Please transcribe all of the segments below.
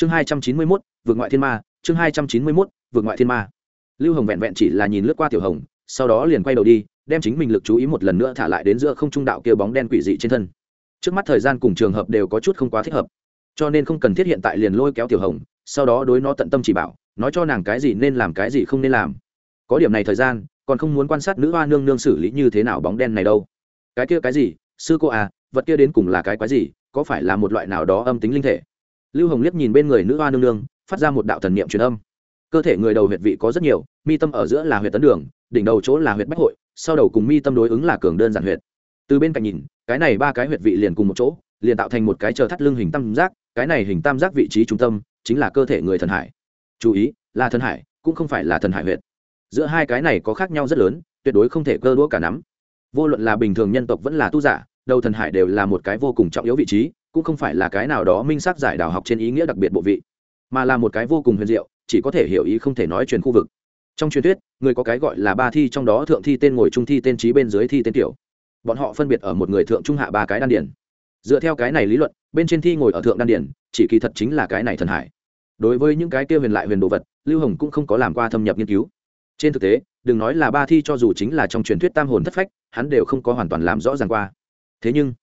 chương hai trăm chín mươi mốt, vượt ngoại thiên ma, chương hai trăm chín mươi mốt, vượt ngoại thiên ma. Lưu hồng vẹn vẹn chỉ là nhìn lướt qua tiểu hồng, sau đó liền quay đầu đi, đem chính mình lực chú ý một lần nữa thả lại đến giữa không trung đạo kia bóng đen quỷ dị trên thân. Trước mắt thời gian cùng trường hợp đều có chút không quá thích hợp, cho nên không cần thiết hiện tại liền lôi kéo tiểu hồng, sau đó đối nó tận tâm chỉ bảo, nói cho nàng cái gì nên làm cái gì không nên làm. Có điểm này thời gian, còn không muốn quan sát nữ hoa nương nương xử lý như thế nào bóng đen này đâu. Cái kia cái gì? Sư cô à vật kia đến cùng là cái quái gì? Có phải là một loại nào đó âm tính linh thể? Lưu hồng liếc nhìn bên người nữ hoa nương nương, phát ra một đạo thần niệm truyền âm. Cơ thể người đầu huyệt vị có rất nhiều, mi tâm ở giữa là huyệt tấn đường, đỉnh đầu chỗ là huyệt bách hội, sau đầu cùng mi tâm đối ứng là cường đơn giản huyệt. Từ bên cạnh nhìn, cái này ba cái huyệt vị liền cùng một chỗ, liền tạo thành một cái chờ thắt lưng hình tam giác, cái này hình tam giác vị trí trung tâm, chính là cơ thể người thần hải. Chú ý, là thần hải, cũng không phải là thần hải huyệt. Giữa hai cái này có khác nhau rất lớn, tuyệt đối không thể cơ đũa cả nắm. Vô luận là bình thường nhân tộc vẫn là tu giả, đầu thần hải đều là một cái vô cùng trọng yếu vị trí cũng không phải là cái nào đó minh xác giải đào học trên ý nghĩa đặc biệt bộ vị, mà là một cái vô cùng huyền diệu, chỉ có thể hiểu ý không thể nói truyền khu vực. Trong truyền thuyết, người có cái gọi là ba thi trong đó thượng thi tên ngồi trung thi tên trí bên dưới thi tên tiểu. Bọn họ phân biệt ở một người thượng trung hạ ba cái đan điển dựa theo cái này lý luận, bên trên thi ngồi ở thượng đan điển chỉ kỳ thật chính là cái này thần hải. Đối với những cái kia huyền lại huyền đồ vật, lưu hồng cũng không có làm qua thâm nhập nghiên cứu. Trên thực tế, đừng nói là ba thi cho dù chính là trong truyền thuyết tam hồn thất phách, hắn đều không có hoàn toàn làm rõ ràng qua. Thế nhưng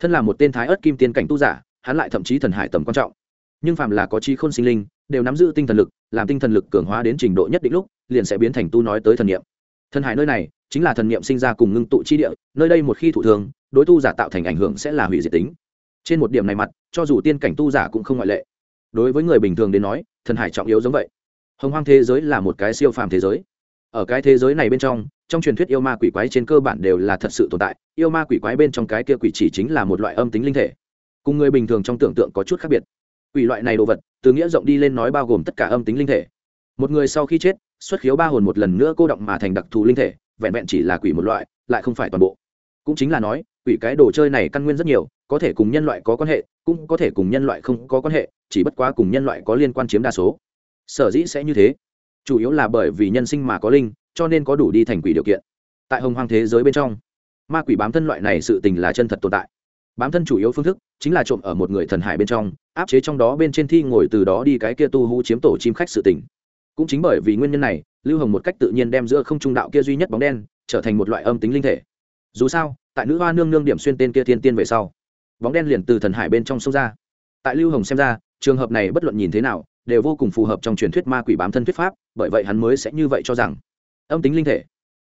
thân là một tên thái ớt kim tiên cảnh tu giả, hắn lại thậm chí thần hải tầm quan trọng. Nhưng phàm là có trí khôn sinh linh, đều nắm giữ tinh thần lực, làm tinh thần lực cường hóa đến trình độ nhất định lúc, liền sẽ biến thành tu nói tới thần niệm. Thần hải nơi này, chính là thần niệm sinh ra cùng ngưng tụ chi địa, nơi đây một khi thụ thường đối tu giả tạo thành ảnh hưởng sẽ là hủy diệt tính. Trên một điểm này mặt, cho dù tiên cảnh tu giả cũng không ngoại lệ. Đối với người bình thường đến nói, thần hải trọng yếu giống vậy. Hồng hoang thế giới là một cái siêu phàm thế giới. Ở cái thế giới này bên trong trong truyền thuyết yêu ma quỷ quái trên cơ bản đều là thật sự tồn tại, yêu ma quỷ quái bên trong cái kia quỷ chỉ chính là một loại âm tính linh thể. Cùng người bình thường trong tưởng tượng có chút khác biệt. Quỷ loại này đồ vật, từ nghĩa rộng đi lên nói bao gồm tất cả âm tính linh thể. Một người sau khi chết, xuất khiếu ba hồn một lần nữa cô động mà thành đặc thù linh thể, vẹn vẹn chỉ là quỷ một loại, lại không phải toàn bộ. Cũng chính là nói, quỷ cái đồ chơi này căn nguyên rất nhiều, có thể cùng nhân loại có quan hệ, cũng có thể cùng nhân loại không có quan hệ, chỉ bất quá cùng nhân loại có liên quan chiếm đa số. Sở dĩ sẽ như thế. Chủ yếu là bởi vì nhân sinh mà có linh cho nên có đủ đi thành quỷ điều kiện. Tại hồng hoang thế giới bên trong, ma quỷ bám thân loại này sự tình là chân thật tồn tại. Bám thân chủ yếu phương thức chính là trộm ở một người thần hải bên trong, áp chế trong đó bên trên thi ngồi từ đó đi cái kia tu hú chiếm tổ chim khách sự tình. Cũng chính bởi vì nguyên nhân này, lưu hồng một cách tự nhiên đem giữa không trung đạo kia duy nhất bóng đen trở thành một loại âm tính linh thể. Dù sao, tại nữ hoa nương nương điểm xuyên tên kia thiên tiên về sau, bóng đen liền từ thần hải bên trong sông ra. Tại lưu hồng xem ra, trường hợp này bất luận nhìn thế nào, đều vô cùng phù hợp trong truyền thuyết ma quỷ bám thân thuyết pháp, bởi vậy hắn mới sẽ như vậy cho rằng âm tính linh thể.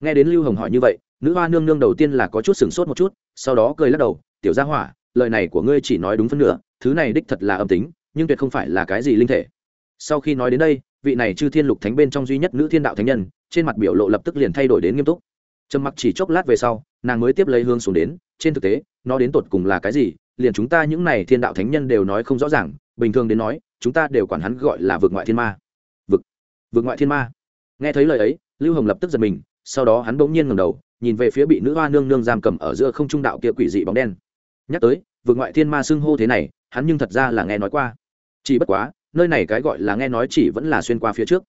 Nghe đến lưu hồng hỏi như vậy, nữ hoa nương nương đầu tiên là có chút sửng sốt một chút, sau đó cười lắc đầu, tiểu gia hỏa, lời này của ngươi chỉ nói đúng phân nửa, thứ này đích thật là âm tính, nhưng tuyệt không phải là cái gì linh thể. Sau khi nói đến đây, vị này chư thiên lục thánh bên trong duy nhất nữ thiên đạo thánh nhân, trên mặt biểu lộ lập tức liền thay đổi đến nghiêm túc. Trầm mặc chỉ chốc lát về sau, nàng mới tiếp lấy hương xuống đến, trên thực tế, nó đến tột cùng là cái gì, liền chúng ta những này thiên đạo thánh nhân đều nói không rõ ràng, bình thường đến nói, chúng ta đều quản hắn gọi là vực ngoại thiên ma. Vực vực ngoại thiên ma. Nghe thấy lời ấy lưu hồng lập tức giật mình, sau đó hắn bỗng nhiên ngầm đầu, nhìn về phía bị nữ hoa nương nương giam cầm ở giữa không trung đạo kia quỷ dị bóng đen. Nhắc tới vực ngoại thiên ma xưng hô thế này, hắn nhưng thật ra là nghe nói qua. Chỉ bất quá, nơi này cái gọi là nghe nói chỉ vẫn là xuyên qua phía trước.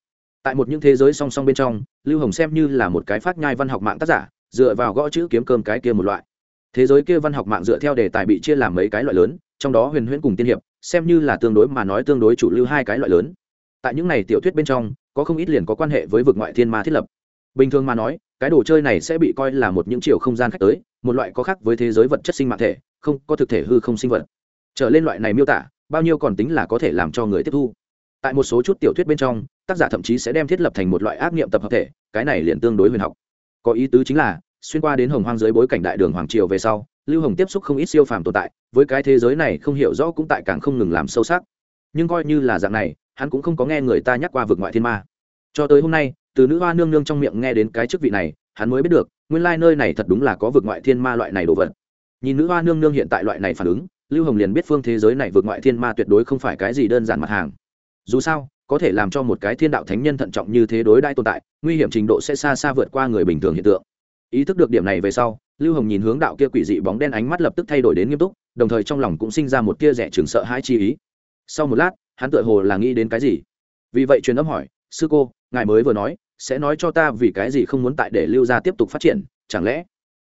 Tại một những thế giới song song bên trong, lưu hồng xem như là một cái phát nhai văn học mạng tác giả, dựa vào gõ chữ kiếm cơm cái kia một loại. Thế giới kia văn học mạng dựa theo đề tài bị chia làm mấy cái loại lớn, trong đó huyền huyễn cùng tiên hiệp, xem như là tương đối mà nói tương đối chủ lưu hai cái loại lớn tại những này tiểu thuyết bên trong, có không ít liền có quan hệ với vực ngoại thiên ma thiết lập. Bình thường mà nói, cái đồ chơi này sẽ bị coi là một những chiều không gian khách tới, một loại có khác với thế giới vật chất sinh mạng thể, không có thực thể hư không sinh vật. Trở lên loại này miêu tả, bao nhiêu còn tính là có thể làm cho người tiếp thu. Tại một số chút tiểu thuyết bên trong, tác giả thậm chí sẽ đem thiết lập thành một loại ác nghiệm tập hợp thể, cái này liền tương đối huyền học. Có ý tứ chính là, xuyên qua đến hồng hoang dưới bối cảnh đại đường hoàng triều về sau, lưu hồng tiếp xúc không ít siêu phàm tồn tại, với cái thế giới này không hiểu rõ cũng tại càng không ngừng làm sâu sắc. Nhưng coi như là dạng này hắn cũng không có nghe người ta nhắc qua vực ngoại thiên ma. Cho tới hôm nay, từ nữ hoa nương nương trong miệng nghe đến cái chức vị này, hắn mới biết được, nguyên lai nơi này thật đúng là có vực ngoại thiên ma loại này đồ vật. Nhìn nữ hoa nương nương hiện tại loại này phản ứng, lưu hồng liền biết phương thế giới này vượt ngoại thiên ma tuyệt đối không phải cái gì đơn giản mặt hàng. Dù sao, có thể làm cho một cái thiên đạo thánh nhân thận trọng như thế đối đãi tồn tại, nguy hiểm trình độ sẽ xa xa vượt qua người bình thường hiện tượng. Ý thức được điểm này về sau, lưu hồng nhìn hướng đạo kia quỷ dị bóng đen ánh mắt lập tức thay đổi đến nghiêm túc, đồng thời trong lòng cũng sinh ra một tia rẻ chừng sợ hãi chi ý. Sau một lát hắn tựa hồ là nghĩ đến cái gì? Vì vậy truyền âm hỏi, sư cô, ngài mới vừa nói, sẽ nói cho ta vì cái gì không muốn tại để lưu gia tiếp tục phát triển, chẳng lẽ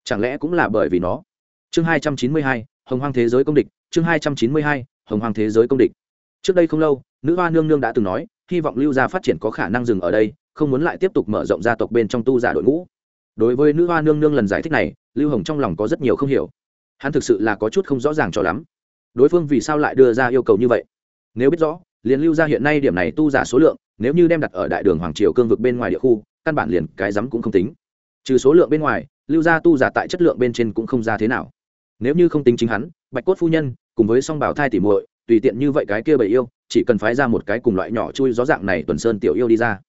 chẳng lẽ cũng là bởi vì nó? Chương hai trăm chín mươi hai, hồng hoang thế giới công địch, chương hai trăm chín mươi hai, hồng hoang thế giới công địch. Trước đây không lâu, nữ hoa nương nương đã từng nói, hy vọng lưu gia phát triển có khả năng dừng ở đây, không muốn lại tiếp tục mở rộng gia tộc bên trong tu giả đội ngũ. Đối với nữ hoa nương nương lần giải thích này, lưu hồng trong lòng có rất nhiều không hiểu. Hắn thực sự là có chút không rõ ràng cho lắm. Đối phương vì sao lại đưa ra yêu cầu như vậy? Nếu biết rõ, liền lưu ra hiện nay điểm này tu giả số lượng, nếu như đem đặt ở đại đường hoàng triều cương vực bên ngoài địa khu, căn bản liền cái rắm cũng không tính. Trừ số lượng bên ngoài, lưu gia tu giả tại chất lượng bên trên cũng không ra thế nào. Nếu như không tính chính hắn, bạch cốt phu nhân, cùng với song bảo thai tỉ muội, tùy tiện như vậy cái kia bầy yêu, chỉ cần phái ra một cái cùng loại nhỏ chui gió dạng này tuần sơn tiểu yêu đi ra,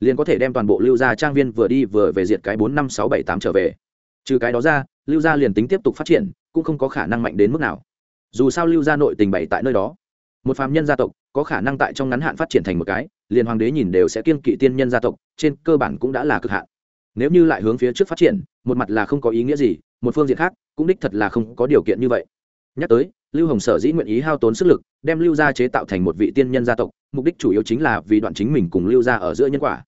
liền có thể đem toàn bộ lưu gia trang viên vừa đi vừa về diệt cái bốn năm sáu bảy tám trở về. Trừ cái đó ra, lưu gia liền tính tiếp tục phát triển, cũng không có khả năng mạnh đến mức nào. Dù sao lưu gia nội tình bày tại nơi đó một phàm nhân gia tộc, có khả năng tại trong ngắn hạn phát triển thành một cái, liền hoàng đế nhìn đều sẽ kiên kỵ tiên nhân gia tộc, trên cơ bản cũng đã là cực hạn. Nếu như lại hướng phía trước phát triển, một mặt là không có ý nghĩa gì, một phương diện khác, cũng đích thật là không có điều kiện như vậy. Nhắc tới, lưu hồng sở dĩ nguyện ý hao tốn sức lực, đem lưu gia chế tạo thành một vị tiên nhân gia tộc, mục đích chủ yếu chính là vì đoạn chính mình cùng lưu gia ở giữa nhân quả.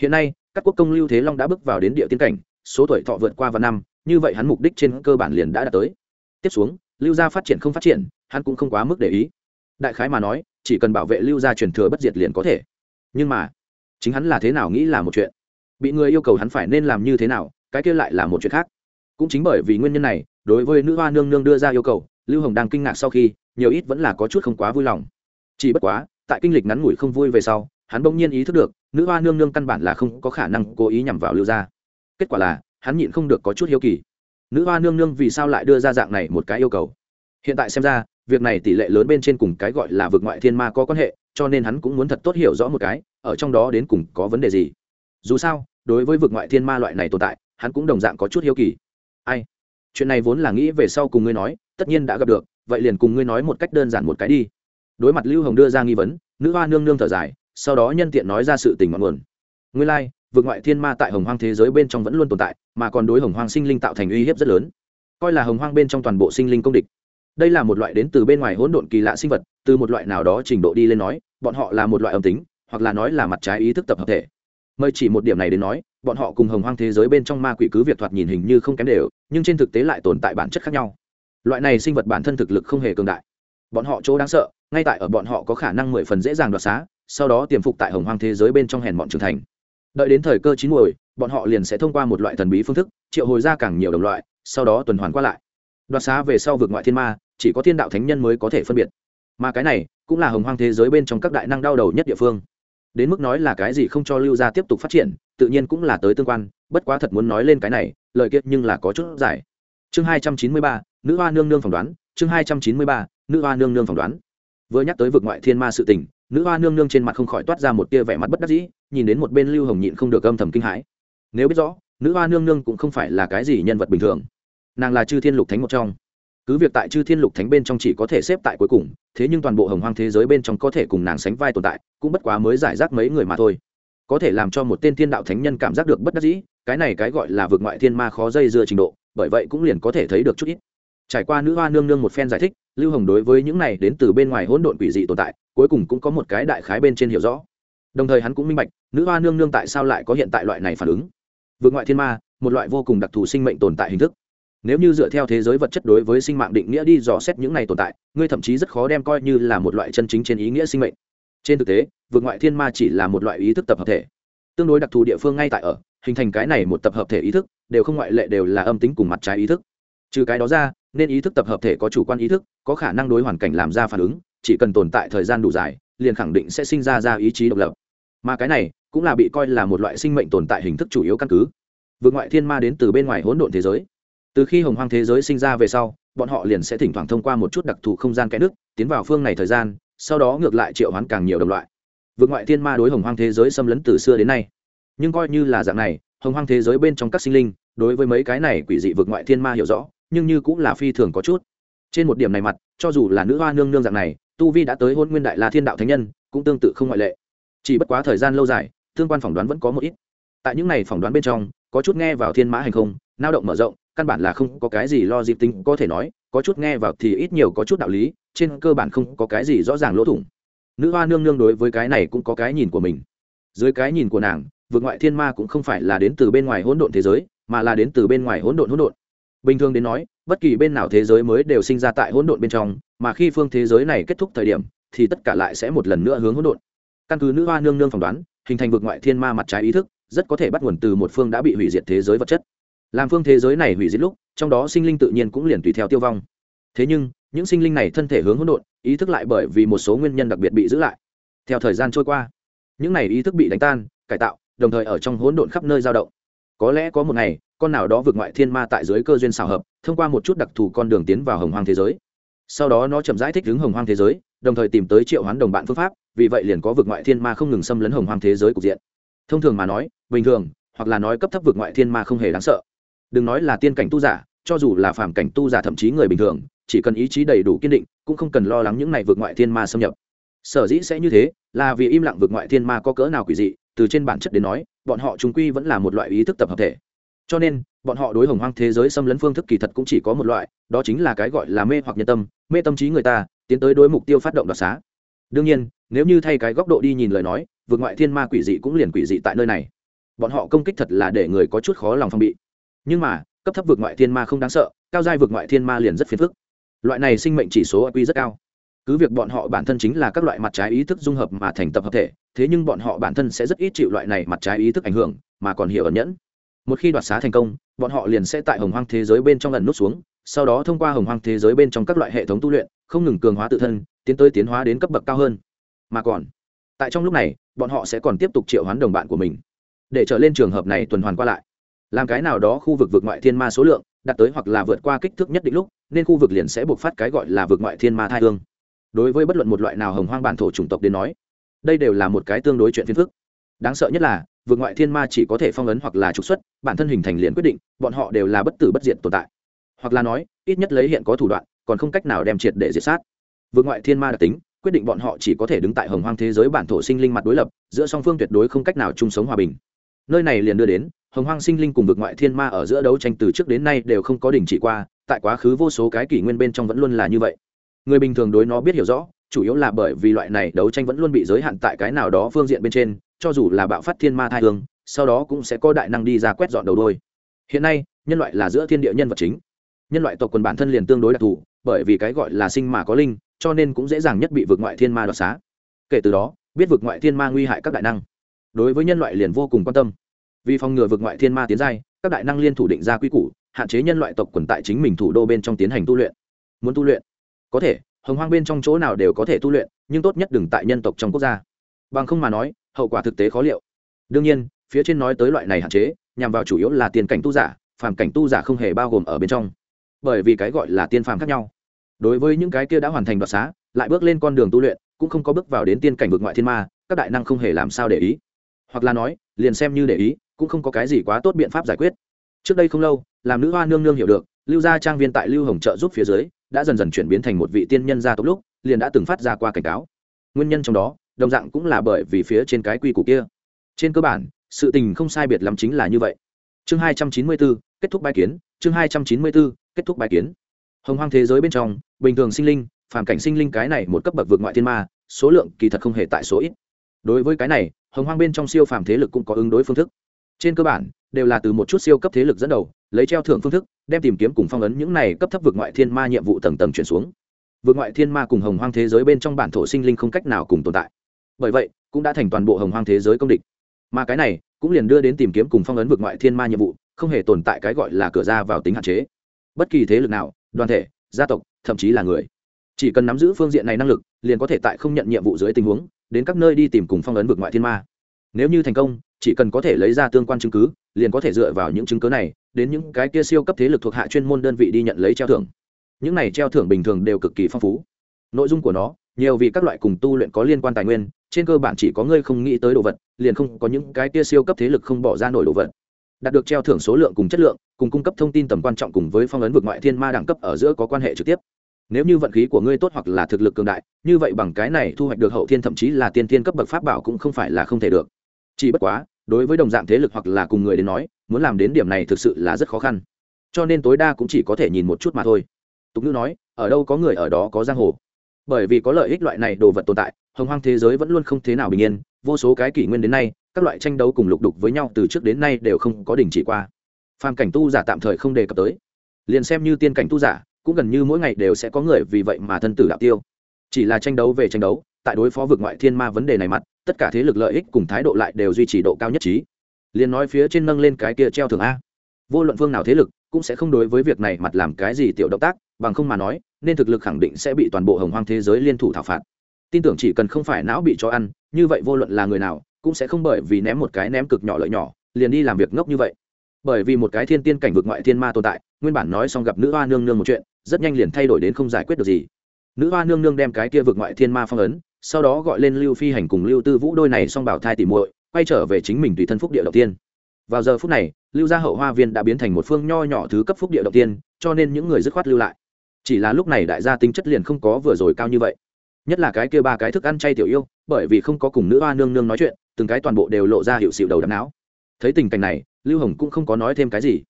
Hiện nay, các quốc công lưu thế long đã bước vào đến địa tiên cảnh, số tuổi thọ vượt qua vài năm, như vậy hắn mục đích trên cơ bản liền đã đạt tới. Tiếp xuống, lưu gia phát triển không phát triển, hắn cũng không quá mức để ý đại khái mà nói, chỉ cần bảo vệ lưu gia truyền thừa bất diệt liền có thể. Nhưng mà, chính hắn là thế nào nghĩ là một chuyện? Bị người yêu cầu hắn phải nên làm như thế nào, cái kia lại là một chuyện khác. Cũng chính bởi vì nguyên nhân này, đối với nữ hoa nương nương đưa ra yêu cầu, lưu hồng đang kinh ngạc sau khi, nhiều ít vẫn là có chút không quá vui lòng. Chỉ bất quá, tại kinh lịch ngắn ngủi không vui về sau, hắn bỗng nhiên ý thức được, nữ hoa nương nương căn bản là không có khả năng cố ý nhằm vào lưu gia. Kết quả là, hắn nhịn không được có chút hiếu kỳ. Nữ hoa nương nương vì sao lại đưa ra dạng này một cái yêu cầu? Hiện tại xem ra việc này tỷ lệ lớn bên trên cùng cái gọi là vực ngoại thiên ma có quan hệ cho nên hắn cũng muốn thật tốt hiểu rõ một cái ở trong đó đến cùng có vấn đề gì. Dù sao đối với vực ngoại thiên ma loại này tồn tại hắn cũng đồng dạng có chút hiếu kỳ. Ai? Chuyện này vốn là nghĩ về sau cùng ngươi nói tất nhiên đã gặp được vậy liền cùng ngươi nói một cách đơn giản một cái đi. Đối mặt lưu hồng đưa ra nghi vấn nữ hoa nương nương thở dài sau đó nhân tiện nói ra sự tình ngọn nguồn. Ngươi lai、like, vực ngoại thiên ma tại hồng hoang thế giới bên trong vẫn luôn tồn tại mà còn đối hồng hoang sinh linh tạo thành uy hiếp rất lớn. Coi là hồng hoang bên trong toàn bộ sinh linh công địch đây là một loại đến từ bên ngoài hỗn độn kỳ lạ sinh vật, từ một loại nào đó trình độ đi lên nói, bọn họ là một loại âm tính, hoặc là nói là mặt trái ý thức tập hợp thể. Mời chỉ một điểm này đến nói, bọn họ cùng hồng hoang thế giới bên trong ma quỷ cứ việc thoạt nhìn hình như không kém đều, nhưng trên thực tế lại tồn tại bản chất khác nhau. Loại này sinh vật bản thân thực lực không hề cường đại. Bọn họ chỗ đáng sợ, ngay tại ở bọn họ có khả năng mười phần dễ dàng đoạt xá, sau đó tiềm phục tại hồng hoang thế giới bên trong hèn bọn trưởng thành. Đợi đến thời cơ chín muồi, bọn họ liền sẽ thông qua một loại thần bí phương thức, triệu hồi ra càng nhiều đồng loại, sau đó tuần hoàn qua lại. Đoạt xá về sau vượt ngoại thiên ma chỉ có thiên đạo thánh nhân mới có thể phân biệt. Mà cái này cũng là hồng hoang thế giới bên trong các đại năng đau đầu nhất địa phương. Đến mức nói là cái gì không cho lưu gia tiếp tục phát triển, tự nhiên cũng là tới tương quan, bất quá thật muốn nói lên cái này, lời kiệt nhưng là có chút dài. Chương hai trăm chín mươi ba, nữ hoa nương nương phỏng đoán, chương hai trăm chín mươi ba, nữ hoa nương nương phỏng đoán. Vừa nhắc tới vực ngoại thiên ma sự tình, nữ hoa nương nương trên mặt không khỏi toát ra một tia vẻ mặt bất đắc dĩ, nhìn đến một bên lưu hồng nhịn không được âm thầm kinh hãi. Nếu biết rõ, nữ hoa nương nương cũng không phải là cái gì nhân vật bình thường. Nàng là chư thiên lục thánh một trong cứ việc tại chư thiên lục thánh bên trong chỉ có thể xếp tại cuối cùng, thế nhưng toàn bộ hồng hoang thế giới bên trong có thể cùng nàng sánh vai tồn tại, cũng bất quá mới giải rác mấy người mà thôi. Có thể làm cho một tên thiên đạo thánh nhân cảm giác được bất đắc dĩ, cái này cái gọi là vượt ngoại thiên ma khó dây dưa trình độ, bởi vậy cũng liền có thể thấy được chút ít. Trải qua nữ hoa nương nương một phen giải thích, lưu hồng đối với những này đến từ bên ngoài hỗn độn quỷ dị tồn tại, cuối cùng cũng có một cái đại khái bên trên hiểu rõ. Đồng thời hắn cũng minh bạch, nữ hoa nương nương tại sao lại có hiện tại loại này phản ứng. Vượt ngoại thiên ma, một loại vô cùng đặc thù sinh mệnh tồn tại hình thức nếu như dựa theo thế giới vật chất đối với sinh mạng định nghĩa đi dò xét những này tồn tại, ngươi thậm chí rất khó đem coi như là một loại chân chính trên ý nghĩa sinh mệnh. Trên thực tế, vượt ngoại thiên ma chỉ là một loại ý thức tập hợp thể. Tương đối đặc thù địa phương ngay tại ở, hình thành cái này một tập hợp thể ý thức, đều không ngoại lệ đều là âm tính cùng mặt trái ý thức. Trừ cái đó ra, nên ý thức tập hợp thể có chủ quan ý thức, có khả năng đối hoàn cảnh làm ra phản ứng, chỉ cần tồn tại thời gian đủ dài, liền khẳng định sẽ sinh ra ra ý chí độc lập. Mà cái này cũng là bị coi là một loại sinh mệnh tồn tại hình thức chủ yếu căn cứ. Vượt ngoại thiên ma đến từ bên ngoài hỗn độn thế giới từ khi hồng hoang thế giới sinh ra về sau, bọn họ liền sẽ thỉnh thoảng thông qua một chút đặc thù không gian kẽ nước, tiến vào phương này thời gian, sau đó ngược lại triệu hoán càng nhiều đồng loại. Vượt ngoại thiên ma đối hồng hoang thế giới xâm lấn từ xưa đến nay. Nhưng coi như là dạng này, hồng hoang thế giới bên trong các sinh linh, đối với mấy cái này quỷ dị vượt ngoại thiên ma hiểu rõ, nhưng như cũng là phi thường có chút. Trên một điểm này mặt, cho dù là nữ hoa nương nương dạng này, tu vi đã tới hôn nguyên đại la thiên đạo thánh nhân, cũng tương tự không ngoại lệ. Chỉ bất quá thời gian lâu dài tương quan phỏng đoán vẫn có một ít. Tại những này phỏng đoán bên trong, có chút nghe vào thiên mã hành không, nao động mở rộng căn bản là không có cái gì lo dịp tính, có thể nói, có chút nghe vào thì ít nhiều có chút đạo lý, trên cơ bản không có cái gì rõ ràng lỗ thủng. Nữ hoa nương nương đối với cái này cũng có cái nhìn của mình. Dưới cái nhìn của nàng, vượt ngoại thiên ma cũng không phải là đến từ bên ngoài hỗn độn thế giới, mà là đến từ bên ngoài hỗn độn hỗn độn. Bình thường đến nói, bất kỳ bên nào thế giới mới đều sinh ra tại hỗn độn bên trong, mà khi phương thế giới này kết thúc thời điểm, thì tất cả lại sẽ một lần nữa hướng hỗn độn. Căn cứ nữ hoa nương nương phỏng đoán, hình thành vượt ngoại thiên ma mặt trái ý thức, rất có thể bắt nguồn từ một phương đã bị hủy diệt thế giới vật chất làm phương thế giới này hủy diệt lúc, trong đó sinh linh tự nhiên cũng liền tùy theo tiêu vong. Thế nhưng, những sinh linh này thân thể hướng hỗn độn, ý thức lại bởi vì một số nguyên nhân đặc biệt bị giữ lại. Theo thời gian trôi qua, những này ý thức bị đánh tan, cải tạo, đồng thời ở trong hỗn độn khắp nơi dao động. Có lẽ có một ngày, con nào đó vượt ngoại thiên ma tại dưới cơ duyên xào hợp, thông qua một chút đặc thù con đường tiến vào hồng hoang thế giới. Sau đó nó chậm rãi thích ứng hồng hoang thế giới, đồng thời tìm tới triệu hoán đồng bạn phương pháp, vì vậy liền có vượt ngoại thiên ma không ngừng xâm lấn hồng hoang thế giới cục diện. Thông thường mà nói, bình thường, hoặc là nói cấp thấp vượt ngoại thiên ma không hề đáng sợ đừng nói là tiên cảnh tu giả, cho dù là phàm cảnh tu giả thậm chí người bình thường, chỉ cần ý chí đầy đủ kiên định, cũng không cần lo lắng những này vượt ngoại thiên ma xâm nhập. Sở dĩ sẽ như thế, là vì im lặng vượt ngoại thiên ma có cỡ nào quỷ dị, từ trên bản chất đến nói, bọn họ chúng quy vẫn là một loại ý thức tập hợp thể. Cho nên, bọn họ đối hồng hoang thế giới xâm lấn phương thức kỳ thật cũng chỉ có một loại, đó chính là cái gọi là mê hoặc nhân tâm, mê tâm trí người ta, tiến tới đối mục tiêu phát động đoạt xá. Đương nhiên, nếu như thay cái góc độ đi nhìn lời nói, vượt ngoại thiên ma quỷ dị cũng liền quỷ dị tại nơi này. Bọn họ công kích thật là để người có chút khó lòng phong bị nhưng mà, cấp thấp vượt ngoại thiên ma không đáng sợ, cao giai vượt ngoại thiên ma liền rất phiền phức. Loại này sinh mệnh chỉ số IQ rất cao. Cứ việc bọn họ bản thân chính là các loại mặt trái ý thức dung hợp mà thành tập hợp thể, thế nhưng bọn họ bản thân sẽ rất ít chịu loại này mặt trái ý thức ảnh hưởng, mà còn hiểu ẩn nhẫn. Một khi đoạt xá thành công, bọn họ liền sẽ tại hồng hoang thế giới bên trong lần nút xuống, sau đó thông qua hồng hoang thế giới bên trong các loại hệ thống tu luyện, không ngừng cường hóa tự thân, tiến tới tiến hóa đến cấp bậc cao hơn. Mà còn, tại trong lúc này, bọn họ sẽ còn tiếp tục triệu hoán đồng bạn của mình. Để trở lên trường hợp này tuần hoàn qua lại làm cái nào đó khu vực vượt ngoại thiên ma số lượng, đạt tới hoặc là vượt qua kích thước nhất định lúc, nên khu vực liền sẽ buộc phát cái gọi là vượt ngoại thiên ma thai hương. Đối với bất luận một loại nào hồng hoang bản thổ chủng tộc đến nói, đây đều là một cái tương đối chuyện phiền phức. Đáng sợ nhất là, vượt ngoại thiên ma chỉ có thể phong ấn hoặc là trục xuất, bản thân hình thành liền quyết định, bọn họ đều là bất tử bất diệt tồn tại. Hoặc là nói, ít nhất lấy hiện có thủ đoạn, còn không cách nào đem triệt để diệt sát. Vượt ngoại thiên ma đặc tính, quyết định bọn họ chỉ có thể đứng tại hồng hoang thế giới bản thổ sinh linh mặt đối lập, giữa song phương tuyệt đối không cách nào chung sống hòa bình. Nơi này liền đưa đến hồng hoang sinh linh cùng vực ngoại thiên ma ở giữa đấu tranh từ trước đến nay đều không có đình chỉ qua, tại quá khứ vô số cái kỷ nguyên bên trong vẫn luôn là như vậy. Người bình thường đối nó biết hiểu rõ, chủ yếu là bởi vì loại này đấu tranh vẫn luôn bị giới hạn tại cái nào đó phương diện bên trên, cho dù là bạo phát thiên ma thai hương, sau đó cũng sẽ có đại năng đi ra quét dọn đầu đôi. Hiện nay, nhân loại là giữa thiên địa nhân vật chính. Nhân loại tộc quần bản thân liền tương đối đặc thù, bởi vì cái gọi là sinh mà có linh, cho nên cũng dễ dàng nhất bị vượt ngoại thiên ma đoạt xá. Kể từ đó, biết vượt ngoại thiên ma nguy hại các đại năng. Đối với nhân loại liền vô cùng quan tâm vì phòng ngừa vượt ngoại thiên ma tiến giai, các đại năng liên thủ định ra quy củ, hạn chế nhân loại tộc quần tại chính mình thủ đô bên trong tiến hành tu luyện. Muốn tu luyện? Có thể, hồng hoang bên trong chỗ nào đều có thể tu luyện, nhưng tốt nhất đừng tại nhân tộc trong quốc gia. Bằng không mà nói, hậu quả thực tế khó liệu. Đương nhiên, phía trên nói tới loại này hạn chế, nhằm vào chủ yếu là tiền cảnh tu giả, phàm cảnh tu giả không hề bao gồm ở bên trong. Bởi vì cái gọi là tiên phàm khác nhau. Đối với những cái kia đã hoàn thành đoạt xá, lại bước lên con đường tu luyện, cũng không có bước vào đến tiên cảnh vực ngoại thiên ma, các đại năng không hề làm sao để ý. Hoặc là nói, liền xem như để ý cũng không có cái gì quá tốt biện pháp giải quyết. Trước đây không lâu, làm nữ hoa nương nương hiểu được, lưu gia trang viên tại lưu hồng trợ giúp phía dưới, đã dần dần chuyển biến thành một vị tiên nhân gia tộc lúc, liền đã từng phát ra qua cảnh cáo. Nguyên nhân trong đó, đồng dạng cũng là bởi vì phía trên cái quy củ kia. Trên cơ bản, sự tình không sai biệt lắm chính là như vậy. Chương hai trăm chín mươi bốn kết thúc bài kiến, chương hai trăm chín mươi bốn kết thúc bài kiến. Hồng hoang thế giới bên trong, bình thường sinh linh, phàm cảnh sinh linh cái này một cấp bậc vượt ngoại thiên ma, số lượng kỳ thật không hề tại số ít. Đối với cái này, hồng hoang bên trong siêu phàm thế lực cũng có ứng đối phương thức trên cơ bản, đều là từ một chút siêu cấp thế lực dẫn đầu, lấy treo thưởng phương thức, đem tìm kiếm cùng phong ấn những này cấp thấp vượt ngoại thiên ma nhiệm vụ tầng tầng chuyển xuống. Vượt ngoại thiên ma cùng hồng hoang thế giới bên trong bản thổ sinh linh không cách nào cùng tồn tại. Bởi vậy, cũng đã thành toàn bộ hồng hoang thế giới công địch. Mà cái này, cũng liền đưa đến tìm kiếm cùng phong ấn vượt ngoại thiên ma nhiệm vụ, không hề tồn tại cái gọi là cửa ra vào tính hạn chế. Bất kỳ thế lực nào, đoàn thể, gia tộc, thậm chí là người, chỉ cần nắm giữ phương diện này năng lực, liền có thể tại không nhận nhiệm vụ dưới tình huống, đến các nơi đi tìm cùng phong ấn vượt ngoại thiên ma. Nếu như thành công chỉ cần có thể lấy ra tương quan chứng cứ, liền có thể dựa vào những chứng cứ này, đến những cái kia siêu cấp thế lực thuộc hạ chuyên môn đơn vị đi nhận lấy treo thưởng. Những này treo thưởng bình thường đều cực kỳ phong phú. Nội dung của nó, nhiều vì các loại cùng tu luyện có liên quan tài nguyên, trên cơ bản chỉ có ngươi không nghĩ tới đồ vật, liền không có những cái kia siêu cấp thế lực không bỏ ra nổi đồ vật. Đạt được treo thưởng số lượng cùng chất lượng, cùng cung cấp thông tin tầm quan trọng cùng với phong ấn vực ngoại thiên ma đẳng cấp ở giữa có quan hệ trực tiếp. Nếu như vận khí của ngươi tốt hoặc là thực lực cường đại, như vậy bằng cái này thu hoạch được hậu thiên thậm chí là tiên thiên cấp bậc pháp bảo cũng không phải là không thể được. Chỉ bất quá đối với đồng dạng thế lực hoặc là cùng người đến nói, muốn làm đến điểm này thực sự là rất khó khăn. Cho nên tối đa cũng chỉ có thể nhìn một chút mà thôi. Tục ngữ nói, ở đâu có người ở đó có giang hồ. Bởi vì có lợi ích loại này đồ vật tồn tại, hồng hoang thế giới vẫn luôn không thế nào bình yên, vô số cái kỷ nguyên đến nay, các loại tranh đấu cùng lục đục với nhau từ trước đến nay đều không có đình chỉ qua. Phàm cảnh tu giả tạm thời không đề cập tới. Liền xem như tiên cảnh tu giả, cũng gần như mỗi ngày đều sẽ có người vì vậy mà thân tử đạo tiêu. Chỉ là tranh đấu về tranh đấu, tại đối phó vực ngoại thiên ma vấn đề này mặt tất cả thế lực lợi ích cùng thái độ lại đều duy trì độ cao nhất trí. Liền nói phía trên nâng lên cái kia treo thường a. Vô luận phương nào thế lực, cũng sẽ không đối với việc này mặt làm cái gì tiểu động tác, bằng không mà nói, nên thực lực khẳng định sẽ bị toàn bộ hồng hoang thế giới liên thủ thảo phạt. Tin tưởng chỉ cần không phải não bị cho ăn, như vậy vô luận là người nào, cũng sẽ không bởi vì ném một cái ném cực nhỏ lợi nhỏ, liền đi làm việc ngốc như vậy. Bởi vì một cái thiên tiên cảnh vực ngoại thiên ma tồn tại, nguyên bản nói xong gặp nữ hoa nương nương một chuyện, rất nhanh liền thay đổi đến không giải quyết được gì. Nữ hoa nương nương đem cái kia vực ngoại thiên ma phong ấn sau đó gọi lên lưu phi hành cùng lưu tư vũ đôi này xong bảo thai tỉ muội, quay trở về chính mình tùy thân phúc địa đầu tiên. Vào giờ phút này, lưu gia hậu hoa viên đã biến thành một phương nho nhỏ thứ cấp phúc địa đầu tiên, cho nên những người dứt khoát lưu lại. Chỉ là lúc này đại gia tính chất liền không có vừa rồi cao như vậy. Nhất là cái kia ba cái thức ăn chay tiểu yêu, bởi vì không có cùng nữ hoa nương nương nói chuyện, từng cái toàn bộ đều lộ ra hiệu xịu đầu đắm não. Thấy tình cảnh này, lưu hồng cũng không có nói thêm cái gì.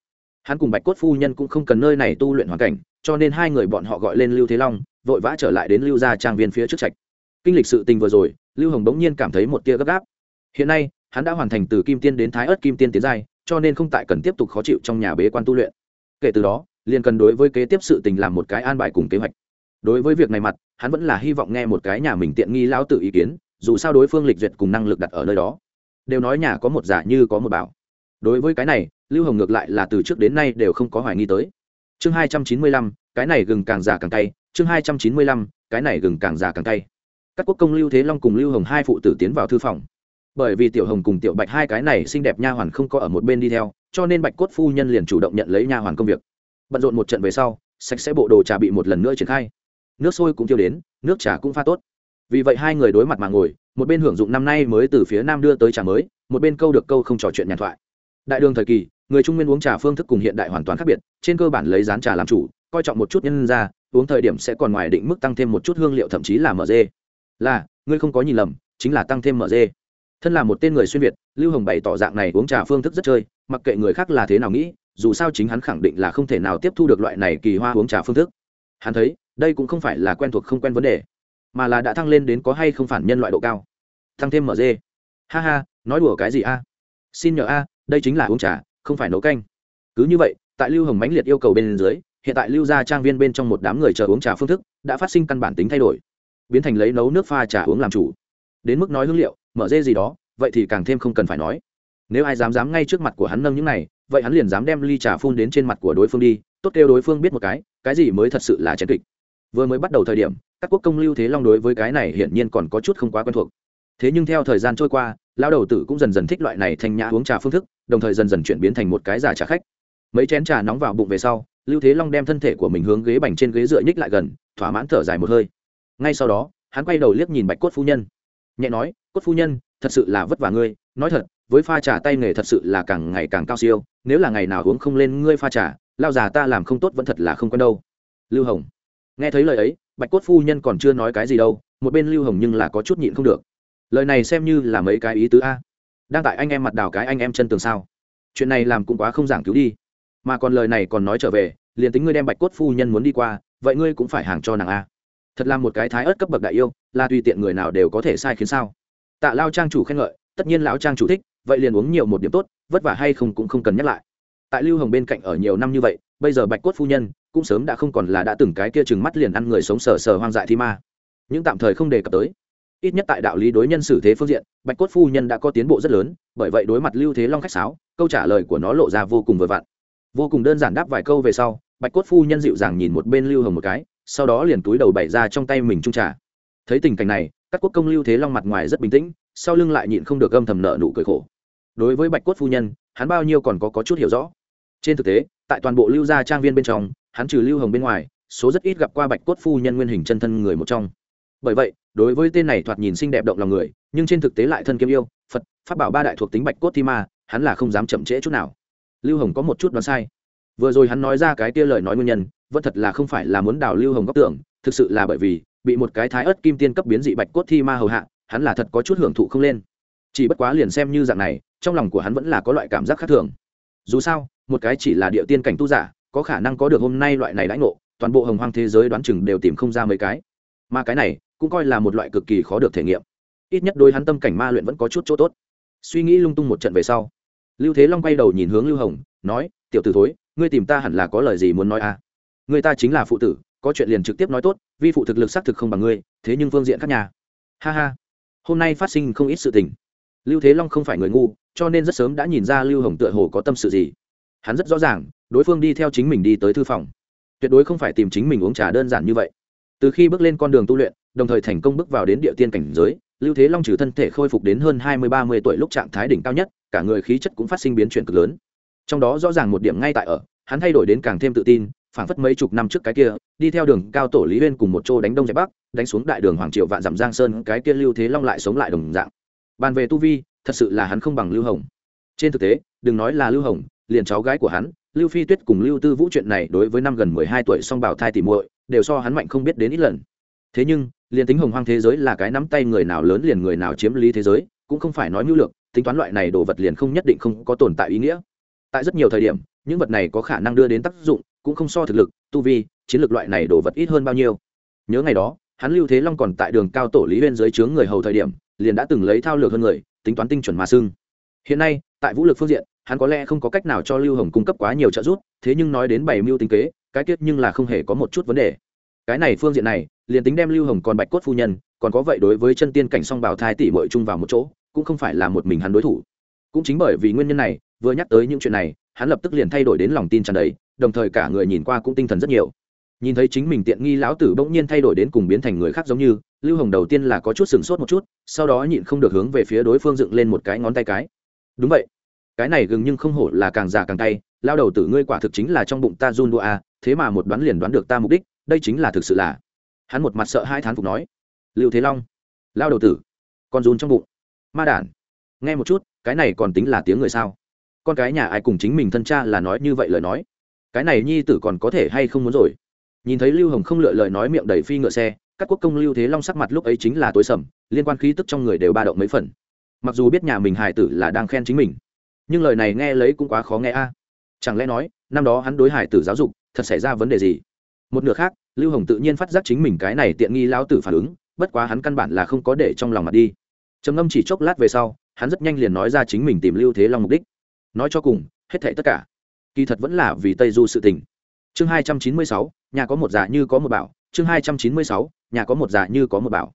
Hắn cùng bạch cốt phu nhân cũng không cần nơi này tu luyện hoàn cảnh, cho nên hai người bọn họ gọi lên lưu thế long, vội vã trở lại đến lưu gia trang viên phía trước trạch kinh lịch sự tình vừa rồi, lưu hồng bỗng nhiên cảm thấy một tia gấp gáp. Hiện nay, hắn đã hoàn thành từ kim tiên đến thái ớt kim tiên tiến giai, cho nên không tại cần tiếp tục khó chịu trong nhà bế quan tu luyện. Kể từ đó, liền cần đối với kế tiếp sự tình làm một cái an bài cùng kế hoạch. Đối với việc này mặt, hắn vẫn là hy vọng nghe một cái nhà mình tiện nghi lão tự ý kiến, dù sao đối phương lịch duyệt cùng năng lực đặt ở nơi đó. Đều nói nhà có một giả như có một bảo. Đối với cái này, lưu hồng ngược lại là từ trước đến nay đều không có hoài nghi tới. Chương hai trăm chín mươi lăm, cái này gừng càng già càng cay, chương hai trăm chín mươi lăm, cái này gừng càng già càng cay các quốc công lưu thế long cùng lưu hồng hai phụ tử tiến vào thư phòng. Bởi vì tiểu hồng cùng tiểu bạch hai cái này xinh đẹp nha hoàn không có ở một bên đi theo, cho nên bạch cốt phu nhân liền chủ động nhận lấy nha hoàn công việc. Bận rộn một trận về sau, sạch sẽ bộ đồ trà bị một lần nữa triển khai. Nước sôi cũng tiêu đến, nước trà cũng pha tốt. Vì vậy hai người đối mặt mà ngồi, một bên hưởng dụng năm nay mới từ phía nam đưa tới trà mới, một bên câu được câu không trò chuyện nhàn thoại. Đại đường thời kỳ, người trung nguyên uống trà phương thức cùng hiện đại hoàn toàn khác biệt, trên cơ bản lấy rán trà làm chủ, coi trọng một chút nhân ra uống thời điểm sẽ còn ngoài định mức tăng thêm một chút hương liệu, thậm chí là mở dê là, ngươi không có nhìn lầm, chính là tăng thêm mở dê. Thân là một tên người xuyên việt, lưu hồng bày tỏ dạng này uống trà phương thức rất chơi, mặc kệ người khác là thế nào nghĩ, dù sao chính hắn khẳng định là không thể nào tiếp thu được loại này kỳ hoa uống trà phương thức. Hắn thấy, đây cũng không phải là quen thuộc không quen vấn đề, mà là đã thăng lên đến có hay không phản nhân loại độ cao. Thăng thêm mở dê. Ha ha, nói đùa cái gì a? Xin nhờ a, đây chính là uống trà, không phải nấu canh. Cứ như vậy, tại lưu hồng mãnh liệt yêu cầu bên dưới, hiện tại lưu gia trang viên bên trong một đám người chờ uống trà phương thức, đã phát sinh căn bản tính thay đổi biến thành lấy nấu nước pha trà uống làm chủ. Đến mức nói hương liệu, mở dê gì đó, vậy thì càng thêm không cần phải nói. Nếu ai dám dám ngay trước mặt của hắn nâng những này, vậy hắn liền dám đem ly trà phun đến trên mặt của đối phương đi, tốt kêu đối phương biết một cái cái gì mới thật sự là chén kịch. Vừa mới bắt đầu thời điểm, các quốc công lưu thế long đối với cái này hiển nhiên còn có chút không quá quen thuộc. Thế nhưng theo thời gian trôi qua lao đầu tử cũng dần dần thích loại này thanh nhã uống trà phương thức, đồng thời dần dần chuyển biến thành một cái giả trà khách. Mấy chén trà nóng vào bụng về sau, lưu thế long đem thân thể của mình hướng ghế bành trên ghế dựa nhích lại gần, thỏa mãn thở dài một hơi ngay sau đó, hắn quay đầu liếc nhìn bạch cốt phu nhân. Nhẹ nói, cốt phu nhân, thật sự là vất vả ngươi. Nói thật, với pha trà tay nghề thật sự là càng ngày càng cao siêu. Nếu là ngày nào uống không lên ngươi pha trà lao già ta làm không tốt vẫn thật là không quen đâu. Lưu hồng. Nghe thấy lời ấy, bạch cốt phu nhân còn chưa nói cái gì đâu, một bên lưu hồng nhưng là có chút nhịn không được. Lời này xem như là mấy cái ý tứ a. Đang tại anh em mặt đào cái anh em chân tường sao? Chuyện này làm cũng quá không giảng cứu đi. Mà còn lời này còn nói trở về, liền tính ngươi đem bạch cốt phu nhân muốn đi qua, vậy ngươi cũng phải hàng cho nàng a thật là một cái thái ớt cấp bậc đại yêu, là tùy tiện người nào đều có thể sai khiến sao? Tạ lao trang chủ khen ngợi, tất nhiên lão trang chủ thích, vậy liền uống nhiều một điểm tốt, vất vả hay không cũng không cần nhắc lại. Tại lưu hồng bên cạnh ở nhiều năm như vậy, bây giờ bạch cốt phu nhân cũng sớm đã không còn là đã từng cái kia chừng mắt liền ăn người sống sờ sờ hoang dại thi ma. Nhưng tạm thời không đề cập tới. Ít nhất tại đạo lý đối nhân xử thế phương diện, bạch cốt phu nhân đã có tiến bộ rất lớn, bởi vậy đối mặt lưu thế long khách sáo, câu trả lời của nó lộ ra vô cùng vừa vặn. Vô cùng đơn giản đáp vài câu về sau, bạch cốt phu nhân dịu dàng nhìn một bên lưu hồng một cái sau đó liền túi đầu bày ra trong tay mình trung trà. Thấy tình cảnh này các quốc công lưu thế long mặt ngoài rất bình tĩnh sau lưng lại nhịn không được âm thầm nợ nụ cười khổ. Đối với bạch cốt phu nhân hắn bao nhiêu còn có, có chút hiểu rõ. Trên thực tế tại toàn bộ lưu gia trang viên bên trong hắn trừ lưu hồng bên ngoài số rất ít gặp qua bạch cốt phu nhân nguyên hình chân thân người một trong. Bởi vậy đối với tên này thoạt nhìn xinh đẹp động lòng người nhưng trên thực tế lại thân kiếm yêu phật pháp bảo ba đại thuộc tính bạch cốt thi ma hắn là không dám chậm trễ chút nào. Lưu hồng có một chút đoán sai vừa rồi hắn nói ra cái tia lời nói nguyên nhân, vẫn thật là không phải là muốn đào lưu hồng góc tưởng, thực sự là bởi vì, bị một cái thái ớt kim tiên cấp biến dị bạch cốt thi ma hầu hạ, hắn là thật có chút hưởng thụ không lên. Chỉ bất quá liền xem như dạng này, trong lòng của hắn vẫn là có loại cảm giác khác thường. Dù sao, một cái chỉ là địa tiên cảnh tu giả, có khả năng có được hôm nay loại này đãi ngộ, toàn bộ hồng hoang thế giới đoán chừng đều tìm không ra mấy cái. Mà cái này, cũng coi là một loại cực kỳ khó được thể nghiệm. Ít nhất đôi hắn tâm cảnh ma luyện vẫn có chút chỗ tốt. Suy nghĩ lung tung một trận về sau, lưu thế long quay đầu nhìn hướng lưu hồng, nói, tiểu t ử thối ngươi tìm ta hẳn là có lời gì muốn nói à? Người ta chính là phụ tử, có chuyện liền trực tiếp nói tốt, vi phụ thực lực xác thực không bằng ngươi, thế nhưng phương diện khác nhà. Ha ha. Hôm nay phát sinh không ít sự tình. Lưu thế long không phải người ngu, cho nên rất sớm đã nhìn ra lưu hồng tựa hồ có tâm sự gì. Hắn rất rõ ràng, đối phương đi theo chính mình đi tới thư phòng. Tuyệt đối không phải tìm chính mình uống trà đơn giản như vậy. Từ khi bước lên con đường tu luyện, đồng thời thành công bước vào đến địa tiên cảnh giới, lưu thế long trừ thân thể khôi phục đến hơn hai mươi, ba mươi tuổi lúc trạng thái đỉnh cao nhất, cả người khí chất cũng phát sinh biến chuyển cực lớn trong đó rõ ràng một điểm ngay tại ở, hắn thay đổi đến càng thêm tự tin, phảng phất mấy chục năm trước cái kia, đi theo đường cao tổ lý huyên cùng một chỗ đánh đông giải bắc, đánh xuống đại đường hoàng triệu vạn dặm giang sơn, cái kia lưu thế long lại sống lại đồng dạng. Bàn về tu vi, thật sự là hắn không bằng lưu hồng. Trên thực tế, đừng nói là lưu hồng, liền cháu gái của hắn, lưu phi tuyết cùng lưu tư vũ chuyện này đối với năm gần mười hai tuổi song bảo thai tỉ muội, đều so hắn mạnh không biết đến ít lần. Thế nhưng, liền tính hồng hoang thế giới là cái nắm tay người nào lớn liền người nào chiếm lý thế giới, cũng không phải nói mưu lược, tính toán loại này đồ vật liền không nhất định không có tồn tại ý nghĩa tại rất nhiều thời điểm, những vật này có khả năng đưa đến tác dụng, cũng không so thực lực, tu vi, chiến lược loại này đổ vật ít hơn bao nhiêu. Nhớ ngày đó, hắn lưu thế long còn tại đường cao tổ lý huyên dưới trướng người hầu thời điểm, liền đã từng lấy thao lược hơn người, tính toán tinh chuẩn mà xưng. Hiện nay, tại vũ lực phương diện, hắn có lẽ không có cách nào cho lưu hồng cung cấp quá nhiều trợ giúp, thế nhưng nói đến bảy mưu tính kế, cái kết nhưng là không hề có một chút vấn đề. Cái này phương diện này, liền tính đem lưu hồng còn bạch cốt phu nhân, còn có vậy đối với chân tiên cảnh song bảo thai tỷ mội chung vào một chỗ, cũng không phải là một mình hắn đối thủ cũng chính bởi vì nguyên nhân này, vừa nhắc tới những chuyện này, hắn lập tức liền thay đổi đến lòng tin tràn đầy, đồng thời cả người nhìn qua cũng tinh thần rất nhiều. Nhìn thấy chính mình tiện nghi lão tử bỗng nhiên thay đổi đến cùng biến thành người khác giống như, lưu hồng đầu tiên là có chút sừng sốt một chút, sau đó nhịn không được hướng về phía đối phương dựng lên một cái ngón tay cái. Đúng vậy. Cái này gừng nhưng không hổ là càng già càng tay lao đầu tử ngươi quả thực chính là trong bụng ta run đua a thế mà một đoán liền đoán được ta mục đích, đây chính là thực sự là. Hắn một mặt sợ hai thán phục nói. Lưu thế long lao đầu tử, con run trong bụng. Ma đản, nghe một chút cái này còn tính là tiếng người sao? Con cái nhà ai cùng chính mình thân cha là nói như vậy lời nói? Cái này nhi tử còn có thể hay không muốn rồi? Nhìn thấy lưu hồng không lựa lời nói miệng đầy phi ngựa xe, các quốc công lưu thế long sắc mặt lúc ấy chính là tối sầm, liên quan khí tức trong người đều ba động mấy phần. Mặc dù biết nhà mình hài tử là đang khen chính mình, nhưng lời này nghe lấy cũng quá khó nghe a. Chẳng lẽ nói, năm đó hắn đối hài tử giáo dục, thật xảy ra vấn đề gì? Một nửa khác, lưu hồng tự nhiên phát giác chính mình cái này tiện nghi lão tử phản ứng, bất quá hắn căn bản là không có để trong lòng mặt đi. Trầm ngâm chỉ chốc lát về sau hắn rất nhanh liền nói ra chính mình tìm lưu thế long mục đích. Nói cho cùng, hết thảy tất cả, kỳ thật vẫn là vì tây du sự tình. Chương hai trăm chín mươi sáu, nhà có một giả như có một bảo. Chương hai trăm chín mươi sáu, nhà có một giả như có một bảo.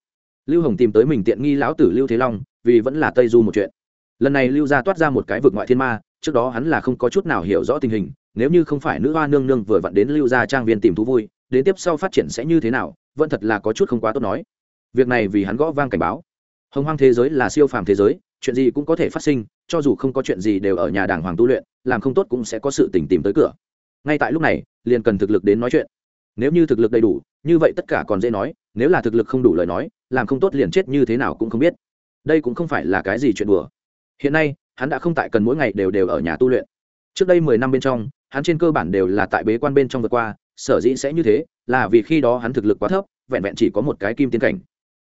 Lưu hồng tìm tới mình tiện nghi lão tử lưu thế long, vì vẫn là tây du một chuyện. Lần này lưu gia toát ra một cái vực ngoại thiên ma, trước đó hắn là không có chút nào hiểu rõ tình hình, nếu như không phải nữ hoa nương nương vừa vặn đến lưu gia trang viên tìm thú vui, đến tiếp sau phát triển sẽ như thế nào, vẫn thật là có chút không quá tốt nói. Việc này vì hắn gõ vang cảnh báo. Hồng hoang thế giới là siêu phàm thế giới chuyện gì cũng có thể phát sinh, cho dù không có chuyện gì đều ở nhà đàng hoàng tu luyện, làm không tốt cũng sẽ có sự tình tìm tới cửa. Ngay tại lúc này, liền cần thực lực đến nói chuyện. Nếu như thực lực đầy đủ, như vậy tất cả còn dễ nói, nếu là thực lực không đủ lời nói, làm không tốt liền chết như thế nào cũng không biết. Đây cũng không phải là cái gì chuyện đùa. Hiện nay, hắn đã không tại cần mỗi ngày đều đều ở nhà tu luyện. Trước đây mười năm bên trong, hắn trên cơ bản đều là tại bế quan bên trong vượt qua, sở dĩ sẽ như thế, là vì khi đó hắn thực lực quá thấp, vẹn vẹn chỉ có một cái kim tiến cảnh.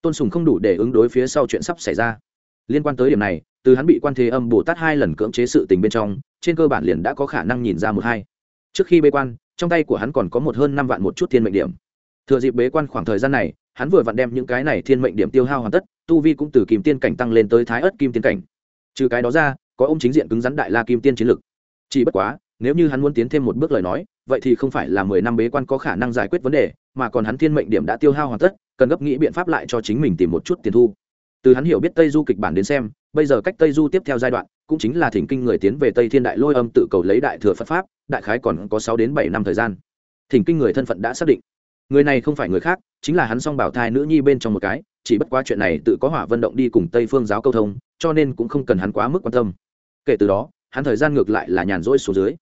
Tôn sùng không đủ để ứng đối phía sau chuyện sắp xảy ra liên quan tới điểm này, từ hắn bị quan thế âm bồ tát hai lần cưỡng chế sự tình bên trong, trên cơ bản liền đã có khả năng nhìn ra một hai. Trước khi bế quan, trong tay của hắn còn có một hơn năm vạn một chút thiên mệnh điểm. Thừa dịp bế quan khoảng thời gian này, hắn vừa vặn đem những cái này thiên mệnh điểm tiêu hao hoàn tất, tu vi cũng từ kim tiên cảnh tăng lên tới thái ớt kim tiên cảnh. Trừ cái đó ra, có ông chính diện cứng rắn đại la kim tiên chiến lực. Chỉ bất quá, nếu như hắn muốn tiến thêm một bước lời nói, vậy thì không phải là mười năm bế quan có khả năng giải quyết vấn đề, mà còn hắn thiên mệnh điểm đã tiêu hao hoàn tất, cần gấp nghĩ biện pháp lại cho chính mình tìm một chút tiền thu từ hắn hiểu biết tây du kịch bản đến xem, bây giờ cách tây du tiếp theo giai đoạn, cũng chính là thỉnh kinh người tiến về tây thiên đại lôi âm tự cầu lấy đại thừa phật pháp, đại khái còn có sáu đến bảy năm thời gian. Thỉnh kinh người thân phận đã xác định. Người này không phải người khác, chính là hắn song bảo thai nữ nhi bên trong một cái, chỉ bất quá chuyện này tự có hỏa vận động đi cùng tây phương giáo câu thông, cho nên cũng không cần hắn quá mức quan tâm. Kể từ đó, hắn thời gian ngược lại là nhàn rỗi xuống dưới.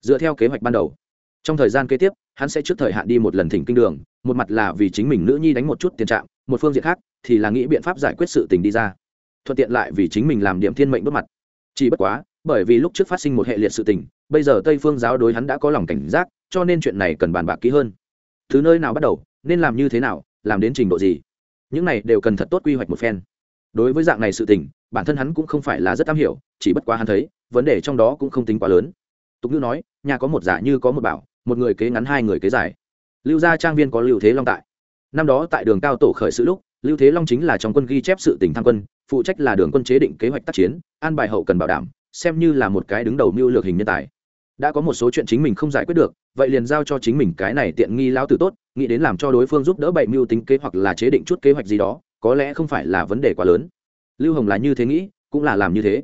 Dựa theo kế hoạch ban đầu, trong thời gian kế tiếp, hắn sẽ trước thời hạn đi một lần thỉnh kinh đường, một mặt là vì chính mình nữ nhi đánh một chút tiền trạng, một phương diện khác thì là nghĩ biện pháp giải quyết sự tình đi ra. Thuận tiện lại vì chính mình làm điểm thiên mệnh đốt mặt. Chỉ bất quá, bởi vì lúc trước phát sinh một hệ liệt sự tình, bây giờ tây phương giáo đối hắn đã có lòng cảnh giác, cho nên chuyện này cần bàn bạc kỹ hơn. Thứ nơi nào bắt đầu, nên làm như thế nào, làm đến trình độ gì? Những này đều cần thật tốt quy hoạch một phen. Đối với dạng này sự tình, bản thân hắn cũng không phải là rất am hiểu, chỉ bất quá hắn thấy, vấn đề trong đó cũng không tính quá lớn. Tục ngữ nói, nhà có một giả như có một bảo, một người kế ngắn hai người kế dài lưu gia trang viên có lưu thế long tại. Năm đó tại đường cao tổ khởi sự lúc lưu thế long chính là trong quân ghi chép sự tỉnh tham quân, phụ trách là đường quân chế định kế hoạch tác chiến, an bài hậu cần bảo đảm, xem như là một cái đứng đầu mưu lược hình nhân tài. Đã có một số chuyện chính mình không giải quyết được, vậy liền giao cho chính mình cái này tiện nghi lao tử tốt, nghĩ đến làm cho đối phương giúp đỡ bậy mưu tính kế hoặc là chế định chút kế hoạch gì đó, có lẽ không phải là vấn đề quá lớn. Lưu hồng là như thế nghĩ, cũng là làm như thế.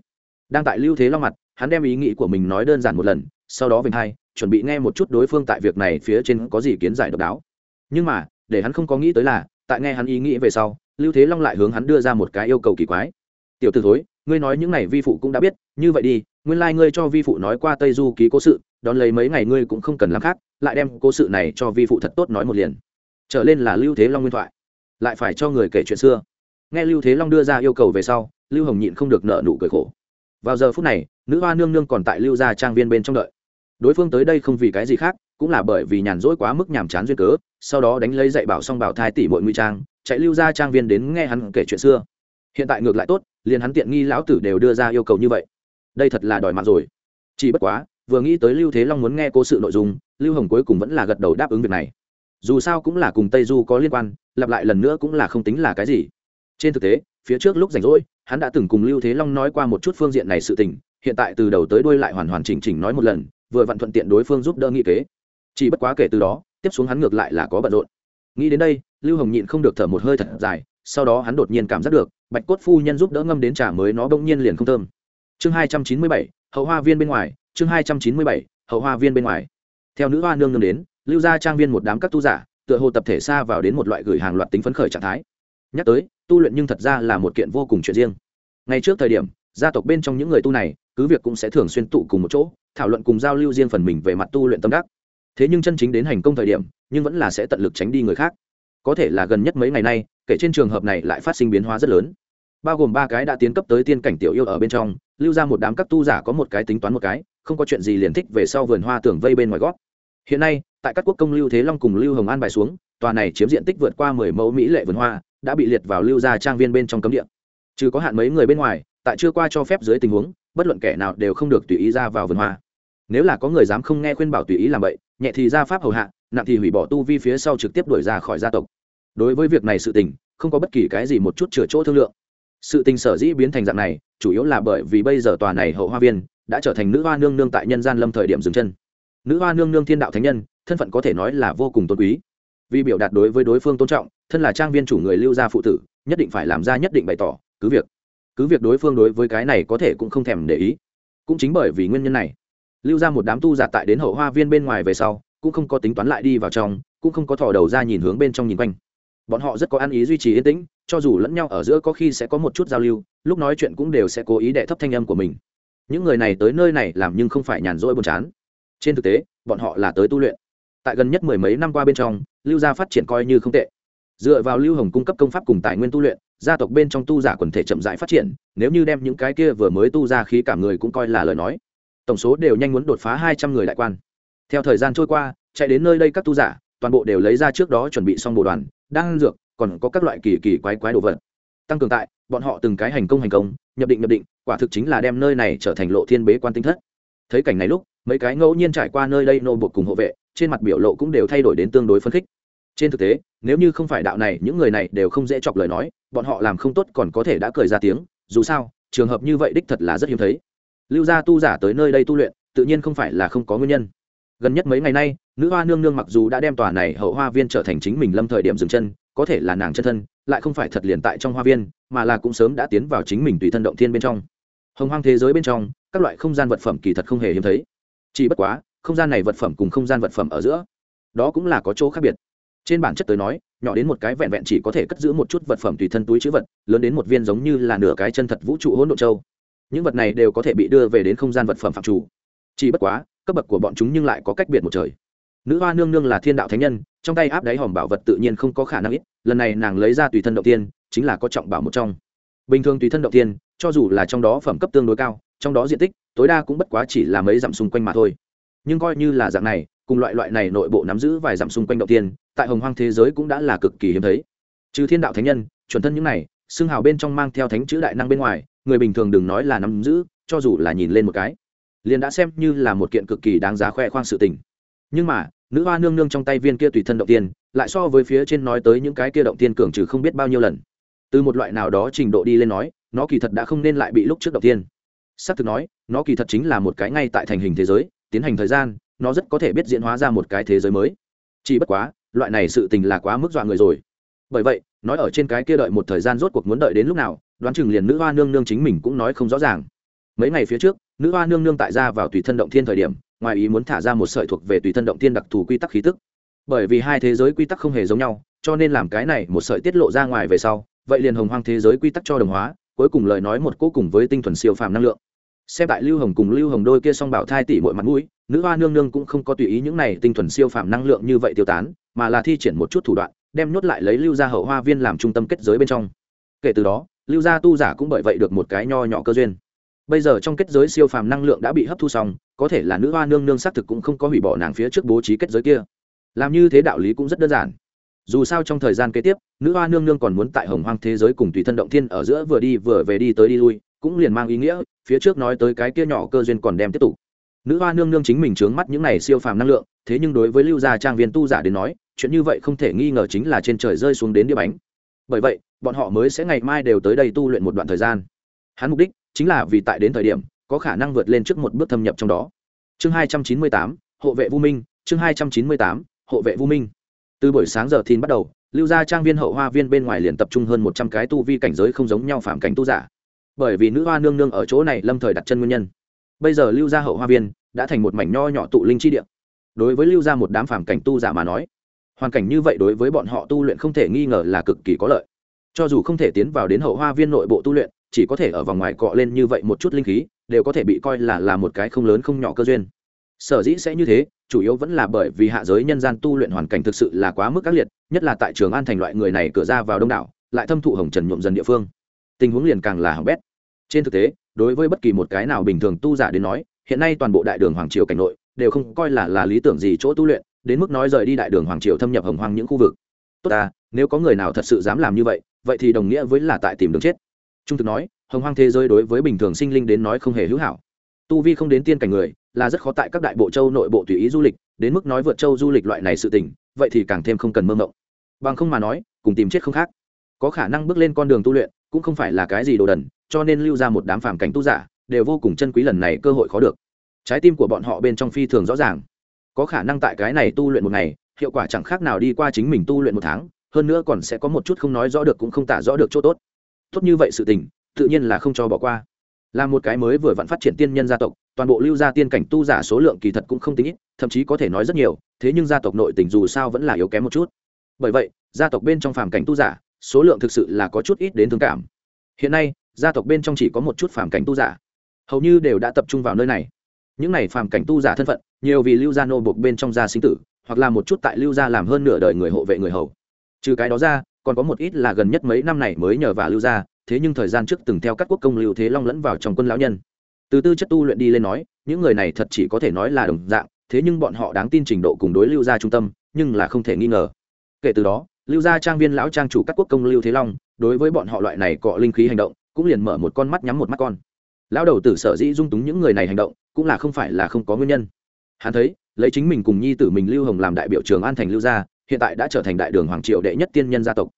Đang tại lưu thế long mặt, hắn đem ý nghĩ của mình nói đơn giản một lần, sau đó vinh hai, chuẩn bị nghe một chút đối phương tại việc này phía trên có gì kiến giải độc đáo. Nhưng mà, để hắn không có nghĩ tới là tại nghe hắn ý nghĩ về sau, lưu thế long lại hướng hắn đưa ra một cái yêu cầu kỳ quái. Tiểu t ử thối, ngươi nói những n à y vi phụ cũng đã biết, như vậy đi, nguyên lai、like、ngươi cho vi phụ nói qua tây du ký cố sự, đón lấy mấy ngày ngươi cũng không cần làm khác, lại đem cố sự này cho vi phụ thật tốt nói một liền. Trở lên là lưu thế long nguyên thoại. Lại phải cho người kể chuyện xưa. Nghe lưu thế long đưa ra yêu cầu về sau, lưu hồng nhịn không được nợ nụ cười khổ. Vào giờ phút này, nữ hoa nương nương còn tại lưu gia trang viên bên trong đợi. Đối phương tới đây không vì cái gì khác, cũng là bởi vì nhàn rỗi quá mức nhàm chán duyên cớ sau đó đánh lấy dạy bảo xong bảo thai tỷ bội nguy trang, chạy lưu ra trang viên đến nghe hắn kể chuyện xưa. Hiện tại ngược lại tốt, liền hắn tiện nghi lão tử đều đưa ra yêu cầu như vậy. Đây thật là đòi mạng rồi. Chỉ bất quá, vừa nghĩ tới lưu thế long muốn nghe cố sự nội dung, lưu hồng cuối cùng vẫn là gật đầu đáp ứng việc này. Dù sao cũng là cùng tây du có liên quan, lặp lại lần nữa cũng là không tính là cái gì. Trên thực tế, phía trước lúc rảnh rỗi, hắn đã từng cùng lưu thế long nói qua một chút phương diện này sự tình, hiện tại từ đầu tới đuôi lại hoàn hoàn chỉnh chỉnh nói một lần, vừa vặn thuận tiện đối phương giúp đỡ nghị kế. Chỉ bất quá kể từ đó tiếp xuống hắn ngược lại là có bận rộn. Nghĩ đến đây, lưu hồng nhịn không được thở một hơi thật dài, sau đó hắn đột nhiên cảm giác được, bạch cốt phu nhân giúp đỡ ngâm đến trà mới nó bỗng nhiên liền không thơm. Chương hai trăm chín mươi bảy, hậu hoa viên bên ngoài, chương hai trăm chín mươi bảy, hậu hoa viên bên ngoài. Theo nữ hoa nương nương đến, lưu gia trang viên một đám các tu giả, tựa hồ tập thể xa vào đến một loại gửi hàng loạt tính phấn khởi trạng thái. Nhắc tới, tu luyện nhưng thật ra là một kiện vô cùng chuyện riêng. Ngay trước thời điểm, gia tộc bên trong những người tu này, cứ việc cũng sẽ thường xuyên tụ cùng một chỗ, thảo luận cùng giao lưu riêng phần mình về mặt tu luyện tâm đắc thế nhưng chân chính đến hành công thời điểm, nhưng vẫn là sẽ tận lực tránh đi người khác. Có thể là gần nhất mấy ngày nay, kể trên trường hợp này lại phát sinh biến hóa rất lớn. Bao gồm ba cái đã tiến cấp tới tiên cảnh tiểu yêu ở bên trong, lưu ra một đám các tu giả có một cái tính toán một cái, không có chuyện gì liền thích về sau vườn hoa tưởng vây bên ngoài gót. Hiện nay, tại các quốc công lưu thế long cùng lưu hồng an bài xuống, tòa này chiếm diện tích vượt qua mười mẫu mỹ lệ vườn hoa, đã bị liệt vào lưu gia trang viên bên trong cấm địa. Trừ có hạn mấy người bên ngoài, tại chưa qua cho phép dưới tình huống, bất luận kẻ nào đều không được tùy ý ra vào vườn hoa nếu là có người dám không nghe khuyên bảo tùy ý làm vậy nhẹ thì ra pháp hầu hạ, nặng thì hủy bỏ tu vi phía sau trực tiếp đuổi ra khỏi gia tộc. Đối với việc này sự tình, không có bất kỳ cái gì một chút chừa chỗ thương lượng. Sự tình sở dĩ biến thành dạng này, chủ yếu là bởi vì bây giờ tòa này hậu hoa viên đã trở thành nữ hoa nương nương tại nhân gian lâm thời điểm dừng chân. Nữ hoa nương nương thiên đạo thánh nhân, thân phận có thể nói là vô cùng tôn quý. Vì biểu đạt đối với đối phương tôn trọng, thân là trang viên chủ người lưu gia phụ tử, nhất định phải làm ra nhất định bày tỏ, cứ việc cứ việc đối phương đối với cái này có thể cũng không thèm để ý. Cũng chính bởi vì nguyên nhân này lưu ra một đám tu giả tại đến hậu hoa viên bên ngoài về sau, cũng không có tính toán lại đi vào trong, cũng không có thò đầu ra nhìn hướng bên trong nhìn quanh. Bọn họ rất có ăn ý duy trì yên tĩnh, cho dù lẫn nhau ở giữa có khi sẽ có một chút giao lưu, lúc nói chuyện cũng đều sẽ cố ý đệ thấp thanh âm của mình. Những người này tới nơi này làm nhưng không phải nhàn rỗi buồn chán. Trên thực tế, bọn họ là tới tu luyện. Tại gần nhất mười mấy năm qua bên trong, lưu gia phát triển coi như không tệ. Dựa vào lưu hồng cung cấp công pháp cùng tài nguyên tu luyện, gia tộc bên trong tu giả quần thể chậm rãi phát triển, nếu như đem những cái kia vừa mới tu ra khí cảm người cũng coi là lời nói tổng số đều nhanh muốn đột phá hai trăm người đại quan. Theo thời gian trôi qua, chạy đến nơi đây các tu giả, toàn bộ đều lấy ra trước đó chuẩn bị xong bộ đoàn đang dược, còn có các loại kỳ kỳ quái quái đồ vật. Tăng cường tại, bọn họ từng cái hành công hành công, nhập định nhập định, quả thực chính là đem nơi này trở thành lộ thiên bế quan tinh thất. Thấy cảnh này lúc, mấy cái ngẫu nhiên trải qua nơi đây nô buộc cùng hộ vệ, trên mặt biểu lộ cũng đều thay đổi đến tương đối phân khích. Trên thực tế, nếu như không phải đạo này, những người này đều không dễ chọc lời nói, bọn họ làm không tốt còn có thể đã cười ra tiếng, dù sao, trường hợp như vậy đích thật là rất hiếm thấy lưu gia tu giả tới nơi đây tu luyện, tự nhiên không phải là không có nguyên nhân. Gần nhất mấy ngày nay, nữ hoa nương nương mặc dù đã đem tòa này hậu hoa viên trở thành chính mình lâm thời điểm dừng chân, có thể là nàng chân thân, lại không phải thật liền tại trong hoa viên, mà là cũng sớm đã tiến vào chính mình tùy thân động thiên bên trong. Hồng hoang thế giới bên trong, các loại không gian vật phẩm kỳ thật không hề hiếm thấy. Chỉ bất quá, không gian này vật phẩm cùng không gian vật phẩm ở giữa, đó cũng là có chỗ khác biệt. Trên bản chất tới nói, nhỏ đến một cái vẹn vẹn chỉ có thể cất giữ một chút vật phẩm tùy thân túi chữ vật, lớn đến một viên giống như là nửa cái chân thật vũ trụ hỗn độ châu những vật này đều có thể bị đưa về đến không gian vật phẩm phạm chủ. Chỉ bất quá, cấp bậc của bọn chúng nhưng lại có cách biệt một trời. Nữ hoa nương nương là thiên đạo thánh nhân, trong tay áp đáy hòm bảo vật tự nhiên không có khả năng ít, lần này nàng lấy ra tùy thân động tiên, chính là có trọng bảo một trong. Bình thường tùy thân động tiên, cho dù là trong đó phẩm cấp tương đối cao, trong đó diện tích, tối đa cũng bất quá chỉ là mấy dặm xung quanh mà thôi. Nhưng coi như là dạng này, cùng loại loại này nội bộ nắm giữ vài dặm xung quanh động tiên, tại hồng hoang thế giới cũng đã là cực kỳ hiếm thấy. Trừ thiên đạo thánh nhân, chuẩn thân những này, xương hào bên trong mang theo thánh chữ đại năng bên ngoài người bình thường đừng nói là nắm giữ, cho dù là nhìn lên một cái, liền đã xem như là một kiện cực kỳ đáng giá khoe khoang sự tình. Nhưng mà, nữ hoa nương nương trong tay viên kia tùy thân động tiên, lại so với phía trên nói tới những cái kia động tiên cường trừ không biết bao nhiêu lần. Từ một loại nào đó trình độ đi lên nói, nó kỳ thật đã không nên lại bị lúc trước động tiên. S ắ c thực nói, nó kỳ thật chính là một cái ngay tại thành hình thế giới, tiến hành thời gian, nó rất có thể biết diễn hóa ra một cái thế giới mới. Chỉ bất quá, loại này sự tình là quá mức dọa người rồi. Bởi vậy, nói ở trên cái kia đợi một thời gian rốt cuộc muốn đợi đến lúc nào đoán chừng liền nữ hoa nương nương chính mình cũng nói không rõ ràng. Mấy ngày phía trước, nữ hoa nương nương tại ra vào tùy thân động thiên thời điểm, ngoài ý muốn thả ra một sợi thuộc về tùy thân động thiên đặc thù quy tắc khí tức. Bởi vì hai thế giới quy tắc không hề giống nhau, cho nên làm cái này một sợi tiết lộ ra ngoài về sau, vậy liền hồng hoang thế giới quy tắc cho đồng hóa, cuối cùng lời nói một cố cùng với tinh thuần siêu phàm năng lượng. Xem tại lưu hồng cùng lưu hồng đôi kia song bảo thai tỷ mọi mặt mũi, nữ hoa nương nương cũng không có tùy ý những này tinh thuần siêu phàm năng lượng như vậy tiêu tán, mà là thi triển một chút thủ đoạn, đem nhốt lại lấy lưu gia hậu hoa viên làm trung tâm kết giới bên trong. Kể từ đó lưu gia tu giả cũng bởi vậy được một cái nho nhỏ cơ duyên. Bây giờ trong kết giới siêu phàm năng lượng đã bị hấp thu xong, có thể là nữ hoa nương nương xác thực cũng không có hủy bỏ nàng phía trước bố trí kết giới kia. Làm như thế đạo lý cũng rất đơn giản. Dù sao trong thời gian kế tiếp, nữ hoa nương nương còn muốn tại hồng hoang thế giới cùng tùy thân động thiên ở giữa vừa đi vừa về đi tới đi lui, cũng liền mang ý nghĩa, phía trước nói tới cái kia nhỏ cơ duyên còn đem tiếp tục. Nữ hoa nương nương chính mình trướng mắt những này siêu phàm năng lượng, thế nhưng đối với lưu gia trang viên tu giả đến nói, chuyện như vậy không thể nghi ngờ chính là trên trời rơi xuống đến đĩa bánh bởi vậy, bọn họ mới sẽ ngày mai đều tới đây tu luyện một đoạn thời gian. Hắn mục đích chính là vì tại đến thời điểm, có khả năng vượt lên trước một bước thâm nhập trong đó. Chương hai trăm chín mươi tám, hộ vệ vu minh, chương hai trăm chín mươi tám, hộ vệ vu minh. Từ buổi sáng giờ thìn bắt đầu, lưu gia trang viên hậu hoa viên bên ngoài liền tập trung hơn một trăm cái tu vi cảnh giới không giống nhau phạm cảnh tu giả. Bởi vì nữ hoa nương nương ở chỗ này lâm thời đặt chân nguyên nhân. Bây giờ lưu gia hậu hoa viên đã thành một mảnh nho nhỏ tụ linh chi địa. Đối với lưu gia một đám phạm cảnh tu giả mà nói hoàn cảnh như vậy đối với bọn họ tu luyện không thể nghi ngờ là cực kỳ có lợi. Cho dù không thể tiến vào đến hậu hoa viên nội bộ tu luyện, chỉ có thể ở vòng ngoài cọ lên như vậy một chút linh khí, đều có thể bị coi là là một cái không lớn không nhỏ cơ duyên. Sở dĩ sẽ như thế, chủ yếu vẫn là bởi vì hạ giới nhân gian tu luyện hoàn cảnh thực sự là quá mức ác liệt, nhất là tại trường an thành loại người này cửa ra vào đông đảo, lại thâm thụ hồng trần nhuộm dần địa phương. Tình huống liền càng là hỏng bét. Trên thực tế, đối với bất kỳ một cái nào bình thường tu giả đến nói, hiện nay toàn bộ đại đường hoàng triều cảnh nội, đều không coi là là lý tưởng gì chỗ tu luyện đến mức nói rời đi đại đường hoàng triều thâm nhập hồng hoang những khu vực. Tốt ta, nếu có người nào thật sự dám làm như vậy vậy thì đồng nghĩa với là tại tìm đường chết. Trung thực nói, hồng hoang thế giới đối với bình thường sinh linh đến nói không hề hữu hảo. Tu vi không đến tiên cảnh người, là rất khó tại các đại bộ châu nội bộ tùy ý du lịch, đến mức nói vượt châu du lịch loại này sự tình, vậy thì càng thêm không cần mơ mộng. Bằng không mà nói, cùng tìm chết không khác. Có khả năng bước lên con đường tu luyện, cũng không phải là cái gì đồ đần, cho nên lưu ra một đám phàm cảnh tu giả, đều vô cùng chân quý lần này cơ hội khó được. Trái tim của bọn họ bên trong phi thường rõ ràng có khả năng tại cái này tu luyện một ngày, hiệu quả chẳng khác nào đi qua chính mình tu luyện một tháng, hơn nữa còn sẽ có một chút không nói rõ được cũng không tả rõ được chỗ tốt. Tốt như vậy sự tình, tự nhiên là không cho bỏ qua. Là một cái mới vừa vặn phát triển tiên nhân gia tộc, toàn bộ lưu gia tiên cảnh tu giả số lượng kỳ thật cũng không tính ít, thậm chí có thể nói rất nhiều, thế nhưng gia tộc nội tình dù sao vẫn là yếu kém một chút. Bởi vậy, gia tộc bên trong phàm cảnh tu giả, số lượng thực sự là có chút ít đến thương cảm. Hiện nay, gia tộc bên trong chỉ có một chút phàm cảnh tu giả. Hầu như đều đã tập trung vào nơi này những này phàm cảnh tu giả thân phận, nhiều vì lưu gia nô buộc bên trong gia sinh tử, hoặc là một chút tại lưu gia làm hơn nửa đời người hộ vệ người hầu. Trừ cái đó ra, còn có một ít là gần nhất mấy năm này mới nhờ vào lưu gia, thế nhưng thời gian trước từng theo các quốc công lưu thế long lẫn vào trong quân lão nhân. Từ tư chất tu luyện đi lên nói, những người này thật chỉ có thể nói là đồng dạng, thế nhưng bọn họ đáng tin trình độ cùng đối lưu gia trung tâm, nhưng là không thể nghi ngờ. Kể từ đó, lưu gia trang viên lão trang chủ các quốc công lưu thế long, đối với bọn họ loại này cọ linh khí hành động, cũng liền mở một con mắt nhắm một mắt con. Lão đầu tử sở dĩ dung túng những người này hành động cũng là không phải là không có nguyên nhân. Hắn thấy, lấy chính mình cùng nhi tử mình lưu hồng làm đại biểu trường an thành lưu gia, hiện tại đã trở thành đại đường hoàng triệu đệ nhất tiên nhân gia tộc.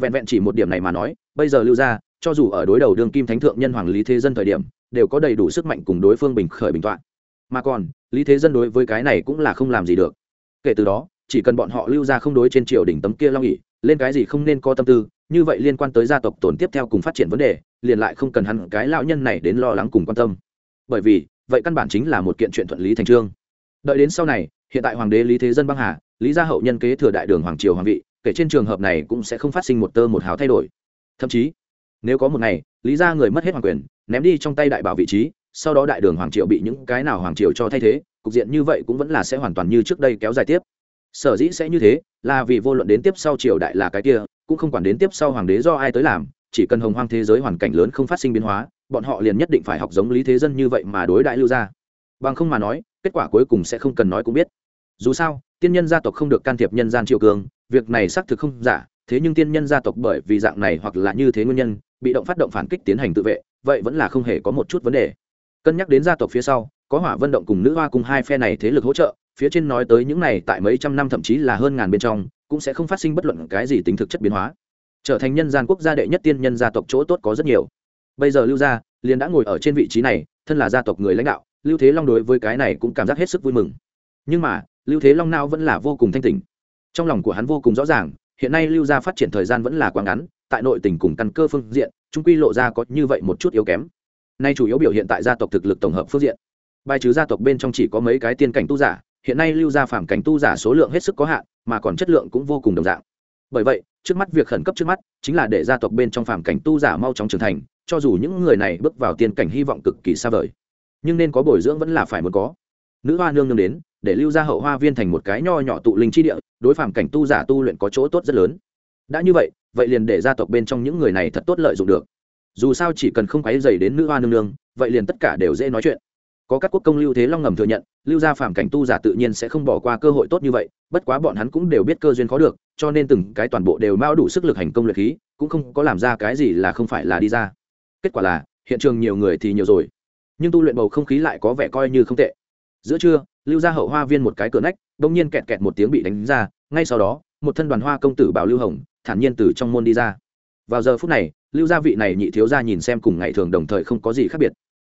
Vẹn vẹn chỉ một điểm này mà nói, bây giờ lưu gia, cho dù ở đối đầu đường kim thánh thượng nhân hoàng lý thế dân thời điểm, đều có đầy đủ sức mạnh cùng đối phương bình khởi bình toạn. Mà còn, lý thế dân đối với cái này cũng là không làm gì được. Kể từ đó, chỉ cần bọn họ lưu ra không đối trên triều đỉnh tấm kia long ỉ lên cái gì không nên có tâm tư, như vậy liên quan tới gia tộc tổn tiếp theo cùng phát triển vấn đề, liền lại không cần hắn cái lão nhân này đến lo lắng cùng quan tâm. Bởi vì vậy căn bản chính là một kiện chuyện thuận lý thành trương. Đợi đến sau này, hiện tại hoàng đế lý thế dân băng hà, lý gia hậu nhân kế thừa đại đường hoàng triều hoàng vị, kể trên trường hợp này cũng sẽ không phát sinh một tơ một hào thay đổi. Thậm chí, nếu có một ngày, lý gia người mất hết hoàng quyền, ném đi trong tay đại bảo vị trí, sau đó đại đường hoàng triều bị những cái nào hoàng triều cho thay thế, cục diện như vậy cũng vẫn là sẽ hoàn toàn như trước đây kéo dài tiếp. Sở dĩ sẽ như thế, là vì vô luận đến tiếp sau triều đại là cái kia, cũng không quản đến tiếp sau hoàng đế do ai tới làm, chỉ cần hồng hoang thế giới hoàn cảnh lớn không phát sinh biến hóa bọn họ liền nhất định phải học giống lý thế dân như vậy mà đối đại lưu ra bằng không mà nói, kết quả cuối cùng sẽ không cần nói cũng biết. Dù sao, tiên nhân gia tộc không được can thiệp nhân gian triều cường, việc này xác thực không giả, thế nhưng tiên nhân gia tộc bởi vì dạng này hoặc là như thế nguyên nhân, bị động phát động phản kích tiến hành tự vệ, vậy vẫn là không hề có một chút vấn đề. Cân nhắc đến gia tộc phía sau, có hỏa vận động cùng nữ hoa cùng hai phe này thế lực hỗ trợ, phía trên nói tới những này tại mấy trăm năm thậm chí là hơn ngàn bên trong, cũng sẽ không phát sinh bất luận cái gì tính thực chất biến hóa. Trở thành nhân gian quốc gia đệ nhất tiên nhân gia tộc chỗ tốt có rất nhiều bây giờ lưu gia liền đã ngồi ở trên vị trí này, thân là gia tộc người lãnh đạo, lưu thế long đối với cái này cũng cảm giác hết sức vui mừng. Nhưng mà, lưu thế long nào vẫn là vô cùng thanh tỉnh. Trong lòng của hắn vô cùng rõ ràng, hiện nay lưu gia phát triển thời gian vẫn là quá ngắn, tại nội tỉnh cùng căn cơ phương diện, trung quy lộ ra có như vậy một chút yếu kém. Nay chủ yếu biểu hiện tại gia tộc thực lực tổng hợp phương diện. Bài trừ gia tộc bên trong chỉ có mấy cái tiên cảnh tu giả, hiện nay lưu gia phạm cảnh tu giả số lượng hết sức có hạn, mà còn chất lượng cũng vô cùng đồng dạng. Bởi vậy, trước mắt việc khẩn cấp trước mắt, chính là để gia tộc bên trong phạm cảnh tu giả mau chóng trưởng thành cho dù những người này bước vào tiên cảnh hy vọng cực kỳ xa vời, nhưng nên có bồi dưỡng vẫn là phải muốn có. Nữ hoa nương nương đến, để lưu gia hậu hoa viên thành một cái nho nhỏ tụ linh chi địa, đối phạm cảnh tu giả tu luyện có chỗ tốt rất lớn. Đã như vậy vậy liền để gia tộc bên trong những người này thật tốt lợi dụng được. Dù sao chỉ cần không quấy dày đến nữ hoa nương nương, vậy liền tất cả đều dễ nói chuyện. Có các quốc công lưu thế long ngầm thừa nhận, lưu gia phạm cảnh tu giả tự nhiên sẽ không bỏ qua cơ hội tốt như vậy, bất quá bọn hắn cũng đều biết cơ duyên khó được, cho nên từng cái toàn bộ đều mao đủ sức lực hành công luyện khí, cũng không có làm ra cái gì là không phải là đi ra kết quả là, hiện trường nhiều người thì nhiều rồi. Nhưng tu luyện bầu không khí lại có vẻ coi như không tệ. Giữa trưa, lưu gia hậu hoa viên một cái cửa nách, bỗng nhiên kẹt kẹt một tiếng bị đánh ra, ngay sau đó, một thân đoàn hoa công tử bảo lưu hồng, thản nhiên từ trong môn đi ra. Vào giờ phút này, lưu gia vị này nhị thiếu gia nhìn xem cùng ngày thường đồng thời không có gì khác biệt.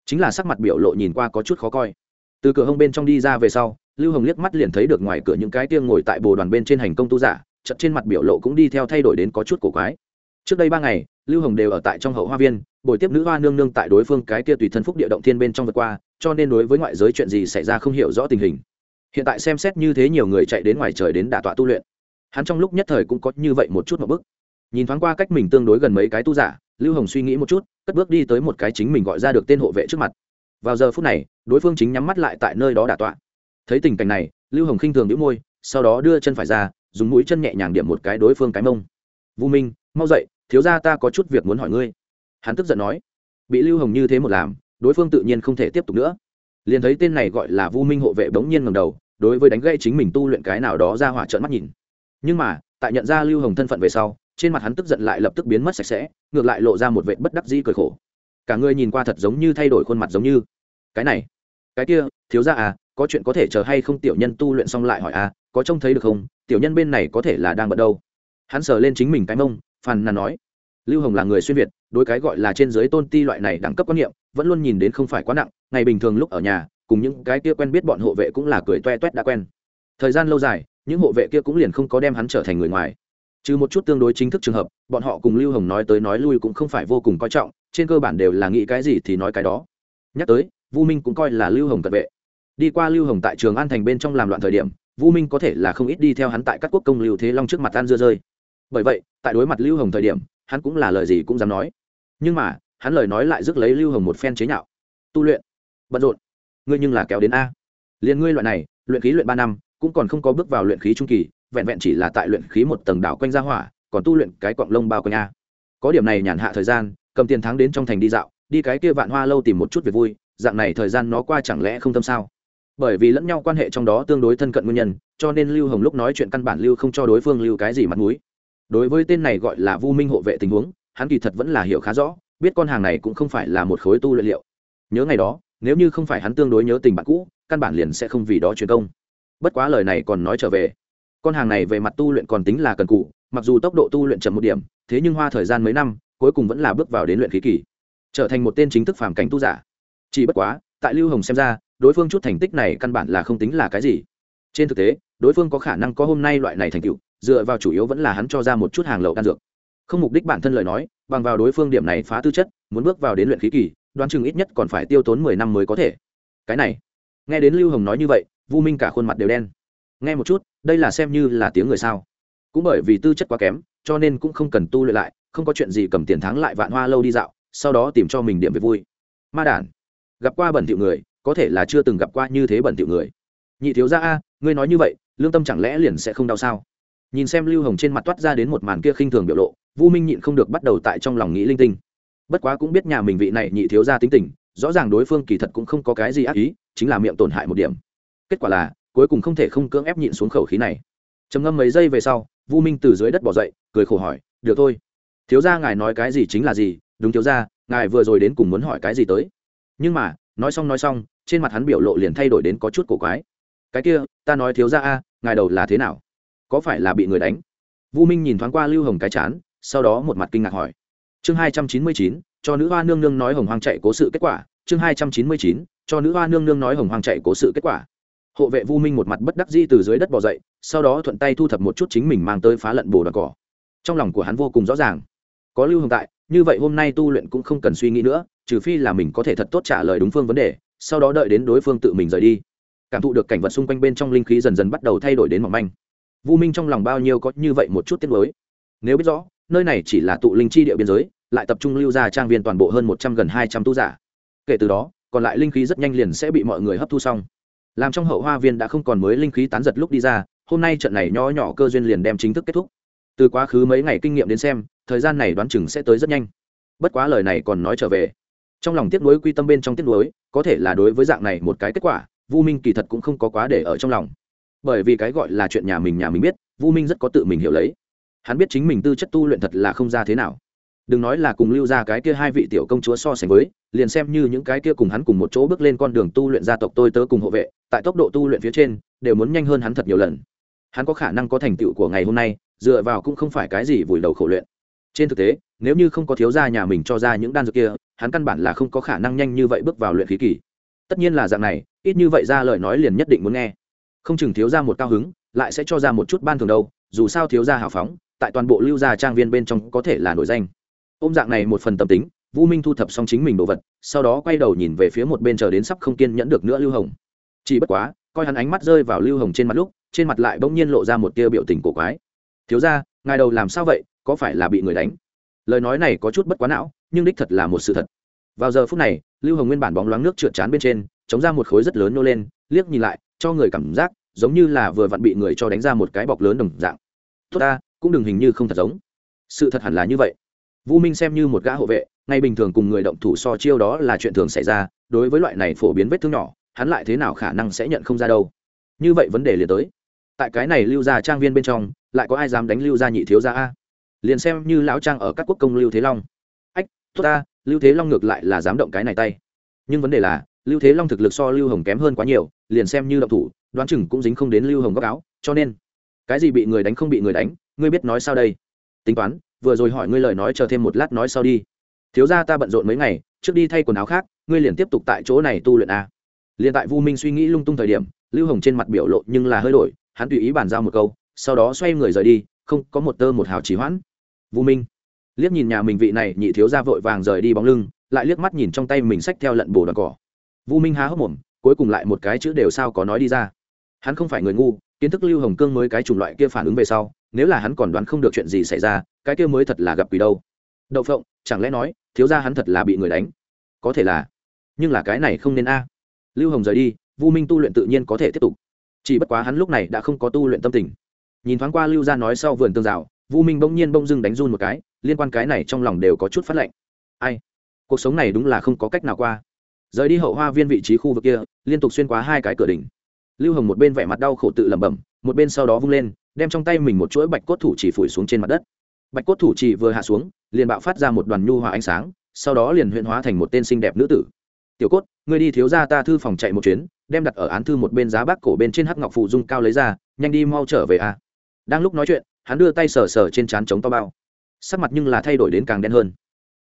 Chính là sắc mặt biểu lộ nhìn qua có chút khó coi. Từ cửa hông bên trong đi ra về sau, lưu hồng liếc mắt liền thấy được ngoài cửa những cái tiêng ngồi tại bồ đoàn bên trên hành công tu giả chật trên mặt biểu lộ cũng đi theo thay đổi đến có chút cổ quái. Trước đây ba ngày lưu hồng đều ở tại trong hậu hoa viên, buổi tiếp nữ hoa nương nương tại đối phương cái kia tùy thân phúc địa động thiên bên trong vượt qua, cho nên đối với ngoại giới chuyện gì xảy ra không hiểu rõ tình hình. Hiện tại xem xét như thế nhiều người chạy đến ngoài trời đến đả tọa tu luyện. Hắn trong lúc nhất thời cũng có như vậy một chút một bức nhìn thoáng qua cách mình tương đối gần mấy cái tu giả, lưu hồng suy nghĩ một chút, cất bước đi tới một cái chính mình gọi ra được tên hộ vệ trước mặt. Vào giờ phút này, đối phương chính nhắm mắt lại tại nơi đó đả tọa. Thấy tình cảnh này, lưu hồng khinh thường đĩu môi, sau đó đưa chân phải ra, dùng mũi chân nhẹ nhàng điểm một cái đối phương cái mông. Vu minh, mau dậy thiếu ra ta có chút việc muốn hỏi ngươi. Hắn tức giận nói. Bị lưu hồng như thế một làm, đối phương tự nhiên không thể tiếp tục nữa. Liền thấy tên này gọi là vu minh hộ vệ bỗng nhiên ngầm đầu, đối với đánh gây chính mình tu luyện cái nào đó ra hỏa trợn mắt nhìn. Nhưng mà, tại nhận ra lưu hồng thân phận về sau, trên mặt hắn tức giận lại lập tức biến mất sạch sẽ, ngược lại lộ ra một vệ bất đắc dĩ cười khổ. Cả người nhìn qua thật giống như thay đổi khuôn mặt giống như. Cái này, cái kia, thiếu ra à có chuyện có thể chờ hay không tiểu nhân tu luyện xong lại hỏi à có trông thấy được không? Tiểu nhân bên này có thể là đang bận đâu? Hắn sờ lên chính mình cái mông phàn nàn nói, lưu hồng là người xuyên việt, đối cái gọi là trên dưới tôn ti loại này đẳng cấp quan niệm, vẫn luôn nhìn đến không phải quá nặng, ngày bình thường lúc ở nhà, cùng những cái kia quen biết bọn hộ vệ cũng là cười toe toét đã quen. Thời gian lâu dài, những hộ vệ kia cũng liền không có đem hắn trở thành người ngoài. Trừ một chút tương đối chính thức trường hợp, bọn họ cùng lưu hồng nói tới nói lui cũng không phải vô cùng coi trọng, trên cơ bản đều là nghĩ cái gì thì nói cái đó. Nhắc tới, vu minh cũng coi là lưu hồng cận vệ. Đi qua lưu hồng tại trường an thành bên trong làm loạn thời điểm, vu minh có thể là không ít đi theo hắn tại các quốc công lưu thế long trước mặt tan dưa rơi bởi vậy, tại đối mặt lưu hồng thời điểm, hắn cũng là lời gì cũng dám nói. Nhưng mà, hắn lời nói lại rước lấy lưu hồng một phen chế nhạo. Tu luyện. Bận rộn. Ngươi nhưng là kéo đến a. Liền ngươi loại này, luyện khí luyện ba năm, cũng còn không có bước vào luyện khí trung kỳ, vẹn vẹn chỉ là tại luyện khí một tầng đảo quanh ra hỏa, còn tu luyện cái quạng lông bao quanh a. Có điểm này nhàn hạ thời gian, cầm tiền thắng đến trong thành đi dạo, đi cái kia vạn hoa lâu tìm một chút việc vui, dạng này thời gian nó qua chẳng lẽ không tâm sao? Bởi vì lẫn nhau quan hệ trong đó tương đối thân cận nguyên nhân, cho nên lưu hồng lúc nói chuyện căn bản lưu không cho đối phương lưu cái gì mặt mũi đối với tên này gọi là vu minh hộ vệ tình huống, hắn kỳ thật vẫn là hiểu khá rõ, biết con hàng này cũng không phải là một khối tu luyện liệu. Nhớ ngày đó, nếu như không phải hắn tương đối nhớ tình bạn cũ, căn bản liền sẽ không vì đó truyền công. Bất quá lời này còn nói trở về. Con hàng này về mặt tu luyện còn tính là cần cụ mặc dù tốc độ tu luyện chậm một điểm, thế nhưng hoa thời gian mấy năm, cuối cùng vẫn là bước vào đến luyện khí kỳ. Trở thành một tên chính thức phàm cảnh tu giả. Chỉ bất quá, tại lưu hồng xem ra, đối phương chút thành tích này căn bản là không tính là cái gì. Trên thực tế, đối phương có khả năng có hôm nay loại này thành tựu dựa vào chủ yếu vẫn là hắn cho ra một chút hàng lậu đan dược. Không mục đích bản thân lời nói, bằng vào đối phương điểm này phá tư chất, muốn bước vào đến luyện khí kỳ, đoán chừng ít nhất còn phải tiêu tốn mười năm mới có thể. Cái này, nghe đến lưu hồng nói như vậy, vu minh cả khuôn mặt đều đen. Nghe một chút, đây là xem như là tiếng người sao. Cũng bởi vì tư chất quá kém, cho nên cũng không cần tu luyện lại, không có chuyện gì cầm tiền thắng lại vạn hoa lâu đi dạo, sau đó tìm cho mình điểm về vui. Ma đản, gặp qua bẩn thiệu người, có thể là chưa từng gặp qua như thế bẩn thiệu người. Nhị thiếu gia a, ngươi nói như vậy, lương tâm chẳng lẽ liền sẽ không đau sao? Nhìn xem lưu hồng trên mặt toát ra đến một màn kia khinh thường biểu lộ, vu minh nhịn không được bắt đầu tại trong lòng nghĩ linh tinh. Bất quá cũng biết nhà mình vị này nhị thiếu gia tính tình, rõ ràng đối phương kỳ thật cũng không có cái gì ác ý, chính là miệng tổn hại một điểm. Kết quả là, cuối cùng không thể không cưỡng ép nhịn xuống khẩu khí này. Trầm ngâm mấy giây về sau, vu minh từ dưới đất bỏ dậy, cười khổ hỏi, được thôi. Thiếu gia ngài nói cái gì chính là gì? Đúng thiếu gia, ngài vừa rồi đến cùng muốn hỏi cái gì tới? Nhưng mà, nói xong nói xong, trên mặt hắn biểu lộ liền thay đổi đến có chút cổ quái. Cái kia, ta nói thiếu gia a, ngài đầu là thế nào? Có phải là bị người đánh? Vu minh nhìn thoáng qua lưu hồng cái chán, sau đó một mặt kinh ngạc hỏi. Chương hai trăm chín mươi chín, cho nữ hoa nương nương nói hồng hoang chạy cố sự kết quả. Chương hai trăm chín mươi chín, cho nữ hoa nương nương nói hồng hoang chạy cố sự kết quả. Hộ vệ vu minh một mặt bất đắc di từ dưới đất bỏ dậy, sau đó thuận tay thu thập một chút chính mình mang tới phá lận bồ đoàn cỏ. Trong lòng của hắn vô cùng rõ ràng. Có lưu hồng tại, như vậy hôm nay tu luyện cũng không cần suy nghĩ nữa, trừ phi là mình có thể thật tốt trả lời đúng phương vấn đề, sau đó đợi đến đối phương tự mình rời đi. Cảm thụ được cảnh vật xung quanh bên trong linh khí dần dần bắt đầu thay đổi đến mỏng manh vu minh trong lòng bao nhiêu có như vậy một chút tiết mới nếu biết rõ, nơi này chỉ là tụ linh chi địa biên giới, lại tập trung lưu ra trang viên toàn bộ hơn một trăm gần hai trăm tu giả. Kể từ đó, còn lại linh khí rất nhanh liền sẽ bị mọi người hấp thu xong. Làm trong hậu hoa viên đã không còn mới linh khí tán giật lúc đi ra, hôm nay trận này nho nhỏ cơ duyên liền đem chính thức kết thúc. Từ quá khứ mấy ngày kinh nghiệm đến xem, thời gian này đoán chừng sẽ tới rất nhanh. Bất quá lời này còn nói trở về. Trong lòng tiếc nuối quy tâm bên trong tiếc nuối, có thể là đối với dạng này một cái kết quả, vu minh kỳ thật cũng không có quá để ở trong lòng bởi vì cái gọi là chuyện nhà mình nhà mình biết, vu minh rất có tự mình hiểu lấy. Hắn biết chính mình tư chất tu luyện thật là không ra thế nào. Đừng nói là cùng lưu ra cái kia hai vị tiểu công chúa so sánh với, liền xem như những cái kia cùng hắn cùng một chỗ bước lên con đường tu luyện gia tộc tôi tớ cùng hộ vệ, tại tốc độ tu luyện phía trên, đều muốn nhanh hơn hắn thật nhiều lần. Hắn có khả năng có thành tựu của ngày hôm nay, dựa vào cũng không phải cái gì vùi đầu khổ luyện. Trên thực tế, nếu như không có thiếu gia nhà mình cho ra những đan dược kia, hắn căn bản là không có khả năng nhanh như vậy bước vào luyện khí kỳ. Tất nhiên là dạng này, ít như vậy ra lời nói liền nhất định muốn nghe không chừng thiếu gia một cao hứng, lại sẽ cho ra một chút ban thường đâu, dù sao thiếu gia hào phóng, tại toàn bộ lưu gia trang viên bên trong có thể là nổi danh. Ôm dạng này một phần tâm tính vũ minh thu thập xong chính mình đồ vật, sau đó quay đầu nhìn về phía một bên chờ đến sắp không kiên nhẫn được nữa lưu hồng. Chỉ bất quá, coi hắn ánh mắt rơi vào lưu hồng trên mặt lúc, trên mặt lại bỗng nhiên lộ ra một tia biểu tình cổ quái. Thiếu ra ngài đầu làm sao vậy? Có phải là bị người đánh? Lời nói này có chút bất quá não, nhưng đích thật là một sự thật. Vào giờ phút này, lưu hồng nguyên bản bóng loáng nước trượt chán bên trên, chống ra một khối rất lớn nô lên, liếc nhìn lại, cho người cảm giác giống như là vừa vặn bị người cho đánh ra một cái bọc lớn đồng dạng. Tốt ta, cũng đừng hình như không thật giống. Sự thật hẳn là như vậy. Vũ minh xem như một gã hộ vệ, ngay bình thường cùng người động thủ so chiêu đó là chuyện thường xảy ra, đối với loại này phổ biến vết thương nhỏ, hắn lại thế nào khả năng sẽ nhận không ra đâu. Như vậy vấn đề liền tới. Tại cái này lưu ra trang viên bên trong, lại có ai dám đánh lưu ra nhị thiếu ra a? Liền xem như lão trang ở các quốc công lưu thế long. Ách, tốt ta, lưu thế long ngược lại là dám động cái này tay. Nhưng vấn đề là lưu thế long thực lực so lưu hồng kém hơn quá nhiều, liền xem như động thủ, đoán chừng cũng dính không đến lưu hồng góc áo, cho nên, cái gì bị người đánh không bị người đánh, ngươi biết nói sao đây? Tính toán, vừa rồi hỏi ngươi lời nói chờ thêm một lát nói sau đi. Thiếu ra ta bận rộn mấy ngày, trước đi thay quần áo khác, ngươi liền tiếp tục tại chỗ này tu luyện a. Liền tại vu minh suy nghĩ lung tung thời điểm, lưu hồng trên mặt biểu lộ nhưng là hơi đổi, hắn tùy ý bàn giao một câu, sau đó xoay người rời đi, không có một tơ một hào trì hoãn. Vu minh, liếc nhìn nhà mình vị này nhị thiếu ra vội vàng rời đi bóng lưng, lại liếc mắt nhìn trong tay mình xách theo lận bồ đoàn cỏ vu minh há hốc mồm, cuối cùng lại một cái chữ đều sao có nói đi ra. Hắn không phải người ngu, kiến thức lưu hồng cương mới cái chủng loại kia phản ứng về sau, nếu là hắn còn đoán không được chuyện gì xảy ra, cái kia mới thật là gặp quỷ đâu. Đậu phộng, chẳng lẽ nói, thiếu ra hắn thật là bị người đánh? Có thể là. Nhưng là cái này không nên a. Lưu hồng rời đi, vu minh tu luyện tự nhiên có thể tiếp tục. Chỉ bất quá hắn lúc này đã không có tu luyện tâm tình. Nhìn thoáng qua lưu gia nói sau vườn tương rào, vu minh bỗng nhiên bỗng dưng đánh run một cái, liên quan cái này trong lòng đều có chút phát lệnh. Ai? Cuộc sống này đúng là không có cách nào qua rời đi hậu hoa viên vị trí khu vực kia, liên tục xuyên qua hai cái cửa đỉnh. Lưu hồng một bên vẻ mặt đau khổ tự lẩm bẩm, một bên sau đó vung lên, đem trong tay mình một chuỗi bạch cốt thủ chỉ phủi xuống trên mặt đất. Bạch cốt thủ chỉ vừa hạ xuống, liền bạo phát ra một đoàn nhu hòa ánh sáng, sau đó liền huyện hóa thành một tên xinh đẹp nữ tử. Tiểu cốt, ngươi đi thiếu ra ta thư phòng chạy một chuyến, đem đặt ở án thư một bên giá bác cổ bên trên hắc ngọc phụ dung cao lấy ra, nhanh đi mau trở về a. Đang lúc nói chuyện, hắn đưa tay sờ sờ trên trán chống to bao. Sắc mặt nhưng là thay đổi đến càng đen hơn.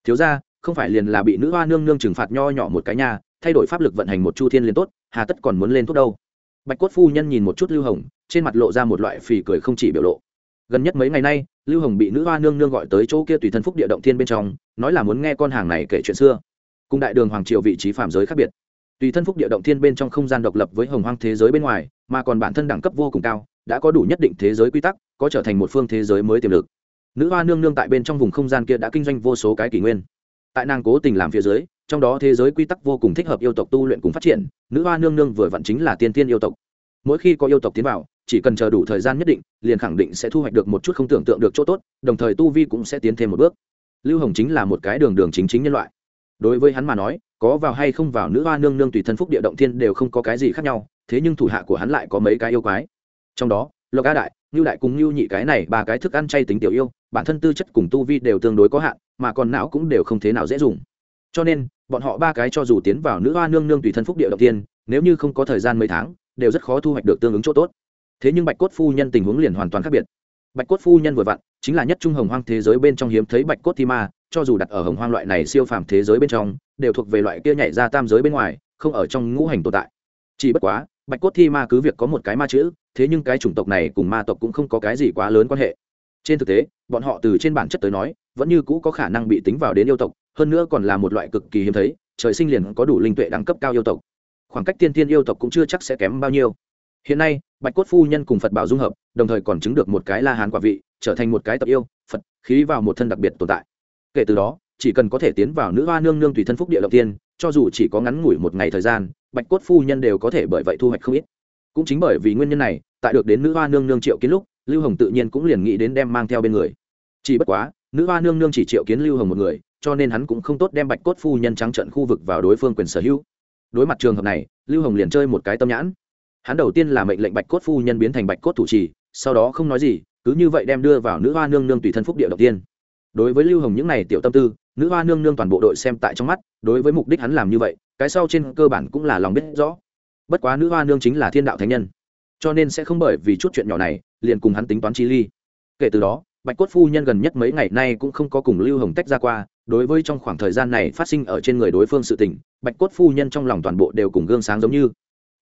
Thiếu ra không phải liền là bị nữ hoa nương nương trừng phạt nho nhỏ một cái nhà thay đổi pháp lực vận hành một chu thiên liền tốt, hà tất còn muốn lên thuốc đâu. Bạch cốt phu nhân nhìn một chút lưu hồng, trên mặt lộ ra một loại phì cười không chỉ biểu lộ. Gần nhất mấy ngày nay, lưu hồng bị nữ hoa nương nương gọi tới chỗ kia tùy thân phúc địa động thiên bên trong, nói là muốn nghe con hàng này kể chuyện xưa. Cùng đại đường hoàng triều vị trí phạm giới khác biệt. Tùy thân phúc địa động thiên bên trong không gian độc lập với hồng hoang thế giới bên ngoài, mà còn bản thân đẳng cấp vô cùng cao, đã có đủ nhất định thế giới quy tắc, có trở thành một phương thế giới mới tiềm lực. Nữ hoa nương nương tại bên trong vùng không gian kia đã kinh doanh vô số cái kỷ nguyên tại nàng cố tình làm phía dưới, trong đó thế giới quy tắc vô cùng thích hợp yêu tộc tu luyện cùng phát triển, nữ hoa nương nương vừa vặn chính là tiên tiên yêu tộc. Mỗi khi có yêu tộc tiến vào, chỉ cần chờ đủ thời gian nhất định, liền khẳng định sẽ thu hoạch được một chút không tưởng tượng được chỗ tốt, đồng thời tu vi cũng sẽ tiến thêm một bước. Lưu hồng chính là một cái đường đường chính chính nhân loại. Đối với hắn mà nói, có vào hay không vào nữ hoa nương nương tùy thân phúc địa động thiên đều không có cái gì khác nhau, thế nhưng thủ hạ của hắn lại có mấy cái yêu quái. Trong đó, lộc a đại ngưu đại cùng ngưu nhị cái này ba cái thức ăn chay tính tiểu yêu, bản thân tư chất cùng tu vi đều tương đối có hạn, mà còn não cũng đều không thế nào dễ dùng. Cho nên, bọn họ ba cái cho dù tiến vào nữ hoa nương nương tùy thân phúc địa đầu tiên, nếu như không có thời gian mấy tháng, đều rất khó thu hoạch được tương ứng chỗ tốt. Thế nhưng bạch cốt phu nhân tình huống liền hoàn toàn khác biệt. Bạch cốt phu nhân vừa vặn, chính là nhất trung hồng hoang thế giới bên trong hiếm thấy bạch cốt thi ma, cho dù đặt ở hồng hoang loại này siêu phàm thế giới bên trong, đều thuộc về loại kia nhảy ra tam giới bên ngoài, không ở trong ngũ hành tồn tại. Chỉ bất quá bạch cốt thi ma cứ việc có một cái ma chữ, thế nhưng cái chủng tộc này cùng ma tộc cũng không có cái gì quá lớn quan hệ. Trên thực tế, bọn họ từ trên bản chất tới nói, vẫn như cũ có khả năng bị tính vào đến yêu tộc, hơn nữa còn là một loại cực kỳ hiếm thấy, trời sinh liền có đủ linh tuệ đẳng cấp cao yêu tộc. Khoảng cách tiên tiên yêu tộc cũng chưa chắc sẽ kém bao nhiêu. Hiện nay, bạch cốt phu nhân cùng phật bảo dung hợp, đồng thời còn chứng được một cái la hán quả vị, trở thành một cái tập yêu, phật, khí vào một thân đặc biệt tồn tại. Kể từ đó, chỉ cần có thể tiến vào nữ hoa nương nương tùy thân phúc địa đầu tiên cho dù chỉ có ngắn ngủi một ngày thời gian, bạch cốt phu nhân đều có thể bởi vậy thu hoạch không ít. Cũng chính bởi vì nguyên nhân này, tại được đến nữ hoa nương nương triệu kiến lúc, lưu hồng tự nhiên cũng liền nghĩ đến đem mang theo bên người. Chỉ bất quá, nữ hoa nương nương chỉ triệu kiến lưu hồng một người, cho nên hắn cũng không tốt đem bạch cốt phu nhân trắng trận khu vực vào đối phương quyền sở hữu. Đối mặt trường hợp này, lưu hồng liền chơi một cái tâm nhãn. Hắn đầu tiên là mệnh lệnh bạch cốt phu nhân biến thành bạch cốt thủ trì, sau đó không nói gì, cứ như vậy đem đưa vào nữ hoa nương nương tùy thân phúc địa đầu tiên đối với lưu hồng những này tiểu tâm tư, nữ hoa nương nương toàn bộ đội xem tại trong mắt, đối với mục đích hắn làm như vậy, cái sau trên cơ bản cũng là lòng biết rõ. Bất quá nữ hoa nương chính là thiên đạo thánh nhân, cho nên sẽ không bởi vì chút chuyện nhỏ này, liền cùng hắn tính toán chi ly. Kể từ đó, bạch cốt phu nhân gần nhất mấy ngày nay cũng không có cùng lưu hồng tách ra qua, đối với trong khoảng thời gian này phát sinh ở trên người đối phương sự tình, bạch cốt phu nhân trong lòng toàn bộ đều cùng gương sáng giống như.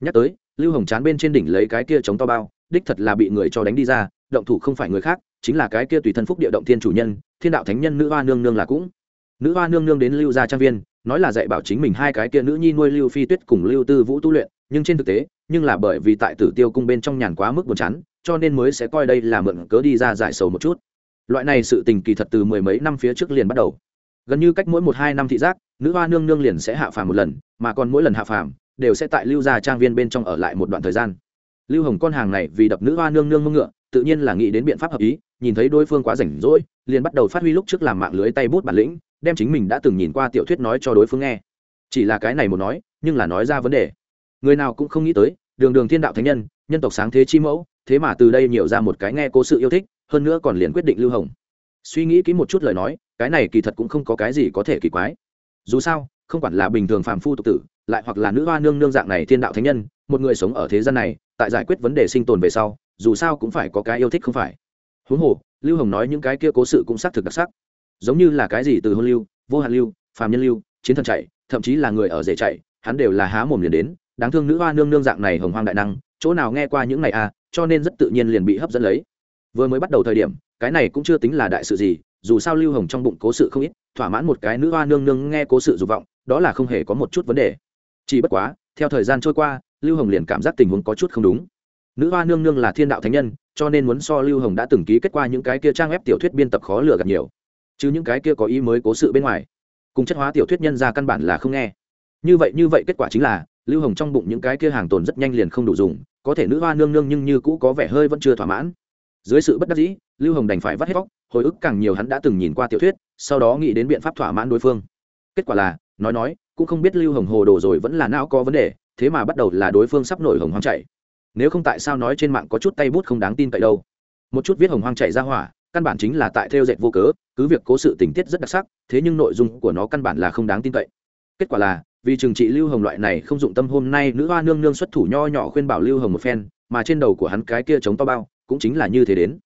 Nhắc tới, lưu hồng chán bên trên đỉnh lấy cái kia chống to bao đích thật là bị người cho đánh đi ra, động thủ không phải người khác, chính là cái kia tùy thân phúc địa động thiên chủ nhân, thiên đạo thánh nhân nữ hoa nương nương là cũng. Nữ hoa nương nương đến lưu gia trang viên, nói là dạy bảo chính mình hai cái kia nữ nhi nuôi lưu phi tuyết cùng lưu tư vũ tu luyện, nhưng trên thực tế, nhưng là bởi vì tại tử tiêu cung bên trong nhàn quá mức buồn chán, cho nên mới sẽ coi đây là mượn cớ đi ra giải sầu một chút. Loại này sự tình kỳ thật từ mười mấy năm phía trước liền bắt đầu. Gần như cách mỗi một hai năm thị giác, nữ hoa nương nương liền sẽ hạ phàm một lần, mà còn mỗi lần hạ phàm, đều sẽ tại lưu gia trang viên bên trong ở lại một đoạn thời gian lưu hồng con hàng này vì đập nữ hoa nương nương mông ngựa, tự nhiên là nghĩ đến biện pháp hợp ý, nhìn thấy đối phương quá rảnh rỗi, liền bắt đầu phát huy lúc trước làm mạng lưới tay bút bản lĩnh, đem chính mình đã từng nhìn qua tiểu thuyết nói cho đối phương nghe. Chỉ là cái này một nói, nhưng là nói ra vấn đề. Người nào cũng không nghĩ tới, đường đường thiên đạo thánh nhân nhân tộc sáng thế chi mẫu, thế mà từ đây nhiều ra một cái nghe cố sự yêu thích, hơn nữa còn liền quyết định lưu hồng. Suy nghĩ kỹ một chút lời nói, cái này kỳ thật cũng không có cái gì có thể kỳ quái. Dù sao, không quản là bình thường phàm phu tục tử, lại hoặc là nữ hoa nương nương dạng này thiên đạo thánh nhân, một người sống ở thế gian này tại giải quyết vấn đề sinh tồn về sau, dù sao cũng phải có cái yêu thích không phải. Huống hồ, lưu hồng nói những cái kia cố sự cũng xác thực đặc sắc. Giống như là cái gì từ hôn lưu, vô hạn lưu, phàm nhân lưu, chiến thần chạy, thậm chí là người ở rể chạy, hắn đều là há mồm liền đến. Đáng thương nữ hoa nương nương dạng này hồng hoang đại năng, chỗ nào nghe qua những này à cho nên rất tự nhiên liền bị hấp dẫn lấy. Vừa mới bắt đầu thời điểm, cái này cũng chưa tính là đại sự gì, dù sao lưu hồng trong bụng cố sự không ít, thỏa mãn một cái nữ hoa nương nương nghe cố sự dục vọng, đó là không hề có một chút vấn đề. Chỉ bất quá, theo thời gian trôi qua lưu hồng liền cảm giác tình huống có chút không đúng. Nữ hoa nương nương là thiên đạo thánh nhân, cho nên muốn so lưu hồng đã từng ký kết qua những cái kia trang web tiểu thuyết biên tập khó lừa gặp nhiều. Chứ những cái kia có ý mới cố sự bên ngoài, cùng chất hóa tiểu thuyết nhân ra căn bản là không nghe. Như vậy như vậy kết quả chính là, lưu hồng trong bụng những cái kia hàng tồn rất nhanh liền không đủ dùng, có thể nữ hoa nương nương nhưng như cũ có vẻ hơi vẫn chưa thỏa mãn. Dưới sự bất đắc dĩ, lưu hồng đành phải vắt hết vóc hồi ức càng nhiều hắn đã từng nhìn qua tiểu thuyết, sau đó nghĩ đến biện pháp thỏa mãn đối phương. Kết quả là, nói nói, cũng không biết lưu hồng hồ đồ rồi vẫn là não có vấn đề thế mà bắt đầu là đối phương sắp nổi hồng hoang chạy. Nếu không tại sao nói trên mạng có chút tay bút không đáng tin cậy đâu. Một chút viết hồng hoang chạy ra hỏa, căn bản chính là tại theo dệt vô cớ, cứ việc cố sự tình tiết rất đặc sắc, thế nhưng nội dung của nó căn bản là không đáng tin cậy. Kết quả là, vì trừng trị lưu hồng loại này không dụng tâm hôm nay nữ hoa nương nương xuất thủ nho nhỏ khuyên bảo lưu hồng một phen, mà trên đầu của hắn cái kia chống to bao, cũng chính là như thế đến.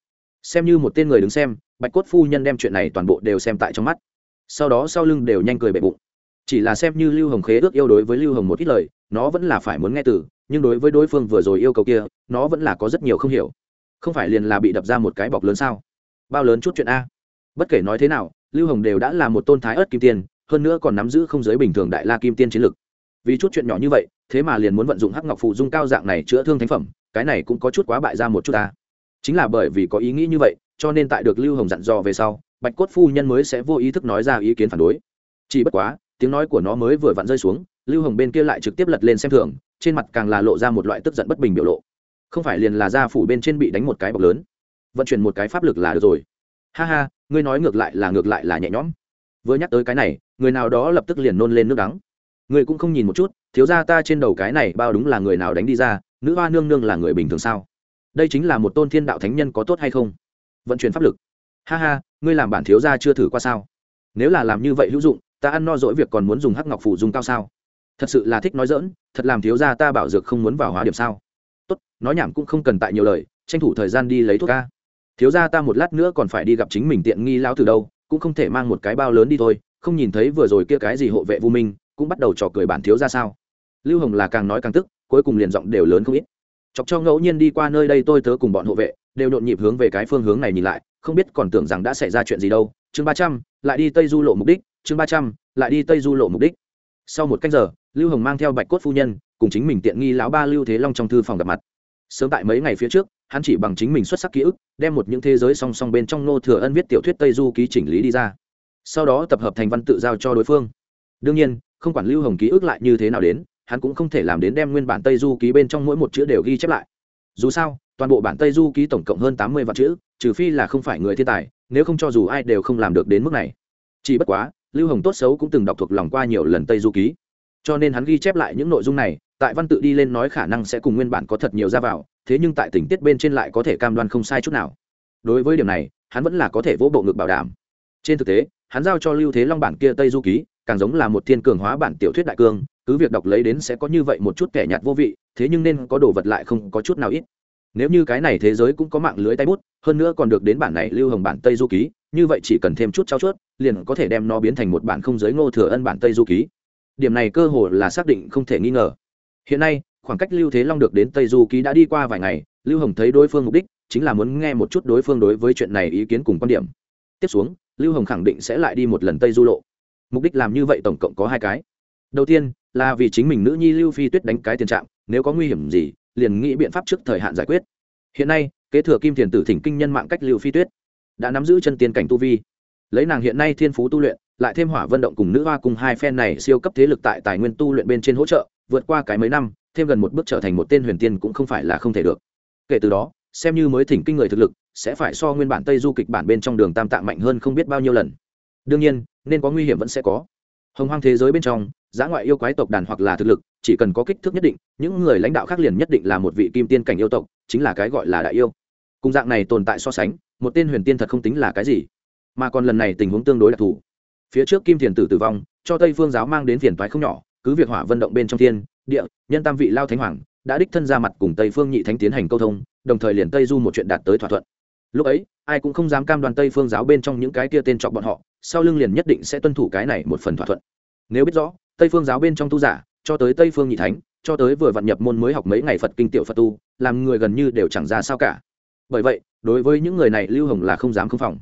Xem như một tên người đứng xem, bạch cốt phu nhân đem chuyện này toàn bộ đều xem tại trong mắt. Sau đó sau lưng đều nhanh cười bệ bụng. Chỉ là xem như lưu hồng khế ước yêu đối với lưu hồng một ít lời nó vẫn là phải muốn nghe từ, nhưng đối với đối phương vừa rồi yêu cầu kia, nó vẫn là có rất nhiều không hiểu. Không phải liền là bị đập ra một cái bọc lớn sao? Bao lớn chút chuyện a? Bất kể nói thế nào, lưu hồng đều đã là một tôn thái ớt kim tiên, hơn nữa còn nắm giữ không giới bình thường đại la kim tiên chiến lực. Vì chút chuyện nhỏ như vậy, thế mà liền muốn vận dụng hắc ngọc phụ dung cao dạng này chữa thương thánh phẩm, cái này cũng có chút quá bại ra một chút ta. Chính là bởi vì có ý nghĩ như vậy, cho nên tại được lưu hồng dặn dò về sau, bạch cốt phu nhân mới sẽ vô ý thức nói ra ý kiến phản đối. Chỉ bất quá, tiếng nói của nó mới vừa vặn rơi xuống lưu hồng bên kia lại trực tiếp lật lên xem thường, trên mặt càng là lộ ra một loại tức giận bất bình biểu lộ. Không phải liền là gia phủ bên trên bị đánh một cái bọc lớn. Vận chuyển một cái pháp lực là được rồi. Ha ha, ngươi nói ngược lại là ngược lại là nhẹ nhõm. Vừa nhắc tới cái này, người nào đó lập tức liền nôn lên nước đắng. Ngươi cũng không nhìn một chút, thiếu ra ta trên đầu cái này bao đúng là người nào đánh đi ra, nữ hoa nương nương là người bình thường sao? Đây chính là một tôn thiên đạo thánh nhân có tốt hay không? Vận chuyển pháp lực. Ha ha, ngươi làm bản thiếu gia chưa thử qua sao? Nếu là làm như vậy hữu dụng, ta ăn no dỗi việc còn muốn dùng hắc ngọc phủ dùng cao sao? Thật sự là thích nói dỡn thật làm thiếu gia ta bảo dược không muốn vào hóa điểm sao? Tốt, nói nhảm cũng không cần tại nhiều lời, tranh thủ thời gian đi lấy thuốc ca thiếu gia ta một lát nữa còn phải đi gặp chính mình tiện nghi lão từ đâu, cũng không thể mang một cái bao lớn đi thôi, không nhìn thấy vừa rồi kia cái gì hộ vệ vô minh, cũng bắt đầu trò cười bản thiếu ra sao? Lưu hồng là càng nói càng tức, cuối cùng liền giọng đều lớn không ít. Chọc cho ngẫu nhiên đi qua nơi đây tôi tớ cùng bọn hộ vệ, đều nhộn nhịp hướng về cái phương hướng này nhìn lại, không biết còn tưởng rằng đã xảy ra chuyện gì đâu. Chương ba trăm, lại đi tây du lộ mục đích, chương ba trăm, lại đi tây du lộ mục đích. Sau một cách giờ lưu hồng mang theo bạch cốt phu nhân, cùng chính mình tiện nghi lão ba lưu thế long trong thư phòng gặp mặt. Sớm tại mấy ngày phía trước, hắn chỉ bằng chính mình xuất sắc ký ức, đem một những thế giới song song bên trong nô thừa ân viết tiểu thuyết tây du ký chỉnh lý đi ra. Sau đó tập hợp thành văn tự giao cho đối phương. Đương nhiên, không quản lưu hồng ký ức lại như thế nào đến, hắn cũng không thể làm đến đem nguyên bản tây du ký bên trong mỗi một chữ đều ghi chép lại. Dù sao, toàn bộ bản tây du ký tổng cộng hơn tám mươi vạn chữ, trừ phi là không phải người thiên tài, nếu không cho dù ai đều không làm được đến mức này. Chỉ bất quá, lưu hồng tốt xấu cũng từng đọc thuộc lòng qua nhiều lần tây du ký cho nên hắn ghi chép lại những nội dung này, tại văn tự đi lên nói khả năng sẽ cùng nguyên bản có thật nhiều ra vào, thế nhưng tại tình tiết bên trên lại có thể cam đoan không sai chút nào. Đối với điểm này, hắn vẫn là có thể vỗ bộ ngực bảo đảm. Trên thực tế, hắn giao cho lưu thế long bản kia tây du ký, càng giống là một thiên cường hóa bản tiểu thuyết đại cương, cứ việc đọc lấy đến sẽ có như vậy một chút kẻ nhạt vô vị, thế nhưng nên có đồ vật lại không có chút nào ít. Nếu như cái này thế giới cũng có mạng lưới tay bút, hơn nữa còn được đến bản này lưu hồng bản tây du ký, như vậy chỉ cần thêm chút trao chuốt, liền có thể đem nó biến thành một bản không giới ngô thừa ân bản tây du ký điểm này cơ hồ là xác định không thể nghi ngờ. Hiện nay, khoảng cách lưu thế long được đến tây du ký đã đi qua vài ngày, lưu hồng thấy đối phương mục đích chính là muốn nghe một chút đối phương đối với chuyện này ý kiến cùng quan điểm. Tiếp xuống, lưu hồng khẳng định sẽ lại đi một lần tây du lộ. Mục đích làm như vậy tổng cộng có hai cái. Đầu tiên, là vì chính mình nữ nhi lưu phi tuyết đánh cái tiền trạng nếu có nguy hiểm gì, liền nghĩ biện pháp trước thời hạn giải quyết. Hiện nay, kế thừa kim tiền tử thỉnh kinh nhân mạng cách lưu phi tuyết, đã nắm giữ chân tiền cảnh tu vi. Lấy nàng hiện nay thiên phú tu luyện lại thêm hỏa vận động cùng nữ hoa cùng hai phen này siêu cấp thế lực tại tài nguyên tu luyện bên trên hỗ trợ, vượt qua cái mấy năm, thêm gần một bước trở thành một tên huyền tiên cũng không phải là không thể được. Kể từ đó, xem như mới thỉnh kinh người thực lực, sẽ phải so nguyên bản tây du kịch bản bên trong đường tam tạng mạnh hơn không biết bao nhiêu lần. Đương nhiên, nên có nguy hiểm vẫn sẽ có. Hồng hoang thế giới bên trong, giã ngoại yêu quái tộc đàn hoặc là thực lực, chỉ cần có kích thước nhất định, những người lãnh đạo khác liền nhất định là một vị kim tiên cảnh yêu tộc, chính là cái gọi là đại yêu. Cùng dạng này tồn tại so sánh, một tên huyền tiên thật không tính là cái gì. Mà còn lần này tình huống tương đối đặc thù phía trước kim thiền tử tử vong, cho tây phương giáo mang đến phiền toái không nhỏ, cứ việc hỏa vận động bên trong thiên, địa, nhân tam vị lao thánh hoàng, đã đích thân ra mặt cùng tây phương nhị thánh tiến hành câu thông, đồng thời liền tây du một chuyện đạt tới thỏa thuận. Lúc ấy, ai cũng không dám cam đoan tây phương giáo bên trong những cái kia tên chọc bọn họ, sau lưng liền nhất định sẽ tuân thủ cái này một phần thỏa thuận. Nếu biết rõ, tây phương giáo bên trong tu giả, cho tới tây phương nhị thánh, cho tới vừa vặn nhập môn mới học mấy ngày phật kinh tiểu phật tu, làm người gần như đều chẳng ra sao cả. Bởi vậy, đối với những người này lưu hồng là không dám không phòng.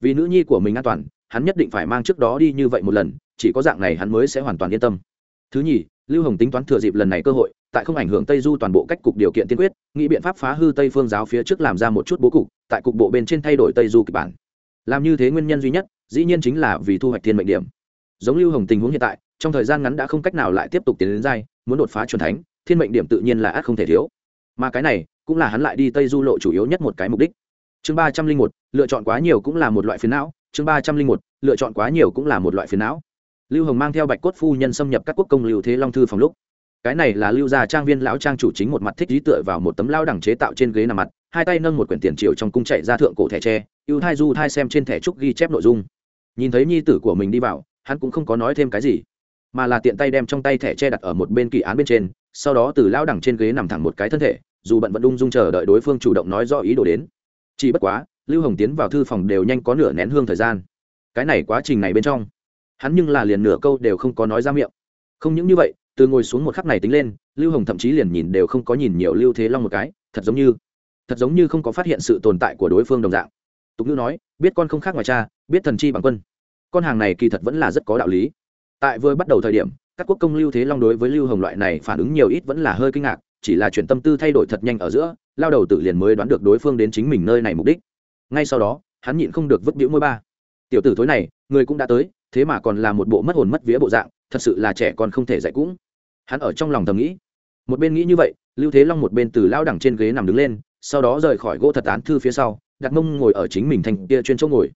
Vì nữ nhi của mình an toàn hắn nhất định phải mang trước đó đi như vậy một lần, chỉ có dạng này hắn mới sẽ hoàn toàn yên tâm. Thứ nhì, lưu hồng tính toán thừa dịp lần này cơ hội, tại không ảnh hưởng tây du toàn bộ cách cục điều kiện tiên quyết, nghĩ biện pháp phá hư tây phương giáo phía trước làm ra một chút bố cục, tại cục bộ bên trên thay đổi tây du kịch bản. Làm như thế nguyên nhân duy nhất, dĩ nhiên chính là vì thu hoạch thiên mệnh điểm. Giống lưu hồng tình huống hiện tại, trong thời gian ngắn đã không cách nào lại tiếp tục tiến đến giai, muốn đột phá c thánh, thiên mệnh điểm tự nhiên là ác không thể thiếu. Mà cái này, cũng là hắn lại đi tây du lộ chủ yếu nhất một cái mục đích. Chương ba trăm linh một, lựa chọn quá nhiều cũng là một loại phiến não chương ba trăm linh một, lựa chọn quá nhiều cũng là một loại phiền não. Lưu hồng mang theo bạch cốt phu nhân xâm nhập các quốc công lưu thế long thư phòng lúc. Cái này là lưu gia trang viên lão trang chủ chính một mặt thích lý tựa vào một tấm lao đẳng chế tạo trên ghế nằm mặt, hai tay nâng một quyển tiền triều trong cung chạy ra thượng cổ thẻ tre, ưu thai du thai xem trên thẻ trúc ghi chép nội dung. Nhìn thấy nhi tử của mình đi vào, hắn cũng không có nói thêm cái gì, mà là tiện tay đem trong tay thẻ tre đặt ở một bên kỳ án bên trên, sau đó từ lao đẳng trên ghế nằm thẳng một cái thân thể, dù bận vẫn ung dung chờ đợi đối phương chủ động nói do ý đồ đến. Chỉ bất quá lưu hồng tiến vào thư phòng đều nhanh có nửa nén hương thời gian. Cái này quá trình này bên trong, hắn nhưng là liền nửa câu đều không có nói ra miệng. Không những như vậy, từ ngồi xuống một khắc này tính lên, lưu hồng thậm chí liền nhìn đều không có nhìn nhiều lưu thế long một cái, thật giống như, thật giống như không có phát hiện sự tồn tại của đối phương đồng dạng. Tục ngữ nói, biết con không khác ngoài cha, biết thần chi bằng quân. Con hàng này kỳ thật vẫn là rất có đạo lý. Tại vừa bắt đầu thời điểm, các quốc công lưu thế long đối với lưu hồng loại này phản ứng nhiều ít vẫn là hơi kinh ngạc, chỉ là chuyển tâm tư thay đổi thật nhanh ở giữa, lao đầu tự liền mới đoán được đối phương đến chính mình nơi này mục đích ngay sau đó, hắn nhịn không được vứt biểu môi ba. Tiểu tử thối này, người cũng đã tới, thế mà còn là một bộ mất hồn mất vía bộ dạng, thật sự là trẻ còn không thể dạy cũng. Hắn ở trong lòng thầm nghĩ. Một bên nghĩ như vậy, lưu thế long một bên từ lao đẳng trên ghế nằm đứng lên, sau đó rời khỏi gỗ thật án thư phía sau, đặt mông ngồi ở chính mình thành kia chuyên chỗ ngồi.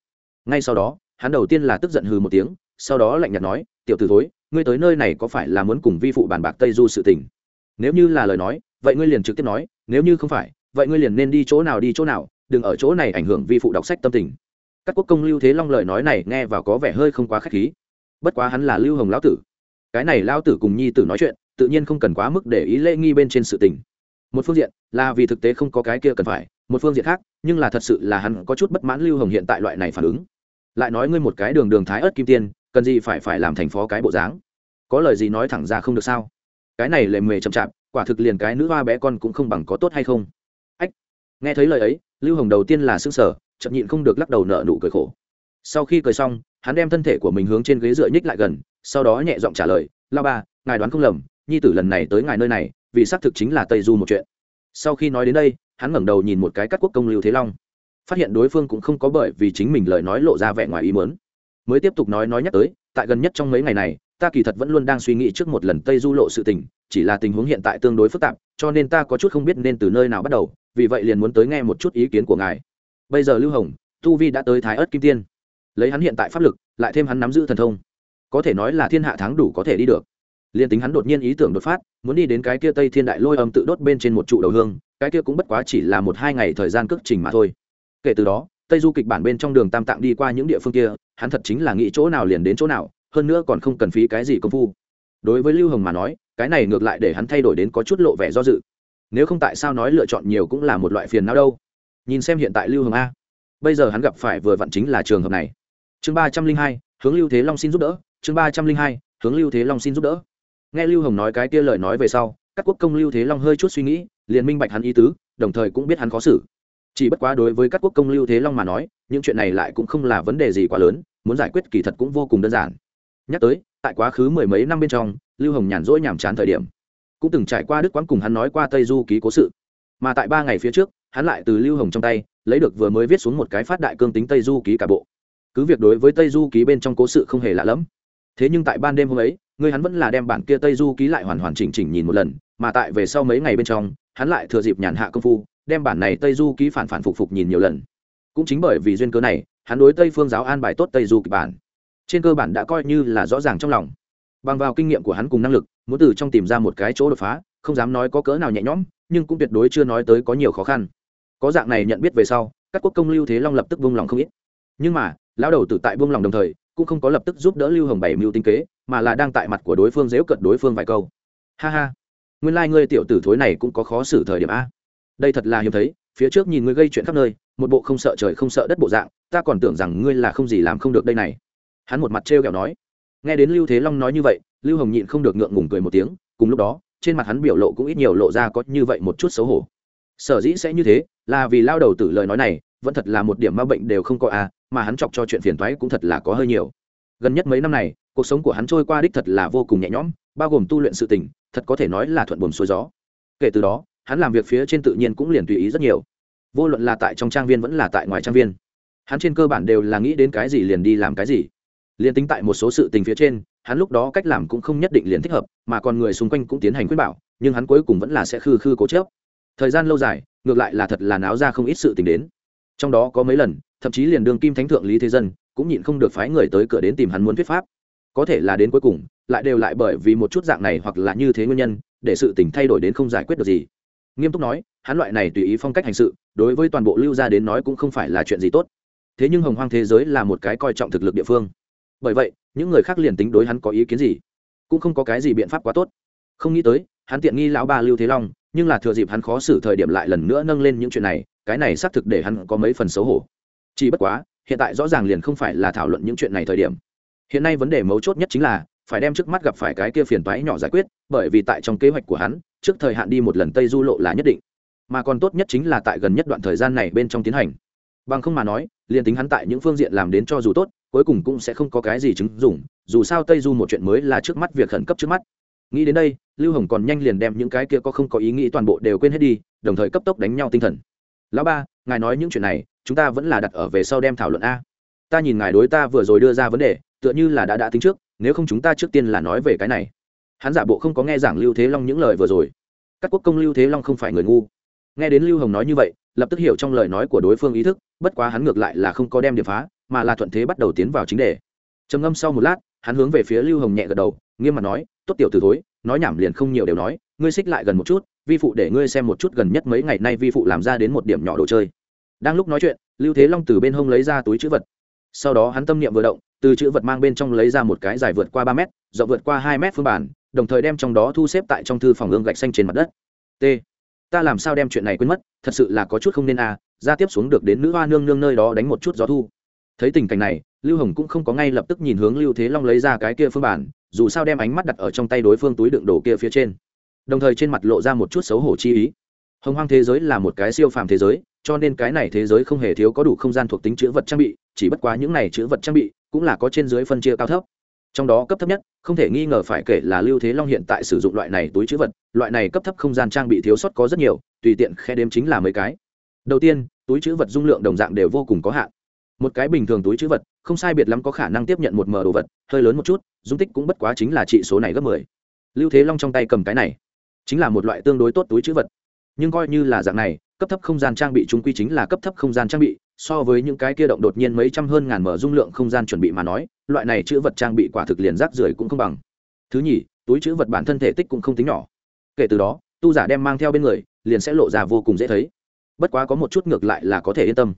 Ngay sau đó, hắn đầu tiên là tức giận hừ một tiếng, sau đó lạnh nhạt nói, tiểu t ử thối, ngươi tới nơi này có phải là muốn cùng vi phụ bàn bạc tây du sự tình? Nếu như là lời nói, vậy ngươi liền trực tiếp nói, nếu như không phải, vậy ngươi liền nên đi chỗ nào đi chỗ nào đừng ở chỗ này ảnh hưởng vi phụ đọc sách tâm tình. Các quốc công lưu thế long lời nói này nghe vào có vẻ hơi không quá k h á c h khí. Bất quá hắn là lưu hồng lão tử. Cái này lão tử cùng nhi tử nói chuyện, tự nhiên không cần quá mức để ý lễ nghi bên trên sự tình. Một phương diện là vì thực tế không có cái kia cần phải, một phương diện khác, nhưng là thật sự là hắn có chút bất mãn lưu hồng hiện tại loại này phản ứng. Lại nói ngươi một cái đường đường thái ớt kim tiên, cần gì phải phải làm thành phó cái bộ dáng? Có lời gì nói thẳng ra không được sao? Cái này lề mề chậm chạp, quả thực liền cái nữ hoa bé con cũng không bằng có tốt hay không? Ách, nghe thấy lời ấy lưu hồng đầu tiên là s ư n g sở chậm nhịn không được lắc đầu nợ nụ cười khổ. Sau khi cười xong, hắn đem thân thể của mình hướng trên ghế dựa nhích lại gần, sau đó nhẹ giọng trả lời, lao ba, ngài đoán không lầm, nhi tử lần này tới ngài nơi này, vì xác thực chính là tây du một chuyện. Sau khi nói đến đây, hắn ngẩng đầu nhìn một cái cắt quốc công lưu thế long. Phát hiện đối phương cũng không có bởi vì chính mình lời nói lộ ra vẻ ngoài ý mớn mới tiếp tục nói nói nhắc tới, tại gần nhất trong mấy ngày này, ta kỳ thật vẫn luôn đang suy nghĩ trước một lần tây du lộ sự tình, chỉ là tình huống hiện tại tương đối phức tạp, cho nên ta có chút không biết nên từ nơi nào bắt đầu vì vậy liền muốn tới nghe một chút ý kiến của ngài. Bây giờ lưu hồng, tu vi đã tới thái ớt kim tiên. Lấy hắn hiện tại pháp lực, lại thêm hắn nắm giữ thần thông, có thể nói là thiên hạ thắng đủ có thể đi được. Liền tính hắn đột nhiên ý tưởng đột phát, muốn đi đến cái kia tây thiên đại lôi âm tự đốt bên trên một trụ đầu hương, cái kia cũng bất quá chỉ là một hai ngày thời gian cước trình mà thôi. Kể từ đó, tây du kịch bản bên trong đường tam tạng đi qua những địa phương kia, hắn thật chính là nghĩ chỗ nào liền đến chỗ nào, hơn nữa còn không cần phí cái gì công phu. Đối với lưu hồng mà nói, cái này ngược lại để hắn thay đổi đến có chút lộ vẻ do dự nếu không tại sao nói lựa chọn nhiều cũng là một loại phiền não đâu. Nhìn xem hiện tại lưu hồng a. Bây giờ hắn gặp phải vừa vặn chính là trường hợp này. Chương ba trăm linh hai, hướng lưu thế long xin giúp đỡ. Chương ba trăm linh hai, hướng lưu thế long xin giúp đỡ. Nghe lưu hồng nói cái kia lời nói về sau, các quốc công lưu thế long hơi chút suy nghĩ, liền minh bạch hắn ý tứ, đồng thời cũng biết hắn khó xử. Chỉ bất quá đối với các quốc công lưu thế long mà nói, những chuyện này lại cũng không là vấn đề gì quá lớn, muốn giải quyết kỳ thật cũng vô cùng đơn giản. Nhắc tới, tại quá khứ mười mấy năm bên trong, lưu hồng nhàn rỗi nhàm chán thời điểm cũng từng trải qua đức quán cùng hắn nói qua tây du ký cố sự. Mà tại ba ngày phía trước, hắn lại từ lưu hồng trong tay, lấy được vừa mới viết xuống một cái phát đại cương tính tây du ký cả bộ. Cứ việc đối với tây du ký bên trong cố sự không hề lạ lẫm, thế nhưng tại ban đêm hôm ấy, người hắn vẫn là đem bản kia tây du ký lại hoàn hoàn chỉnh chỉnh nhìn một lần, mà tại về sau mấy ngày bên trong, hắn lại thừa dịp nhàn hạ công phu, đem bản này tây du ký phản phản phục phục nhìn nhiều lần. Cũng chính bởi vì duyên cớ này, hắn đối tây phương giáo an bài tốt tây du kịch bản. Trên cơ bản đã coi như là rõ ràng trong lòng bằng vào kinh nghiệm của hắn cùng năng lực, muốn từ trong tìm ra một cái chỗ đột phá, không dám nói có cỡ nào nhẹ nhõm, nhưng cũng tuyệt đối chưa nói tới có nhiều khó khăn. Có dạng này nhận biết về sau, các quốc công lưu thế long lập tức buông lòng không ít. Nhưng mà, lão đầu tử tại buông lòng đồng thời, cũng không có lập tức giúp đỡ lưu hồng bảy mưu tinh kế, mà là đang tại mặt của đối phương dễu cận đối phương vài câu. Ha ha, nguyên lai、like、ngươi tiểu tử thối này cũng có khó xử thời điểm a. Đây thật là hiếm thấy, phía trước nhìn ngươi gây chuyện khắp nơi, một bộ không sợ trời không sợ đất bộ dạng, ta còn tưởng rằng ngươi là không gì làm không được đây này. Hắn một mặt trêu ghẹo nói nghe đến lưu thế long nói như vậy, lưu hồng nhịn không được ngượng ngùng cười một tiếng, cùng lúc đó, trên mặt hắn biểu lộ cũng ít nhiều lộ ra có như vậy một chút xấu hổ. Sở dĩ sẽ như thế, là vì lao đầu tử lời nói này, vẫn thật là một điểm ma bệnh đều không có à mà hắn chọc cho chuyện phiền toái cũng thật là có hơi nhiều. Gần nhất mấy năm này, cuộc sống của hắn trôi qua đích thật là vô cùng nhẹ nhõm, bao gồm tu luyện sự tình, thật có thể nói là thuận buồm xuôi gió. Kể từ đó, hắn làm việc phía trên tự nhiên cũng liền tùy ý rất nhiều. Vô luận là tại trong trang viên vẫn là tại ngoài trang viên, hắn trên cơ bản đều là nghĩ đến cái gì liền đi làm cái gì liền tính tại một số sự tình phía trên, hắn lúc đó cách làm cũng không nhất định liền thích hợp, mà còn người xung quanh cũng tiến hành khuyên bảo, nhưng hắn cuối cùng vẫn là sẽ khư khư cố chớp thời gian lâu dài, ngược lại là thật là náo ra không ít sự tình đến. Trong đó có mấy lần, thậm chí liền đường kim thánh thượng lý thế dân, cũng nhịn không được phái người tới cửa đến tìm hắn muốn thuyết pháp. Có thể là đến cuối cùng, lại đều lại bởi vì một chút dạng này hoặc là như thế nguyên nhân, để sự tình thay đổi đến không giải quyết được gì. Nghiêm túc nói, hắn loại này tùy ý phong cách hành sự, đối với toàn bộ lưu gia đến nói cũng không phải là chuyện gì tốt. Thế nhưng hồng hoang thế giới là một cái coi trọng thực lực địa phương bởi vậy, những người khác liền tính đối hắn có ý kiến gì, cũng không có cái gì biện pháp quá tốt. Không nghĩ tới, hắn tiện nghi lão ba lưu thế long, nhưng là thừa dịp hắn khó xử thời điểm lại lần nữa nâng lên những chuyện này, cái này xác thực để hắn có mấy phần xấu hổ. Chỉ bất quá, hiện tại rõ ràng liền không phải là thảo luận những chuyện này thời điểm. Hiện nay vấn đề mấu chốt nhất chính là, phải đem trước mắt gặp phải cái kia phiền toái nhỏ giải quyết, bởi vì tại trong kế hoạch của hắn, trước thời hạn đi một lần tây du lộ là nhất định. Mà còn tốt nhất chính là tại gần nhất đoạn thời gian này bên trong tiến hành. Bằng không mà nói, liền tính hắn tại những phương diện làm đến cho dù tốt cuối cùng cũng sẽ không có cái gì chứng dụng, dù sao tây du một chuyện mới là trước mắt việc khẩn cấp trước mắt. Nghĩ đến đây, lưu hồng còn nhanh liền đem những cái kia có không có ý nghĩ toàn bộ đều quên hết đi, đồng thời cấp tốc đánh nhau tinh thần. Lão ba, ngài nói những chuyện này, chúng ta vẫn là đặt ở về sau đem thảo luận a. Ta nhìn ngài đối ta vừa rồi đưa ra vấn đề, tựa như là đã đã tính trước, nếu không chúng ta trước tiên là nói về cái này. Hắn giả bộ không có nghe giảng lưu thế long những lời vừa rồi. Các quốc công lưu thế long không phải người ngu. Nghe đến lưu hồng nói như vậy, lập tức hiểu trong lời nói của đối phương ý thức, bất quá hắn ngược lại là không có đem điểm phá mà là thuận thế bắt đầu tiến vào chính đề. Trầm ngâm sau một lát, hắn hướng về phía lưu hồng nhẹ gật đầu, nghiêm mặt nói, tốt tiểu tử thối, nói nhảm liền không nhiều đều nói, ngươi xích lại gần một chút, vi phụ để ngươi xem một chút gần nhất mấy ngày nay vi phụ làm ra đến một điểm nhỏ đồ chơi. Đang lúc nói chuyện, lưu thế long từ bên hông lấy ra túi chữ vật. Sau đó hắn tâm niệm vừa động, từ chữ vật mang bên trong lấy ra một cái dài vượt qua ba mét, rộng vượt qua hai mét phương bản, đồng thời đem trong đó thu xếp tại trong thư phòng ương gạch xanh trên mặt đất. T, ta làm sao đem chuyện này quên mất, thật sự là có chút không nên à ra tiếp xuống được đến nữ hoa nương nương nơi đó đánh một chút gió thu thấy tình cảnh này, lưu hồng cũng không có ngay lập tức nhìn hướng lưu thế long lấy ra cái kia phương bản dù sao đem ánh mắt đặt ở trong tay đối phương túi đựng đồ kia phía trên. Đồng thời trên mặt lộ ra một chút xấu hổ chi ý. Hồng hoang thế giới là một cái siêu phàm thế giới, cho nên cái này thế giới không hề thiếu có đủ không gian thuộc tính chữ vật trang bị, chỉ bất quá những này chữ vật trang bị cũng là có trên dưới phân chia cao thấp. Trong đó cấp thấp nhất, không thể nghi ngờ phải kể là lưu thế long hiện tại sử dụng loại này túi chữ vật, loại này cấp thấp không gian trang bị thiếu sót có rất nhiều, tùy tiện khe đếm chính là mấy cái. Đầu tiên, túi chữ vật dung lượng đồng dạng đều vô cùng có hạn một cái bình thường túi chữ vật, không sai biệt lắm có khả năng tiếp nhận một mờ đồ vật, hơi lớn một chút, dung tích cũng bất quá chính là trị số này gấp mười. Lưu thế long trong tay cầm cái này, chính là một loại tương đối tốt túi chữ vật. Nhưng coi như là dạng này, cấp thấp không gian trang bị chúng quy chính là cấp thấp không gian trang bị, so với những cái kia động đột nhiên mấy trăm hơn ngàn mở dung lượng không gian chuẩn bị mà nói, loại này chữ vật trang bị quả thực liền rác rưởi cũng không bằng. Thứ nhì, túi chữ vật bản thân thể tích cũng không tính nhỏ. Kể từ đó, tu giả đem mang theo bên người, liền sẽ lộ ra vô cùng dễ thấy. Bất quá có một chút ngược lại là có thể yên tâm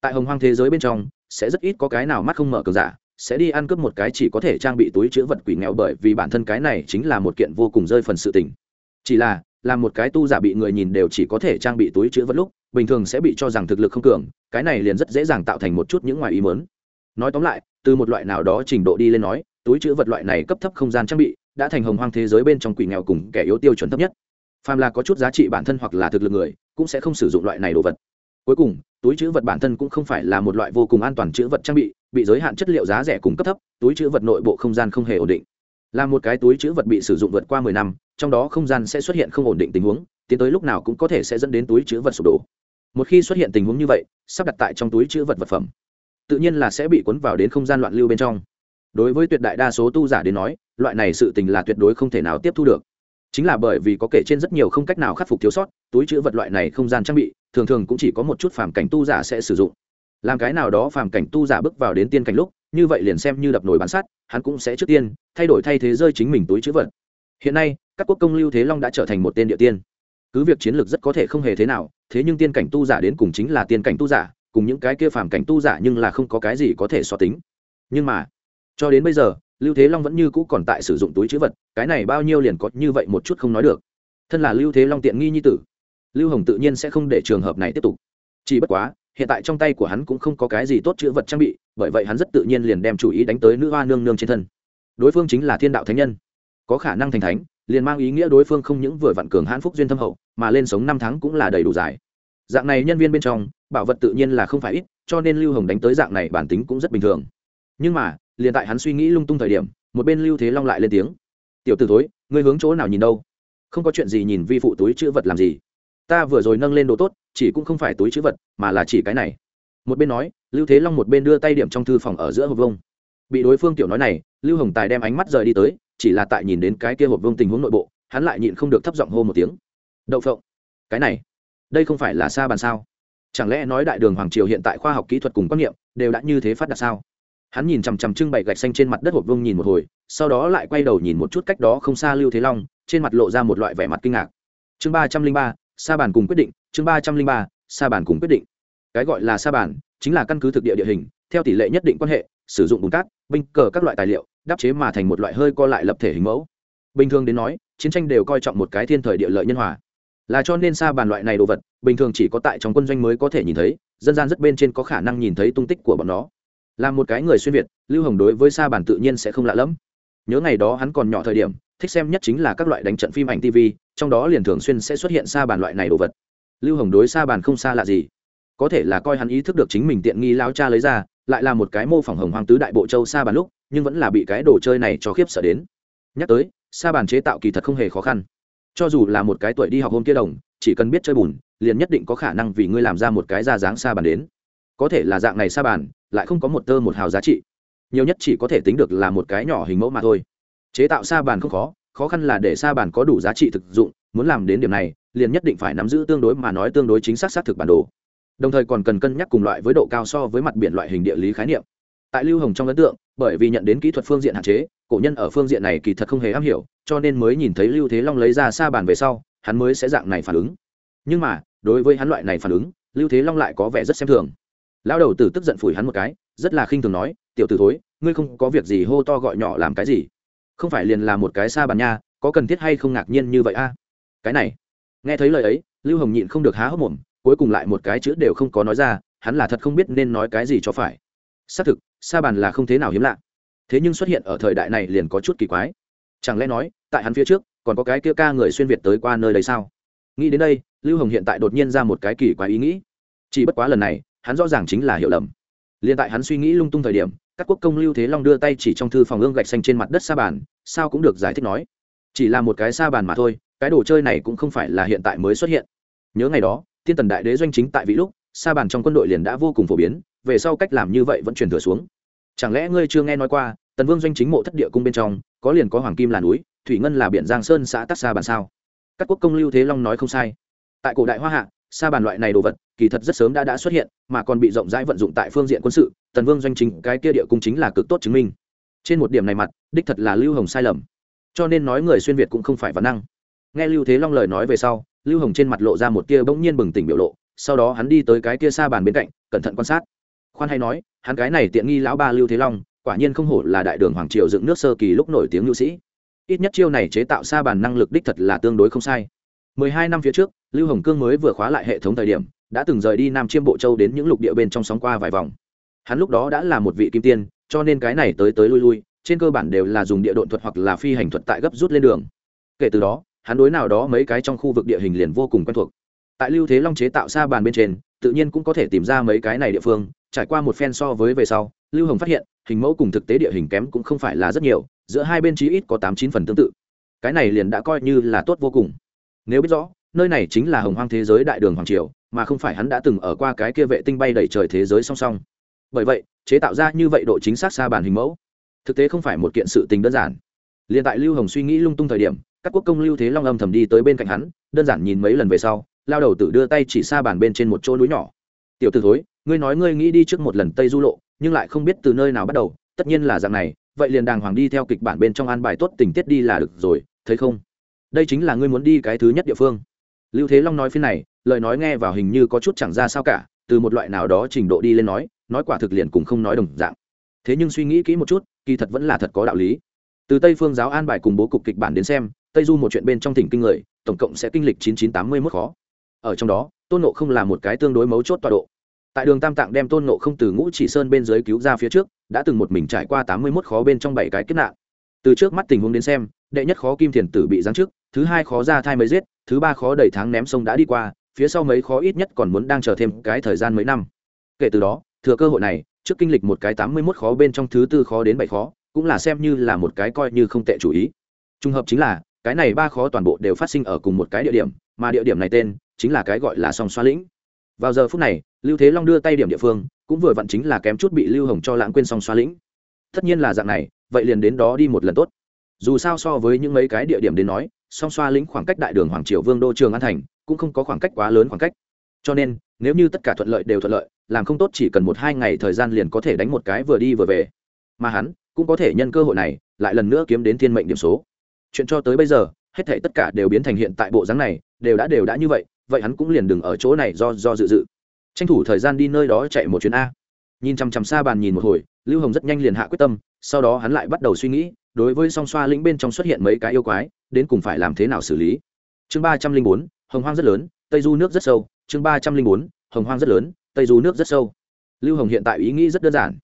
tại hồng hoang thế giới bên trong, sẽ rất ít có cái nào mắt không mở cờ giả, sẽ đi ăn cướp một cái chỉ có thể trang bị túi chữ vật quỷ nghèo bởi vì bản thân cái này chính là một kiện vô cùng rơi phần sự tình. Chỉ là làm một cái tu giả bị người nhìn đều chỉ có thể trang bị túi chữ vật lúc, bình thường sẽ bị cho rằng thực lực không cường, cái này liền rất dễ dàng tạo thành một chút những ngoài ý mớn nói tóm lại, từ một loại nào đó trình độ đi lên nói, túi chữ vật loại này cấp thấp không gian trang bị, đã thành hồng hoang thế giới bên trong quỷ nghèo cùng kẻ yếu tiêu chuẩn thấp nhất. Phàm là có chút giá trị bản thân hoặc là thực lực người, cũng sẽ không sử dụng loại này đồ vật cuối cùng, túi chữ vật bản thân cũng không phải là một loại vô cùng an toàn chữ vật trang bị bị giới hạn chất liệu giá rẻ cùng cấp thấp, túi chữ vật nội bộ không gian không hề ổn định. Là một cái túi chữ vật bị sử dụng vượt qua mười năm, trong đó không gian sẽ xuất hiện không ổn định tình huống, tiến tới lúc nào cũng có thể sẽ dẫn đến túi chữ vật sụp đổ. Một khi xuất hiện tình huống như vậy, sắp đặt tại trong túi chữ vật vật phẩm, tự nhiên là sẽ bị cuốn vào đến không gian loạn lưu bên trong. Đối với tuyệt đại đa số tu giả đến nói, loại này sự tình là tuyệt đối không thể nào tiếp thu được. Chính là bởi vì có kể trên rất nhiều không cách nào khắc phục thiếu sót, túi chữ vật loại này không gian trang bị thường thường cũng chỉ có một chút phàm cảnh tu giả sẽ sử dụng. Làm cái nào đó phàm cảnh tu giả bước vào đến tiên cảnh lúc, như vậy liền xem như đập nồi bán sắt, hắn cũng sẽ trước tiên thay đổi thay thế rơi chính mình túi chữ vật. Hiện nay, các quốc công lưu thế long đã trở thành một tên địa tiên. Cứ việc chiến lược rất có thể không hề thế nào, thế nhưng tiên cảnh tu giả đến cùng chính là tiên cảnh tu giả, cùng những cái kia phàm cảnh tu giả nhưng là không có cái gì có thể so tính. Nhưng mà, cho đến bây giờ, lưu thế long vẫn như cũ còn tại sử dụng túi chữ vật, cái này bao nhiêu liền có như vậy một chút không nói được. Thân là lưu thế long tiện nghi nhi tử lưu hồng tự nhiên sẽ không để trường hợp này tiếp tục. Chỉ bất quá, hiện tại trong tay của hắn cũng không có cái gì tốt chữ vật trang bị, bởi vậy hắn rất tự nhiên liền đem chủ ý đánh tới nữ hoa nương nương trên thân. Đối phương chính là thiên đạo thánh nhân. Có khả năng thành thánh, liền mang ý nghĩa đối phương không những vừa vặn cường hãn phúc duyên thâm hậu, mà lên sống năm tháng cũng là đầy đủ dài. Dạng này nhân viên bên trong, bảo vật tự nhiên là không phải ít, cho nên lưu hồng đánh tới dạng này bản tính cũng rất bình thường. Nhưng mà, liền tại hắn suy nghĩ lung tung thời điểm, một bên lưu thế long lại lên tiếng. Tiểu t ử thối, ngươi hướng chỗ nào nhìn đâu? Không có chuyện gì nhìn vi phụ túi chữ vật làm gì? Ta vừa rồi nâng lên đồ tốt, chỉ cũng không phải túi chữ vật, mà là chỉ cái này. Một bên nói, lưu thế long một bên đưa tay điểm trong thư phòng ở giữa hộp vông bị đối phương tiểu nói này, lưu hồng tài đem ánh mắt rời đi tới, chỉ là tại nhìn đến cái kia hộp vông tình huống nội bộ, hắn lại nhịn không được thấp giọng hô một tiếng. Đậu phộng. Cái này, đây không phải là xa bàn sao? Chẳng lẽ nói đại đường hoàng triều hiện tại khoa học kỹ thuật cùng quan niệm đều đã như thế phát đạt sao? Hắn nhìn chằm chằm trưng bày gạch xanh trên mặt đất hộp vông nhìn một hồi, sau đó lại quay đầu nhìn một chút cách đó không xa lưu thế long, trên mặt lộ ra một loại vẻ mặt kinh ngạc. Chương ba trăm linh ba sa bàn cùng quyết định, chương ba trăm linh ba, sa bàn cùng quyết định. Cái gọi là sa bàn chính là căn cứ thực địa địa hình, theo tỷ lệ nhất định quan hệ, sử dụng bùn cát, binh cờ các loại tài liệu, đắp chế mà thành một loại hơi co lại lập thể hình mẫu. Bình thường đến nói, chiến tranh đều coi trọng một cái thiên thời địa lợi nhân hòa. Là cho nên sa bàn loại này đồ vật, bình thường chỉ có tại trong quân doanh mới có thể nhìn thấy, dân gian rất bên trên có khả năng nhìn thấy tung tích của bọn nó. Là một cái người xuyên việt, lưu hồng đối với sa bàn tự nhiên sẽ không lạ lẫm. Nhớ ngày đó hắn còn nhỏ thời điểm thích xem nhất chính là các loại đánh trận phim ảnh tv trong đó liền thường xuyên sẽ xuất hiện xa bàn loại này đồ vật. Lưu hồng đối xa bàn không xa lạ gì. Có thể là coi hắn ý thức được chính mình tiện nghi lao cha lấy ra, lại là một cái mô phỏng hồng hoàng tứ đại bộ châu xa bàn lúc, nhưng vẫn là bị cái đồ chơi này cho khiếp sợ đến. Nhắc tới xa bàn chế tạo kỳ thật không hề khó khăn. Cho dù là một cái tuổi đi học hôm kia đồng, chỉ cần biết chơi bùn, liền nhất định có khả năng vì ngươi làm ra một cái ra dáng xa bàn đến. Có thể là dạng này xa bàn, lại không có một tơ một hào giá trị. Nhiều nhất chỉ có thể tính được là một cái nhỏ hình mẫu mà thôi chế tạo sa bàn không khó khó khăn là để sa bàn có đủ giá trị thực dụng, muốn làm đến điểm này, liền nhất định phải nắm giữ tương đối mà nói tương đối chính xác xác thực bản đồ. Đồng thời còn cần cân nhắc cùng loại với độ cao so với mặt biển loại hình địa lý khái niệm. Tại lưu hồng trong ấn tượng, bởi vì nhận đến kỹ thuật phương diện hạn chế, cổ nhân ở phương diện này kỳ thật không hề am hiểu, cho nên mới nhìn thấy lưu thế long lấy ra sa bàn về sau, hắn mới sẽ dạng này phản ứng. Nhưng mà, đối với hắn loại này phản ứng, lưu thế long lại có vẻ rất xem thường. Lão đầu tử tức giận phủi hắn một cái, rất là khinh thường nói, tiểu t ử thối, ngươi không có việc gì hô to gọi nhỏ làm cái gì? Không phải liền là một cái sa bàn nha, có cần thiết hay không ngạc nhiên như vậy a? Cái này, nghe thấy lời ấy, lưu hồng nhịn không được há hốc mồm, cuối cùng lại một cái chữ đều không có nói ra, hắn là thật không biết nên nói cái gì cho phải. Xác thực sa bàn là không thế nào hiếm lạ. Thế nhưng xuất hiện ở thời đại này liền có chút kỳ quái. Chẳng lẽ nói, tại hắn phía trước, còn có cái kia ca người xuyên việt tới qua nơi đây sao? Nghĩ đến đây, lưu hồng hiện tại đột nhiên ra một cái kỳ quái ý nghĩ. Chỉ bất quá lần này, hắn rõ ràng chính là hiểu lầm. Liền tại hắn suy nghĩ lung tung thời điểm các quốc công lưu thế long đưa tay chỉ trong thư phòng ương gạch xanh trên mặt đất sa bàn, sao cũng được giải thích nói, chỉ là một cái sa bàn mà thôi, cái đồ chơi này cũng không phải là hiện tại mới xuất hiện. Nhớ ngày đó, thiên tần đại đế doanh chính tại vị lúc, sa bàn trong quân đội liền đã vô cùng phổ biến, về sau cách làm như vậy vẫn truyền thừa xuống. Chẳng lẽ ngươi chưa nghe nói qua, tần vương doanh chính mộ thất địa cung bên trong, có liền có hoàng kim là núi, thủy ngân là biển giang sơn xã tắc sa bàn sao? Các quốc công lưu thế long nói không sai. Tại cổ đại hoa hạ sa bàn loại này đồ vật, kỳ thật rất sớm đã đã xuất hiện, mà còn bị rộng rãi vận dụng tại phương diện quân sự, tần vương doanh chính, cái kia địa cung chính là cực tốt chứng minh. Trên một điểm này mặt, đích thật là lưu hồng sai lầm. Cho nên nói người xuyên việt cũng không phải văn năng. Nghe lưu thế long lời nói về sau, lưu hồng trên mặt lộ ra một tia bỗng nhiên bừng tỉnh biểu lộ, sau đó hắn đi tới cái kia sa bàn bên cạnh, cẩn thận quan sát. Khoan hay nói, hắn cái này tiện nghi lão ba lưu thế long, quả nhiên không hổ là đại đường hoàng triều dựng nước sơ kỳ lúc nổi tiếng nhu sĩ. Ít nhất chiêu này chế tạo sa bàn năng lực đích thật là tương đối không sai. Mười hai năm phía trước lưu hồng cương mới vừa khóa lại hệ thống thời điểm, đã từng rời đi nam chiêm bộ châu đến những lục địa bên trong sóng qua vài vòng. Hắn lúc đó đã là một vị kim tiên, cho nên cái này tới tới lui lui, trên cơ bản đều là dùng địa độn thuật hoặc là phi hành thuật tại gấp rút lên đường. Kể từ đó, hắn đối nào đó mấy cái trong khu vực địa hình liền vô cùng quen thuộc. Tại lưu thế long chế tạo xa bàn bên trên, tự nhiên cũng có thể tìm ra mấy cái này địa phương, trải qua một phen so với về sau, lưu hồng phát hiện, hình mẫu cùng thực tế địa hình kém cũng không phải là rất nhiều, giữa hai bên chí ít có tám chín phần tương tự. Cái này liền đã coi như là tốt vô cùng. Nếu biết rõ nơi này chính là hồng hoang thế giới đại đường hoàng triều, mà không phải hắn đã từng ở qua cái kia vệ tinh bay đầy trời thế giới song song. Bởi vậy, chế tạo ra như vậy độ chính xác xa bản hình mẫu, thực tế không phải một kiện sự tình đơn giản. Liền tại lưu hồng suy nghĩ lung tung thời điểm, các quốc công lưu thế long âm thầm đi tới bên cạnh hắn, đơn giản nhìn mấy lần về sau, lao đầu tự đưa tay chỉ xa bàn bên trên một chỗ núi nhỏ. Tiểu t ử thối, ngươi nói ngươi nghĩ đi trước một lần tây du lộ, nhưng lại không biết từ nơi nào bắt đầu, tất nhiên là dạng này, vậy liền đàng hoàng đi theo kịch bản bên trong an bài tốt tình tiết đi là được rồi, thấy không? Đây chính là ngươi muốn đi cái thứ nhất địa phương lưu thế long nói phiên này, lời nói nghe vào hình như có chút chẳng ra sao cả, từ một loại nào đó trình độ đi lên nói nói quả thực liền cũng không nói đồng dạng. Thế nhưng suy nghĩ kỹ một chút, kỳ thật vẫn là thật có đạo lý. Từ tây phương giáo an bài cùng bố cục kịch bản đến xem, tây du một chuyện bên trong thỉnh kinh người, tổng cộng sẽ kinh lịch chín chín tám mươi mức khó. Ở trong đó, tôn nộ không là một cái tương đối mấu chốt tọa độ. Tại đường tam tạng đem tôn nộ không từ ngũ chỉ sơn bên dưới cứu ra phía trước, đã từng một mình trải qua tám mươi mốt khó bên trong bảy cái kết nạn. Từ trước mắt tình huống đến xem, đệ nhất khó kim thiền tử bị giáng trước thứ hai khó ra thai mới giết thứ ba khó đầy tháng ném sông đã đi qua, phía sau mấy khó ít nhất còn muốn đang chờ thêm cái thời gian mấy năm. Kể từ đó, thừa cơ hội này, trước kinh lịch một cái tám mươi mốt khó bên trong thứ tư khó đến bảy khó, cũng là xem như là một cái coi như không tệ chủ ý. Trùng hợp chính là, cái này ba khó toàn bộ đều phát sinh ở cùng một cái địa điểm, mà địa điểm này tên chính là cái gọi là song xoa lĩnh. Vào giờ phút này, lưu thế long đưa tay điểm địa phương, cũng vừa vặn chính là kém chút bị lưu hồng cho lãng quên song xoa lĩnh. Tất nhiên là dạng này, vậy liền đến đó đi một lần tốt. Dù sao so với những mấy cái địa điểm đến nói song xoa lĩnh khoảng cách đại đường hoàng triều vương đô trường an thành, cũng không có khoảng cách quá lớn khoảng cách. Cho nên, nếu như tất cả thuận lợi đều thuận lợi, làm không tốt chỉ cần một hai ngày thời gian liền có thể đánh một cái vừa đi vừa về. Mà hắn cũng có thể nhân cơ hội này, lại lần nữa kiếm đến thiên mệnh điểm số. Chuyện cho tới bây giờ, hết thể tất cả đều biến thành hiện tại bộ dáng này, đều đã đều đã như vậy vậy hắn cũng liền đừng ở chỗ này do do dự dự. Tranh thủ thời gian đi nơi đó chạy một chuyến a. Nhìn chằm chằm xa bàn nhìn một hồi, lưu hồng rất nhanh liền hạ quyết tâm, sau đó hắn lại bắt đầu suy nghĩ đối với song xoa lĩnh bên trong xuất hiện mấy cái yêu quái, đến cùng phải làm thế nào xử lý? Chương ba trăm linh bốn, hồng hoang rất lớn, tây du nước rất sâu. Chương ba trăm linh bốn, hồng hoang rất lớn, tây du nước rất sâu. Lưu hồng hiện tại ý nghĩ rất đơn giản.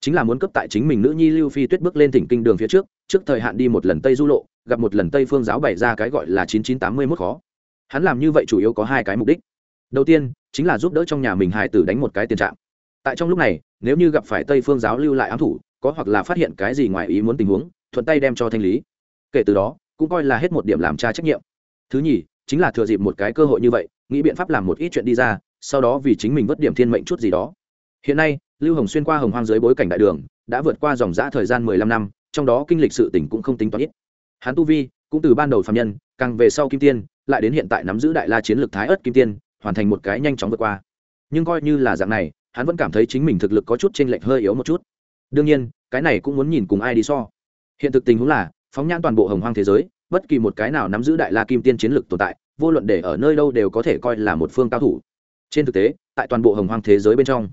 Chính là muốn cấp tại chính mình nữ nhi lưu phi tuyết bước lên thỉnh kinh đường phía trước trước thời hạn đi một lần tây du lộ, gặp một lần tây phương giáo bày ra cái gọi là chín chín tám mươi mốt khó. Hắn làm như vậy chủ yếu có hai cái mục đích. Đầu tiên, chính là giúp đỡ trong nhà mình hải tử đánh một cái tiền trạng tại trong lúc này, nếu như gặp phải tây phương giáo lưu lại ám thủ, có hoặc là phát hiện cái gì ngoài ý muốn tình huống thuận tay đem cho thanh lý. Kể từ đó, cũng coi là hết một điểm làm cha trách nhiệm. Thứ nhì, chính là thừa dịp một cái cơ hội như vậy, nghĩ biện pháp làm một ít chuyện đi ra, sau đó vì chính mình vất điểm thiên mệnh chút gì đó. Hiện nay, lưu hồng xuyên qua hồng hoang dưới bối cảnh đại đường, đã vượt qua dòng giã thời gian mười lăm năm, trong đó kinh lịch sự tỉnh cũng không tính toán ít. Hắn tu vi, cũng từ ban đầu phạm nhân, càng về sau kim tiên, lại đến hiện tại nắm giữ đại la chiến lược thái ớt kim tiên, hoàn thành một cái nhanh chóng vượt qua. Nhưng coi như là dạng này, hắn vẫn cảm thấy chính mình thực lực có chút t r ê n lệch hơi yếu một chút. Đương nhiên, cái này cũng muốn nhìn cùng ai đi so hiện thực tình huống là, phóng nhãn toàn bộ hồng hoang thế giới, bất kỳ một cái nào nắm giữ đại la kim tiên chiến lược tồn tại, vô luận để ở nơi đâu đều có thể coi là một phương cao thủ. Trên thực tế, tại toàn bộ hồng hoang thế giới bên trong,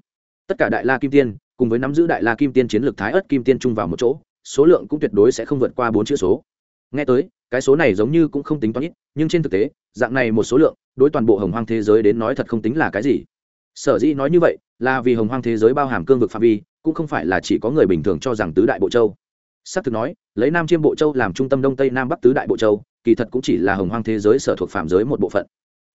tất cả đại la kim tiên, cùng với nắm giữ đại la kim tiên chiến lược thái ớt kim tiên chung vào một chỗ, số lượng cũng tuyệt đối sẽ không vượt qua bốn chữ số. Nghe tới, cái số này giống như cũng không tính toán ít, nhưng trên thực tế, dạng này một số lượng, đối toàn bộ hồng hoang thế giới đến nói thật không tính là cái gì. Sở dĩ nói như vậy, là vì hồng hoang thế giới bao hàm cương vực phạm vi, cũng không phải là chỉ có người bình thường cho rằng tứ đại bộ châu s thực nói, lấy nam chiêm bộ châu làm trung tâm đông tây nam bắc tứ đại bộ châu, kỳ thật cũng chỉ là hồng hoang thế giới sở thuộc phạm giới một bộ phận.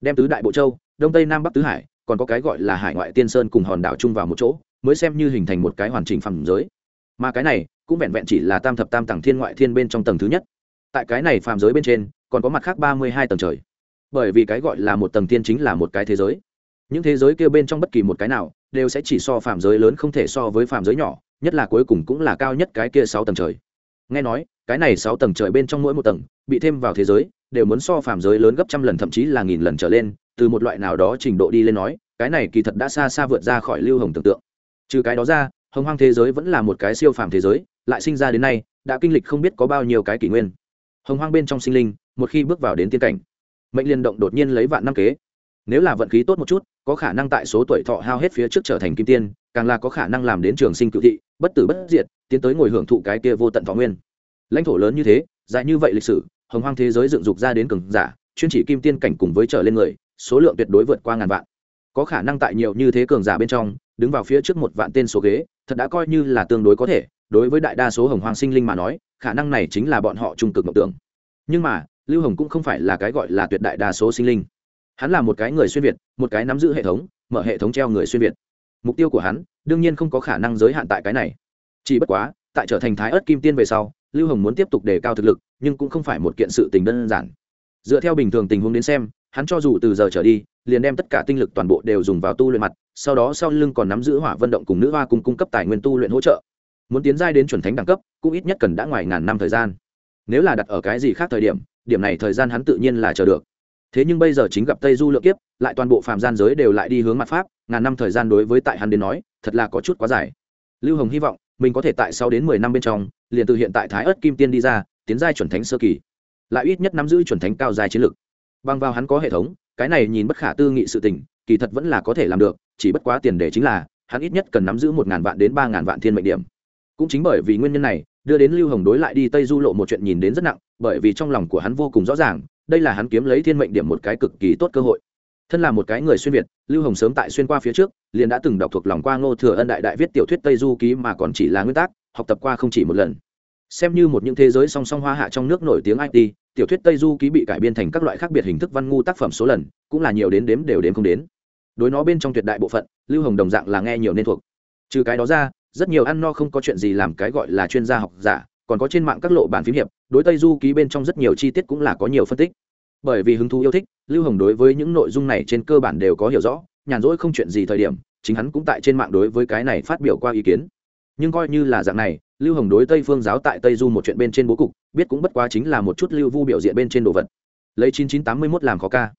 Đem tứ đại bộ châu, đông tây nam bắc tứ hải, còn có cái gọi là hải ngoại tiên sơn cùng hòn đảo chung vào một chỗ, mới xem như hình thành một cái hoàn chỉnh phạm giới. Mà cái này, cũng vẹn vẹn chỉ là tam thập tam tầng thiên ngoại thiên bên trong tầng thứ nhất. Tại cái này phạm giới bên trên, còn có mặt khác ba mươi hai tầng trời. Bởi vì cái gọi là một tầng thiên chính là một cái thế giới. Những thế giới kia bên trong bất kỳ một cái nào, đều sẽ chỉ so phạm giới lớn không thể so với phạm giới nhỏ nhất là cuối cùng cũng là cao nhất cái kia sáu tầng trời. Nghe nói, cái này sáu tầng trời bên trong mỗi một tầng, bị thêm vào thế giới, đều muốn so phàm giới lớn gấp trăm lần thậm chí là nghìn lần trở lên, từ một loại nào đó trình độ đi lên nói, cái này kỳ thật đã xa xa vượt ra khỏi lưu hồng tưởng tượng. Trừ cái đó ra, hồng hoang thế giới vẫn là một cái siêu phàm thế giới, lại sinh ra đến nay, đã kinh lịch không biết có bao nhiêu cái kỷ nguyên. Hồng hoang bên trong sinh linh, một khi bước vào đến tiên cảnh, mệnh liên động đột nhiên lấy vạn năm kế. Nếu là vận khí tốt một chút, có khả năng tại số tuổi thọ hao hết phía trước trở thành kim tiên càng là có khả năng làm đến trường sinh cựu thị, bất tử bất diệt, tiến tới ngồi hưởng thụ cái kia vô tận thọ nguyên. Lãnh thổ lớn như thế, dài như vậy lịch sử, hồng hoang thế giới dựng dục ra đến cường giả, chuyên chỉ kim tiên cảnh cùng với trở lên người, số lượng tuyệt đối vượt qua ngàn vạn. Có khả năng tại nhiều như thế cường giả bên trong, đứng vào phía trước một vạn tên số ghế, thật đã coi như là tương đối có thể, đối với đại đa số hồng hoang sinh linh mà nói, khả năng này chính là bọn họ trung cực mộng tưởng. Nhưng mà, lưu hồng cũng không phải là cái gọi là tuyệt đại đa số sinh linh. Hắn là một cái người xuyên việt, một cái nắm giữ hệ thống, mở hệ thống treo người xuyên việt mục tiêu của hắn đương nhiên không có khả năng giới hạn tại cái này. Chỉ bất quá, tại trở thành thái ớt kim tiên về sau, lưu hồng muốn tiếp tục đề cao thực lực, nhưng cũng không phải một kiện sự tình đơn giản. Dựa theo bình thường tình huống đến xem, hắn cho dù từ giờ trở đi, liền đem tất cả tinh lực toàn bộ đều dùng vào tu luyện mặt, sau đó sau lưng còn nắm giữ hỏa vận động cùng nữ hoa cùng cung cấp tài nguyên tu luyện hỗ trợ. Muốn tiến giai đến chuẩn thánh đẳng cấp, cũng ít nhất cần đã ngoài ngàn năm thời gian. Nếu là đặt ở cái gì khác thời điểm điểm này thời gian hắn tự nhiên là chờ được. Thế nhưng bây giờ chính gặp tây du lượng kiếp, lại toàn bộ phạm gian giới đều lại đi hướng mặt pháp ngàn năm thời gian đối với tại hắn đến nói, thật là có chút quá dài. Lưu hồng hy vọng, mình có thể tại sau đến mười năm bên trong, liền từ hiện tại thái ớt kim tiên đi ra, tiến giai chuẩn thánh sơ kỳ. Lại ít nhất nắm giữ chuẩn thánh cao dài chiến lược bằng vào hắn có hệ thống, cái này nhìn bất khả tư nghị sự tình, kỳ thật vẫn là có thể làm được, chỉ bất quá tiền đề chính là, hắn ít nhất cần nắm giữ một ngàn vạn đến ba ngàn vạn thiên mệnh điểm. Cũng chính bởi vì nguyên nhân này, đưa đến lưu hồng đối lại đi tây du lộ một chuyện nhìn đến rất nặng, bởi vì trong lòng của hắn vô cùng rõ ràng, đây là hắn kiếm lấy thiên mệnh điểm một cái cực kỳ tốt cơ hội thân là một cái người xuyên việt, lưu hồng sớm tại xuyên qua phía trước, liền đã từng đọc thuộc lòng qua ngô thừa ân đại đại viết tiểu thuyết tây du ký mà còn chỉ là nguyên tắc học tập qua không chỉ một lần. Xem như một những thế giới song song hoa hạ trong nước nổi tiếng it tiểu thuyết tây du ký bị cải biên thành các loại khác biệt hình thức văn ngu tác phẩm số lần, cũng là nhiều đến đếm đều đếm không đến. Đối nó bên trong tuyệt đại bộ phận, lưu hồng đồng dạng là nghe nhiều nên thuộc. Trừ cái đó ra, rất nhiều ăn no không có chuyện gì làm cái gọi là chuyên gia học giả, còn có trên mạng các lộ bản phím hiệp, đối tây du ký bên trong rất nhiều chi tiết cũng là có nhiều phân tích bởi vì hứng thú yêu thích, lưu hồng đối với những nội dung này trên cơ bản đều có hiểu rõ, nhàn rỗi không chuyện gì thời điểm, chính hắn cũng tại trên mạng đối với cái này phát biểu qua ý kiến. Nhưng coi như là dạng này, lưu hồng đối tây phương giáo tại tây du một chuyện bên trên bố cục, biết cũng bất quá chính là một chút lưu vu biểu diện bên trên đồ vật. Lấy chín chín tám mươi mốt làm khó ca.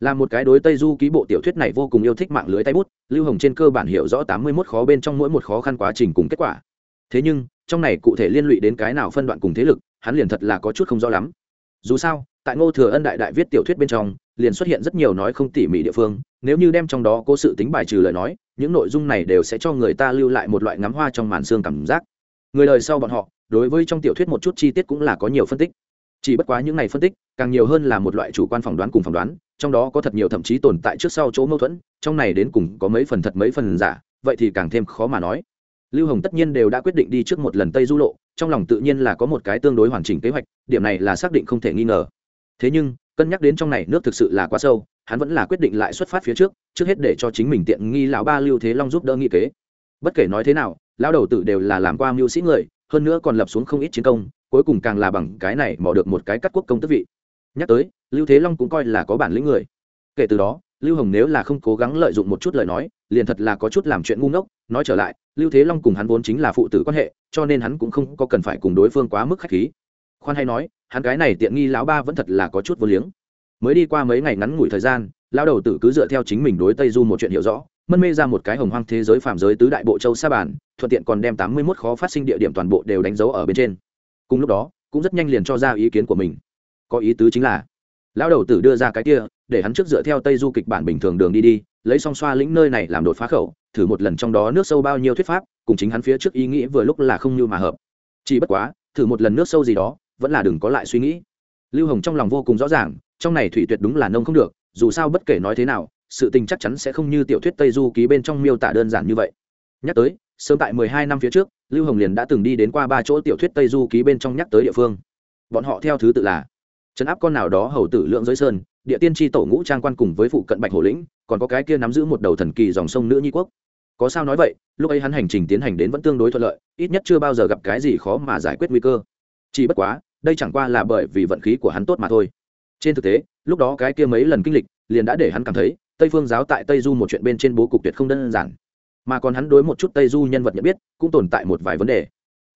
Là một cái đối tây du ký bộ tiểu thuyết này vô cùng yêu thích mạng lưới tay bút, lưu hồng trên cơ bản hiểu rõ tám mươi mốt khó bên trong mỗi một khó khăn quá trình cùng kết quả. Thế nhưng, trong này cụ thể liên lụy đến cái nào phân đoạn cùng thế lực, hắn liền thật là có chút không rõ lắm. Dù sao tại ngô thừa ân đại đại viết tiểu thuyết bên trong, liền xuất hiện rất nhiều nói không tỉ mỉ địa phương, nếu như đem trong đó có sự tính bài trừ lời nói, những nội dung này đều sẽ cho người ta lưu lại một loại ngắm hoa trong màn xương cảm giác. Người đời sau bọn họ, đối với trong tiểu thuyết một chút chi tiết cũng là có nhiều phân tích. Chỉ bất quá những này phân tích, càng nhiều hơn là một loại chủ quan phỏng đoán cùng phỏng đoán, trong đó có thật nhiều thậm chí tồn tại trước sau chỗ mâu thuẫn, trong này đến cùng có mấy phần thật mấy phần giả, vậy thì càng thêm khó mà nói. Lưu hồng tất nhiên đều đã quyết định đi trước một lần tây du lộ, trong lòng tự nhiên là có một cái tương đối hoàn chỉnh kế hoạch, điểm này là xác định không thể nghi ngờ thế nhưng, cân nhắc đến trong này nước thực sự là quá sâu, hắn vẫn là quyết định lại xuất phát phía trước trước hết để cho chính mình tiện nghi lão ba lưu thế long giúp đỡ nghị kế. Bất kể nói thế nào, lão đầu tử đều là làm qua mưu sĩ người, hơn nữa còn lập xuống không ít chiến công, cuối cùng càng là bằng cái này mò được một cái cắt quốc công tước vị. Nhắc tới, lưu thế long cũng coi là có bản lĩnh người. Kể từ đó, lưu hồng nếu là không cố gắng lợi dụng một chút lời nói, liền thật là có chút làm chuyện ngu ngốc. Nói trở lại, lưu thế long cùng hắn vốn chính là phụ tử quan hệ, cho nên hắn cũng không có cần phải cùng đối phương quá mức khách khí khoan hay nói, hắn cái này tiện nghi lão ba vẫn thật là có chút vô liếng. Mới đi qua mấy ngày ngắn ngủi thời gian, lão đầu tử cứ dựa theo chính mình đối tây du một chuyện hiểu rõ, mân mê ra một cái hồng hoang thế giới phạm giới tứ đại bộ châu sa bản thuận tiện còn đem tám mươi mốt khó phát sinh địa điểm toàn bộ đều đánh dấu ở bên trên. Cùng lúc đó, cũng rất nhanh liền cho ra ý kiến của mình. Có ý tứ chính là, lão đầu tử đưa ra cái kia, để hắn trước dựa theo tây du kịch bản bình thường đường đi đi, lấy xong xoa lĩnh nơi này làm đột phá khẩu, thử một lần trong đó nước sâu bao nhiêu thuyết pháp, cùng chính hắn phía trước ý nghĩ vừa lúc là không như mà hợp. Chỉ bất quá, thử một lần nước sâu gì đó vẫn là đừng có lại suy nghĩ. Lưu hồng trong lòng vô cùng rõ ràng, trong này thủy tuyệt đúng là nông không được, dù sao bất kể nói thế nào, sự tình chắc chắn sẽ không như tiểu thuyết tây du ký bên trong miêu tả đơn giản như vậy. Nhắc tới, sớm tại mười hai năm phía trước, lưu hồng liền đã từng đi đến qua ba chỗ tiểu thuyết tây du ký bên trong nhắc tới địa phương. Bọn họ theo thứ tự là trấn áp con nào đó, hầu tử lượng giới sơn, địa tiên tri tổ ngũ trang quan cùng với phụ cận bạch hổ lĩnh, còn có cái kia nắm giữ một đầu thần kỳ dòng sông nữ nhi quốc. Có sao nói vậy, lúc ấy hắn hành trình tiến hành đến vẫn tương đối thuận lợi, ít nhất chưa bao giờ gặp cái gì khó mà giải quyết nguy cơ. Chỉ bất quá đây chẳng qua là bởi vì vận khí của hắn tốt mà thôi. Trên thực tế, lúc đó cái kia mấy lần kinh lịch liền đã để hắn cảm thấy tây phương giáo tại tây du một chuyện bên trên bố cục tuyệt không đơn giản. Mà còn hắn đối một chút tây du nhân vật nhận biết cũng tồn tại một vài vấn đề.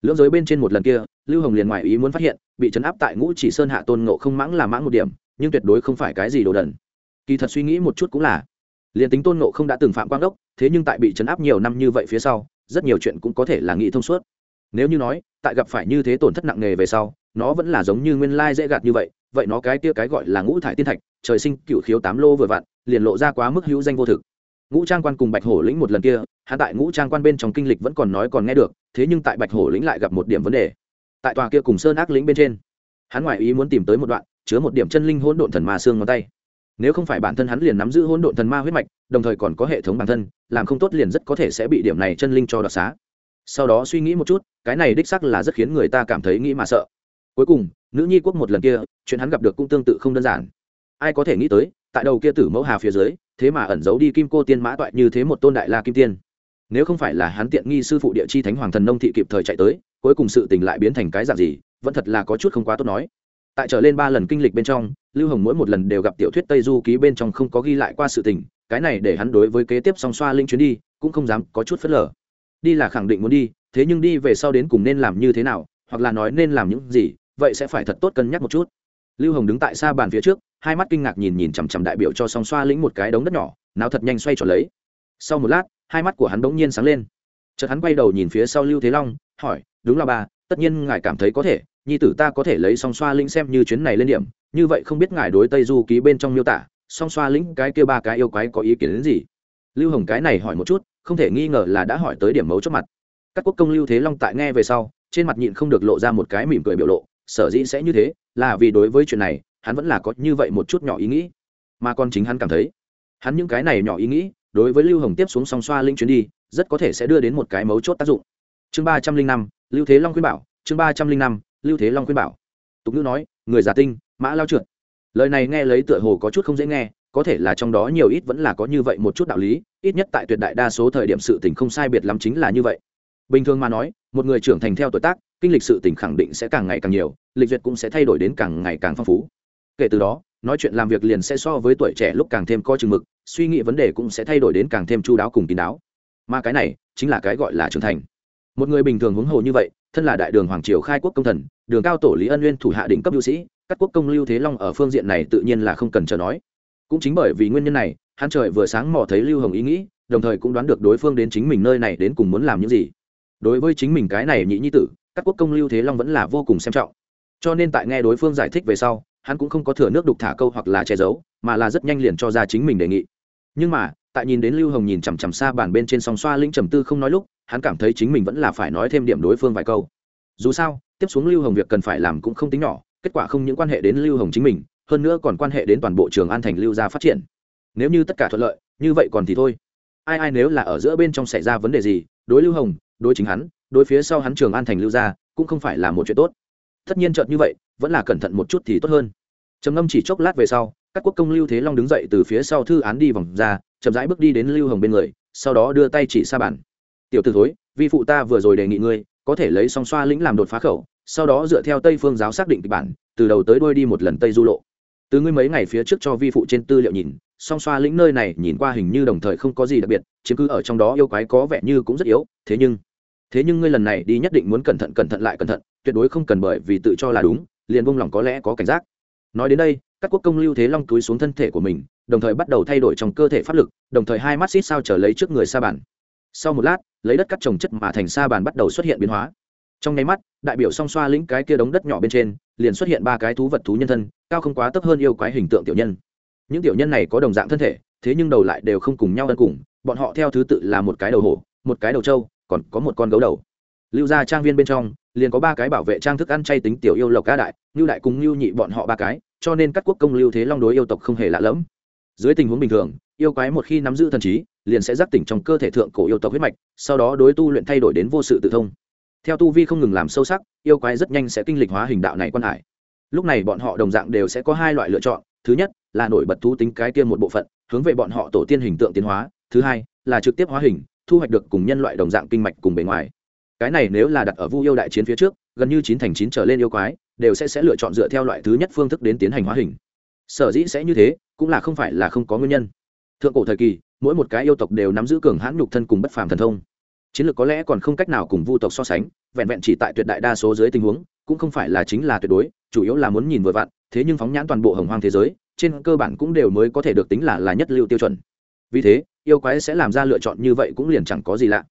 Lưỡng giới bên trên một lần kia, lưu hồng liền ngoài ý muốn phát hiện, bị chấn áp tại ngũ chỉ sơn hạ tôn ngộ không mãng là mãng một điểm, nhưng tuyệt đối không phải cái gì đồ đần. Kỳ thật suy nghĩ một chút cũng là, liền tính tôn ngộ không đã từng phạm quang đốc, thế nhưng tại bị chấn áp nhiều năm như vậy phía sau, rất nhiều chuyện cũng có thể là nghĩ thông suốt. Nếu như nói, tại gặp phải như thế tổn thất nặng nề về sau nó vẫn là giống như nguyên lai dễ gạt như vậy vậy nó cái kia cái gọi là ngũ thải tiên thạch, trời sinh cựu khiếu tám lô vừa vặn, liền lộ ra quá mức hữu danh vô thực. Ngũ trang quan cùng bạch hổ lĩnh một lần kia hạ tại ngũ trang quan bên trong kinh lịch vẫn còn nói còn nghe được, thế nhưng tại bạch hổ lĩnh lại gặp một điểm vấn đề. Tại tòa kia cùng sơn ác lĩnh bên trên, hắn ngoại ý muốn tìm tới một đoạn, chứa một điểm chân linh hỗn độn thần ma xương ngón tay. Nếu không phải bản thân hắn liền nắm giữ hỗn độn thần ma huyết mạch, đồng thời còn có hệ thống bản thân, làm không tốt liền rất có thể sẽ bị điểm này chân linh cho đoạt xá. Sau đó suy nghĩ một chút, cái này đích sắc là rất khiến người ta cảm thấy nghĩ mà sợ cuối cùng, nữ nhi quốc một lần kia, chuyện hắn gặp được cũng tương tự không đơn giản. Ai có thể nghĩ tới, tại đầu kia tử mẫu hà phía dưới, thế mà ẩn giấu đi kim cô tiên mã toại như thế một tôn đại la kim tiên. Nếu không phải là hắn tiện nghi sư phụ địa chi thánh hoàng thần nông thị kịp thời chạy tới, cuối cùng sự tình lại biến thành cái dạng gì, vẫn thật là có chút không quá tốt nói. Tại trở lên ba lần kinh lịch bên trong, lưu hồng mỗi một lần đều gặp tiểu thuyết tây du ký bên trong không có ghi lại qua sự tình, cái này để hắn đối với kế tiếp song xoa linh chuyến đi, cũng không dám có chút phớt lờ. Đi là khẳng định muốn đi, thế nhưng đi về sau đến cùng nên làm như thế nào, hoặc là nói nên làm những gì vậy sẽ phải thật tốt cân nhắc một chút. Lưu hồng đứng tại xa bàn phía trước, hai mắt kinh ngạc nhìn nhìn chằm chằm đại biểu cho song xoa lĩnh một cái đống đất nhỏ, nào thật nhanh xoay tròn lấy. Sau một lát, hai mắt của hắn bỗng nhiên sáng lên. Chợt hắn quay đầu nhìn phía sau lưu thế long, hỏi, đúng là bà, tất nhiên ngài cảm thấy có thể, nhi tử ta có thể lấy song xoa lĩnh xem như chuyến này lên điểm, như vậy không biết ngài đối tây du ký bên trong miêu tả, song xoa lĩnh cái kia ba cái yêu quái có ý kiến đến gì? Lưu hồng cái này hỏi một chút, không thể nghi ngờ là đã hỏi tới điểm mấu chốt mặt. Các quốc công lưu thế long tại nghe về sau, trên mặt nhịn không được lộ ra một cái mỉm cười biểu lộ sở dĩ sẽ như thế là vì đối với chuyện này, hắn vẫn là có như vậy một chút nhỏ ý nghĩ. Mà còn chính hắn cảm thấy, hắn những cái này nhỏ ý nghĩ, đối với lưu hồng tiếp xuống song xoa linh chuyến đi, rất có thể sẽ đưa đến một cái mấu chốt tác dụng. Chương ba trăm linh năm, lưu thế long khuyên bảo, chương ba trăm linh năm, lưu thế long khuyên bảo. Tục ngữ nói, người giả tinh, mã lao trượt. Lời này nghe lấy tựa hồ có chút không dễ nghe, có thể là trong đó nhiều ít vẫn là có như vậy một chút đạo lý, ít nhất tại tuyệt đại đa số thời điểm sự tình không sai biệt lắm chính là như vậy. Bình thường mà nói, một người trưởng thành theo tuổi tác kinh lịch sự tình khẳng định sẽ càng ngày càng nhiều, lịch duyệt cũng sẽ thay đổi đến càng ngày càng phong phú. Kể từ đó, nói chuyện làm việc liền sẽ so với tuổi trẻ lúc càng thêm coi chừng mực, suy nghĩ vấn đề cũng sẽ thay đổi đến càng thêm chu đáo cùng kín đáo. Mà cái này chính là cái gọi là trưởng thành. Một người bình thường huống hồ như vậy, thân là đại đường hoàng triều khai quốc công thần, đường cao tổ lý ân nguyên thủ hạ đỉnh cấp lưu sĩ, các quốc công lưu thế long ở phương diện này tự nhiên là không cần chờ nói. Cũng chính bởi vì nguyên nhân này, hắn trời vừa sáng mò thấy lưu hồng ý nghĩ, đồng thời cũng đoán được đối phương đến chính mình nơi này đến cùng muốn làm những gì. Đối với chính mình cái này nhị nhi tử các quốc công lưu thế long vẫn là vô cùng xem trọng. Cho nên tại nghe đối phương giải thích về sau, hắn cũng không có thừa nước đục thả câu hoặc là che giấu, mà là rất nhanh liền cho ra chính mình đề nghị. Nhưng mà, tại nhìn đến lưu hồng nhìn chằm chằm xa bàn bên trên song xoa linh trầm tư không nói lúc, hắn cảm thấy chính mình vẫn là phải nói thêm điểm đối phương vài câu. Dù sao, tiếp xuống lưu hồng việc cần phải làm cũng không tính nhỏ, kết quả không những quan hệ đến lưu hồng chính mình, hơn nữa còn quan hệ đến toàn bộ trường an thành lưu gia phát triển. Nếu như tất cả thuận lợi, như vậy còn thì thôi. Ai ai nếu là ở giữa bên trong xảy ra vấn đề gì, đối lưu hồng, đối chính hắn đối phía sau hắn trường an thành lưu ra cũng không phải là một chuyện tốt. Tất nhiên chợt như vậy, vẫn là cẩn thận một chút thì tốt hơn. Trầm ngâm chỉ chốc lát về sau, các quốc công lưu thế long đứng dậy từ phía sau thư án đi vòng ra, chậm rãi bước đi đến lưu hồng bên người, sau đó đưa tay chỉ xa bản. Tiểu t ử thối, vi phụ ta vừa rồi đề nghị ngươi, có thể lấy song xoa lĩnh làm đột phá khẩu, sau đó dựa theo tây phương giáo xác định kịch bản, từ đầu tới đôi đi một lần tây du lộ. Từ ngươi mấy ngày phía trước cho vi phụ trên tư liệu nhìn, song xoa lĩnh nơi này nhìn qua hình như đồng thời không có gì đặc biệt, chiếm cứ ở trong đó yêu quái có vẻ như cũng rất yếu, thế nhưng thế nhưng ngươi lần này đi nhất định muốn cẩn thận cẩn thận lại cẩn thận, tuyệt đối không cần bởi vì tự cho là đúng, liền buông lòng có lẽ có cảnh giác. Nói đến đây, các quốc công lưu thế long túi xuống thân thể của mình, đồng thời bắt đầu thay đổi trong cơ thể pháp lực, đồng thời hai mắt xít sao trở lấy trước người sa bàn. Sau một lát, lấy đất cắt trồng chất mà thành sa bàn bắt đầu xuất hiện biến hóa. Trong nháy mắt, đại biểu song xoa lĩnh cái kia đống đất nhỏ bên trên, liền xuất hiện ba cái thú vật thú nhân thân, cao không quá tấp hơn yêu quái hình tượng tiểu nhân. Những tiểu nhân này có đồng dạng thân thể, thế nhưng đầu lại đều không cùng nhau ân cùng, bọn họ theo thứ tự là một cái đầu hổ, một cái đầu trâu còn có một con gấu đầu. Lưu ra trang viên bên trong, liền có ba cái bảo vệ trang thức ăn chay tính tiểu yêu lộc ca đại như đại cùng lưu nhị bọn họ ba cái, cho nên các quốc công lưu thế long đối yêu tộc không hề lạ lẫm. Dưới tình huống bình thường, yêu quái một khi nắm giữ thần trí, liền sẽ giác tỉnh trong cơ thể thượng cổ yêu tộc huyết mạch, sau đó đối tu luyện thay đổi đến vô sự tự thông. Theo tu vi không ngừng làm sâu sắc, yêu quái rất nhanh sẽ kinh lịch hóa hình đạo này quan hải. Lúc này bọn họ đồng dạng đều sẽ có hai loại lựa chọn, thứ nhất là nổi bật thú tính cái tiên một bộ phận, hướng về bọn họ tổ tiên hình tượng tiến hóa, thứ hai là trực tiếp hóa hình thu hoạch được cùng nhân loại đồng dạng kinh mạch cùng bề ngoài. Cái này nếu là đặt ở vu yêu đại chiến phía trước, gần như chín thành chín trở lên yêu quái, đều sẽ sẽ lựa chọn dựa theo loại thứ nhất phương thức đến tiến hành hóa hình. Sở dĩ sẽ như thế, cũng là không phải là không có nguyên nhân. Thượng cổ thời kỳ, mỗi một cái yêu tộc đều nắm giữ cường hãn nhục thân cùng bất phàm thần thông. Chiến lược có lẽ còn không cách nào cùng vu tộc so sánh, vẹn vẹn chỉ tại tuyệt đại đa số dưới tình huống, cũng không phải là chính là tuyệt đối, chủ yếu là muốn nhìn vừa vặn, thế nhưng phóng nhãn toàn bộ hồng hoang thế giới, trên cơ bản cũng đều mới có thể được tính là là nhất lưu tiêu chuẩn. Vì thế yêu quái sẽ làm ra lựa chọn như vậy cũng liền chẳng có gì lạ.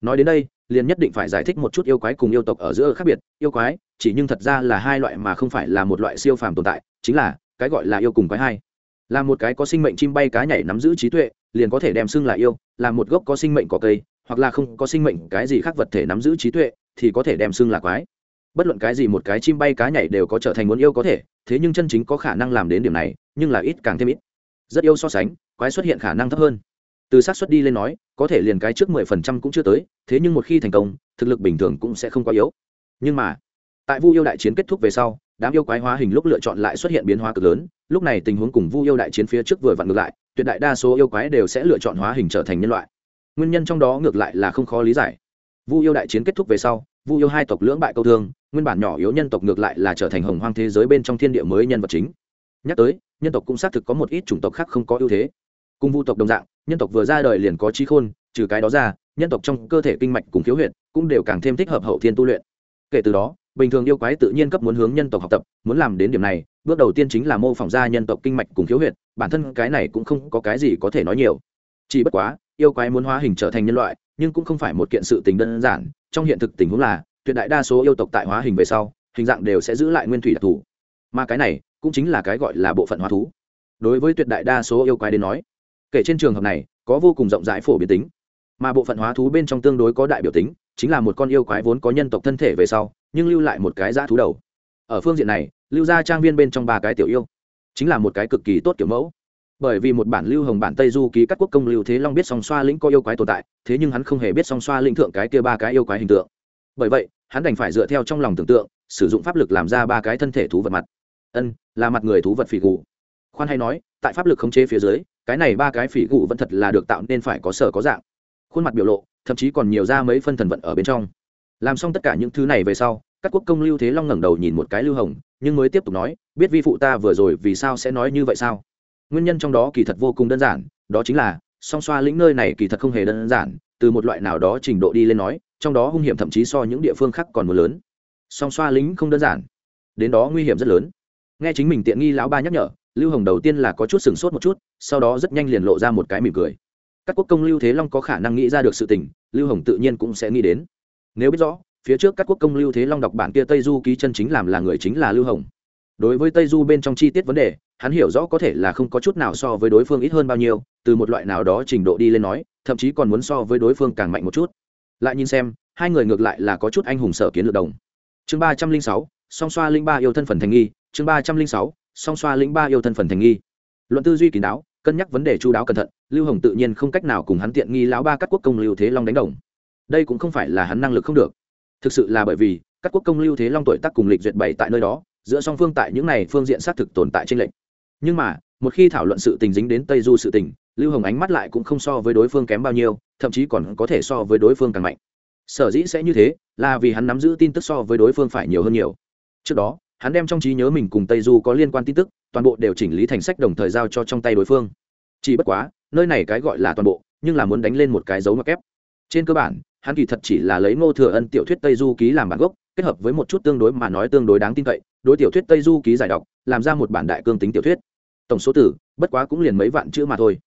Nói đến đây, liền nhất định phải giải thích một chút yêu quái cùng yêu tộc ở giữa khác biệt. Yêu quái, chỉ nhưng thật ra là hai loại mà không phải là một loại siêu phàm tồn tại, chính là, cái gọi là yêu cùng quái hai. Là một cái có sinh mệnh chim bay cá nhảy nắm giữ trí tuệ, liền có thể đem xưng là yêu, là một gốc có sinh mệnh có cây, hoặc là không có sinh mệnh cái gì khác vật thể nắm giữ trí tuệ, thì có thể đem xưng là quái. Bất luận cái gì một cái chim bay cá nhảy đều có trở thành muốn yêu có thể, thế nhưng chân chính có khả năng làm đến điểm này, nhưng là ít càng thêm ít. Rất yêu so sánh, quái xuất hiện khả năng thấp hơn từ xác suất đi lên nói, có thể liền cái trước mười phần trăm cũng chưa tới, thế nhưng một khi thành công, thực lực bình thường cũng sẽ không quá yếu. Nhưng mà, tại vu yêu đại chiến kết thúc về sau, đám yêu quái hóa hình lúc lựa chọn lại xuất hiện biến hóa cực lớn, lúc này tình huống cùng vu yêu đại chiến phía trước vừa vặn ngược lại, tuyệt đại đa số yêu quái đều sẽ lựa chọn hóa hình trở thành nhân loại. Nguyên nhân trong đó ngược lại là không khó lý giải. Vu yêu đại chiến kết thúc về sau, vu yêu hai tộc lưỡng bại câu thương, nguyên bản nhỏ yếu nhân tộc ngược lại là trở thành hồng hoang thế giới bên trong thiên địa mới nhân vật chính. Nhắc tới, nhân tộc cũng xác thực có một ít chủng tộc khác không có ưu thế. Cùng vu tộc đồng dạng nhân tộc vừa ra đời liền có trí khôn, trừ cái đó ra, nhân tộc trong cơ thể kinh mạch cùng khiếu huyện cũng đều càng thêm thích hợp hậu thiên tu luyện. Kể từ đó, bình thường yêu quái tự nhiên cấp muốn hướng nhân tộc học tập, muốn làm đến điểm này, bước đầu tiên chính là mô phỏng ra nhân tộc kinh mạch cùng khiếu huyện bản thân cái này cũng không có cái gì có thể nói nhiều. Chỉ bất quá, yêu quái muốn hóa hình trở thành nhân loại, nhưng cũng không phải một kiện sự tình đơn giản, trong hiện thực tình huống là, tuyệt đại đa số yêu tộc tại hóa hình về sau, hình dạng đều sẽ giữ lại nguyên thủy đặc thù. Mà cái này, cũng chính là cái gọi là bộ phận hóa thú. Đối với tuyệt đại đa số yêu quái đến nói kể trên trường hợp này, có vô cùng rộng rãi phổ biến tính. Mà bộ phận hóa thú bên trong tương đối có đại biểu tính, chính là một con yêu quái vốn có nhân tộc thân thể về sau, nhưng lưu lại một cái dã thú đầu. Ở phương diện này, lưu ra trang viên bên trong ba cái tiểu yêu, chính là một cái cực kỳ tốt kiểu mẫu. Bởi vì một bản lưu hồng bản tây du ký các quốc công lưu thế long biết song xoa lĩnh có yêu quái tồn tại, thế nhưng hắn không hề biết song xoa lĩnh thượng cái kia ba cái yêu quái hình tượng. Bởi vậy, hắn đành phải dựa theo trong lòng tưởng tượng, sử dụng pháp lực làm ra ba cái thân thể thú vật mặt. Ân, là mặt người thú vật phỉ gù. Khoan hay nói, tại pháp lực khống chế phía dưới cái này ba cái phỉ gụ vẫn thật là được tạo nên phải có sở có dạng. Khuôn mặt biểu lộ, thậm chí còn nhiều ra mấy phân thần vận ở bên trong. Làm xong tất cả những thứ này về sau, các quốc công lưu thế long ngẩng đầu nhìn một cái lưu hồng, nhưng mới tiếp tục nói, biết vi phụ ta vừa rồi vì sao sẽ nói như vậy sao? Nguyên nhân trong đó kỳ thật vô cùng đơn giản, đó chính là, song xoa lĩnh nơi này kỳ thật không hề đơn giản, từ một loại nào đó trình độ đi lên nói, trong đó hung hiểm thậm chí so những địa phương khác còn một lớn. Song xoa lính không đơn giản, đến đó nguy hiểm rất lớn. Nghe chính mình tiện nghi lão ba nhắc nhở lưu hồng đầu tiên là có chút sừng sốt một chút, sau đó rất nhanh liền lộ ra một cái mỉm cười. Các quốc công lưu thế long có khả năng nghĩ ra được sự tình, lưu hồng tự nhiên cũng sẽ nghĩ đến. Nếu biết rõ, phía trước các quốc công lưu thế long đọc bản kia tây du ký chân chính làm là người chính là lưu hồng. Đối với tây du bên trong chi tiết vấn đề, hắn hiểu rõ có thể là không có chút nào so với đối phương ít hơn bao nhiêu, từ một loại nào đó trình độ đi lên nói, thậm chí còn muốn so với đối phương càng mạnh một chút. Lại nhìn xem, hai người ngược lại là có chút anh hùng sở kiến lược đồng. Chương ba trăm linh sáu, song xoa linh ba yêu thân phần thành nghi, chương ba trăm linh sáu song xoa lĩnh ba yêu thân phần thành nghi. Luận tư duy kín đáo, cân nhắc vấn đề chu đáo cẩn thận, lưu hồng tự nhiên không cách nào cùng hắn tiện nghi lão ba các quốc công lưu thế long đánh đồng. Đây cũng không phải là hắn năng lực không được. Thực sự là bởi vì các quốc công lưu thế long tuổi tác cùng lịch duyệt bày tại nơi đó, giữa song phương tại những này phương diện xác thực tồn tại trên lệnh nhưng mà, một khi thảo luận sự tình dính đến tây du sự tình, lưu hồng ánh mắt lại cũng không so với đối phương kém bao nhiêu, thậm chí còn có thể so với đối phương càng mạnh. Sở dĩ sẽ như thế, là vì hắn nắm giữ tin tức so với đối phương phải nhiều hơn nhiều. Trước đó hắn đem trong trí nhớ mình cùng tây du có liên quan tin tức, toàn bộ đều chỉnh lý thành sách đồng thời giao cho trong tay đối phương. Chỉ bất quá, nơi này cái gọi là toàn bộ, nhưng là muốn đánh lên một cái dấu mặc ép trên cơ bản, hắn kỳ thật chỉ là lấy ngô thừa ân tiểu thuyết tây du ký làm bản gốc, kết hợp với một chút tương đối mà nói tương đối đáng tin cậy, đối tiểu thuyết tây du ký giải đọc, làm ra một bản đại cương tính tiểu thuyết. Tổng số tử, bất quá cũng liền mấy vạn chữ mà thôi.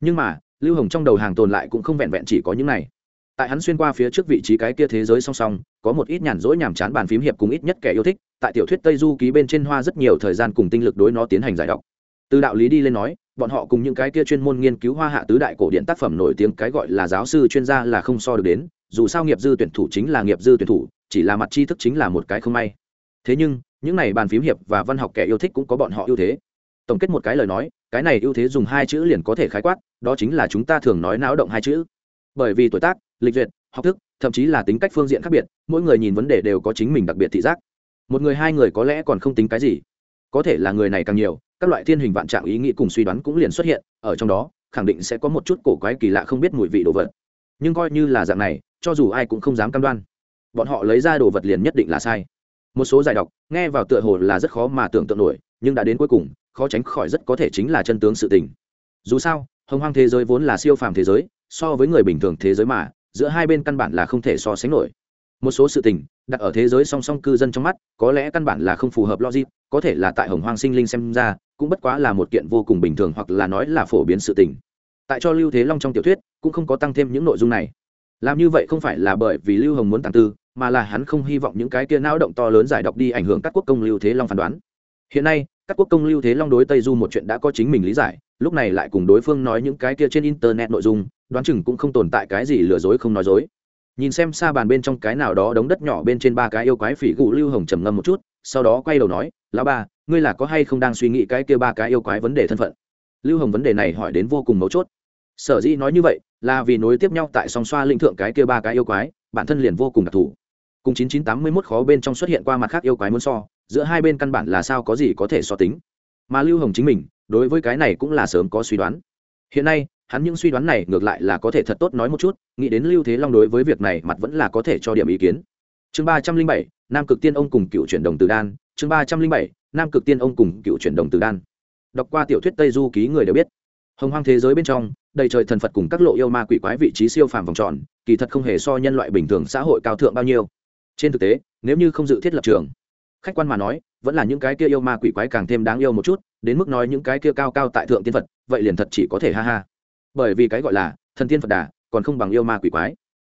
Nhưng mà, lưu hồng trong đầu hàng tồn lại cũng không vẹn vẹn chỉ có những này tại hắn xuyên qua phía trước vị trí cái kia thế giới song song, có một ít nhàn rỗi nhàm chán bàn phím hiệp cùng ít nhất kẻ yêu thích, tại tiểu thuyết tây du ký bên trên hoa rất nhiều thời gian cùng tinh lực đối nó tiến hành giải đọc. Từ đạo lý đi lên nói, bọn họ cùng những cái kia chuyên môn nghiên cứu hoa hạ tứ đại cổ điện tác phẩm nổi tiếng cái gọi là giáo sư chuyên gia là không so được đến, dù sao nghiệp dư tuyển thủ chính là nghiệp dư tuyển thủ, chỉ là mặt tri thức chính là một cái không may. Thế nhưng, những này bàn phím hiệp và văn học kẻ yêu thích cũng có bọn họ ưu thế. Tổng kết một cái lời nói, cái này ưu thế dùng hai chữ liền có thể khái quát, đó chính là chúng ta thường nói náo động hai chữ. Bởi vì tuổi tác lịch duyệt, học thức, thậm chí là tính cách phương diện khác biệt, mỗi người nhìn vấn đề đều có chính mình đặc biệt thị giác. Một người hai người có lẽ còn không tính cái gì. Có thể là người này càng nhiều, các loại thiên hình vạn trạng ý nghĩ cùng suy đoán cũng liền xuất hiện, ở trong đó, khẳng định sẽ có một chút cổ quái kỳ lạ không biết mùi vị đồ vật. Nhưng coi như là dạng này, cho dù ai cũng không dám cam đoan, bọn họ lấy ra đồ vật liền nhất định là sai. Một số giải đọc, nghe vào tựa hồ là rất khó mà tưởng tượng nổi, nhưng đã đến cuối cùng, khó tránh khỏi rất có thể chính là chân tướng sự tình. Dù sao, hồng hoang thế giới vốn là siêu phàm thế giới, so với người bình thường thế giới mà giữa hai bên căn bản là không thể so sánh nổi. Một số sự tình, đặt ở thế giới song song cư dân trong mắt, có lẽ căn bản là không phù hợp logic, có thể là tại hồng hoang sinh linh xem ra, cũng bất quá là một kiện vô cùng bình thường hoặc là nói là phổ biến sự tình. Tại cho lưu thế long trong tiểu thuyết, cũng không có tăng thêm những nội dung này. Làm như vậy không phải là bởi vì lưu hồng muốn tàng tư, mà là hắn không hy vọng những cái kia não động to lớn giải đọc đi ảnh hưởng các quốc công lưu thế long phán đoán. Hiện nay, các quốc công lưu thế long đối tây du một chuyện đã có chính mình lý giải, lúc này lại cùng đối phương nói những cái kia trên internet nội dung đoán chừng cũng không tồn tại cái gì lừa dối không nói dối. Nhìn xem xa bàn bên trong cái nào đó đống đất nhỏ bên trên ba cái yêu quái phỉ gù lưu hồng trầm ngâm một chút, sau đó quay đầu nói, lão ba ngươi là có hay không đang suy nghĩ cái kia ba cái yêu quái vấn đề thân phận? Lưu hồng vấn đề này hỏi đến vô cùng mấu chốt. Sở dĩ nói như vậy, là vì nối tiếp nhau tại song xoa linh thượng cái kia ba cái yêu quái, bản thân liền vô cùng đặc thù. Cùng chín chín tám mươi mốt khó bên trong xuất hiện qua mặt khác yêu quái muốn so, giữa hai bên căn bản là sao có gì có thể so tính. Mà lưu hồng chính mình, đối với cái này cũng là sớm có suy đoán. Hiện nay hắn những suy đoán này ngược lại là có thể thật tốt nói một chút, nghĩ đến lưu thế long đối với việc này mặt vẫn là có thể cho điểm ý kiến. Chương ba trăm linh bảy, nam cực tiên ông cùng cựu chuyển đồng từ đan. Chương ba trăm linh bảy, nam cực tiên ông cùng cựu chuyển đồng từ đan. Đọc qua tiểu thuyết tây du ký người đều biết. Hồng hoang thế giới bên trong, đầy trời thần phật cùng các lộ yêu ma quỷ quái vị trí siêu phàm vòng tròn, kỳ thật không hề so nhân loại bình thường xã hội cao thượng bao nhiêu. Trên thực tế, nếu như không dự thiết lập trường, khách quan mà nói, vẫn là những cái kia yêu ma quỷ quái càng thêm đáng yêu một chút, đến mức nói những cái kia cao cao tại thượng tiên phật, vậy liền thật chỉ có thể ha ha bởi vì cái gọi là thần tiên phật đà còn không bằng yêu ma quỷ quái.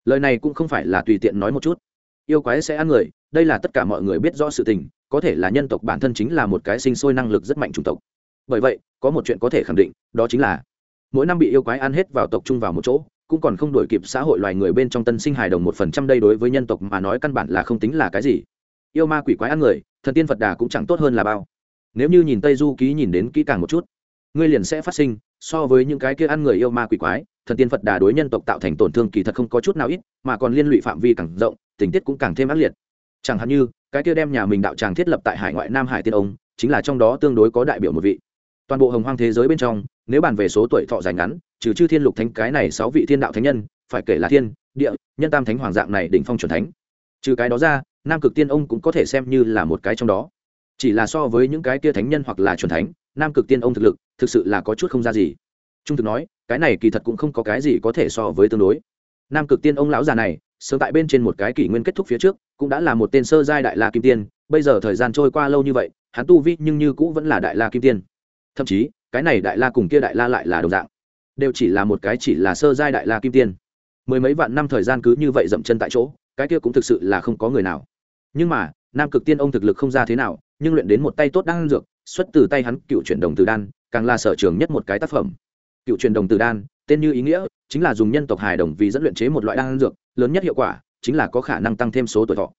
Lời này cũng không phải là tùy tiện nói một chút. Yêu quái sẽ ăn người, đây là tất cả mọi người biết rõ sự tình, có thể là nhân tộc bản thân chính là một cái sinh sôi năng lực rất mạnh chủng tộc. Bởi vậy, có một chuyện có thể khẳng định, đó chính là mỗi năm bị yêu quái ăn hết vào tộc chung vào một chỗ, cũng còn không đổi kịp xã hội loài người bên trong tân sinh hài đồng một phần trăm đây đối với nhân tộc mà nói căn bản là không tính là cái gì. Yêu ma quỷ quái ăn người, thần tiên phật đà cũng chẳng tốt hơn là bao. Nếu như nhìn tây du ký nhìn đến kỹ càng một chút, ngươi liền sẽ phát sinh so với những cái kia ăn người yêu ma quỷ quái, thần tiên phật đà đối nhân tộc tạo thành tổn thương kỳ thật không có chút nào ít, mà còn liên lụy phạm vi càng rộng, tình tiết cũng càng thêm ác liệt. Chẳng hạn như, cái kia đem nhà mình đạo tràng thiết lập tại hải ngoại nam hải tiên ông, chính là trong đó tương đối có đại biểu một vị. Toàn bộ hồng hoang thế giới bên trong, nếu bàn về số tuổi thọ dài ngắn, trừ chư thiên lục thánh cái này sáu vị thiên đạo thánh nhân, phải kể là thiên, địa, nhân tam thánh hoàng dạng này đỉnh phong c thánh. Trừ cái đó ra, nam cực tiên ông cũng có thể xem như là một cái trong đó. Chỉ là so với những cái kia thánh nhân hoặc là c thánh, nam cực tiên ông thực lực thực sự là có chút không ra gì. Trung thực nói, cái này kỳ thật cũng không có cái gì có thể so với tương đối. Nam cực tiên ông lão già này, sớm tại bên trên một cái kỷ nguyên kết thúc phía trước, cũng đã là một tên sơ giai đại la kim tiên. Bây giờ thời gian trôi qua lâu như vậy, hắn tu vi nhưng như cũ vẫn là đại la kim tiên. Thậm chí, cái này đại la cùng kia đại la lại là đồng dạng. Đều chỉ là một cái chỉ là sơ giai đại la kim tiên. Mười mấy vạn năm thời gian cứ như vậy dậm chân tại chỗ, cái kia cũng thực sự là không có người nào. Nhưng mà, nam cực tiên ông thực lực không ra thế nào nhưng luyện đến một tay tốt đang dược, xuất từ tay hắn cựu chuyển đồng từ đan, càng là sở trường nhất một cái tác phẩm. Cựu chuyển đồng từ đan, tên như ý nghĩa, chính là dùng nhân tộc hài đồng vì dẫn luyện chế một loại đan dược, lớn nhất hiệu quả chính là có khả năng tăng thêm số tuổi thọ.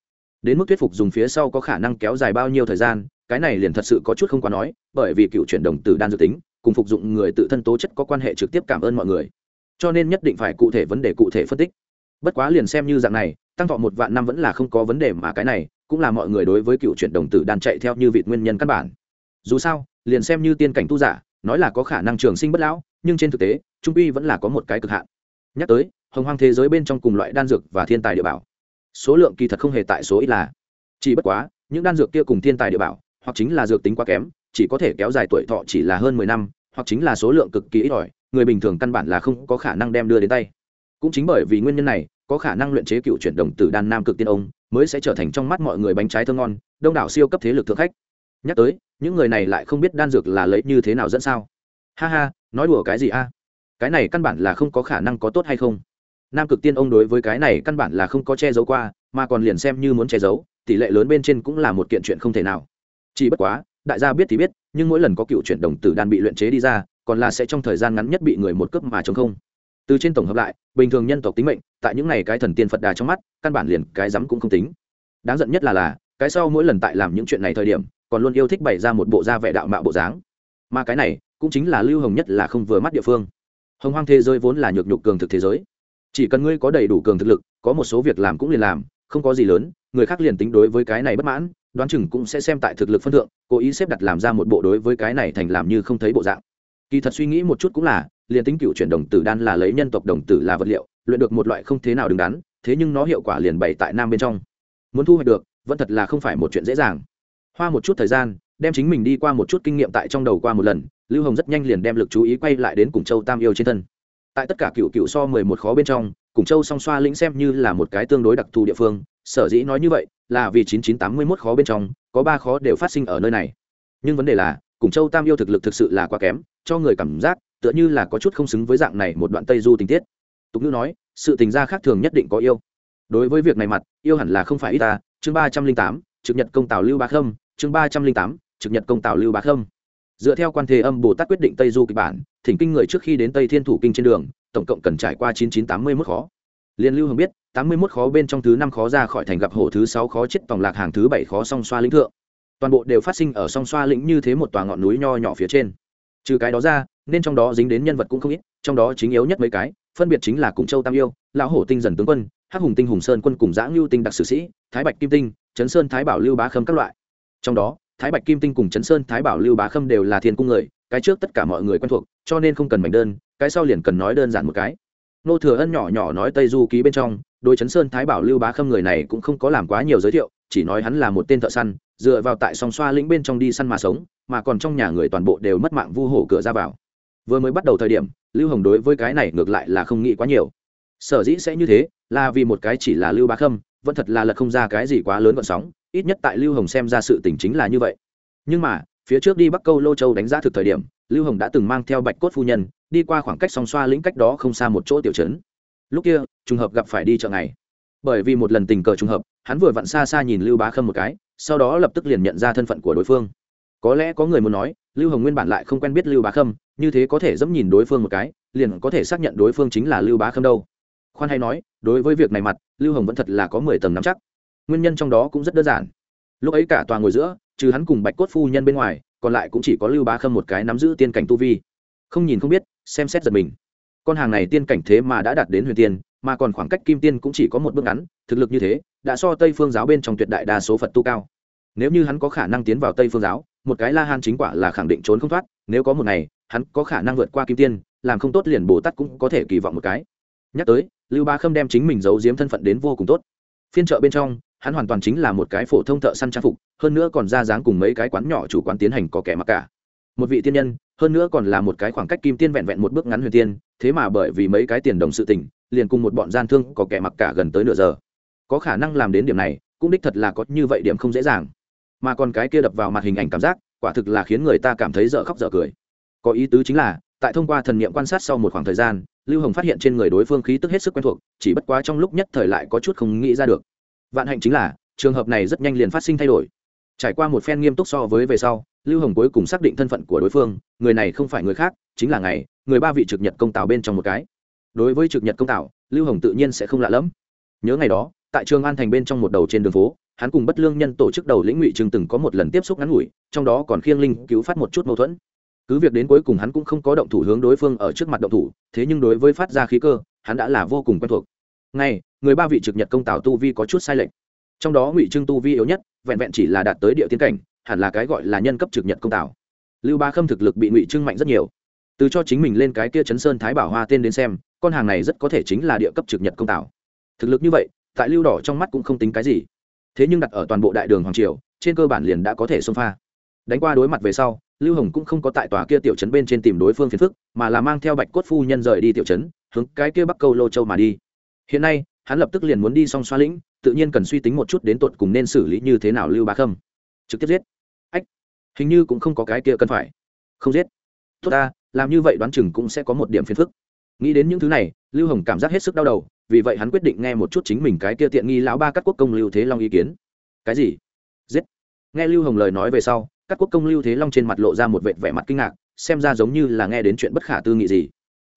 Đến mức thuyết phục dùng phía sau có khả năng kéo dài bao nhiêu thời gian, cái này liền thật sự có chút không quá nói, bởi vì cựu chuyển đồng từ đan dược tính, cùng phục dụng người tự thân tố chất có quan hệ trực tiếp cảm ơn mọi người. Cho nên nhất định phải cụ thể vấn đề cụ thể phân tích. Bất quá liền xem như dạng này, tăng thọ một vạn năm vẫn là không có vấn đề mà cái này cũng là mọi người đối với cựu chuyển đồng tử đan chạy theo như vị nguyên nhân căn bản. Dù sao, liền xem như tiên cảnh tu giả, nói là có khả năng trường sinh bất lão, nhưng trên thực tế, trung uy vẫn là có một cái cực hạn. Nhắc tới, hồng hoang thế giới bên trong cùng loại đan dược và thiên tài địa bảo, số lượng kỳ thật không hề tại số ít là. Chỉ bất quá, những đan dược kia cùng thiên tài địa bảo, hoặc chính là dược tính quá kém, chỉ có thể kéo dài tuổi thọ chỉ là hơn mười năm, hoặc chính là số lượng cực kỳ ít ỏi, người bình thường căn bản là không có khả năng đem đưa đến tay. Cũng chính bởi vì nguyên nhân này, có khả năng luyện chế cựu chuyển đồng tử đan nam cực tiên ông mới sẽ trở thành trong mắt mọi người bánh trái thơm ngon, đông đảo siêu cấp thế lực thượng khách. Nhắc tới, những người này lại không biết đan dược là lấy như thế nào dẫn sao. Ha ha, nói đùa cái gì a? Cái này căn bản là không có khả năng có tốt hay không. Nam cực tiên ông đối với cái này căn bản là không có che giấu qua, mà còn liền xem như muốn che giấu, tỷ lệ lớn bên trên cũng là một kiện chuyện không thể nào. Chỉ bất quá, đại gia biết thì biết, nhưng mỗi lần có cựu chuyển đồng tử đan bị luyện chế đi ra, còn là sẽ trong thời gian ngắn nhất bị người một cấp mà chống không. Từ trên tổng hợp lại, bình thường nhân tộc tính mệnh tại những ngày cái thần tiên phật đà trong mắt, căn bản liền cái rắm cũng không tính. Đáng giận nhất là là, cái sau mỗi lần tại làm những chuyện này thời điểm, còn luôn yêu thích bày ra một bộ da vẻ đạo mạo bộ dáng. Mà cái này, cũng chính là lưu hồng nhất là không vừa mắt địa phương. Hồng hoang thế giới vốn là nhược nhục cường thực thế giới. Chỉ cần ngươi có đầy đủ cường thực lực, có một số việc làm cũng liền làm, không có gì lớn, người khác liền tính đối với cái này bất mãn, đoán chừng cũng sẽ xem tại thực lực phân thượng, cố ý xếp đặt làm ra một bộ đối với cái này thành làm như không thấy bộ dạng. Kỳ thật suy nghĩ một chút cũng là, liền tính cựu chuyển đồng tử đan là lấy nhân tộc đồng tử là vật liệu luyện được một loại không thế nào đứng đắn, thế nhưng nó hiệu quả liền bày tại nam bên trong. Muốn thu hoạch được, vẫn thật là không phải một chuyện dễ dàng. Hoa một chút thời gian, đem chính mình đi qua một chút kinh nghiệm tại trong đầu qua một lần, lưu hồng rất nhanh liền đem lực chú ý quay lại đến cùng châu tam yêu trên thân. Tại tất cả cựu cựu so mười một khó bên trong, cùng châu song xoa lĩnh xem như là một cái tương đối đặc thù địa phương, sở dĩ nói như vậy là vì chín chín tám mươi mốt khó bên trong, có ba khó đều phát sinh ở nơi này. Nhưng vấn đề là, cùng châu tam yêu thực lực thực sự là quá kém, cho người cảm giác, tựa như là có chút không xứng với dạng này một đoạn tây du tình tiết tục ngữ nói, sự tình gia khác thường nhất định có yêu. Đối với việc này mặt, yêu hẳn là không phải ít ta, chương ba trăm linh tám, trực nhật công tào lưu bá khâm, chương ba trăm linh tám, trực nhật công tào lưu bá khâm. Dựa theo quan thế âm bồ tát quyết định tây du kịch bản, thỉnh kinh người trước khi đến tây thiên thủ kinh trên đường, tổng cộng cần trải qua chín chín tám mươi mức khó. Liên lưu hồng biết, tám mươi mốt khó bên trong thứ năm khó ra khỏi thành gặp hổ thứ sáu khó chết tòng lạc hàng thứ bảy khó song xoa lĩnh thượng. Toàn bộ đều phát sinh ở song xoa lĩnh như thế một tòa ngọn núi nho nhỏ phía trên. Trừ cái đó ra, nên trong đó dính đến nhân vật cũng không ít, trong đó chính yếu nhất mấy cái phân biệt chính là cùng châu tam yêu, lão hổ tinh dần tướng quân, hắc hùng tinh hùng sơn quân cùng giã ngưu tinh đặc sử sĩ, thái bạch kim tinh, chấn sơn thái bảo lưu bá khâm các loại. Trong đó, thái bạch kim tinh cùng chấn sơn thái bảo lưu bá khâm đều là thiên cung người, cái trước tất cả mọi người quen thuộc, cho nên không cần mảnh đơn, cái sau liền cần nói đơn giản một cái. Nô thừa ân nhỏ nhỏ nói tây du ký bên trong đôi chấn sơn thái bảo lưu bá khâm người này cũng không có làm quá nhiều giới thiệu, chỉ nói hắn là một tên thợ săn, dựa vào tại song xoa lĩnh bên trong đi săn mà sống, mà còn trong nhà người toàn bộ đều mất mạng vu hổ cửa ra vào. Vừa mới bắt đầu thời điểm lưu hồng đối với cái này ngược lại là không nghĩ quá nhiều. Sở dĩ sẽ như thế, là vì một cái chỉ là lưu bá khâm, vẫn thật là lật không ra cái gì quá lớn gọn sóng, ít nhất tại lưu hồng xem ra sự tình chính là như vậy. Nhưng mà, phía trước đi bắc câu lô châu đánh giá thực thời điểm, lưu hồng đã từng mang theo bạch cốt phu nhân, đi qua khoảng cách song xoa lĩnh cách đó không xa một chỗ tiểu trấn. Lúc kia, trùng hợp gặp phải đi chợ ngày. Bởi vì một lần tình cờ trùng hợp, hắn vừa vặn xa xa nhìn lưu bá khâm một cái, sau đó lập tức liền nhận ra thân phận của đối phương. Có lẽ có người muốn nói, lưu hồng nguyên bản lại không quen biết lưu bá khâm như thế có thể dẫm nhìn đối phương một cái, liền có thể xác nhận đối phương chính là lưu bá khâm đâu. Khoan hay nói, đối với việc này mặt, lưu hồng vẫn thật là có mười tầng nắm chắc. Nguyên nhân trong đó cũng rất đơn giản. Lúc ấy cả tòa ngồi giữa, trừ hắn cùng bạch cốt phu nhân bên ngoài, còn lại cũng chỉ có lưu bá khâm một cái nắm giữ tiên cảnh tu vi. Không nhìn không biết, xem xét giật mình. Con hàng này tiên cảnh thế mà đã đạt đến huyền tiên, mà còn khoảng cách kim tiên cũng chỉ có một bước ngắn, thực lực như thế, đã so tây phương giáo bên trong tuyệt đại đa số phật tu cao. Nếu như hắn có khả năng tiến vào tây phương giáo, một cái la han chính quả là khẳng định trốn không thoát nếu có một ngày, hắn có khả năng vượt qua kim tiên, làm không tốt liền bồ tát cũng có thể kỳ vọng một cái. Nhắc tới, lưu ba khâm đem chính mình giấu giếm thân phận đến vô cùng tốt. Phiên chợ bên trong, hắn hoàn toàn chính là một cái phổ thông thợ săn trang phục, hơn nữa còn ra dáng cùng mấy cái quán nhỏ chủ quán tiến hành có kẻ mặc cả. Một vị tiên nhân, hơn nữa còn là một cái khoảng cách kim tiên vẹn vẹn một bước ngắn huyền tiên, thế mà bởi vì mấy cái tiền đồng sự tình, liền cùng một bọn gian thương có kẻ mặc cả gần tới nửa giờ. Có khả năng làm đến điểm này, cũng đích thật là có như vậy điểm không dễ dàng. Mà còn cái kia đập vào mặt hình ảnh cảm giác quả thực là khiến người ta cảm thấy dở khóc dở cười. Có ý tứ chính là, tại thông qua thần niệm quan sát sau một khoảng thời gian, lưu hồng phát hiện trên người đối phương khí tức hết sức quen thuộc, chỉ bất quá trong lúc nhất thời lại có chút không nghĩ ra được. Vạn hạnh chính là, trường hợp này rất nhanh liền phát sinh thay đổi. Trải qua một phen nghiêm túc so với về sau, lưu hồng cuối cùng xác định thân phận của đối phương, người này không phải người khác, chính là ngày, người ba vị trực nhật công tào bên trong một cái. Đối với trực nhật công tào, lưu hồng tự nhiên sẽ không lạ lẫm. Nhớ ngày đó, tại trường an thành bên trong một đầu trên đường phố hắn cùng bất lương nhân tổ chức đầu lĩnh ngụy trừng từng có một lần tiếp xúc ngắn ngủi, trong đó còn khiêng linh cứu phát một chút mâu thuẫn. Cứ việc đến cuối cùng hắn cũng không có động thủ hướng đối phương ở trước mặt động thủ, thế nhưng đối với phát ra khí cơ, hắn đã là vô cùng quen thuộc. Ngay, người ba vị trực nhật công tào tu vi có chút sai lệch. Trong đó ngụy trưng tu vi yếu nhất, vẹn vẹn chỉ là đạt tới địa tiến cảnh, hẳn là cái gọi là nhân cấp trực nhật công tào. Lưu ba khâm thực lực bị ngụy trưng mạnh rất nhiều. Từ cho chính mình lên cái kia chấn sơn thái bảo hoa tên đến xem, con hàng này rất có thể chính là địa cấp trực nhật công tào. Thực lực như vậy, tại lưu đỏ trong mắt cũng không tính cái gì thế nhưng đặt ở toàn bộ đại đường hoàng triều, trên cơ bản liền đã có thể xông pha. Đánh qua đối mặt về sau, lưu hồng cũng không có tại tòa kia tiểu trấn bên trên tìm đối phương phiền phức, mà là mang theo bạch cốt phu nhân rời đi tiểu trấn, hướng cái kia bắc câu lô châu mà đi. Hiện nay, hắn lập tức liền muốn đi xong xoa lĩnh, tự nhiên cần suy tính một chút đến tột cùng nên xử lý như thế nào lưu bá khâm. Trực tiếp giết. Ách, hình như cũng không có cái kia cần phải. Không giết. Tốt ta, làm như vậy đoán chừng cũng sẽ có một điểm phiền phức. Nghĩ đến những thứ này, lưu hồng cảm giác hết sức đau đầu vì vậy hắn quyết định nghe một chút chính mình cái kia tiện nghi lão ba cắt quốc công lưu thế long ý kiến. Cái gì? Giết. Nghe lưu hồng lời nói về sau các quốc công lưu thế long trên mặt lộ ra một vệt vẻ mặt kinh ngạc, xem ra giống như là nghe đến chuyện bất khả tư nghị gì.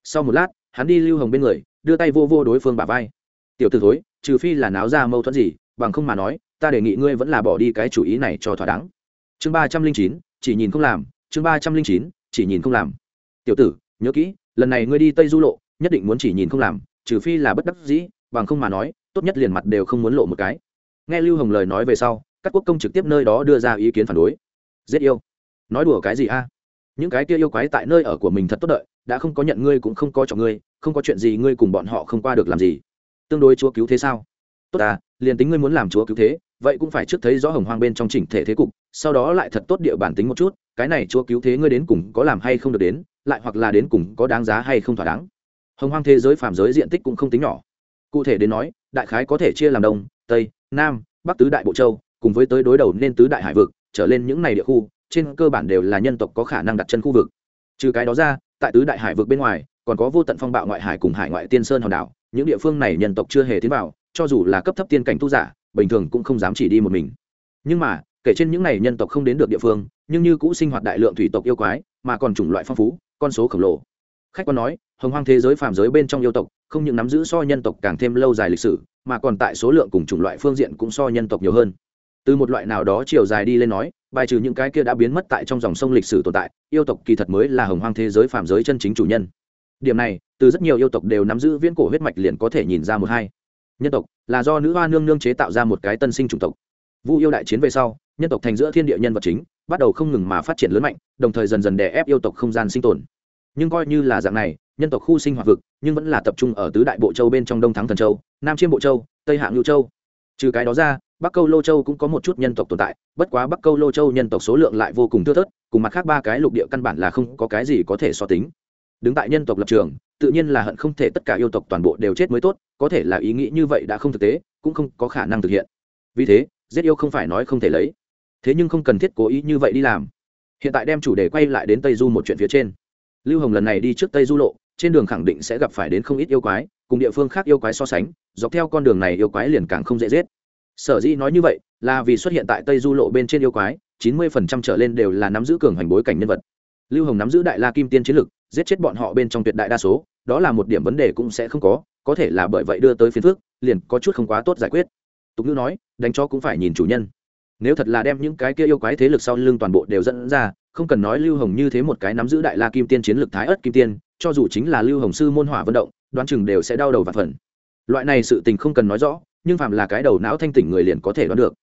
Sau một lát, hắn đi lưu hồng bên người, đưa tay vô vô đối phương bả vai. Tiểu t ử thối, trừ phi là náo ra mâu thuẫn gì, bằng không mà nói, ta đề nghị ngươi vẫn là bỏ đi cái chủ ý này cho thỏa đáng. Chương ba trăm linh chín, chỉ nhìn không làm, chương ba trăm linh chín, chỉ nhìn không làm. Tiểu tử, nhớ kỹ, lần này ngươi đi tây du lộ, nhất định muốn chỉ nhìn không làm trừ phi là bất đắc dĩ, bằng không mà nói, tốt nhất liền mặt đều không muốn lộ một cái. Nghe lưu hồng lời nói về sau, các quốc công trực tiếp nơi đó đưa ra ý kiến phản đối. Giết yêu. Nói đùa cái gì a? Những cái kia yêu quái tại nơi ở của mình thật tốt đợi, đã không có nhận ngươi cũng không có chọn ngươi, không có chuyện gì ngươi cùng bọn họ không qua được làm gì. Tương đối chúa cứu thế sao? Tốt à liền tính ngươi muốn làm chúa cứu thế, vậy cũng phải trước thấy rõ hồng hoang bên trong chỉnh thể thế cục, sau đó lại thật tốt địa bản tính một chút, cái này chúa cứu thế ngươi đến cùng có làm hay không được đến, lại hoặc là đến cùng có đáng giá hay không thỏa đáng hồng hoang thế giới phạm giới diện tích cũng không tính nhỏ. Cụ thể đến nói, đại khái có thể chia làm đông, tây, nam, bắc tứ đại bộ châu, cùng với tới đối đầu nên tứ đại hải vực, trở lên những này địa khu, trên cơ bản đều là nhân tộc có khả năng đặt chân khu vực. Trừ cái đó ra, tại tứ đại hải vực bên ngoài, còn có vô tận phong bạo ngoại hải cùng hải ngoại tiên sơn hòn đảo, những địa phương này nhân tộc chưa hề tiến vào, cho dù là cấp thấp tiên cảnh tu giả, bình thường cũng không dám chỉ đi một mình. Nhưng mà, kể trên những này nhân tộc không đến được địa phương, nhưng như cũ sinh hoạt đại lượng thủy tộc yêu quái, mà còn chủng loại phong phú, con số khổng lồ khách quan nói, hồng hoang thế giới phàm giới bên trong yêu tộc, không những nắm giữ so nhân tộc càng thêm lâu dài lịch sử, mà còn tại số lượng cùng chủng loại phương diện cũng so nhân tộc nhiều hơn. Từ một loại nào đó chiều dài đi lên nói, bài trừ những cái kia đã biến mất tại trong dòng sông lịch sử tồn tại, yêu tộc kỳ thật mới là hồng hoang thế giới phàm giới chân chính chủ nhân. Điểm này, từ rất nhiều yêu tộc đều nắm giữ viễn cổ huyết mạch liền có thể nhìn ra một hai. Nhân tộc, là do nữ hoa nương nương chế tạo ra một cái tân sinh chủng tộc. Vu yêu đại chiến về sau, nhân tộc thành giữa thiên địa nhân vật chính, bắt đầu không ngừng mà phát triển lớn mạnh, đồng thời dần dần đè ép yêu tộc không gian sinh tồn nhưng coi như là dạng này, nhân tộc khu sinh hoạt vực, nhưng vẫn là tập trung ở tứ đại bộ châu bên trong đông thắng thần châu, nam chiêm bộ châu, tây hạng lưu châu. Trừ cái đó ra, bắc câu lô châu cũng có một chút nhân tộc tồn tại, bất quá bắc câu lô châu nhân tộc số lượng lại vô cùng thưa thớt, cùng mặt khác ba cái lục địa căn bản là không có cái gì có thể so tính. Đứng tại nhân tộc lập trường, tự nhiên là hận không thể tất cả yêu tộc toàn bộ đều chết mới tốt, có thể là ý nghĩ như vậy đã không thực tế, cũng không có khả năng thực hiện. Vì thế, giết yêu không phải nói không thể lấy. Thế nhưng không cần thiết cố ý như vậy đi làm. Hiện tại đem chủ đề quay lại đến tây du một chuyện phía trên lưu hồng lần này đi trước tây du lộ, trên đường khẳng định sẽ gặp phải đến không ít yêu quái, cùng địa phương khác yêu quái so sánh, dọc theo con đường này yêu quái liền càng không dễ giết. Sở dĩ nói như vậy, là vì xuất hiện tại tây du lộ bên trên yêu quái, chín mươi phần trăm trở lên đều là nắm giữ cường hành bối cảnh nhân vật. Lưu hồng nắm giữ đại la kim tiên chiến lực, giết chết bọn họ bên trong tuyệt đại đa số, đó là một điểm vấn đề cũng sẽ không có có thể là bởi vậy đưa tới phiến phước liền có chút không quá tốt giải quyết. Tục ngữ nói, đánh cho cũng phải nhìn chủ nhân nếu thật là đem những cái kia yêu quái thế lực sau lưng toàn bộ đều dẫn ra, không cần nói lưu hồng như thế một cái nắm giữ đại la kim tiên chiến lực thái ớt kim tiên, cho dù chính là lưu hồng sư môn hỏa vận động, đoán chừng đều sẽ đau đầu và phần loại này sự tình không cần nói rõ, nhưng phạm là cái đầu não thanh tỉnh người liền có thể đoán được.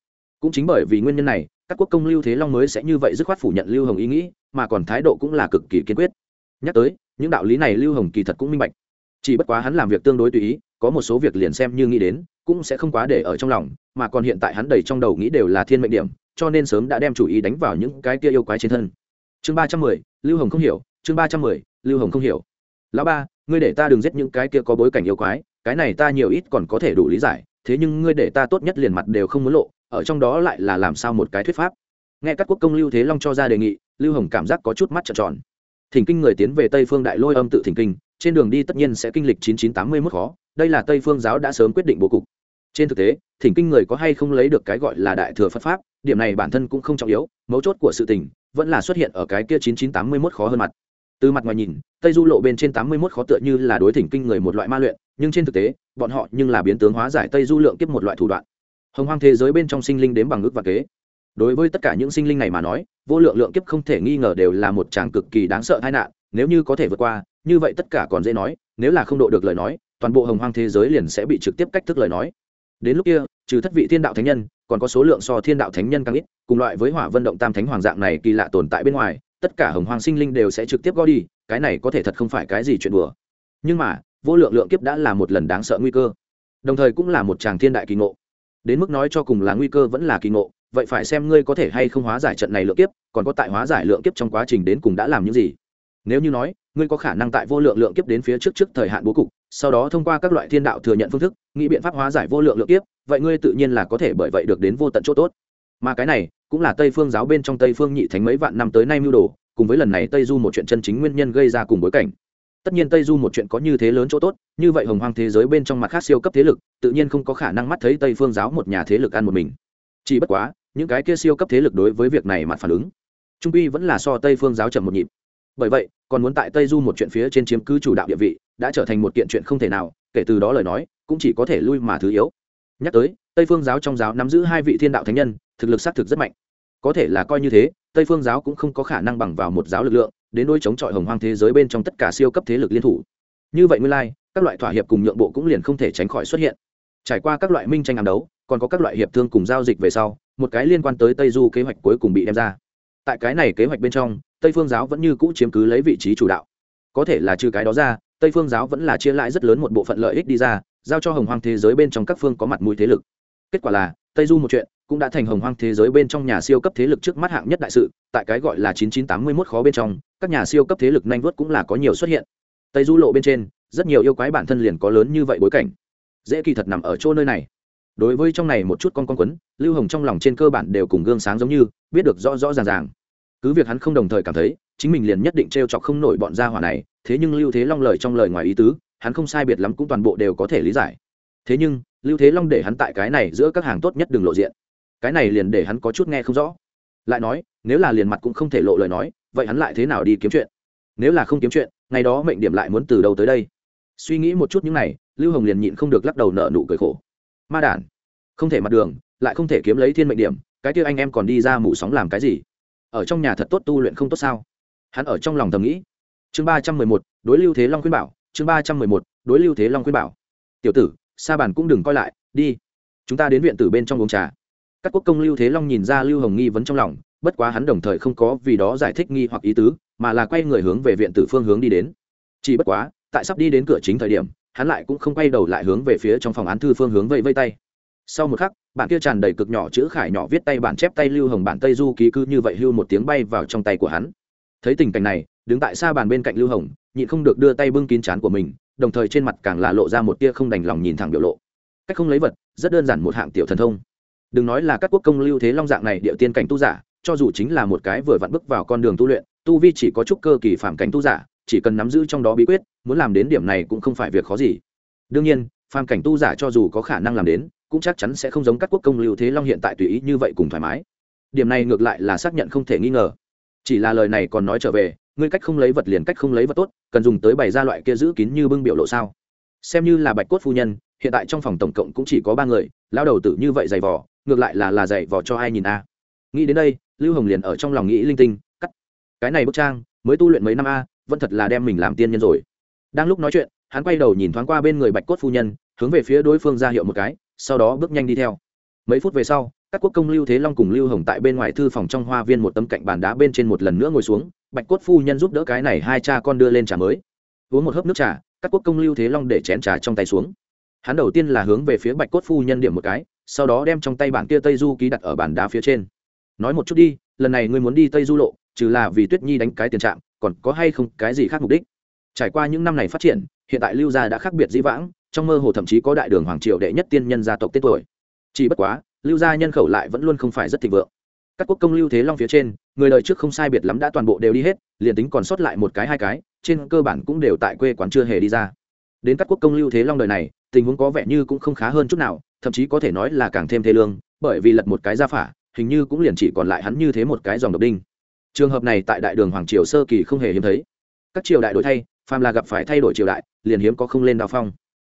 Cũng chính bởi vì nguyên nhân này, các quốc công lưu thế long mới sẽ như vậy dứt khoát phủ nhận lưu hồng ý nghĩ, mà còn thái độ cũng là cực kỳ kiên quyết. Nhắc tới, những đạo lý này lưu hồng kỳ thật cũng minh bạch. Chỉ bất quá hắn làm việc tương đối tùy ý, có một số việc liền xem như nghĩ đến cũng sẽ không quá để ở trong lòng, mà còn hiện tại hắn đầy trong đầu nghĩ đều là thiên mệnh điểm, cho nên sớm đã đem chủ ý đánh vào những cái kia yêu quái trên thân. Chương ba trăm mười, lưu hồng không hiểu, chương ba trăm mười, lưu hồng không hiểu. Lão ba, ngươi để ta đừng giết những cái kia có bối cảnh yêu quái, cái này ta nhiều ít còn có thể đủ lý giải, thế nhưng ngươi để ta tốt nhất liền mặt đều không muốn lộ, ở trong đó lại là làm sao một cái thuyết pháp? Nghe các quốc công lưu thế long cho ra đề nghị, lưu hồng cảm giác có chút mắt trợn tròn. Thỉnh kinh người tiến về tây phương đại lôi âm tự thỉnh kinh, trên đường đi tất nhiên sẽ kinh lịch chín chín tám mươi mức khó, đây là tây phương giáo đã sớm quyết định bố cục trên thực tế, thỉnh kinh người có hay không lấy được cái gọi là đại thừa phật pháp, điểm này bản thân cũng không trọng yếu, mấu chốt của sự tình vẫn là xuất hiện ở cái kia chín chín tám mươi mốt khó hơn mặt. Từ mặt ngoài nhìn, tây du lộ bên trên tám mươi mốt khó tựa như là đối thỉnh kinh người một loại ma luyện, nhưng trên thực tế, bọn họ nhưng là biến tướng hóa giải tây du lượng kiếp một loại thủ đoạn. Hồng hoang thế giới bên trong sinh linh đếm bằng ước và kế. Đối với tất cả những sinh linh này mà nói, vô lượng lượng kiếp không thể nghi ngờ đều là một tràng cực kỳ đáng sợ tai nạn, nếu như có thể vượt qua, như vậy tất cả còn dễ nói, nếu là không độ được lời nói, toàn bộ hồng hoang thế giới liền sẽ bị trực tiếp cách thức lời nói đến lúc kia, trừ thất vị thiên đạo thánh nhân, còn có số lượng so thiên đạo thánh nhân càng ít, cùng loại với hỏa vân động tam thánh hoàng dạng này kỳ lạ tồn tại bên ngoài, tất cả hồng hoàng sinh linh đều sẽ trực tiếp gõ đi, cái này có thể thật không phải cái gì chuyện đùa. Nhưng mà, vô lượng lượng kiếp đã là một lần đáng sợ nguy cơ. Đồng thời cũng là một tràng thiên đại kỳ ngộ. Đến mức nói cho cùng là nguy cơ vẫn là kỳ ngộ, vậy phải xem ngươi có thể hay không hóa giải trận này lượng kiếp, còn có tại hóa giải lượng kiếp trong quá trình đến cùng đã làm những gì. Nếu như nói ngươi có khả năng tại vô lượng lượng kiếp đến phía trước trước thời hạn bố cục, sau đó thông qua các loại thiên đạo thừa nhận phương thức, nghĩ biện pháp hóa giải vô lượng lượng kiếp, vậy ngươi tự nhiên là có thể bởi vậy được đến vô tận chỗ tốt. Mà cái này, cũng là tây phương giáo bên trong tây phương nhị thánh mấy vạn năm tới nay mưu đồ, cùng với lần này tây du một chuyện chân chính nguyên nhân gây ra cùng bối cảnh. Tất nhiên tây du một chuyện có như thế lớn chỗ tốt, như vậy hồng hoang thế giới bên trong mặt khác siêu cấp thế lực, tự nhiên không có khả năng mắt thấy tây phương giáo một nhà thế lực ăn một mình. Chỉ bất quá, những cái kia siêu cấp thế lực đối với việc này mặt phản ứng, trung quy vẫn là so tây phương giáo chậm một nhịp bởi vậy, còn muốn tại tây du một chuyện phía trên chiếm cứ chủ đạo địa vị, đã trở thành một kiện chuyện không thể nào, kể từ đó lời nói, cũng chỉ có thể lui mà thứ yếu. Nhắc tới, tây phương giáo trong giáo nắm giữ hai vị thiên đạo thánh nhân, thực lực xác thực rất mạnh. Có thể là coi như thế, tây phương giáo cũng không có khả năng bằng vào một giáo lực lượng, đến nỗi chống chọi hồng hoang thế giới bên trong tất cả siêu cấp thế lực liên thủ. Như vậy nguyên lai, các loại thỏa hiệp cùng nhượng bộ cũng liền không thể tránh khỏi xuất hiện. Trải qua các loại minh tranh ám đấu, còn có các loại hiệp thương cùng giao dịch về sau, một cái liên quan tới tây du kế hoạch cuối cùng bị đem ra. Tại cái này kế hoạch bên trong tây phương giáo vẫn như cũ chiếm cứ lấy vị trí chủ đạo. Có thể là trừ cái đó ra, tây phương giáo vẫn là chia lại rất lớn một bộ phận lợi ích đi ra, giao cho hồng hoang thế giới bên trong các phương có mặt mũi thế lực. Kết quả là, tây du một chuyện cũng đã thành hồng hoang thế giới bên trong nhà siêu cấp thế lực trước mắt hạng nhất đại sự, tại cái gọi là 9981 khó bên trong, các nhà siêu cấp thế lực nhanh vớt cũng là có nhiều xuất hiện. Tây du lộ bên trên, rất nhiều yêu quái bản thân liền có lớn như vậy bối cảnh. Dễ kỳ thật nằm ở chỗ nơi này. Đối với trong này một chút con con quấn, lưu hồng trong lòng trên cơ bản đều cùng gương sáng giống như, biết được rõ rõ ràng ràng cứ việc hắn không đồng thời cảm thấy, chính mình liền nhất định t r e o chọc không nổi bọn gia hỏa này, thế nhưng lưu thế long lời trong lời ngoài ý tứ, hắn không sai biệt lắm cũng toàn bộ đều có thể lý giải. Thế nhưng, lưu thế long để hắn tại cái này giữa các hàng tốt nhất đừng lộ diện. Cái này liền để hắn có chút nghe không rõ. Lại nói, nếu là liền mặt cũng không thể lộ lời nói, vậy hắn lại thế nào đi kiếm chuyện? Nếu là không kiếm chuyện, ngày đó mệnh điểm lại muốn từ đâu tới đây? Suy nghĩ một chút những này, lưu hồng liền nhịn không được lắc đầu nợ nụ cười khổ. Ma đản, không thể mặt đường, lại không thể kiếm lấy thiên mệnh điểm, cái kia anh em còn đi ra mù sóng làm cái gì? Ở trong nhà thật tốt tu luyện không tốt sao? Hắn ở trong lòng thầm nghĩ. Chương ba trăm mười một, đối lưu thế long khuyên bảo, chương ba trăm mười một, đối lưu thế long khuyên bảo. Tiểu tử, sa bàn cũng đừng coi lại, đi. Chúng ta đến viện tử bên trong uống trà. Các quốc công lưu thế long nhìn ra lưu hồng nghi vấn trong lòng, bất quá hắn đồng thời không có vì đó giải thích nghi hoặc ý tứ, mà là quay người hướng về viện tử phương hướng đi đến. Chỉ bất quá, tại sắp đi đến cửa chính thời điểm, hắn lại cũng không quay đầu lại hướng về phía trong phòng án thư phương hướng vây vây tay sau một khắc bạn kia tràn đầy cực nhỏ chữ khải nhỏ viết tay bản chép tay lưu hồng bản tây du ký cứ như vậy hưu một tiếng bay vào trong tay của hắn. Thấy tình cảnh này, đứng tại xa bàn bên cạnh lưu hồng, nhịn không được đưa tay bưng kín chán của mình, đồng thời trên mặt càng là lộ ra một tia không đành lòng nhìn thẳng biểu lộ. Cách không lấy vật, rất đơn giản một hạng tiểu thần thông. Đừng nói là các quốc công lưu thế long dạng này địa tiên cảnh tu giả, cho dù chính là một cái vừa vặn bước vào con đường tu luyện, tu vi chỉ có chút cơ kỳ phạm cảnh tu giả, chỉ cần nắm giữ trong đó bí quyết, muốn làm đến điểm này cũng không phải việc khó gì. Đương nhiên, phàm cảnh tu giả cho dù có khả năng làm đến cũng chắc chắn sẽ không giống các quốc công lưu thế long hiện tại tùy ý như vậy cùng thoải mái. Điểm này ngược lại là xác nhận không thể nghi ngờ. Chỉ là lời này còn nói trở về, ngươi cách không lấy vật liền cách không lấy vật tốt, cần dùng tới bày ra loại kia giữ kín như bưng biểu lộ sao? Xem như là bạch cốt phu nhân, hiện tại trong phòng tổng cộng cũng chỉ có ba người lao đầu tử như vậy dày vỏ ngược lại là là dày vỏ cho ai nhìn a? Nghĩ đến đây, lưu hồng liền ở trong lòng nghĩ linh tinh, cắt. Cái này bức trang, mới tu luyện mấy năm a, vẫn thật là đem mình làm tiên nhân rồi. Đang lúc nói chuyện, hắn quay đầu nhìn thoáng qua bên người bạch cốt phu nhân, hướng về phía đối phương ra hiệu một cái sau đó bước nhanh đi theo. Mấy phút về sau, các quốc công lưu thế long cùng lưu hồng tại bên ngoài thư phòng trong hoa viên một tấm cạnh bàn đá bên trên một lần nữa ngồi xuống, bạch cốt phu nhân giúp đỡ cái này hai cha con đưa lên trà mới. Uống một hớp nước trà, các quốc công lưu thế long để chén trà trong tay xuống. Hắn đầu tiên là hướng về phía bạch cốt phu nhân điểm một cái, sau đó đem trong tay bản kia tây du ký đặt ở bàn đá phía trên. Nói một chút đi, lần này ngươi muốn đi tây du lộ, trừ là vì tuyết nhi đánh cái tiền trạng còn có hay không cái gì khác mục đích? Trải qua những năm này phát triển, hiện tại lưu gia đã khác biệt dĩ vãng trong mơ hồ thậm chí có đại đường hoàng triều đệ nhất tiên nhân gia tộc tên tuổi. Chỉ bất quá, lưu gia nhân khẩu lại vẫn luôn không phải rất thịnh vượng. Các quốc công lưu thế long phía trên, người đời trước không sai biệt lắm đã toàn bộ đều đi hết, liền tính còn sót lại một cái hai cái, trên cơ bản cũng đều tại quê quán chưa hề đi ra. Đến các quốc công lưu thế long đời này, tình huống có vẻ như cũng không khá hơn chút nào, thậm chí có thể nói là càng thêm thê lương, bởi vì lật một cái gia phả, hình như cũng liền chỉ còn lại hắn như thế một cái dòng độc đinh. Trường hợp này tại đại đường hoàng triều sơ kỳ không hề hiếm thấy. Các triều đại đổi thay, phàm là gặp phải thay đổi triều đại, liền hiếm có không lên đào phong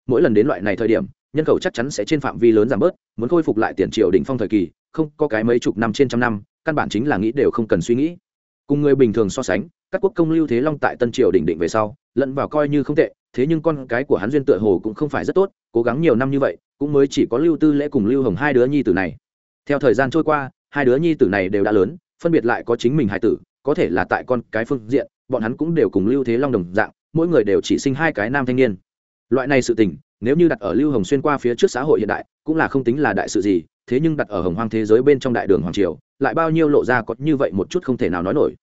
mỗi lần đến loại này thời điểm, nhân khẩu chắc chắn sẽ trên phạm vi lớn giảm bớt, muốn khôi phục lại tiền triều đỉnh phong thời kỳ, không có cái mấy chục năm trên trăm năm, căn bản chính là nghĩ đều không cần suy nghĩ. Cùng người bình thường so sánh, các quốc công lưu thế long tại tân triều đỉnh định về sau, lẫn vào coi như không tệ, thế nhưng con cái của hắn duyên tựa hồ cũng không phải rất tốt, cố gắng nhiều năm như vậy, cũng mới chỉ có lưu tư lễ cùng lưu hồng hai đứa nhi tử này. Theo thời gian trôi qua, hai đứa nhi tử này đều đã lớn, phân biệt lại có chính mình hải tử, có thể là tại con cái phương diện, bọn hắn cũng đều cùng lưu thế long đồng dạng, mỗi người đều chỉ sinh hai cái nam thanh niên loại này sự tình, nếu như đặt ở lưu hồng xuyên qua phía trước xã hội hiện đại, cũng là không tính là đại sự gì, thế nhưng đặt ở hồng hoang thế giới bên trong đại đường hoàng triều, lại bao nhiêu lộ ra có như vậy một chút không thể nào nói nổi.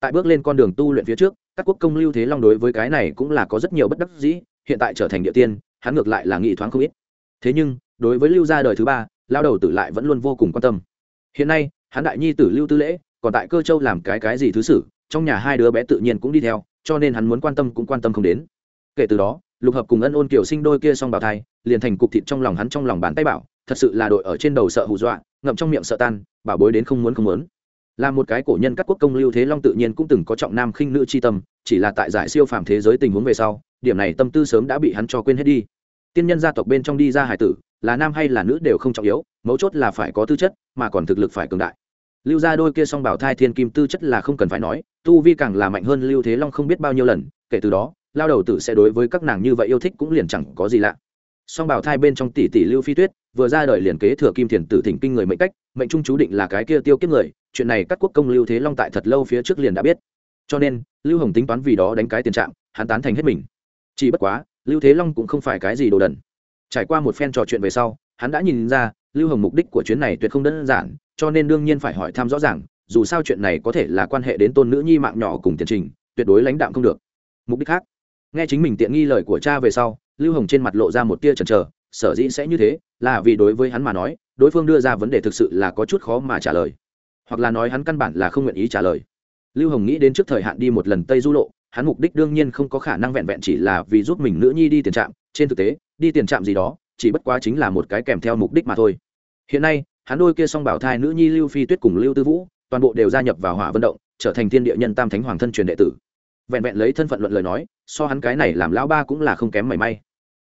Tại bước lên con đường tu luyện phía trước, các quốc công lưu thế long đối với cái này cũng là có rất nhiều bất đắc dĩ, hiện tại trở thành địa tiên, hắn ngược lại là nghị thoáng không ít. Thế nhưng, đối với lưu gia đời thứ ba lao đầu tử lại vẫn luôn vô cùng quan tâm. Hiện nay, hắn đại nhi tử lưu tư lễ, còn tại cơ châu làm cái cái gì thứ sử, trong nhà hai đứa bé tự nhiên cũng đi theo, cho nên hắn muốn quan tâm cũng quan tâm không đến. Kể từ đó lục hợp cùng ân ôn kiểu sinh đôi kia xong bảo thai, liền thành cục thịt trong lòng hắn trong lòng bàn tay bảo, thật sự là đội ở trên đầu sợ hù dọa, ngậm trong miệng sợ tan, bảo bối đến không muốn không muốn. Là một cái cổ nhân các quốc công lưu thế long tự nhiên cũng từng có trọng nam khinh nữ chi tâm, chỉ là tại giải siêu phàm thế giới tình huống về sau, điểm này tâm tư sớm đã bị hắn cho quên hết đi. Tiên nhân gia tộc bên trong đi ra hải tử, là nam hay là nữ đều không trọng yếu, mấu chốt là phải có tư chất, mà còn thực lực phải cường đại. Lưu gia đôi kia song bảo thai thiên kim tư chất là không cần phải nói, tu vi càng là mạnh hơn lưu thế long không biết bao nhiêu lần, kể từ đó lao đầu tử sẽ đối với các nàng như vậy yêu thích cũng liền chẳng có gì lạ. Song bảo thai bên trong tỷ tỷ lưu phi tuyết, vừa ra đời liền kế thừa kim thiền tử thỉnh kinh người mệnh cách, mệnh trung chú định là cái kia tiêu kiếp người, chuyện này các quốc công lưu thế long tại thật lâu phía trước liền đã biết. Cho nên, lưu hồng tính toán vì đó đánh cái tiền trạng, hắn tán thành hết mình. Chỉ bất quá, lưu thế long cũng không phải cái gì đồ đần. Trải qua một phen trò chuyện về sau, hắn đã nhìn ra, lưu hồng mục đích của chuyến này tuyệt không đơn giản, cho nên đương nhiên phải hỏi thăm rõ ràng, dù sao chuyện này có thể là quan hệ đến tôn nữ nhi mạng nhỏ cùng tiền trình, tuyệt đối lãnh đạm không được. Mục đích khác nghe chính mình tiện nghi lời của cha về sau, lưu hồng trên mặt lộ ra một tia chần chờ, sở dĩ sẽ như thế, là vì đối với hắn mà nói, đối phương đưa ra vấn đề thực sự là có chút khó mà trả lời. Hoặc là nói hắn căn bản là không nguyện ý trả lời. Lưu hồng nghĩ đến trước thời hạn đi một lần tây du lộ, hắn mục đích đương nhiên không có khả năng vẹn vẹn chỉ là vì giúp mình nữ nhi đi tiền trạm. Trên thực tế, đi tiền trạm gì đó, chỉ bất quá chính là một cái kèm theo mục đích mà thôi. Hiện nay, hắn đôi kia song bảo thai nữ nhi lưu phi tuyết cùng lưu tư vũ, toàn bộ đều gia nhập vào hỏa vận động, trở thành thiên địa nhân tam thánh hoàng thân truyền đệ tử vẹn vẹn lấy thân phận luận lời nói, so hắn cái này làm lão ba cũng là không kém mảy may.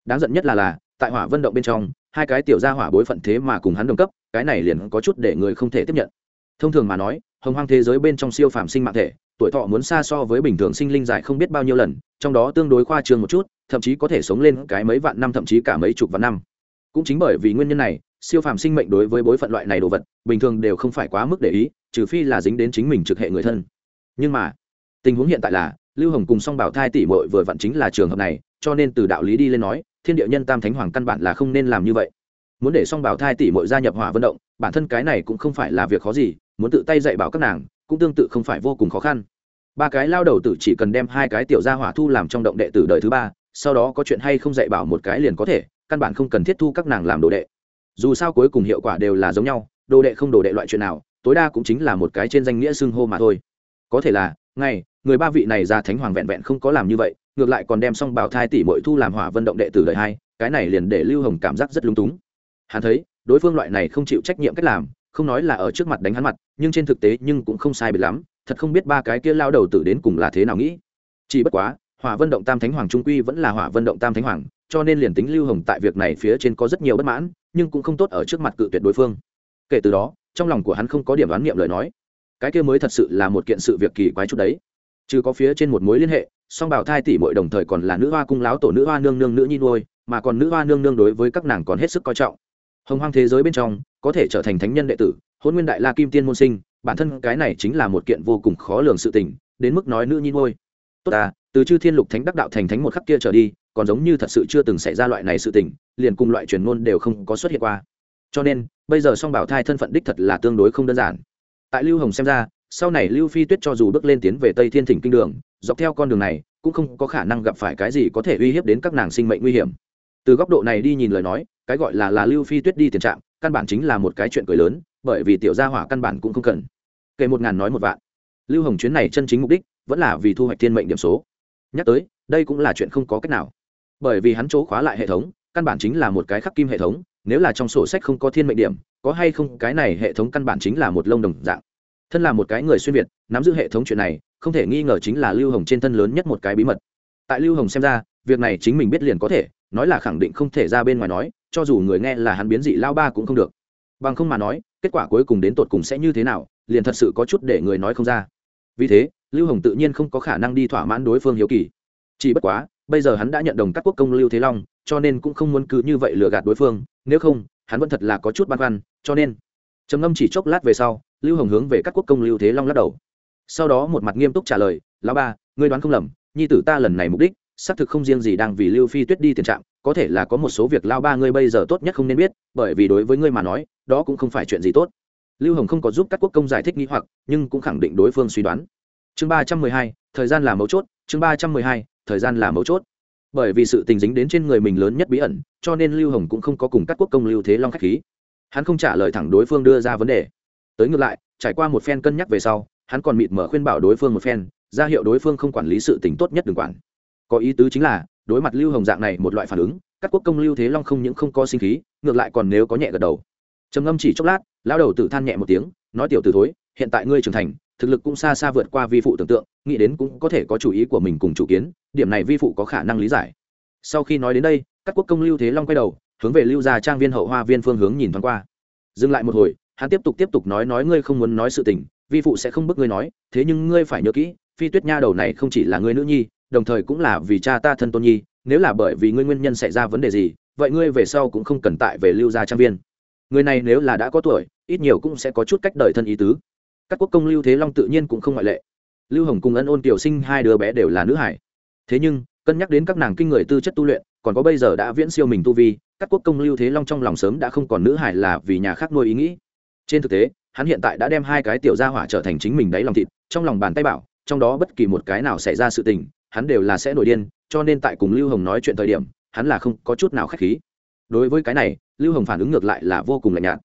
Đáng giận nhất là là, tại hỏa vân động bên trong, hai cái tiểu gia hỏa bối phận thế mà cùng hắn đồng cấp, cái này liền có chút để người không thể tiếp nhận. Thông thường mà nói, hồng hoang thế giới bên trong siêu phàm sinh mạng thể, tuổi thọ muốn xa so với bình thường sinh linh dài không biết bao nhiêu lần, trong đó tương đối khoa trương một chút, thậm chí có thể sống lên cái mấy vạn năm thậm chí cả mấy chục vạn năm. Cũng chính bởi vì nguyên nhân này, siêu phàm sinh mệnh đối với bối phận loại này đồ vật, bình thường đều không phải quá mức để ý, trừ phi là dính đến chính mình trực hệ người thân. Nhưng mà, tình huống hiện tại là lưu hồng cùng song bảo thai tỷ mội vừa vặn chính là trường hợp này, cho nên từ đạo lý đi lên nói, thiên địa nhân tam thánh hoàng căn bản là không nên làm như vậy. Muốn để song bảo thai tỷ mội gia nhập hỏa vận động, bản thân cái này cũng không phải là việc khó gì, muốn tự tay dạy bảo các nàng, cũng tương tự không phải vô cùng khó khăn. Ba cái lao đầu tử chỉ cần đem hai cái tiểu gia hỏa thu làm trong động đệ tử đời thứ ba, sau đó có chuyện hay không dạy bảo một cái liền có thể, căn bản không cần thiết thu các nàng làm đồ đệ. Dù sao cuối cùng hiệu quả đều là giống nhau, đồ đệ không đồ đệ loại chuyện nào, tối đa cũng chính là một cái trên danh nghĩa xưng hô mà thôi. Có thể là, ngay người ba vị này ra thánh hoàng vẹn vẹn không có làm như vậy, ngược lại còn đem xong bảo thai tỷ mội thu làm hỏa vận động đệ tử đời hai, cái này liền để lưu hồng cảm giác rất lung túng. Hắn thấy, đối phương loại này không chịu trách nhiệm cách làm, không nói là ở trước mặt đánh hắn mặt, nhưng trên thực tế nhưng cũng không sai biệt lắm, thật không biết ba cái kia lao đầu tử đến cùng là thế nào nghĩ. Chỉ bất quá, hỏa vận động tam thánh hoàng trung quy vẫn là hỏa vận động tam thánh hoàng, cho nên liền tính lưu hồng tại việc này phía trên có rất nhiều bất mãn, nhưng cũng không tốt ở trước mặt cự tuyệt đối phương. Kể từ đó, trong lòng của hắn không có điểm đoán nghiệm lời nói. Cái kia mới thật sự là một kiện sự việc kỳ quái chút đấy trừ có phía trên một mối liên hệ, song bảo thai tỷ mội đồng thời còn là nữ hoa cung láo tổ nữ hoa nương nương nữ nhi nuôi, mà còn nữ hoa nương nương đối với các nàng còn hết sức coi trọng. Hồng hoang thế giới bên trong, có thể trở thành thánh nhân đệ tử, hôn nguyên đại la kim tiên môn sinh, bản thân cái này chính là một kiện vô cùng khó lường sự tình, đến mức nói nữ nhi nuôi. Tốt à từ chư thiên lục thánh đắc đạo thành thánh một khắc kia trở đi, còn giống như thật sự chưa từng xảy ra loại này sự tình, liền cùng loại truyền ngôn đều không có xuất hiện qua. Cho nên, bây giờ song bảo thai thân phận đích thật là tương đối không đơn giản. Tại lưu hồng xem ra sau này lưu phi tuyết cho dù bước lên tiến về tây thiên thỉnh kinh đường, dọc theo con đường này, cũng không có khả năng gặp phải cái gì có thể uy hiếp đến các nàng sinh mệnh nguy hiểm. Từ góc độ này đi nhìn lời nói, cái gọi là là lưu phi tuyết đi tiền trạng căn bản chính là một cái chuyện cười lớn, bởi vì tiểu gia hỏa căn bản cũng không cần. Kể một ngàn nói một vạn. Lưu hồng chuyến này chân chính mục đích, vẫn là vì thu hoạch thiên mệnh điểm số. Nhắc tới, đây cũng là chuyện không có cách nào. Bởi vì hắn chỗ khóa lại hệ thống, căn bản chính là một cái khắc kim hệ thống, nếu là trong sổ sách không có thiên mệnh điểm, có hay không cái này hệ thống căn bản chính là một lông đồng dạng thân là một cái người xuyên việt nắm giữ hệ thống chuyện này không thể nghi ngờ chính là lưu hồng trên thân lớn nhất một cái bí mật tại lưu hồng xem ra việc này chính mình biết liền có thể nói là khẳng định không thể ra bên ngoài nói cho dù người nghe là hắn biến dị lao ba cũng không được bằng không mà nói kết quả cuối cùng đến tột cùng sẽ như thế nào liền thật sự có chút để người nói không ra vì thế lưu hồng tự nhiên không có khả năng đi thỏa mãn đối phương hiếu kỳ chỉ bất quá bây giờ hắn đã nhận đồng các quốc công lưu thế long cho nên cũng không muốn cứ như vậy lừa gạt đối phương nếu không hắn vẫn thật là có chút băn khoăn cho nên trầm ngâm chỉ chốc lát về sau lưu hồng hướng về các quốc công lưu thế long lắc đầu. Sau đó một mặt nghiêm túc trả lời, lão ba, ngươi đoán không lầm, nhi tử ta lần này mục đích, xác thực không riêng gì đang vì lưu phi tuyết đi tiền trạng có thể là có một số việc lao ba ngươi bây giờ tốt nhất không nên biết, bởi vì đối với ngươi mà nói, đó cũng không phải chuyện gì tốt. Lưu hồng không có giúp các quốc công giải thích nghĩ hoặc, nhưng cũng khẳng định đối phương suy đoán. Chương ba trăm mười hai, thời gian là mấu chốt, chương ba trăm mười hai, thời gian là mấu chốt. Bởi vì sự tình dính đến trên người mình lớn nhất bí ẩn, cho nên lưu hồng cũng không có cùng các quốc công lưu thế long k h á c h khí. Hắn không trả lời thẳng đối phương đưa ra vấn đề tới ngược lại, trải qua một phen cân nhắc về sau, hắn còn mịt mở khuyên bảo đối phương một phen, ra hiệu đối phương không quản lý sự tình tốt nhất đừng quản. Có ý tứ chính là, đối mặt lưu hồng dạng này một loại phản ứng, các quốc công lưu thế long không những không có sinh khí, ngược lại còn nếu có nhẹ gật đầu. Trầm ngâm chỉ chốc lát lao đầu tự than nhẹ một tiếng, nói tiểu từ thối, hiện tại ngươi trưởng thành, thực lực cũng xa xa vượt qua vi phụ tưởng tượng, nghĩ đến cũng có thể có chủ ý của mình cùng chủ kiến, điểm này vi phụ có khả năng lý giải. Sau khi nói đến đây, các quốc công lưu thế long quay đầu, hướng về lưu gia trang viên hậu hoa viên phương hướng nhìn thoáng qua. Dừng lại một hồi hắn tiếp tục tiếp tục nói nói ngươi không muốn nói sự tình, vi phụ sẽ không bức ngươi nói, thế nhưng ngươi phải nhớ kỹ, phi tuyết nha đầu này không chỉ là ngươi nữ nhi, đồng thời cũng là vì cha ta thân tôn nhi, nếu là bởi vì ngươi nguyên nhân xảy ra vấn đề gì, vậy ngươi về sau cũng không cần tại về lưu gia trang viên. Người này nếu là đã có tuổi, ít nhiều cũng sẽ có chút cách đời thân ý tứ. Các quốc công lưu thế long tự nhiên cũng không ngoại lệ. Lưu hồng cùng ân ôn tiểu sinh hai đứa bé đều là nữ hải. Thế nhưng, cân nhắc đến các nàng kinh người tư chất tu luyện, còn có bây giờ đã viễn siêu mình tu vi, các quốc công lưu thế long trong lòng sớm đã không còn nữ hải là vì nhà khác nuôi ý nghĩ trên thực tế, hắn hiện tại đã đem hai cái tiểu gia hỏa trở thành chính mình đáy lòng thịt, trong lòng bàn tay bảo, trong đó bất kỳ một cái nào xảy ra sự tình, hắn đều là sẽ nổi điên, cho nên tại cùng lưu hồng nói chuyện thời điểm, hắn là không có chút nào k h á c h khí. Đối với cái này, lưu hồng phản ứng ngược lại là vô cùng lạnh nhạt.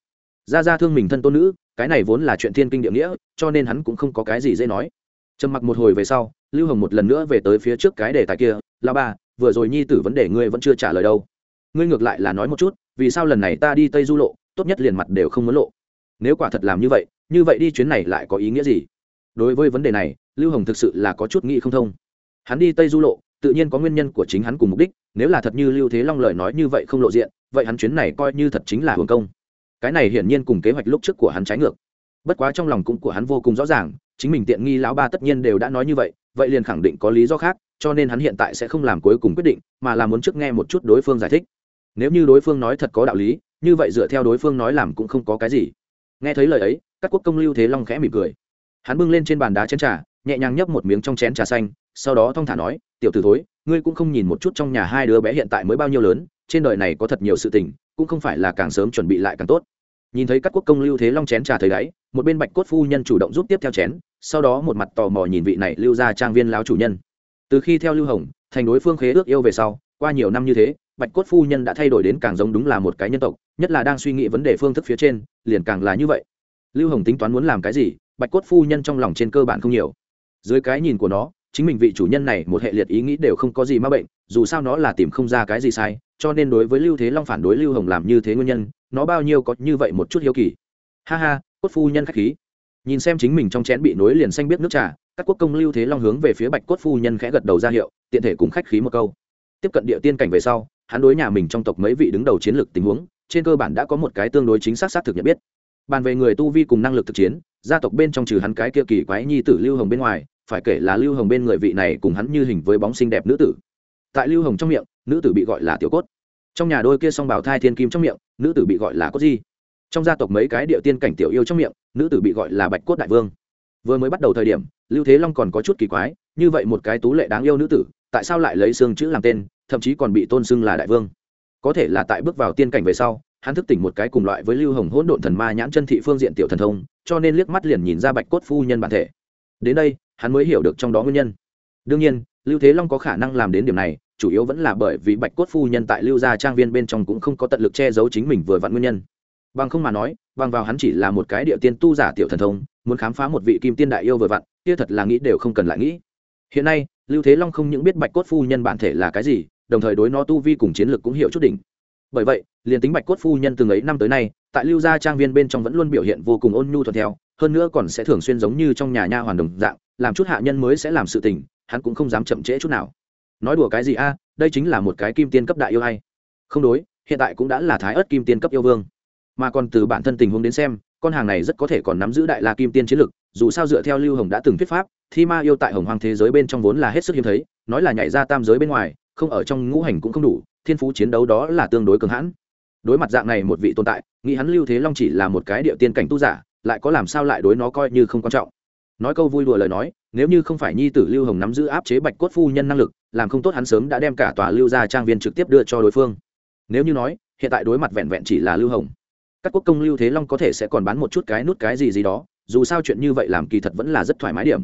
Ra ra thương mình thân tôn nữ, cái này vốn là chuyện thiên kinh địa nghĩa, cho nên hắn cũng không có cái gì dễ nói. Trầm mặc một hồi về sau, lưu hồng một lần nữa về tới phía trước cái đề tài kia là ba vừa rồi nhi tử vấn đề ngươi vẫn chưa trả lời đâu. Ngươi ngược lại là nói một chút, vì sao lần này ta đi tây du lộ, tốt nhất liền mặt đều không muốn lộ nếu quả thật làm như vậy như vậy đi chuyến này lại có ý nghĩa gì? Đối với vấn đề này, lưu hồng thực sự là có chút nghĩ không thông. Hắn đi tây du lộ, tự nhiên có nguyên nhân của chính hắn cùng mục đích, nếu là thật như lưu thế long lời nói như vậy không lộ diện, vậy hắn chuyến này coi như thật chính là hưởng công. Cái này hiển nhiên cùng kế hoạch lúc trước của hắn trái ngược. Bất quá trong lòng cũng của hắn vô cùng rõ ràng, chính mình tiện nghi lão ba tất nhiên đều đã nói như vậy vậy liền khẳng định có lý do khác, cho nên hắn hiện tại sẽ không làm cuối cùng quyết định, mà là muốn trước nghe một chút đối phương giải thích. Nếu như đối phương nói thật có đạo lý, như vậy dựa theo đối phương nói làm cũng không có cái gì nghe thấy lời ấy, các quốc công lưu thế long khẽ mỉm cười. Hắn bưng lên trên bàn đá chén trà, nhẹ nhàng nhấp một miếng trong chén trà xanh, sau đó thong thả nói, tiểu t ử thối, ngươi cũng không nhìn một chút trong nhà hai đứa bé hiện tại mới bao nhiêu lớn, trên đời này có thật nhiều sự tình, cũng không phải là càng sớm chuẩn bị lại càng tốt. Nhìn thấy các quốc công lưu thế long chén trà thấy đáy một bên bạch cốt phu nhân chủ động giúp tiếp theo chén, sau đó một mặt tò mò nhìn vị này lưu ra trang viên láo chủ nhân. Từ khi theo lưu hồng, thành đối phương khế ước yêu về sau, qua nhiều năm như thế bạch cốt phu nhân đã thay đổi đến càng giống đúng là một cái nhân tộc, nhất là đang suy nghĩ vấn đề phương thức phía trên, liền càng là như vậy. Lưu hồng tính toán muốn làm cái gì, bạch cốt phu nhân trong lòng trên cơ bản không nhiều. Dưới cái nhìn của nó, chính mình vị chủ nhân này một hệ liệt ý nghĩ đều không có gì m a bệnh, dù sao nó là tìm không ra cái gì sai, cho nên đối với lưu thế long phản đối lưu hồng làm như thế nguyên nhân, nó bao nhiêu có như vậy một chút hiếu kỳ. Ha ha, cốt phu nhân k h á c h khí. Nhìn xem chính mình trong chén bị nối liền xanh biết nước trà, các quốc công lưu thế long hướng về phía bạch cốt phu nhân khẽ gật đầu ra hiệu, tiện thể cùng khách khí một câu. Tiếp cận địa tiên cảnh về sau hắn đối nhà mình trong tộc mấy vị đứng đầu chiến lược tình huống, trên cơ bản đã có một cái tương đối chính xác xác thực nhận biết. Bàn về người tu vi cùng năng lực thực chiến, gia tộc bên trong trừ hắn cái kia kỳ quái nhi tử lưu hồng bên ngoài, phải kể là lưu hồng bên người vị này cùng hắn như hình với bóng xinh đẹp nữ tử. Tại lưu hồng trong miệng, nữ tử bị gọi là tiểu cốt. Trong nhà đôi kia song bảo thai thiên kim trong miệng, nữ tử bị gọi là cốt di. Trong gia tộc mấy cái địa tiên cảnh tiểu yêu trong miệng, nữ tử bị gọi là bạch cốt đại vương. Vừa mới bắt đầu thời điểm, lưu thế long còn có chút kỳ quái, như vậy một cái tú lệ đáng yêu nữ tử, tại sao lại lấy xương chữ làm tên thậm chí còn bị tôn xưng là đại vương. Có thể là tại bước vào tiên cảnh về sau, hắn thức tỉnh một cái cùng loại với lưu hồng hỗn độn thần ma nhãn chân thị phương diện tiểu thần thông, cho nên liếc mắt liền nhìn ra bạch cốt phu nhân bản thể. Đến đây, hắn mới hiểu được trong đó nguyên nhân. Đương nhiên, lưu thế long có khả năng làm đến điểm này, chủ yếu vẫn là bởi vì bạch cốt phu nhân tại lưu gia trang viên bên trong cũng không có tận lực che giấu chính mình vừa vặn nguyên nhân. Bằng không mà nói, bằng vào hắn chỉ là một cái địa tiên tu giả tiểu thần thông, muốn khám phá một vị kim tiên đại yêu vừa vặn, kia thật là nghĩ đều không cần lại nghĩ. Hiện nay, lưu thế long không những biết bạch cốt phu nhân bản thể là cái gì đồng thời đối nó tu vi cùng chiến lược cũng hiểu chút đỉnh. Bởi vậy, liền tính bạch cốt phu nhân từng ấy năm tới nay, tại lưu gia trang viên bên trong vẫn luôn biểu hiện vô cùng ôn nhu thuận theo, hơn nữa còn sẽ thường xuyên giống như trong nhà nha hoàn đồng dạng, làm chút hạ nhân mới sẽ làm sự tình, hắn cũng không dám chậm trễ chút nào. Nói đùa cái gì a, đây chính là một cái kim tiên cấp đại yêu hay. Không đối, hiện tại cũng đã là thái ớt kim tiên cấp yêu vương. Mà còn từ bản thân tình huống đến xem, con hàng này rất có thể còn nắm giữ đại la kim tiên chiến lực dù sao dựa theo lưu hồng đã từng thuyết pháp, thi ma yêu tại hồng hoàng thế giới bên trong vốn là hết sức hiếm thấy, nói là nhảy ra tam giới bên ngoài không ở trong ngũ hành cũng không đủ, thiên phú chiến đấu đó là tương đối cường hãn. Đối mặt dạng này một vị tồn tại, nghĩ hắn lưu thế long chỉ là một cái địa tiên cảnh tu giả, lại có làm sao lại đối nó coi như không quan trọng. Nói câu vui đùa lời nói, nếu như không phải nhi tử lưu hồng nắm giữ áp chế bạch cốt phu nhân năng lực, làm không tốt hắn sớm đã đem cả tòa lưu ra trang viên trực tiếp đưa cho đối phương. Nếu như nói, hiện tại đối mặt vẹn vẹn chỉ là lưu hồng, các quốc công lưu thế long có thể sẽ còn bán một chút cái nút cái gì gì đó, dù sao chuyện như vậy làm kỳ thật vẫn là rất thoải mái điểm.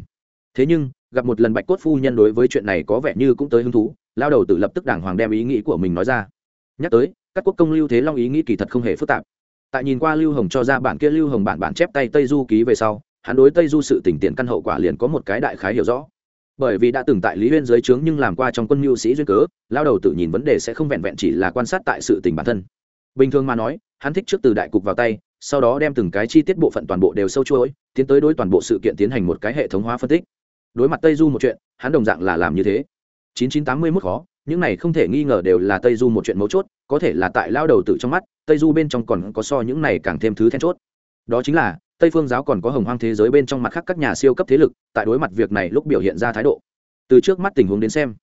Thế nhưng, gặp một lần bạch cốt phu nhân đối với chuyện này có vẻ như cũng tới hứng thú lao đầu tự lập tức đàng hoàng đem ý nghĩ của mình nói ra. Nhắc tới, các quốc công lưu thế long ý nghĩ kỳ thật không hề phức tạp. Tại nhìn qua lưu hồng cho ra bản kia lưu hồng bản bản chép tay tây du ký về sau, hắn đối tây du sự tỉnh tiện căn hậu quả liền có một cái đại khái hiểu rõ. Bởi vì đã từng tại lý huyên dưới trướng nhưng làm qua trong quân mưu sĩ duyên cớ, lao đầu tự nhìn vấn đề sẽ không vẹn vẹn chỉ là quan sát tại sự tình bản thân. Bình thường mà nói, hắn thích trước từ đại cục vào tay, sau đó đem từng cái chi tiết bộ phận toàn bộ đều sâu chuỗi, tiến tới đối toàn bộ sự kiện tiến hành một cái hệ thống hóa phân tích. Đối mặt tây du một chuyện, hắn đồng dạng là làm như thế. 9981 khó, những này không thể nghi ngờ đều là tây du một chuyện mấu chốt, có thể là tại lao đầu tử trong mắt, tây du bên trong còn có so những này càng thêm thứ then chốt. Đó chính là, tây phương giáo còn có hồng hoang thế giới bên trong mặt khác các nhà siêu cấp thế lực, tại đối mặt việc này lúc biểu hiện ra thái độ. Từ trước mắt tình huống đến xem,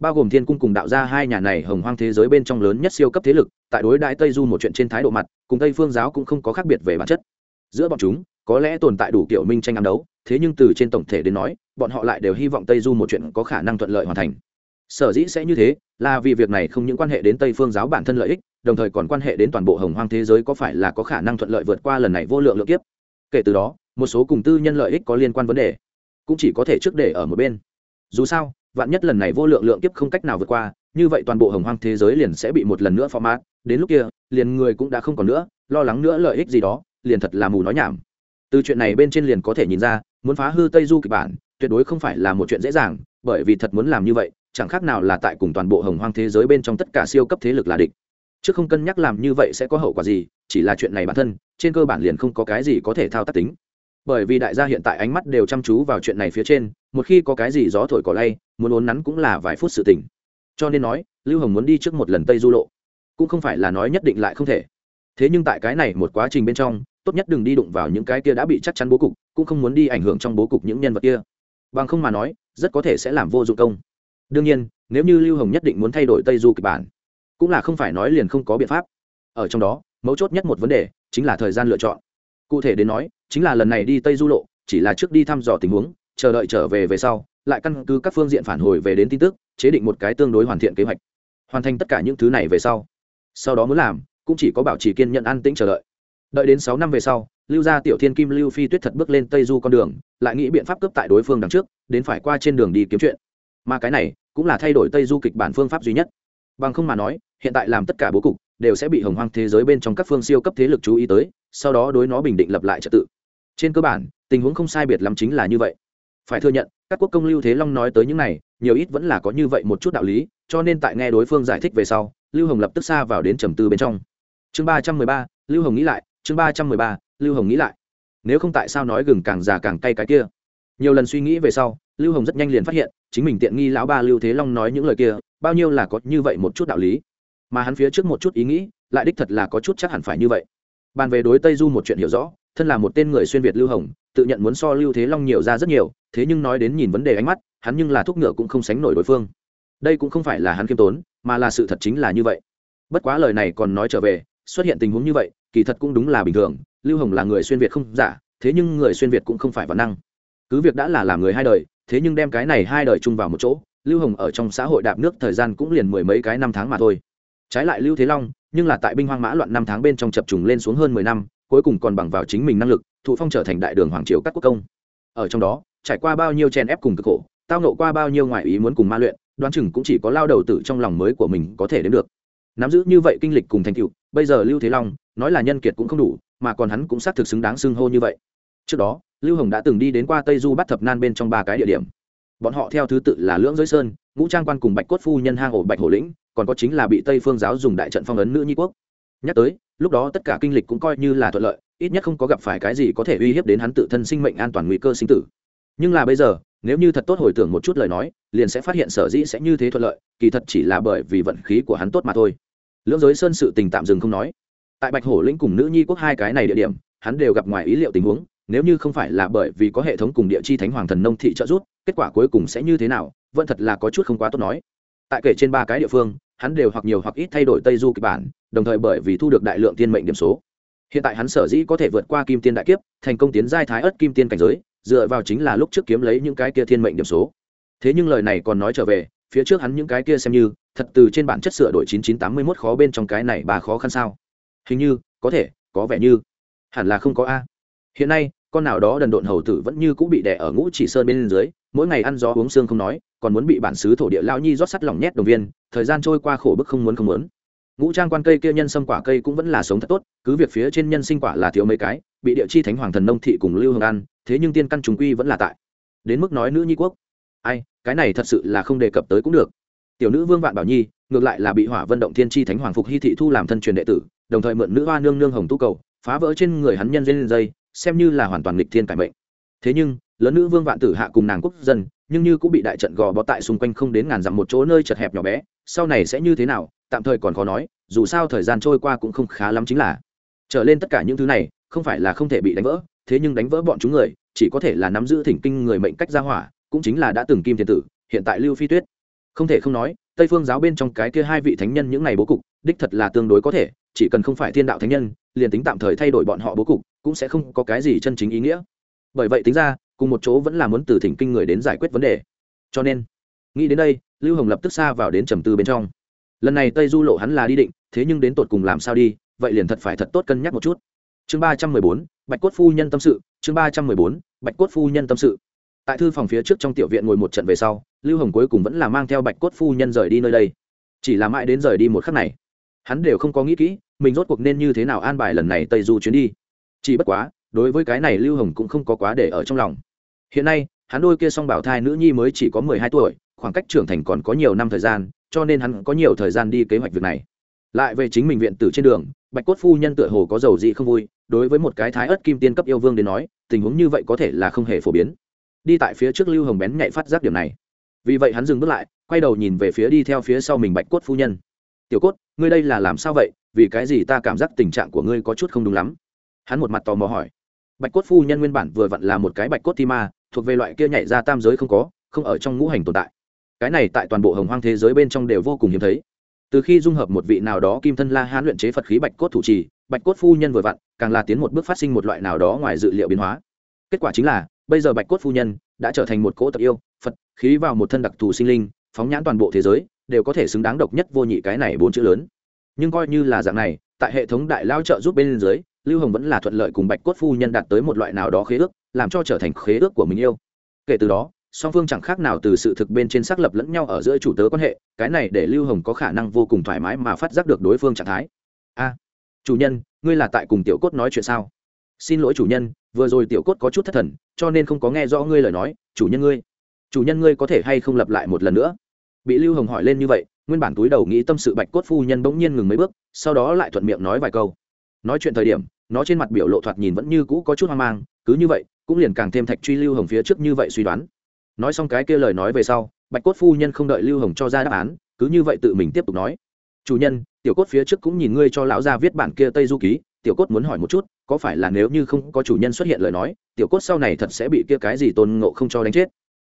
bao gồm thiên cung cùng đạo ra hai nhà này hồng hoang thế giới bên trong lớn nhất siêu cấp thế lực, tại đối đại tây du một chuyện trên thái độ mặt, cùng tây phương giáo cũng không có khác biệt về bản chất. Giữa bọn chúng, có lẽ tồn tại đủ kiểu minh tranh ám đấu, thế nhưng từ trên tổng thể đến nói, bọn họ lại đều hy vọng tây du một chuyện có khả năng thuận lợi hoàn thành sở dĩ sẽ như thế, là vì việc này không những quan hệ đến tây phương giáo bản thân lợi ích, đồng thời còn quan hệ đến toàn bộ hồng hoang thế giới có phải là có khả năng thuận lợi vượt qua lần này vô lượng lượng kiếp. Kể từ đó, một số cùng tư nhân lợi ích có liên quan vấn đề, cũng chỉ có thể trước để ở một bên. Dù sao, vạn nhất lần này vô lượng lượng kiếp không cách nào vượt qua, như vậy toàn bộ hồng hoang thế giới liền sẽ bị một lần nữa format đến lúc kia, liền người cũng đã không còn nữa, lo lắng nữa lợi ích gì đó, liền thật là mù nói nhảm. Từ chuyện này bên trên liền có thể nhìn ra, muốn phá hư tây du kịch bản, tuyệt đối không phải là một chuyện dễ dàng, bởi vì thật muốn làm như vậy chẳng khác nào là tại cùng toàn bộ hồng hoang thế giới bên trong tất cả siêu cấp thế lực là địch. Chứ không cân nhắc làm như vậy sẽ có hậu quả gì, chỉ là chuyện này bản thân, trên cơ bản liền không có cái gì có thể thao tác tính. Bởi vì đại gia hiện tại ánh mắt đều chăm chú vào chuyện này phía trên, một khi có cái gì gió thổi cỏ lay, muốn ốn nắn cũng là vài phút sự tình. Cho nên nói, lưu hồng muốn đi trước một lần tây du lộ. Cũng không phải là nói nhất định lại không thể. Thế nhưng tại cái này một quá trình bên trong, tốt nhất đừng đi đụng vào những cái kia đã bị chắc chắn bố cục, cũng không muốn đi ảnh hưởng trong bố cục những nhân vật kia. Bằng không mà nói, rất có thể sẽ làm vô dụng công đương nhiên, nếu như lưu hồng nhất định muốn thay đổi tây du kịch bản, cũng là không phải nói liền không có biện pháp. Ở trong đó, mấu chốt nhất một vấn đề chính là thời gian lựa chọn. Cụ thể đến nói, chính là lần này đi tây du lộ, chỉ là trước đi thăm dò tình huống, chờ đợi trở về về sau, lại căn cứ các phương diện phản hồi về đến tin tức, chế định một cái tương đối hoàn thiện kế hoạch, hoàn thành tất cả những thứ này về sau. Sau đó muốn làm, cũng chỉ có bảo trì kiên nhận an tĩnh chờ đợi. Đợi đến sáu năm về sau, lưu gia tiểu thiên kim lưu phi tuyết thật bước lên tây du con đường, lại nghĩ biện pháp cướp tại đối phương đằng trước, đến phải qua trên đường đi kiếm chuyện. Mà cái này cũng là thay đổi tây du kịch bản phương pháp duy nhất. Bằng không mà nói, hiện tại làm tất cả bố cục đều sẽ bị hồng hoang thế giới bên trong các phương siêu cấp thế lực chú ý tới, sau đó đối nó bình định lập lại trật tự. Trên cơ bản, tình huống không sai biệt lắm chính là như vậy. Phải thừa nhận, các quốc công lưu thế long nói tới những này, nhiều ít vẫn là có như vậy một chút đạo lý, cho nên tại nghe đối phương giải thích về sau, lưu hồng lập tức xa vào đến trầm tư bên trong. Chương ba trăm mười ba, lưu hồng nghĩ lại, chương ba trăm mười ba, lưu hồng nghĩ lại. Nếu không tại sao nói gừng càng già càng cay cái kia? Nhiều lần suy nghĩ về sau lưu hồng rất nhanh liền phát hiện, chính mình tiện nghi lão ba lưu thế long nói những lời kia, bao nhiêu là có như vậy một chút đạo lý. Mà hắn phía trước một chút ý nghĩ, lại đích thật là có chút chắc hẳn phải như vậy. Bàn về đối tây du một chuyện hiểu rõ, thân là một tên người xuyên việt lưu hồng, tự nhận muốn so lưu thế long nhiều ra rất nhiều, thế nhưng nói đến nhìn vấn đề ánh mắt, hắn nhưng là thuốc ngựa cũng không sánh nổi đối phương. Đây cũng không phải là hắn khiêm tốn, mà là sự thật chính là như vậy. Bất quá lời này còn nói trở về, xuất hiện tình huống như vậy, kỳ thật cũng đúng là bình thường, lưu hồng là người xuyên việt không giả, thế nhưng người xuyên việt cũng không phải văn năng. Cứ việc đã là làm người hai đời thế nhưng đem cái này hai đời chung vào một chỗ, lưu hồng ở trong xã hội đạp nước thời gian cũng liền mười mấy cái năm tháng mà thôi. Trái lại lưu thế long, nhưng là tại binh hoang mã loạn năm tháng bên trong chập trùng lên xuống hơn mười năm, cuối cùng còn bằng vào chính mình năng lực, thụ phong trở thành đại đường hoàng triều các quốc công. Ở trong đó, trải qua bao nhiêu chen ép cùng cực khổ, tao nộ qua bao nhiêu ngoại ý muốn cùng ma luyện, đoán chừng cũng chỉ có lao đầu tử trong lòng mới của mình có thể đến được. Nắm giữ như vậy kinh lịch cùng thành tựu, bây giờ lưu thế long, nói là nhân kiệt cũng không đủ, mà còn hắn cũng xác thực xứng đáng xưng hô như vậy. Trước đó lưu hồng đã từng đi đến qua tây du bắt thập nan bên trong ba cái địa điểm. Bọn họ theo thứ tự là lưỡng giới sơn, ngũ trang quan cùng bạch cốt phu nhân hang ổ bạch hổ lĩnh, còn có chính là bị tây phương giáo dùng đại trận phong ấn nữ nhi quốc. Nhắc tới, lúc đó tất cả kinh lịch cũng coi như là thuận lợi, ít nhất không có gặp phải cái gì có thể uy hiếp đến hắn tự thân sinh mệnh an toàn nguy cơ sinh tử. Nhưng là bây giờ, nếu như thật tốt hồi tưởng một chút lời nói, liền sẽ phát hiện sở dĩ sẽ như thế thuận lợi, kỳ thật chỉ là bởi vì vận khí của hắn tốt mà thôi. Lưỡng giới sơn sự tình tạm dừng không nói. Tại bạch hổ lĩnh cùng nữ nhi quốc hai cái này địa điểm, hắn đều gặp ngoài ý liệu tình huống nếu như không phải là bởi vì có hệ thống cùng địa chi thánh hoàng thần nông thị trợ giúp, kết quả cuối cùng sẽ như thế nào, vẫn thật là có chút không quá tốt nói. Tại kể trên ba cái địa phương, hắn đều hoặc nhiều hoặc ít thay đổi tây du kịch bản, đồng thời bởi vì thu được đại lượng tiên mệnh điểm số. Hiện tại hắn sở dĩ có thể vượt qua kim tiên đại kiếp, thành công tiến giai thái ớt kim tiên cảnh giới, dựa vào chính là lúc trước kiếm lấy những cái kia thiên mệnh điểm số. Thế nhưng lời này còn nói trở về, phía trước hắn những cái kia xem như, thật từ trên bản chất sửa đổi 9981 khó bên trong cái này bà khó khăn sao? Hình như, có thể, có vẻ như, hẳn là không có a hiện nay, con nào đó đần độn hầu tử vẫn như cũng bị đẻ ở ngũ chỉ sơn bên dưới, mỗi ngày ăn gió uống xương không nói, còn muốn bị bản xứ thổ địa lao nhi rót sắt lòng nhét đồng viên, thời gian trôi qua khổ bức không muốn không muốn. Ngũ trang quan cây kia nhân sâm quả cây cũng vẫn là sống thật tốt, cứ việc phía trên nhân sinh quả là thiếu mấy cái, bị địa chi thánh hoàng thần nông thị cùng lưu hương ăn, thế nhưng tiên căn trùng quy vẫn là tại. Đến mức nói nữ nhi quốc. Ai, cái này thật sự là không đề cập tới cũng được. Tiểu nữ vương vạn bảo nhi, ngược lại là bị hỏa vận động thiên chi thánh hoàng phục hy thị thu làm thân truyền đệ tử, đồng thời mượn nữ hoa nương nương hồng tu cầu, phá vỡ trên người hắn nhân dây dây xem như là hoàn toàn nghịch thiên cải mệnh. Thế nhưng, lớn nữ vương vạn tử hạ cùng nàng quốc dân, nhưng như cũng bị đại trận gò bó tại xung quanh không đến ngàn dặm một chỗ nơi chật hẹp nhỏ bé, sau này sẽ như thế nào, tạm thời còn khó nói, dù sao thời gian trôi qua cũng không khá lắm chính là. Trở lên tất cả những thứ này, không phải là không thể bị đánh vỡ, thế nhưng đánh vỡ bọn chúng người, chỉ có thể là nắm giữ thỉnh kinh người mệnh cách gia hỏa, cũng chính là đã từng kim thiên tử, hiện tại lưu phi tuyết. Không thể không nói, tây phương giáo bên trong cái kia hai vị thánh nhân những ngày bố cục, đích thật là tương đối có thể, chỉ cần không phải thiên đạo thánh nhân, liền tính tạm thời thay đổi bọn họ bố cục cũng sẽ không có cái gì chân chính ý nghĩa. Bởi vậy tính ra, cùng một chỗ vẫn là muốn từ thỉnh kinh người đến giải quyết vấn đề. Cho nên, nghĩ đến đây, lưu hồng lập tức xa vào đến trầm tư bên trong. Lần này tây du lộ hắn là đi định, thế nhưng đến tột cùng làm sao đi, vậy liền thật phải thật tốt cân nhắc một chút. Chương ba trăm mười bốn, bạch cốt phu nhân tâm sự, chương ba trăm mười bốn, bạch cốt phu nhân tâm sự. Tại thư phòng phía trước trong tiểu viện ngồi một trận về sau, lưu hồng cuối cùng vẫn là mang theo bạch cốt phu nhân rời đi nơi đây. Chỉ là mãi đến rời đi một khắc này, hắn đều không có nghĩ kỹ, mình rốt cuộc nên như thế nào an bài lần này tây du chuyến đi chỉ bất quá, đối với cái này lưu hồng cũng không có quá để ở trong lòng. Hiện nay, hắn đôi kia song bảo thai nữ nhi mới chỉ có mười hai tuổi, khoảng cách trưởng thành còn có nhiều năm thời gian, cho nên hắn có nhiều thời gian đi kế hoạch việc này. Lại về chính mình viện tử trên đường, bạch cốt phu nhân tựa hồ có dầu dị không vui, đối với một cái thái ớt kim tiên cấp yêu vương đến nói, tình huống như vậy có thể là không hề phổ biến. Đi tại phía trước lưu hồng bén nhạy phát giác điểm này. Vì vậy hắn dừng bước lại, quay đầu nhìn về phía đi theo phía sau mình bạch cốt phu nhân. Tiểu cốt, ngươi đây là làm sao vậy? Vì cái gì ta cảm giác tình trạng của ngươi có chút không đúng lắm? Hắn một mặt tò mò hỏi. Bạch cốt phu nhân nguyên bản vừa vặn là một cái bạch cốt thi ma, thuộc về loại kia nhảy ra tam giới không có, không ở trong ngũ hành tồn tại. Cái này tại toàn bộ hồng hoang thế giới bên trong đều vô cùng hiếm thấy. Từ khi dung hợp một vị nào đó kim thân la hán luyện chế phật khí bạch cốt thủ trì, bạch cốt phu nhân vừa vặn càng là tiến một bước phát sinh một loại nào đó ngoài dự liệu biến hóa. Kết quả chính là, bây giờ bạch cốt phu nhân đã trở thành một cỗ tập yêu, phật, khí vào một thân đặc thù sinh linh, phóng nhãn toàn bộ thế giới, đều có thể xứng đáng độc nhất vô nhị cái này bốn chữ lớn. Nhưng coi như là dạng này, tại hệ thống đại lao trợ giúp bên dưới lưu hồng vẫn là thuận lợi cùng bạch cốt phu nhân đạt tới một loại nào đó khế ước, làm cho trở thành khế ước của mình yêu. Kể từ đó, song phương chẳng khác nào từ sự thực bên trên xác lập lẫn nhau ở giữa chủ tớ quan hệ, cái này để lưu hồng có khả năng vô cùng thoải mái mà phát giác được đối phương trạng thái. A, chủ nhân, ngươi là tại cùng tiểu cốt nói chuyện sao? Xin lỗi chủ nhân, vừa rồi tiểu cốt có chút thất thần, cho nên không có nghe rõ ngươi lời nói. Chủ nhân ngươi, chủ nhân ngươi có thể hay không lập lại một lần nữa? Bị lưu hồng hỏi lên như vậy, nguyên bản túi đầu nghĩ tâm sự bạch cốt phu nhân bỗng nhiên ngừng mấy bước, sau đó lại thuận miệng nói vài câu nói chuyện thời điểm, nó trên mặt biểu lộ thoạt nhìn vẫn như cũ có chút hoang mang, cứ như vậy, cũng liền càng thêm thạch truy lưu hồng phía trước như vậy suy đoán. Nói xong cái kia lời nói về sau, bạch cốt phu nhân không đợi lưu hồng cho ra đáp án, cứ như vậy tự mình tiếp tục nói. Chủ nhân, tiểu cốt phía trước cũng nhìn ngươi cho lão gia viết bản kia tây du ký, tiểu cốt muốn hỏi một chút, có phải là nếu như không có chủ nhân xuất hiện lời nói, tiểu cốt sau này thật sẽ bị kia cái gì tôn ngộ không cho đánh chết?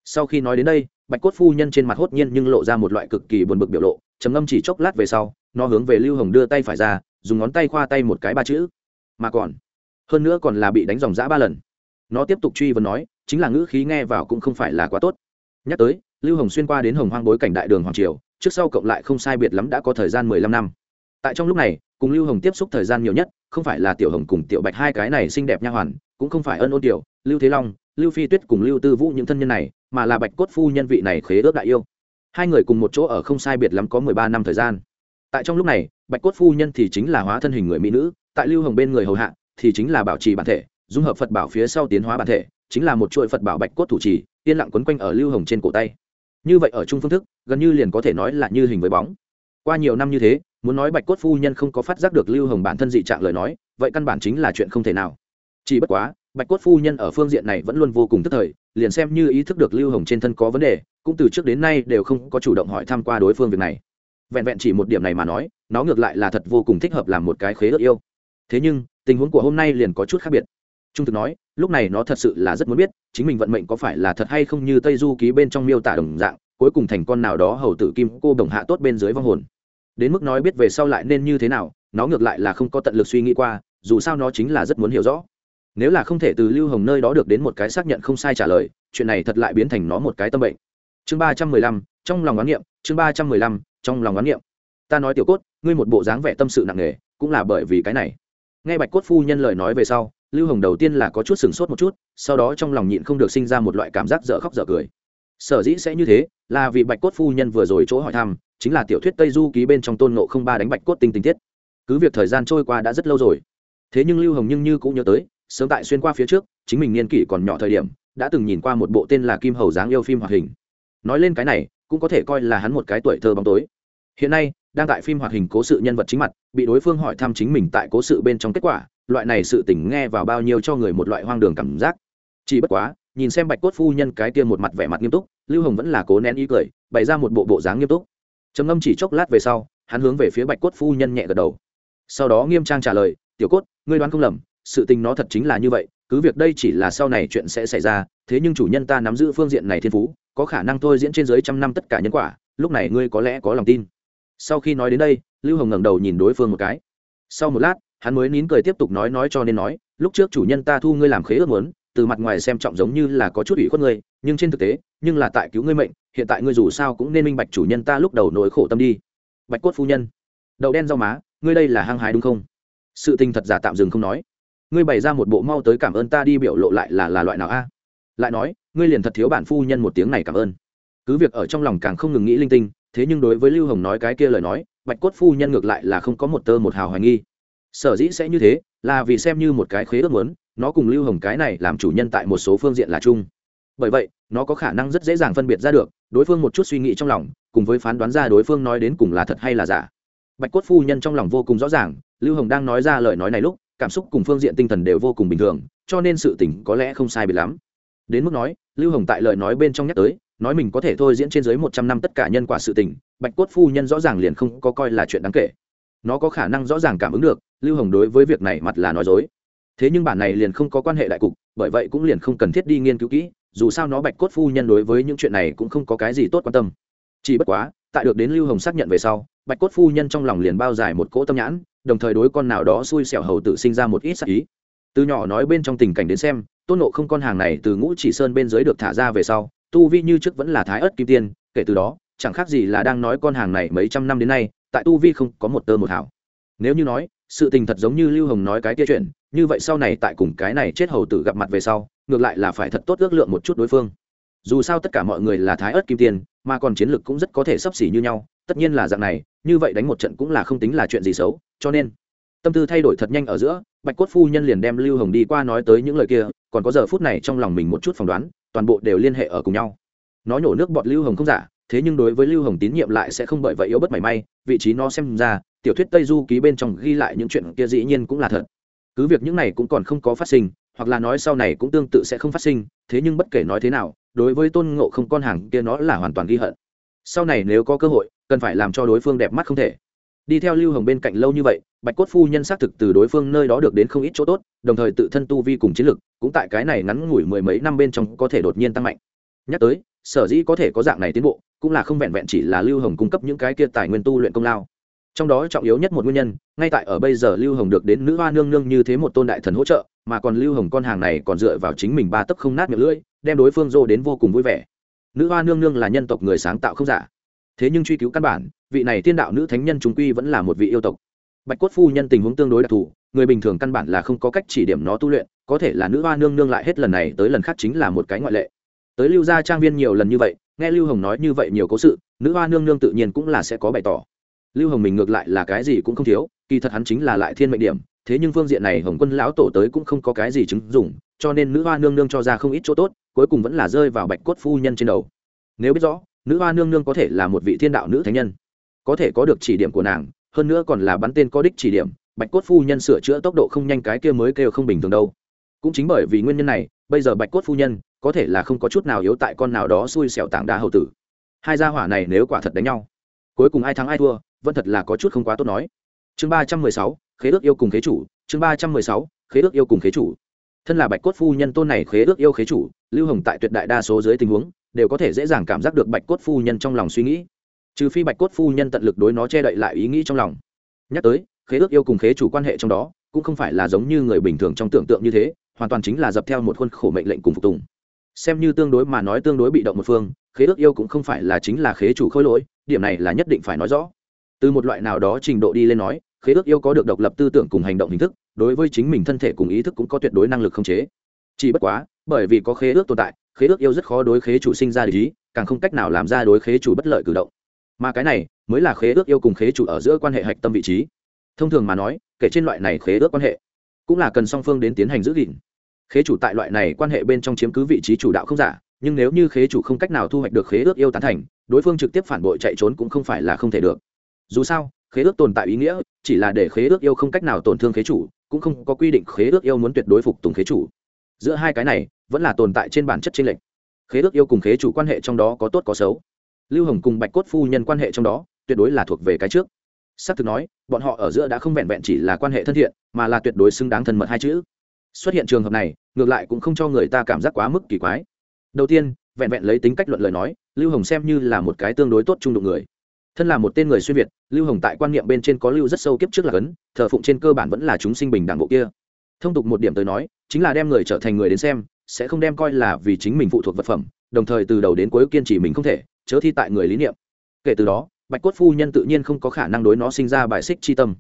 Sau khi nói đến đây, bạch cốt phu nhân trên mặt hốt nhiên nhưng lộ ra một loại cực kỳ buồn bực biểu lộ trầm ngâm chỉ chốc lát về sau, nó hướng về lưu hồng đưa tay phải ra, dùng ngón tay khoa tay một cái ba chữ. Mà còn, hơn nữa còn là bị đánh dòng dã ba lần. Nó tiếp tục truy vấn nói, chính là ngữ khí nghe vào cũng không phải là quá tốt. Nhắc tới, lưu hồng xuyên qua đến hồng hoang bối cảnh đại đường hoàng triều, trước sau cộng lại không sai biệt lắm đã có thời gian mười lăm năm. Tại trong lúc này, cùng lưu hồng tiếp xúc thời gian nhiều nhất, không phải là tiểu hồng cùng tiểu bạch hai cái này xinh đẹp nha hoàn, cũng không phải ân ôn tiểu, lưu thế long, lưu phi tuyết cùng lưu tư vũ những thân nhân này, mà là bạch cốt phu nhân vị này khế ước đại yêu hai người cùng một chỗ ở không sai biệt lắm có mười ba năm thời gian. Tại trong lúc này, bạch cốt phu nhân thì chính là hóa thân hình người mỹ nữ, tại lưu hồng bên người hầu hạ thì chính là bảo trì bản thể, dung hợp phật bảo phía sau tiến hóa bản thể, chính là một chuỗi phật bảo bạch cốt thủ trì, yên lặng quấn quanh ở lưu hồng trên cổ tay. Như vậy ở chung phương thức, gần như liền có thể nói là như hình với bóng. Qua nhiều năm như thế, muốn nói bạch cốt phu nhân không có phát giác được lưu hồng bản thân dị trạng lời nói, vậy căn bản chính là chuyện không thể nào. Chỉ bất quá bạch cốt phu nhân ở phương diện này vẫn luôn vô cùng tức thời, liền xem như ý thức được lưu hồng trên thân có vấn đề, cũng từ trước đến nay đều không có chủ động hỏi thăm qua đối phương việc này. Vẹn vẹn chỉ một điểm này mà nói, nó ngược lại là thật vô cùng thích hợp làm một cái khế ước yêu. Thế nhưng, tình huống của hôm nay liền có chút khác biệt. Trung thực nói, lúc này nó thật sự là rất muốn biết, chính mình vận mệnh có phải là thật hay không như tây du ký bên trong miêu tả đồng dạng, cuối cùng thành con nào đó hầu tử kim cô đồng hạ tốt bên dưới vong hồn. Đến mức nói biết về sau lại nên như thế nào, nó ngược lại là không có tận lực suy nghĩ qua, dù sao nó chính là rất muốn hiểu rõ nếu là không thể từ lưu hồng nơi đó được đến một cái xác nhận không sai trả lời, chuyện này thật lại biến thành nó một cái tâm bệnh. Chương ba trăm mười lăm, trong lòng oán niệm, chương ba trăm mười lăm, trong lòng oán niệm. Ta nói tiểu cốt, ngươi một bộ dáng vẻ tâm sự nặng nề, cũng là bởi vì cái này. Nghe bạch cốt phu nhân lời nói về sau, lưu hồng đầu tiên là có chút sửng sốt một chút, sau đó trong lòng nhịn không được sinh ra một loại cảm giác dở khóc dở cười. Sở dĩ sẽ như thế, là vì bạch cốt phu nhân vừa rồi chỗ hỏi thăm, chính là tiểu thuyết tây du ký bên trong tôn nộ không ba đánh bạch cốt tinh tinh tiết. Cứ việc thời gian trôi qua đã rất lâu rồi. Thế nhưng lưu hồng nhưng như cũng nhớ tới sớm tại xuyên qua phía trước, chính mình niên kỷ còn nhỏ thời điểm, đã từng nhìn qua một bộ tên là kim hầu dáng yêu phim hoạt hình. Nói lên cái này, cũng có thể coi là hắn một cái tuổi thơ bóng tối. Hiện nay, đang tại phim hoạt hình cố sự nhân vật chính mặt, bị đối phương hỏi thăm chính mình tại cố sự bên trong kết quả, loại này sự tình nghe vào bao nhiêu cho người một loại hoang đường cảm giác. Chỉ bất quá, nhìn xem bạch cốt phu nhân cái tiên một mặt vẻ mặt nghiêm túc, lưu hồng vẫn là cố nén ý cười, bày ra một bộ bộ dáng nghiêm túc. Trầm ngâm chỉ chốc lát về sau, hắn hướng về phía bạch cốt phu nhân nhẹ gật đầu. Sau đó nghiêm trang trả lời, tiểu cốt, ngươi đoán không lầm sự tình nó thật chính là như vậy, cứ việc đây chỉ là sau này chuyện sẽ xảy ra, thế nhưng chủ nhân ta nắm giữ phương diện này thiên phú, có khả năng thôi diễn trên dưới trăm năm tất cả nhân quả, lúc này ngươi có lẽ có lòng tin. Sau khi nói đến đây, lưu hồng ngẩng đầu nhìn đối phương một cái. Sau một lát, hắn mới nín cười tiếp tục nói nói cho nên nói, lúc trước chủ nhân ta thu ngươi làm khế ước muốn, từ mặt ngoài xem trọng giống như là có chút ủy khuất ngươi, nhưng trên thực tế, nhưng là tại cứu ngươi mệnh, hiện tại ngươi dù sao cũng nên minh bạch chủ nhân ta lúc đầu nỗi khổ tâm đi. Bạch cốt phu nhân, đậu đen rau má, ngươi đây là hăng hái đúng không? Sự tình thật giả tạm dừng không nói ngươi bày ra một bộ mau tới cảm ơn ta đi biểu lộ lại là là loại nào a? Lại nói, ngươi liền thật thiếu bản phu nhân một tiếng này cảm ơn. Cứ việc ở trong lòng càng không ngừng nghĩ linh tinh, thế nhưng đối với lưu hồng nói cái kia lời nói, bạch cốt phu nhân ngược lại là không có một tơ một hào hoài nghi. Sở dĩ sẽ như thế, là vì xem như một cái khế ước muốn, nó cùng lưu hồng cái này làm chủ nhân tại một số phương diện là chung. Bởi vậy, nó có khả năng rất dễ dàng phân biệt ra được, đối phương một chút suy nghĩ trong lòng, cùng với phán đoán ra đối phương nói đến cùng là thật hay là giả. Bạch cốt phu nhân trong lòng vô cùng rõ ràng, lưu hồng đang nói ra lời nói này lúc cảm xúc cùng phương diện tinh thần đều vô cùng bình thường, cho nên sự tình có lẽ không sai bị lắm. Đến mức nói, lưu hồng tại lời nói bên trong nhắc tới, nói mình có thể thôi diễn trên dưới một trăm năm tất cả nhân quả sự tình, bạch cốt phu nhân rõ ràng liền không có coi là chuyện đáng kể. Nó có khả năng rõ ràng cảm ứng được, lưu hồng đối với việc này mặt là nói dối. Thế nhưng bản này liền không có quan hệ đại cục, bởi vậy cũng liền không cần thiết đi nghiên cứu kỹ, dù sao nó bạch cốt phu nhân đối với những chuyện này cũng không có cái gì tốt quan tâm. Chỉ bất quá, tại được đến lưu hồng xác nhận về sau, bạch cốt phu nhân trong lòng liền bao dài một cỗ tâm nhãn đồng thời đối con nào đó xui xẻo hầu tự sinh ra một ít sắc ý. Từ nhỏ nói bên trong tình cảnh đến xem, tôn nộ không con hàng này từ ngũ chỉ sơn bên dưới được thả ra về sau, tu vi như trước vẫn là thái ớt kim tiên, kể từ đó, chẳng khác gì là đang nói con hàng này mấy trăm năm đến nay, tại tu vi không có một tơ một hảo nếu như nói, sự tình thật giống như lưu hồng nói cái kia chuyện, như vậy sau này tại cùng cái này chết hầu tử gặp mặt về sau, ngược lại là phải thật tốt ước lượng một chút đối phương. Dù sao tất cả mọi người là thái ớt kim tiền mà còn chiến lược cũng rất có thể sấp xỉ như nhau, tất nhiên là dạng này như vậy đánh một trận cũng là không tính là chuyện gì xấu, cho nên tâm tư thay đổi thật nhanh ở giữa, bạch cốt phu nhân liền đem lưu hồng đi qua nói tới những lời kia, còn có giờ phút này trong lòng mình một chút phỏng đoán, toàn bộ đều liên hệ ở cùng nhau. Nó nhổ nước bọt lưu hồng không giả, thế nhưng đối với lưu hồng tín nhiệm lại sẽ không bởi vậy yếu bất mảy may, vị trí nó xem ra, tiểu thuyết tây du ký bên trong ghi lại những chuyện kia dĩ nhiên cũng là thật. Cứ việc những này cũng còn không có phát sinh, hoặc là nói sau này cũng tương tự sẽ không phát sinh, thế nhưng bất kể nói thế nào, đối với tôn ngộ không con hàng kia nó là hoàn toàn ghi hận sau này nếu có cơ hội, cần phải làm cho đối phương đẹp mắt không thể. Đi theo lưu hồng bên cạnh lâu như vậy, bạch cốt phu nhân xác thực từ đối phương nơi đó được đến không ít chỗ tốt, đồng thời tự thân tu vi cùng chiến lực, cũng tại cái này ngắn ngủi mười mấy năm bên trong có thể đột nhiên tăng mạnh. Nhắc tới, sở dĩ có thể có dạng này tiến bộ, cũng là không vẹn vẹn chỉ là lưu hồng cung cấp những cái kia tài nguyên tu luyện công lao. Trong đó trọng yếu nhất một nguyên nhân, ngay tại ở bây giờ lưu hồng được đến nữ hoa nương nương như thế một tôn đại thần hỗ trợ, mà còn lưu hồng con hàng này còn dựa vào chính mình ba tấc không nát miệng lưỡi, đem đối phương dô đến vô cùng vui vẻ nữ hoa nương nương là nhân tộc người sáng tạo không giả. Thế nhưng truy cứu căn bản, vị này thiên đạo nữ thánh nhân chúng quy vẫn là một vị yêu tộc. Bạch cốt phu nhân tình huống tương đối đặc thù, người bình thường căn bản là không có cách chỉ điểm nó tu luyện, có thể là nữ hoa nương nương lại hết lần này tới lần khác chính là một cái ngoại lệ. Tới lưu gia trang viên nhiều lần như vậy, nghe lưu hồng nói như vậy nhiều cố sự, nữ hoa nương nương tự nhiên cũng là sẽ có bày tỏ. Lưu hồng mình ngược lại là cái gì cũng không thiếu, kỳ thật hắn chính là lại thiên mệnh điểm, thế nhưng phương diện này hồng quân lão tổ tới cũng không có cái gì chứng dụng, cho nên nữ hoa nương nương cho ra không ít chỗ tốt cuối cùng vẫn là rơi vào bạch cốt phu nhân trên đầu. Nếu biết rõ, nữ hoa nương nương có thể là một vị thiên đạo nữ thánh nhân, có thể có được chỉ điểm của nàng, hơn nữa còn là bắn tên có đích chỉ điểm, bạch cốt phu nhân sửa chữa tốc độ không nhanh cái kia mới kêu không bình thường đâu. Cũng chính bởi vì nguyên nhân này, bây giờ bạch cốt phu nhân có thể là không có chút nào yếu tại con nào đó xui xẻo tảng đá hậu tử. Hai gia hỏa này nếu quả thật đánh nhau, cuối cùng ai thắng ai thua, vẫn thật là có chút không quá tốt nói. Chương ba trăm mười sáu, khế ước yêu cùng khế chủ, chương ba trăm mười sáu, khế ước yêu cùng khế chủ thân là bạch cốt phu nhân tôn này khế ước yêu khế chủ, lưu hồng tại tuyệt đại đa số dưới tình huống, đều có thể dễ dàng cảm giác được bạch cốt phu nhân trong lòng suy nghĩ. Trừ phi bạch cốt phu nhân tận lực đối nó che đậy lại ý nghĩ trong lòng. Nhắc tới, khế ước yêu cùng khế chủ quan hệ trong đó, cũng không phải là giống như người bình thường trong tưởng tượng như thế, hoàn toàn chính là dập theo một khuôn khổ mệnh lệnh cùng phục tùng. Xem như tương đối mà nói tương đối bị động một phương, khế ước yêu cũng không phải là chính là khế chủ khôi lỗi, điểm này là nhất định phải nói rõ. Từ một loại nào đó trình độ đi lên nói, khế ước yêu có được độc lập tư tưởng cùng hành động hình thức đối với chính mình thân thể cùng ý thức cũng có tuyệt đối năng lực khống chế. Chỉ bất quá, bởi vì có khế ước tồn tại, khế ước yêu rất khó đối khế chủ sinh ra lý càng không cách nào làm ra đối khế chủ bất lợi cử động. Mà cái này, mới là khế ước yêu cùng khế chủ ở giữa quan hệ hạch tâm vị trí. Thông thường mà nói, kể trên loại này khế ước quan hệ, cũng là cần song phương đến tiến hành giữ gìn. Khế chủ tại loại này quan hệ bên trong chiếm cứ vị trí chủ đạo không giả, nhưng nếu như khế chủ không cách nào thu hoạch được khế ước yêu tán thành, đối phương trực tiếp phản bội chạy trốn cũng không phải là không thể được. Dù sao, khế ước tồn tại ý nghĩa, chỉ là để khế ước yêu không cách nào tổn thương khế chủ cũng không có quy định khế ước yêu muốn tuyệt đối phục tùng khế chủ. Giữa hai cái này, vẫn là tồn tại trên bản chất chênh lệch. Khế ước yêu cùng khế chủ quan hệ trong đó có tốt có xấu. Lưu hồng cùng bạch cốt phu nhân quan hệ trong đó, tuyệt đối là thuộc về cái trước. S tử thực nói, bọn họ ở giữa đã không vẹn vẹn chỉ là quan hệ thân thiện, mà là tuyệt đối xứng đáng thân mật hai chữ. Xuất hiện trường hợp này, ngược lại cũng không cho người ta cảm giác quá mức kỳ quái. Đầu tiên, vẹn vẹn lấy tính cách luận lời nói, lưu hồng xem như là một cái tương đối tốt trung đụng người thân là một tên người xuyên việt, lưu hồng tại quan niệm bên trên có lưu rất sâu kiếp trước là cấn, thờ phụng trên cơ bản vẫn là chúng sinh bình đẳng bộ kia. Thông tục một điểm tới nói, chính là đem người trở thành người đến xem, sẽ không đem coi là vì chính mình phụ thuộc vật phẩm, đồng thời từ đầu đến cuối kiên trì mình không thể, chớ thi tại người lý niệm. Kể từ đó, bạch cốt phu nhân tự nhiên không có khả năng đối nó sinh ra bài xích chi tâm.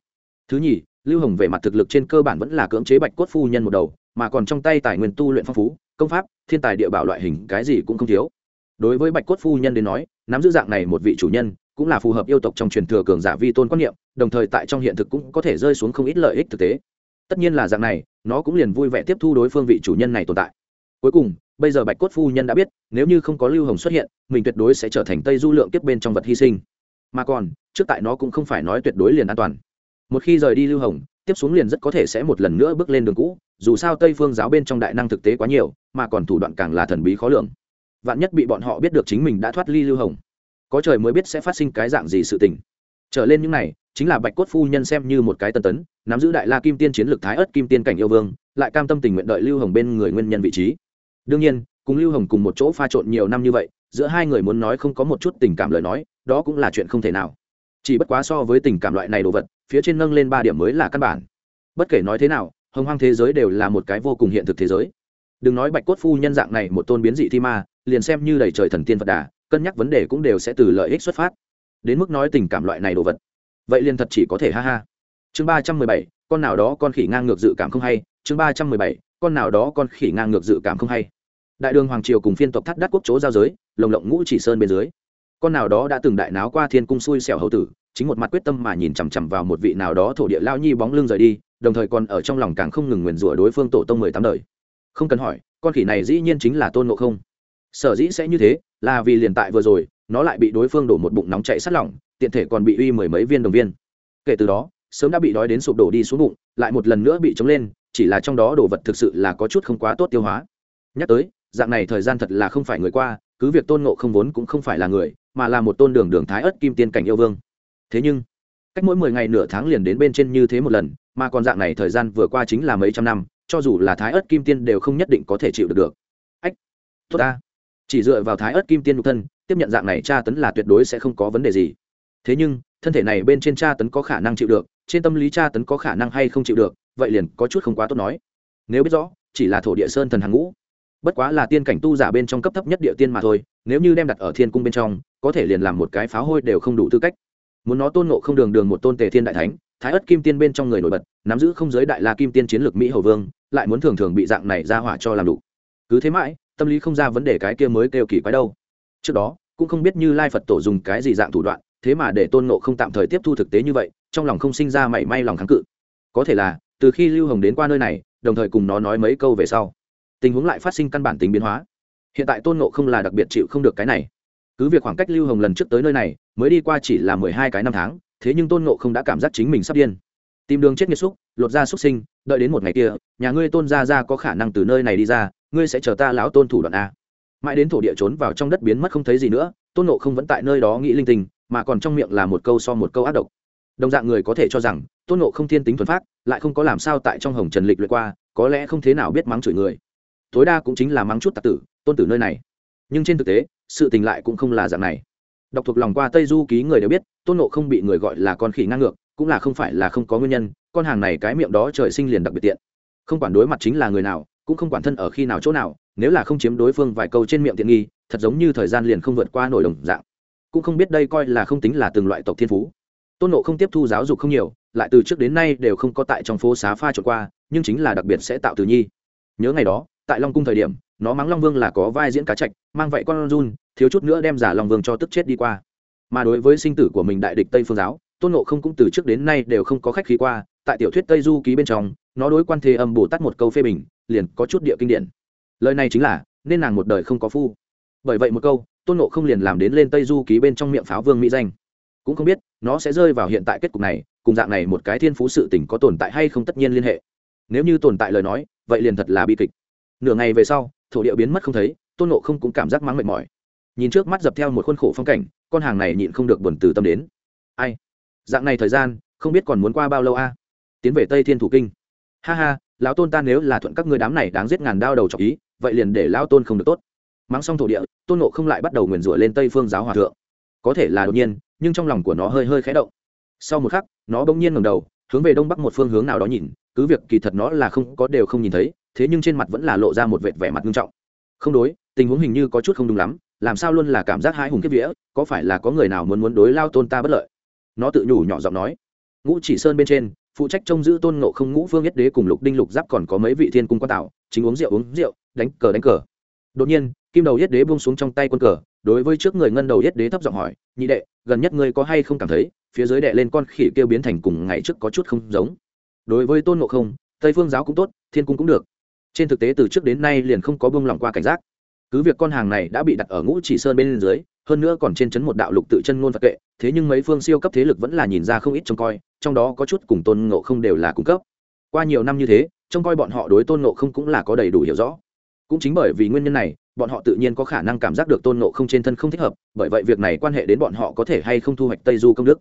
Thứ nhì, lưu hồng về mặt thực lực trên cơ bản vẫn là cưỡng chế bạch cốt phu nhân một đầu, mà còn trong tay tài nguyên tu luyện phong phú, công pháp, thiên tài địa bảo loại hình cái gì cũng không thiếu. Đối với bạch cốt phu nhân đến nói, nắm giữ dạng này một vị chủ nhân cũng là phù hợp yêu tộc trong truyền thừa cường giả vi tôn quan niệm, đồng thời tại trong hiện thực cũng có thể rơi xuống không ít lợi ích thực tế. Tất nhiên là dạng này, nó cũng liền vui vẻ tiếp thu đối phương vị chủ nhân này tồn tại. Cuối cùng, bây giờ bạch cốt phu nhân đã biết, nếu như không có lưu hồng xuất hiện, mình tuyệt đối sẽ trở thành tây du lượng tiếp bên trong vật hy sinh. Mà còn, trước tại nó cũng không phải nói tuyệt đối liền an toàn. Một khi rời đi lưu hồng, tiếp xuống liền rất có thể sẽ một lần nữa bước lên đường cũ, dù sao tây phương giáo bên trong đại năng thực tế quá nhiều, mà còn thủ đoạn càng là thần bí khó lường. Vạn nhất bị bọn họ biết được chính mình đã thoát ly lưu hồng có trời mới biết sẽ phát sinh cái dạng gì sự tình. Trở lên những này, chính là bạch cốt phu nhân xem như một cái tân tấn, nắm giữ đại la kim tiên chiến lược thái ớt kim tiên cảnh yêu vương, lại cam tâm tình nguyện đợi lưu hồng bên người nguyên nhân vị trí. Đương nhiên, cùng lưu hồng cùng một chỗ pha trộn nhiều năm như vậy, giữa hai người muốn nói không có một chút tình cảm lời nói, đó cũng là chuyện không thể nào. Chỉ bất quá so với tình cảm loại này đồ vật, phía trên nâng lên ba điểm mới là căn bản. Bất kể nói thế nào, hồng hoang thế giới đều là một cái vô cùng hiện thực thế giới. Đừng nói bạch cốt phu nhân dạng này một tôn biến dị thi ma, liền xem như đầy trời thần tiên phật đà cân nhắc vấn đề cũng đều sẽ từ lợi ích xuất phát. Đến mức nói tình cảm loại này đồ vật, vậy liền thật chỉ có thể ha ha. Chương ba trăm mười bảy, con nào đó con khỉ ngang ngược dự cảm không hay. Chương ba trăm mười bảy, con nào đó con khỉ ngang ngược dự cảm không hay. Đại đường hoàng triều cùng phiên tộc thắt đắt quốc chỗ giao giới, lồng lộng ngũ chỉ sơn bên dưới. Con nào đó đã từng đại náo qua thiên cung xui xẻo hầu tử, chính một mặt quyết tâm mà nhìn chằm chằm vào một vị nào đó thổ địa lao nhi bóng lưng rời đi, đồng thời còn ở trong lòng càng không ngừng nguyền rủa đối phương tổ tông mười tám đời. Không cần hỏi, con khỉ này dĩ nhiên chính là tôn ngộ không sở dĩ sẽ như thế là vì liền tại vừa rồi, nó lại bị đối phương đổ một bụng nóng chạy sát lỏng, tiện thể còn bị uy mười mấy viên đồng viên. Kể từ đó, sớm đã bị đói đến sụp đổ đi xuống bụng, lại một lần nữa bị chống lên, chỉ là trong đó đồ vật thực sự là có chút không quá tốt tiêu hóa. Nhắc tới, dạng này thời gian thật là không phải người qua, cứ việc tôn ngộ không vốn cũng không phải là người, mà là một tôn đường đường thái ớt kim tiên cảnh yêu vương. Thế nhưng, cách mỗi mười ngày nửa tháng liền đến bên trên như thế một lần, mà còn dạng này thời gian vừa qua chính là mấy trăm năm, cho dù là thái ớt kim tiên đều không nhất định có thể chịu được được. Ách, tốt ta chỉ dựa vào thái ớt kim tiên nhục thân, tiếp nhận dạng này tra tấn là tuyệt đối sẽ không có vấn đề gì. Thế nhưng, thân thể này bên trên tra tấn có khả năng chịu được, trên tâm lý tra tấn có khả năng hay không chịu được, vậy liền có chút không quá tốt nói. Nếu biết rõ, chỉ là thổ địa sơn thần hàng ngũ. Bất quá là tiên cảnh tu giả bên trong cấp thấp nhất địa tiên mà thôi, nếu như đem đặt ở thiên cung bên trong, có thể liền làm một cái pháo hôi đều không đủ tư cách. Muốn nó tôn ngộ không đường đường một tôn tề thiên đại thánh, thái ất kim tiên bên trong người nổi bật, nắm giữ không giới đại la kim tiên chiến lược mỹ hầu vương, lại muốn thường thường bị dạng này ra hỏa cho làm đủ. Cứ thế mãi tâm lý không ra vấn đề cái kia mới kêu kỳ quái đâu. Trước đó, cũng không biết như lai phật tổ dùng cái gì dạng thủ đoạn, thế mà để tôn ngộ không tạm thời tiếp thu thực tế như vậy, trong lòng không sinh ra mảy may lòng kháng cự. Có thể là, từ khi lưu hồng đến qua nơi này, đồng thời cùng nó nói mấy câu về sau, tình huống lại phát sinh căn bản tính biến hóa. Hiện tại tôn ngộ không là đặc biệt chịu không được cái này. Cứ việc khoảng cách lưu hồng lần trước tới nơi này, mới đi qua chỉ là mười hai cái năm tháng, thế nhưng tôn ngộ không đã cảm giác chính mình sắp điên. Tìm đường chết nghiệt xúc, lột ra xúc sinh, đợi đến một ngày kia, nhà ngươi tôn ra ra có khả năng từ nơi này đi ra ngươi sẽ chờ ta lão tôn thủ đoạn a. Mãi đến thổ địa trốn vào trong đất biến mất không thấy gì nữa, tôn Nộ không vẫn tại nơi đó nghĩ linh tinh, mà còn trong miệng là một câu so một câu ác độc. Đồng dạng người có thể cho rằng, tôn Nộ không thiên tính thuần phát lại không có làm sao tại trong hồng trần lịch luyện qua, có lẽ không thế nào biết mắng chửi người. Tối đa cũng chính là mắng chút tạc tử, tôn tử nơi này. Nhưng trên thực tế, sự tình lại cũng không là dạng này. Đọc thuộc lòng qua tây du ký người đều biết, tôn nộ không bị người gọi là con khỉ ngang ngược, cũng là không phải là không có nguyên nhân, con hàng này cái miệng đó trời sinh liền đặc biệt tiện. Không quản đối mặt chính là người nào cũng không quản thân ở khi nào chỗ nào nếu là không chiếm đối phương vài câu trên miệng tiện nghi thật giống như thời gian liền không vượt qua nổi đồng dạng. Cũng không biết đây coi là không tính là từng loại tộc thiên phú. Tôn nộ không tiếp thu giáo dục không nhiều lại từ trước đến nay đều không có tại trong phố xá pha trộn qua nhưng chính là đặc biệt sẽ tạo từ nhi. Nhớ ngày đó tại long cung thời điểm nó mắng long vương là có vai diễn cá trạch, mang vậy con run thiếu chút nữa đem giả long vương cho tức chết đi qua. Mà đối với sinh tử của mình đại địch tây phương giáo tôn nộ không cũng từ trước đến nay đều không có khách khí qua tại tiểu thuyết tây du ký bên trong nó đối quan thế âm bồ tát một câu phê bình liền có chút địa kinh điển. Lời này chính là, nên nàng một đời không có phu. Bởi vậy một câu, tôn nộ không liền làm đến lên tây du ký bên trong miệng pháo vương mỹ danh. Cũng không biết, nó sẽ rơi vào hiện tại kết cục này, cùng dạng này một cái thiên phú sự tình có tồn tại hay không tất nhiên liên hệ. Nếu như tồn tại lời nói, vậy liền thật là bi kịch. Nửa ngày về sau, thổ địa biến mất không thấy, tôn nộ không cũng cảm giác mắng mệt mỏi. Nhìn trước mắt dập theo một khuôn khổ phong cảnh, con hàng này nhịn không được buồn từ tâm đến. Ai? Dạng này thời gian, không biết còn muốn qua bao lâu a? Tiến về tây thiên thủ kinh. Ha ha lão tôn ta nếu là thuận các ngươi đám này đáng giết ngàn đao đầu trọc ý, vậy liền để lão tôn không được tốt. Mắng xong thổ địa, tôn nộ không lại bắt đầu nguyền rủa lên tây phương giáo hòa thượng. Có thể là đột nhiên, nhưng trong lòng của nó hơi hơi khẽ động. Sau một khắc, nó bỗng nhiên ngầm đầu, hướng về đông bắc một phương hướng nào đó nhìn, cứ việc kỳ thật nó là không, có đều không nhìn thấy, thế nhưng trên mặt vẫn là lộ ra một vệt vẻ mặt nghiêm trọng. Không đối, tình huống hình như có chút không đúng lắm, làm sao luôn là cảm giác hai hùng kiếp vía, có phải là có người nào muốn muốn đối lao tôn ta bất lợi? Nó tự nhủ nhỏ giọng nói. Ngũ chỉ sơn bên trên phụ trách trông giữ tôn ngộ không ngũ phương nhất đế cùng lục đinh lục giáp còn có mấy vị thiên cung quan tạo, chính uống rượu uống rượu, đánh cờ đánh cờ. Đột nhiên, kim đầu nhất đế buông xuống trong tay quân cờ, đối với trước người ngân đầu nhất đế thấp giọng hỏi, nhị đệ, gần nhất ngươi có hay không cảm thấy, phía dưới đệ lên con khỉ kêu biến thành cùng ngày trước có chút không giống? Đối với tôn ngộ không, tây phương giáo cũng tốt, thiên cung cũng được. Trên thực tế từ trước đến nay liền không có buông lỏng qua cảnh giác. Cứ việc con hàng này đã bị đặt ở ngũ chỉ sơn bên dưới hơn nữa còn trên chấn một đạo lục tự chân ngôn phật kệ, thế nhưng mấy phương siêu cấp thế lực vẫn là nhìn ra không ít trông coi, trong đó có chút cùng tôn ngộ không đều là cung cấp. Qua nhiều năm như thế, trông coi bọn họ đối tôn ngộ không cũng là có đầy đủ hiểu rõ. Cũng chính bởi vì nguyên nhân này, bọn họ tự nhiên có khả năng cảm giác được tôn ngộ không trên thân không thích hợp, bởi vậy việc này quan hệ đến bọn họ có thể hay không thu hoạch tây du công đức.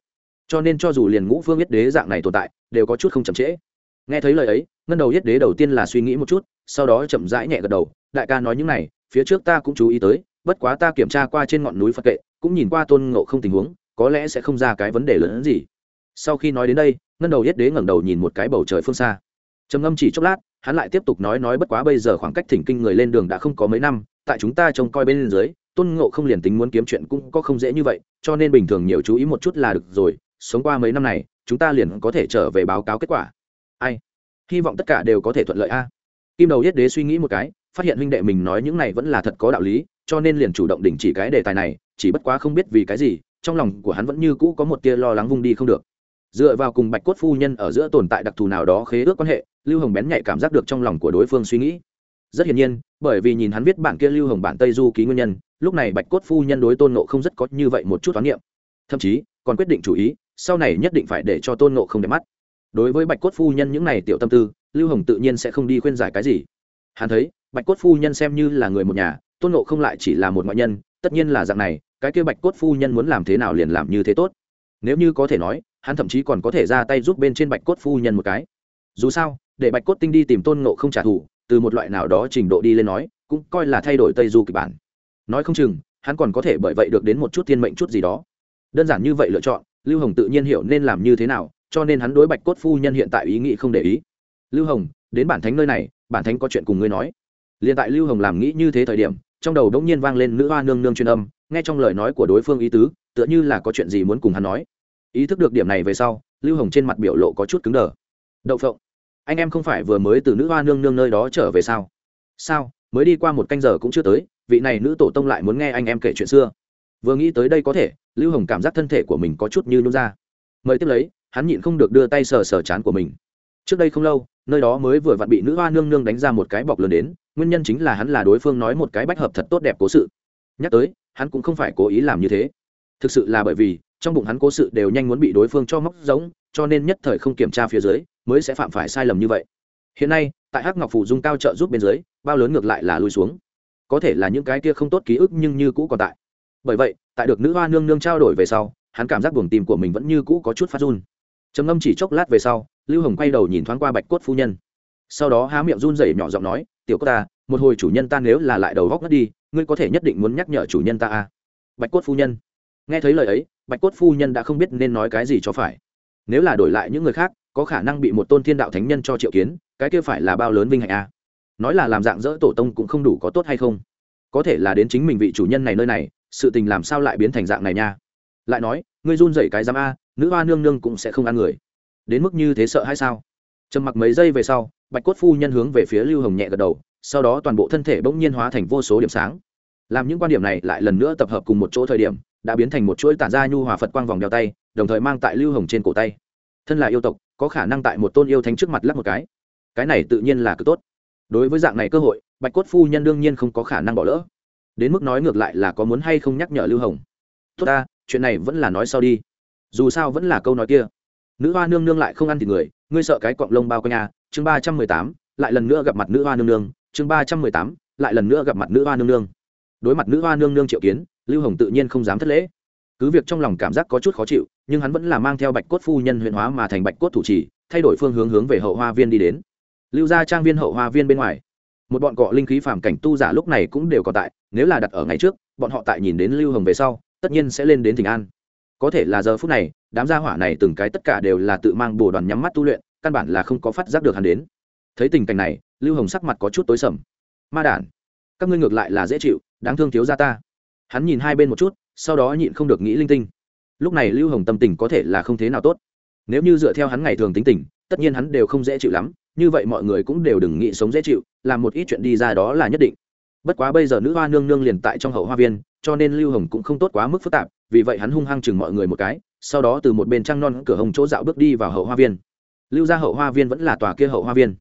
Cho nên cho dù liền ngũ phương yết đế dạng này tồn tại, đều có chút không chậm trễ. Nghe thấy lời ấy, ngân đầu yết đế đầu tiên là suy nghĩ một chút, sau đó chậm rãi nhẹ gật đầu, đại ca nói những này, phía trước ta cũng chú ý tới bất quá ta kiểm tra qua trên ngọn núi phật kệ, cũng nhìn qua tôn ngộ không tình huống, có lẽ sẽ không ra cái vấn đề lớn hơn gì. Sau khi nói đến đây, ngân đầu yết đế ngẩng đầu nhìn một cái bầu trời phương xa. Trầm ngâm chỉ chốc lát, hắn lại tiếp tục nói nói bất quá bây giờ khoảng cách thỉnh kinh người lên đường đã không có mấy năm, tại chúng ta trông coi bên dưới, tôn ngộ không liền tính muốn kiếm chuyện cũng có không dễ như vậy, cho nên bình thường nhiều chú ý một chút là được rồi, sống qua mấy năm này, chúng ta liền có thể trở về báo cáo kết quả. Ai? Hy vọng tất cả đều có thể thuận lợi a. Kim đầu yết đế suy nghĩ một cái, phát hiện huynh đệ mình nói những này vẫn là thật có đạo lý cho nên liền chủ động đình chỉ cái đề tài này, chỉ bất quá không biết vì cái gì, trong lòng của hắn vẫn như cũ có một tia lo lắng vung đi không được. Dựa vào cùng bạch cốt phu nhân ở giữa tồn tại đặc thù nào đó khế ước quan hệ, lưu hồng bén nhạy cảm giác được trong lòng của đối phương suy nghĩ. Rất hiển nhiên, bởi vì nhìn hắn viết bản kia lưu hồng bản tây du ký nguyên nhân, lúc này bạch cốt phu nhân đối tôn nộ không rất có như vậy một chút toán niệm. Thậm chí, còn quyết định chủ ý, sau này nhất định phải để cho tôn nộ không đẹp mắt. Đối với bạch cốt phu nhân những này tiểu tâm tư, lưu hồng tự nhiên sẽ không đi khuyên giải cái gì. Hắn thấy bạch cốt phu nhân xem như là người một nhà, tôn nộ không lại chỉ là một ngoại nhân, tất nhiên là dạng này, cái kia bạch cốt phu nhân muốn làm thế nào liền làm như thế tốt. Nếu như có thể nói, hắn thậm chí còn có thể ra tay giúp bên trên bạch cốt phu nhân một cái. Dù sao, để bạch cốt tinh đi tìm tôn nộ không trả thù, từ một loại nào đó trình độ đi lên nói, cũng coi là thay đổi tây du kịch bản. Nói không chừng, hắn còn có thể bởi vậy được đến một chút thiên mệnh chút gì đó. Đơn giản như vậy lựa chọn, lưu hồng tự nhiên hiểu nên làm như thế nào, cho nên hắn đối bạch cốt phu nhân hiện tại ý nghĩ không để ý. Lưu hồng, đến bản thánh nơi này, bản thánh có chuyện cùng ngươi nói liền tại lưu hồng làm nghĩ như thế thời điểm, trong đầu đống nhiên vang lên nữ hoa nương nương chuyên âm, nghe trong lời nói của đối phương ý tứ, tựa như là có chuyện gì muốn cùng hắn nói. Ý thức được điểm này về sau, lưu hồng trên mặt biểu lộ có chút cứng đờ. Đậu phộng, anh em không phải vừa mới từ nữ hoa nương nương nơi đó trở về sao? Sao? Mới đi qua một canh giờ cũng chưa tới, vị này nữ tổ tông lại muốn nghe anh em kể chuyện xưa. Vừa nghĩ tới đây có thể, lưu hồng cảm giác thân thể của mình có chút như nhún ra. Mời tiếp lấy, hắn nhịn không được đưa tay sờ sờ chán của mình. Trước đây không lâu, nơi đó mới vừa vặn bị nữ hoa nương nương đánh ra một cái bọc lớn đến nguyên nhân chính là hắn là đối phương nói một cái bách hợp thật tốt đẹp cố sự. Nhắc tới, hắn cũng không phải cố ý làm như thế. Thực sự là bởi vì, trong bụng hắn cố sự đều nhanh muốn bị đối phương cho móc giống, cho nên nhất thời không kiểm tra phía dưới, mới sẽ phạm phải sai lầm như vậy. Hiện nay, tại hắc ngọc phủ dung cao trợ giúp bên dưới, bao lớn ngược lại là lui xuống. Có thể là những cái kia không tốt ký ức nhưng như cũ còn tại. Bởi vậy, tại được nữ hoa nương nương trao đổi về sau, hắn cảm giác buồng tim của mình vẫn như cũ có chút phát run. Trầm ngâm chỉ chốc lát về sau, lưu hồng quay đầu nhìn thoáng qua bạch cốt phu nhân. Sau đó há miệng run rẩy nhỏ giọng nói tiểu cốt ta, một hồi chủ nhân ta nếu là lại đầu góc ngất đi, ngươi có thể nhất định muốn nhắc nhở chủ nhân ta à? Bạch cốt phu nhân. Nghe thấy lời ấy, bạch cốt phu nhân đã không biết nên nói cái gì cho phải. Nếu là đổi lại những người khác, có khả năng bị một tôn thiên đạo thánh nhân cho triệu kiến, cái kia phải là bao lớn vinh hạnh à? Nói là làm dạng dỡ tổ tông cũng không đủ có tốt hay không? Có thể là đến chính mình vị chủ nhân này nơi này, sự tình làm sao lại biến thành dạng này nha? Lại nói, ngươi run dậy cái giám a, nữ hoa nương nương cũng sẽ không ăn người. Đến mức như thế sợ hay sao? Trầm mặc mấy giây về sau bạch cốt phu nhân hướng về phía lưu hồng nhẹ gật đầu, sau đó toàn bộ thân thể bỗng nhiên hóa thành vô số điểm sáng. Làm những quan điểm này lại lần nữa tập hợp cùng một chỗ thời điểm, đã biến thành một chuỗi tản ra nhu hòa phật quang vòng đeo tay, đồng thời mang tại lưu hồng trên cổ tay. Thân là yêu tộc, có khả năng tại một tôn yêu thánh trước mặt lắp một cái. Cái này tự nhiên là cực tốt. Đối với dạng này cơ hội, bạch cốt phu nhân đương nhiên không có khả năng bỏ lỡ. Đến mức nói ngược lại là có muốn hay không nhắc nhở lưu hồng. Tốt ta, chuyện này vẫn là nói sau đi. Dù sao vẫn là câu nói kia. Nữ hoa nương nương lại không ăn thịt người, ngươi sợ cái cọng lông bao quanh nhà chương ba trăm mười tám, lại lần nữa gặp mặt nữ hoa nương nương, chương ba trăm mười tám, lại lần nữa gặp mặt nữ hoa nương nương. Đối mặt nữ hoa nương nương triệu kiến, lưu hồng tự nhiên không dám thất lễ. Cứ việc trong lòng cảm giác có chút khó chịu, nhưng hắn vẫn là mang theo bạch cốt phu nhân huyện hóa mà thành bạch cốt thủ trì thay đổi phương hướng hướng về hậu hoa viên đi đến. Lưu gia trang viên hậu hoa viên bên ngoài, một bọn cọ linh khí phàm cảnh tu giả lúc này cũng đều còn tại, nếu là đặt ở ngày trước, bọn họ tại nhìn đến lưu hồng về sau, tất nhiên sẽ lên đến thỉnh an. Có thể là giờ phút này, đám gia hỏa này từng cái tất cả đều là tự mang bồ đoàn nhắm mắt tu luyện căn bản là không có phát giác được hắn đến. Thấy tình cảnh này, lưu hồng sắc mặt có chút tối sầm. Ma đản, các ngươi ngược lại là dễ chịu, đáng thương thiếu gia ta. Hắn nhìn hai bên một chút, sau đó nhịn không được nghĩ linh tinh. Lúc này lưu hồng tâm tình có thể là không thế nào tốt. Nếu như dựa theo hắn ngày thường tính tình, tất nhiên hắn đều không dễ chịu lắm, như vậy mọi người cũng đều đừng nghĩ sống dễ chịu, làm một ít chuyện đi ra đó là nhất định. Bất quá bây giờ nữ hoa nương nương liền tại trong hậu hoa viên, cho nên lưu hồng cũng không tốt quá mức phức tạp, vì vậy hắn hung hăng chừng mọi người một cái, sau đó từ một bên trăng non cửa hồng chỗ dạo bước đi vào hậu hoa viên lưu gia hậu hoa viên vẫn là tòa kia hậu hoa viên.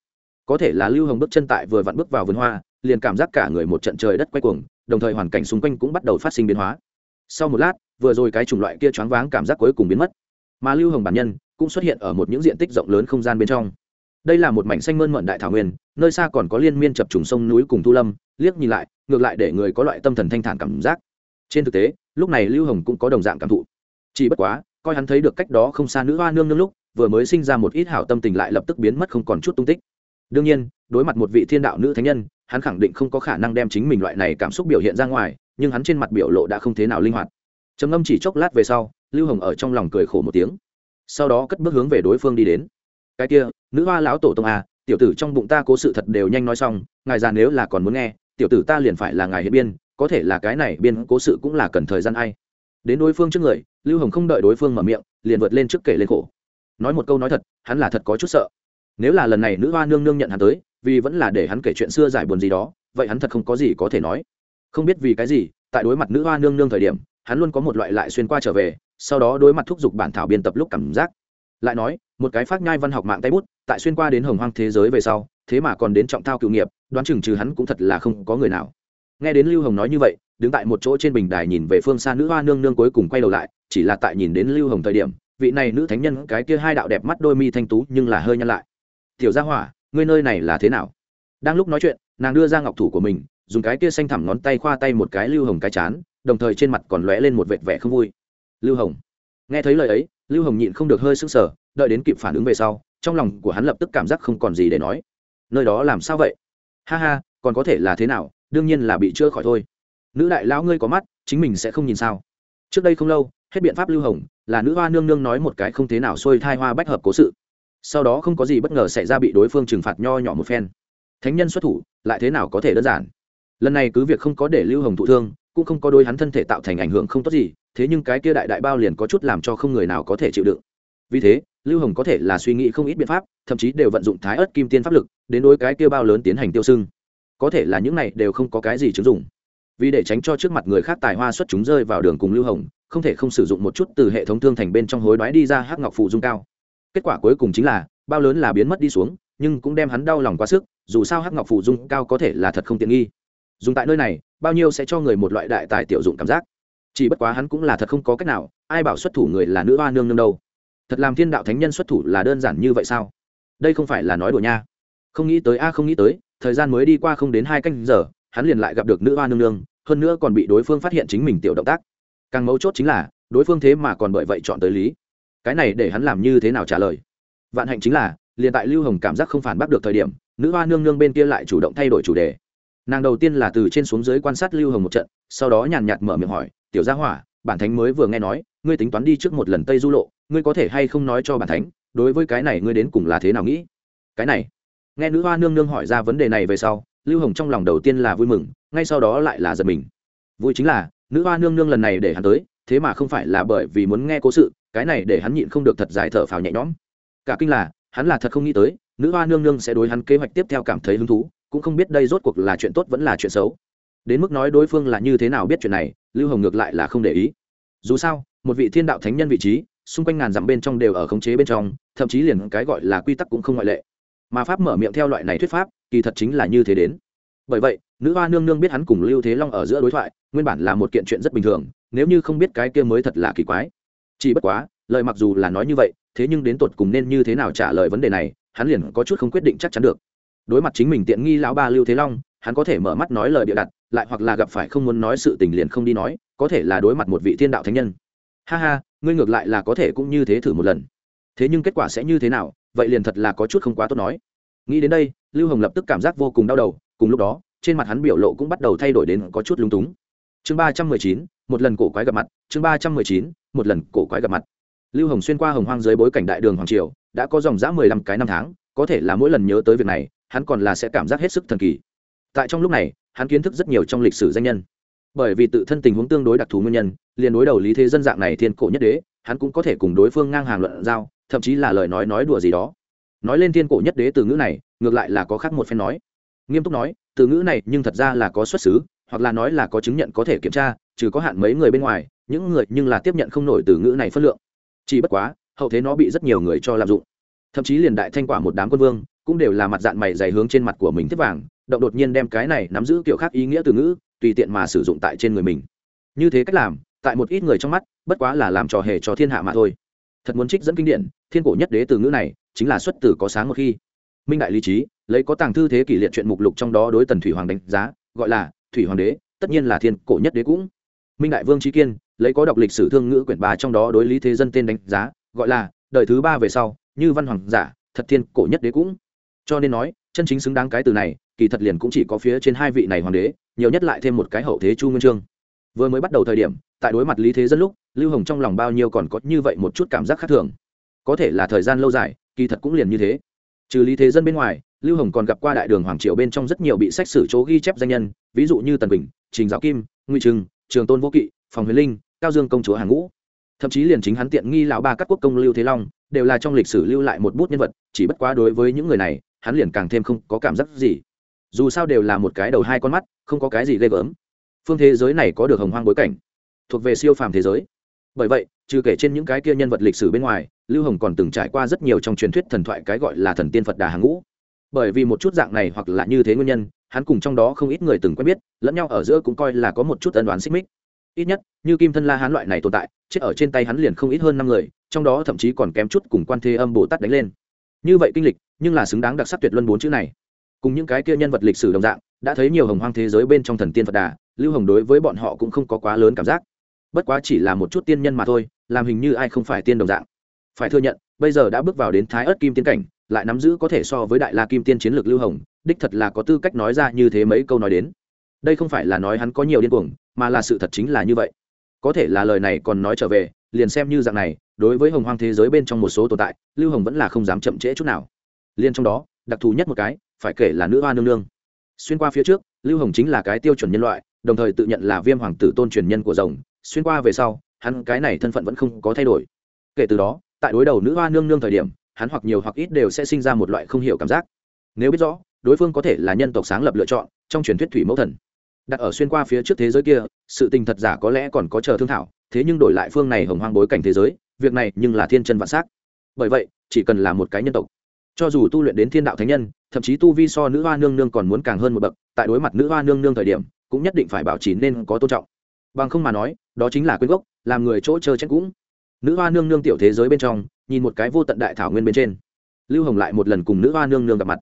Có thể là lưu hồng bước chân tại vừa vặn bước vào vườn hoa, liền cảm giác cả người một trận trời đất quay cuồng, đồng thời hoàn cảnh xung quanh cũng bắt đầu phát sinh biến hóa. Sau một lát, vừa rồi cái chủng loại kia choáng váng cảm giác cuối cùng biến mất. Mà lưu hồng bản nhân cũng xuất hiện ở một những diện tích rộng lớn không gian bên trong. Đây là một mảnh xanh mơn mận đại thảo nguyên, nơi xa còn có liên miên chập trùng sông núi cùng thu lâm, liếc nhìn lại, ngược lại để người có loại tâm thần thanh thản cảm giác. Trên thực tế, lúc này lưu hồng cũng có đồng dạng cảm thụ. Chỉ bất quá, coi hắn thấy được cách đó không xa nữ hoa nương nương lúc vừa mới sinh ra một ít hảo tâm tình lại lập tức biến mất không còn chút tung tích. Đương nhiên, đối mặt một vị thiên đạo nữ thánh nhân, hắn khẳng định không có khả năng đem chính mình loại này cảm xúc biểu hiện ra ngoài, nhưng hắn trên mặt biểu lộ đã không thế nào linh hoạt. Trầm ngâm chỉ chốc lát về sau, lưu hồng ở trong lòng cười khổ một tiếng. Sau đó cất bước hướng về đối phương đi đến. Cái kia, nữ hoa lão tổ tông à tiểu tử trong bụng ta cố sự thật đều nhanh nói xong, ngài già nếu là còn muốn nghe, tiểu tử ta liền phải là ngài hiện biên, có thể là cái này biên cố sự cũng là cần thời gian ai. Đến đối phương trước người, lưu hồng không đợi đối phương mở miệng, liền vượt lên trước kể lên khổ nói một câu nói thật, hắn là thật có chút sợ. Nếu là lần này nữ hoa nương nương nhận hắn tới, vì vẫn là để hắn kể chuyện xưa giải buồn gì đó, vậy hắn thật không có gì có thể nói. Không biết vì cái gì, tại đối mặt nữ hoa nương nương thời điểm, hắn luôn có một loại lại xuyên qua trở về, sau đó đối mặt thúc giục bản thảo biên tập lúc cảm giác. Lại nói, một cái phát nhai văn học mạng tay bút, tại xuyên qua đến hồng hoang thế giới về sau, thế mà còn đến trọng thao cựu nghiệp, đoán chừng trừ hắn cũng thật là không có người nào. Nghe đến lưu hồng nói như vậy, đứng tại một chỗ trên bình đài nhìn về phương xa nữ hoa nương nương cuối cùng quay đầu lại, chỉ là tại nhìn đến lưu hồng thời điểm vị này nữ thánh nhân, cái kia hai đạo đẹp mắt đôi mi thanh tú nhưng là hơi nhăn lại. Tiểu gia hỏa, ngươi nơi này là thế nào? Đang lúc nói chuyện, nàng đưa ra ngọc thủ của mình, dùng cái kia xanh thẳm ngón tay khoa tay một cái lưu hồng cái chán, đồng thời trên mặt còn lóe lên một vệt vẻ không vui. Lưu hồng. Nghe thấy lời ấy, lưu hồng nhịn không được hơi sững sờ, đợi đến kịp phản ứng về sau, trong lòng của hắn lập tức cảm giác không còn gì để nói. Nơi đó làm sao vậy? Ha ha, còn có thể là thế nào? Đương nhiên là bị chữa khỏi thôi. Nữ đại lão ngươi có mắt, chính mình sẽ không nhìn sao? Trước đây không lâu, hết biện pháp lưu hồng, là nữ hoa nương nương nói một cái không thế nào xuôi thai hoa bách hợp cố sự. Sau đó không có gì bất ngờ xảy ra bị đối phương trừng phạt nho nhỏ một phen. Thánh nhân xuất thủ, lại thế nào có thể đơn giản? Lần này cứ việc không có để lưu hồng thụ thương, cũng không có đôi hắn thân thể tạo thành ảnh hưởng không tốt gì, thế nhưng cái kia đại đại bao liền có chút làm cho không người nào có thể chịu đựng. Vì thế, lưu hồng có thể là suy nghĩ không ít biện pháp, thậm chí đều vận dụng thái ớt kim tiên pháp lực, đến đối cái kia bao lớn tiến hành tiêu sưng. Có thể là những này đều không có cái gì chứng dụng vì để tránh cho trước mặt người khác tài hoa xuất chúng rơi vào đường cùng lưu hồng, không thể không sử dụng một chút từ hệ thống thương thành bên trong hối đoái đi ra hắc ngọc phụ dung cao. Kết quả cuối cùng chính là, bao lớn là biến mất đi xuống, nhưng cũng đem hắn đau lòng quá sức, dù sao hắc ngọc phụ dung cao có thể là thật không tiện nghi. Dùng tại nơi này, bao nhiêu sẽ cho người một loại đại tài tiểu dụng cảm giác. Chỉ bất quá hắn cũng là thật không có cách nào, ai bảo xuất thủ người là nữ hoa nương nương đâu. Thật làm thiên đạo thánh nhân xuất thủ là đơn giản như vậy sao? Đây không phải là nói đùa nha. Không nghĩ tới, a không nghĩ tới, thời gian mới đi qua không đến hai canh giờ hắn liền lại gặp được nữ hoa nương nương, hơn nữa còn bị đối phương phát hiện chính mình tiểu động tác. Càng mấu chốt chính là, đối phương thế mà còn bởi vậy chọn tới lý. Cái này để hắn làm như thế nào trả lời? Vạn hạnh chính là, liền tại lưu hồng cảm giác không phản bác được thời điểm, nữ hoa nương nương bên kia lại chủ động thay đổi chủ đề. Nàng đầu tiên là từ trên xuống dưới quan sát lưu hồng một trận, sau đó nhàn nhạt mở miệng hỏi, tiểu gia hỏa, bản thánh mới vừa nghe nói, ngươi tính toán đi trước một lần tây du lộ, ngươi có thể hay không nói cho bản thánh, đối với cái này ngươi đến cùng là thế nào nghĩ? Cái này, nghe nữ hoa nương nương hỏi ra vấn đề này về sau lưu hồng trong lòng đầu tiên là vui mừng, ngay sau đó lại là giật mình. Vui chính là, nữ hoa nương nương lần này để hắn tới, thế mà không phải là bởi vì muốn nghe cố sự, cái này để hắn nhịn không được thật dài thở phào nhẹ nhõm. Cả kinh là, hắn là thật không nghĩ tới, nữ hoa nương nương sẽ đối hắn kế hoạch tiếp theo cảm thấy hứng thú, cũng không biết đây rốt cuộc là chuyện tốt vẫn là chuyện xấu. Đến mức nói đối phương là như thế nào biết chuyện này, lưu hồng ngược lại là không để ý. Dù sao, một vị thiên đạo thánh nhân vị trí, xung quanh ngàn dặm bên trong đều ở khống chế bên trong, thậm chí liền cái gọi là quy tắc cũng không ngoại lệ. Mà pháp mở miệng theo loại này thuyết pháp kỳ thật chính là như thế đến. Bởi vậy, nữ hoa nương nương biết hắn cùng lưu thế long ở giữa đối thoại, nguyên bản là một kiện chuyện rất bình thường, nếu như không biết cái kia mới thật là kỳ quái. Chỉ bất quá, lời mặc dù là nói như vậy, thế nhưng đến tột cùng nên như thế nào trả lời vấn đề này, hắn liền có chút không quyết định chắc chắn được. Đối mặt chính mình tiện nghi lão ba lưu thế long, hắn có thể mở mắt nói lời bịa đặt, lại hoặc là gặp phải không muốn nói sự tình liền không đi nói, có thể là đối mặt một vị thiên đạo thánh nhân. Ha ha, ngươi ngược lại là có thể cũng như thế thử một lần. Thế nhưng kết quả sẽ như thế nào, vậy liền thật là có chút không quá tốt nói nghĩ đến đây, lưu hồng lập tức cảm giác vô cùng đau đầu, cùng lúc đó, trên mặt hắn biểu lộ cũng bắt đầu thay đổi đến có chút lúng túng. Chương ba trăm mười chín, một lần cổ quái gặp mặt, chương ba trăm mười chín, một lần cổ quái gặp mặt. Lưu hồng xuyên qua hồng hoang dưới bối cảnh đại đường hoàng triều, đã có dòng dã mười lăm cái năm tháng, có thể là mỗi lần nhớ tới việc này, hắn còn là sẽ cảm giác hết sức thần kỳ. Tại trong lúc này, hắn kiến thức rất nhiều trong lịch sử danh nhân. Bởi vì tự thân tình huống tương đối đặc thù nguyên nhân, liền đối đầu lý thế dân dạng này thiên cổ nhất đế, hắn cũng có thể cùng đối phương ngang hàng luận giao, thậm chí là lời nói nói đùa gì đó nói lên thiên cổ nhất đế từ ngữ này, ngược lại là có khác một phen nói. Nghiêm túc nói, từ ngữ này nhưng thật ra là có xuất xứ, hoặc là nói là có chứng nhận có thể kiểm tra, trừ có hạn mấy người bên ngoài, những người nhưng là tiếp nhận không nổi từ ngữ này phân lượng. Chỉ bất quá, hậu thế nó bị rất nhiều người cho lạm dụng. Thậm chí liền đại thanh quả một đám quân vương, cũng đều là mặt dạng mày dày hướng trên mặt của mình tiếp vàng, động đột nhiên đem cái này nắm giữ kiểu khác ý nghĩa từ ngữ, tùy tiện mà sử dụng tại trên người mình. Như thế cách làm, tại một ít người trong mắt, bất quá là làm trò hề cho thiên hạ mà thôi thật muốn trích dẫn kinh điển, thiên cổ nhất đế từ ngữ này chính là xuất từ có sáng một khi. Minh đại lý trí, lấy có tàng thư thế kỷ liệt chuyện mục lục trong đó đối tần thủy hoàng đánh giá, gọi là thủy hoàng đế, tất nhiên là thiên cổ nhất đế cũng. Minh đại vương trí kiên, lấy có đọc lịch sử thương ngữ quyển ba trong đó đối lý thế dân tên đánh giá, gọi là đời thứ ba về sau, như văn hoàng giả, thật thiên cổ nhất đế cũng. Cho nên nói, chân chính xứng đáng cái từ này, kỳ thật liền cũng chỉ có phía trên hai vị này hoàng đế, nhiều nhất lại thêm một cái hậu thế chu nguyên trương vừa mới bắt đầu thời điểm, tại đối mặt lý thế dân lúc lưu hồng trong lòng bao nhiêu còn có như vậy một chút cảm giác khác thường. Có thể là thời gian lâu dài, kỳ thật cũng liền như thế. Trừ lý thế dân bên ngoài, lưu hồng còn gặp qua đại đường hoàng triều bên trong rất nhiều bị sách sử chỗ ghi chép danh nhân, ví dụ như tần bình trình giáo kim, Ngụy trừng, trường tôn vô kỵ, phòng huyền linh, cao dương công chúa hàng ngũ. Thậm chí liền chính hắn tiện nghi lão ba các quốc công lưu thế long, đều là trong lịch sử lưu lại một bút nhân vật, chỉ bất quá đối với những người này, hắn liền càng thêm không có cảm giác gì. Dù sao đều là một cái đầu hai con mắt, không có cái gì ghê gớm. Phương thế giới này có được hồng hoang bối cảnh, thuộc về siêu phàm thế giới bởi vậy, trừ kể trên những cái kia nhân vật lịch sử bên ngoài, lưu hồng còn từng trải qua rất nhiều trong truyền thuyết thần thoại cái gọi là thần tiên phật đà hàng ngũ. Bởi vì một chút dạng này hoặc là như thế nguyên nhân, hắn cùng trong đó không ít người từng quen biết, lẫn nhau ở giữa cũng coi là có một chút ân đoán xích mích. Ít nhất, như kim thân la hán loại này tồn tại, chết ở trên tay hắn liền không ít hơn năm người, trong đó thậm chí còn kém chút cùng quan thế âm bồ tát đánh lên. Như vậy kinh lịch, nhưng là xứng đáng đặc sắc tuyệt luân bốn chữ này. Cùng những cái kia nhân vật lịch sử đồng dạng, đã thấy nhiều hồng hoang thế giới bên trong thần tiên phật đà, lưu hồng đối với bọn họ cũng không có quá lớn cảm giác bất quá chỉ là một chút tiên nhân mà thôi, làm hình như ai không phải tiên đồng dạng. Phải thừa nhận, bây giờ đã bước vào đến thái ớt kim tiên cảnh, lại nắm giữ có thể so với đại la kim tiên chiến lược lưu hồng, đích thật là có tư cách nói ra như thế mấy câu nói đến. Đây không phải là nói hắn có nhiều điên cuồng, mà là sự thật chính là như vậy. Có thể là lời này còn nói trở về, liền xem như dạng này, đối với hồng hoang thế giới bên trong một số tồn tại, lưu hồng vẫn là không dám chậm trễ chút nào. Liên trong đó, đặc thù nhất một cái, phải kể là nữ hoa nương nương. Xuyên qua phía trước, lưu hồng chính là cái tiêu chuẩn nhân loại, đồng thời tự nhận là viêm hoàng tử tôn truyền nhân của rồng xuyên qua về sau, hắn cái này thân phận vẫn không có thay đổi. Kể từ đó, tại đối đầu nữ hoa nương nương thời điểm, hắn hoặc nhiều hoặc ít đều sẽ sinh ra một loại không hiểu cảm giác. Nếu biết rõ, đối phương có thể là nhân tộc sáng lập lựa chọn, trong truyền thuyết thủy mẫu thần. Đặt ở xuyên qua phía trước thế giới kia, sự tình thật giả có lẽ còn có chờ thương thảo, thế nhưng đổi lại phương này hồng hoang bối cảnh thế giới, việc này nhưng là thiên chân vạn s á c bởi vậy, chỉ cần là một cái nhân tộc, cho dù tu luyện đến thiên đạo thánh nhân, thậm chí tu vi so nữ hoa nương nương còn muốn càng hơn một bậc, tại đối mặt nữ hoa nương nương thời điểm, cũng nhất định phải bảo trì nên có tôn trọng. Bằng không mà nói đó chính là quyên gốc, làm người chỗ chơi chết cũng. Nữ hoa nương nương tiểu thế giới bên trong, nhìn một cái vô tận đại thảo nguyên bên trên. Lưu hồng lại một lần cùng nữ hoa nương nương gặp mặt.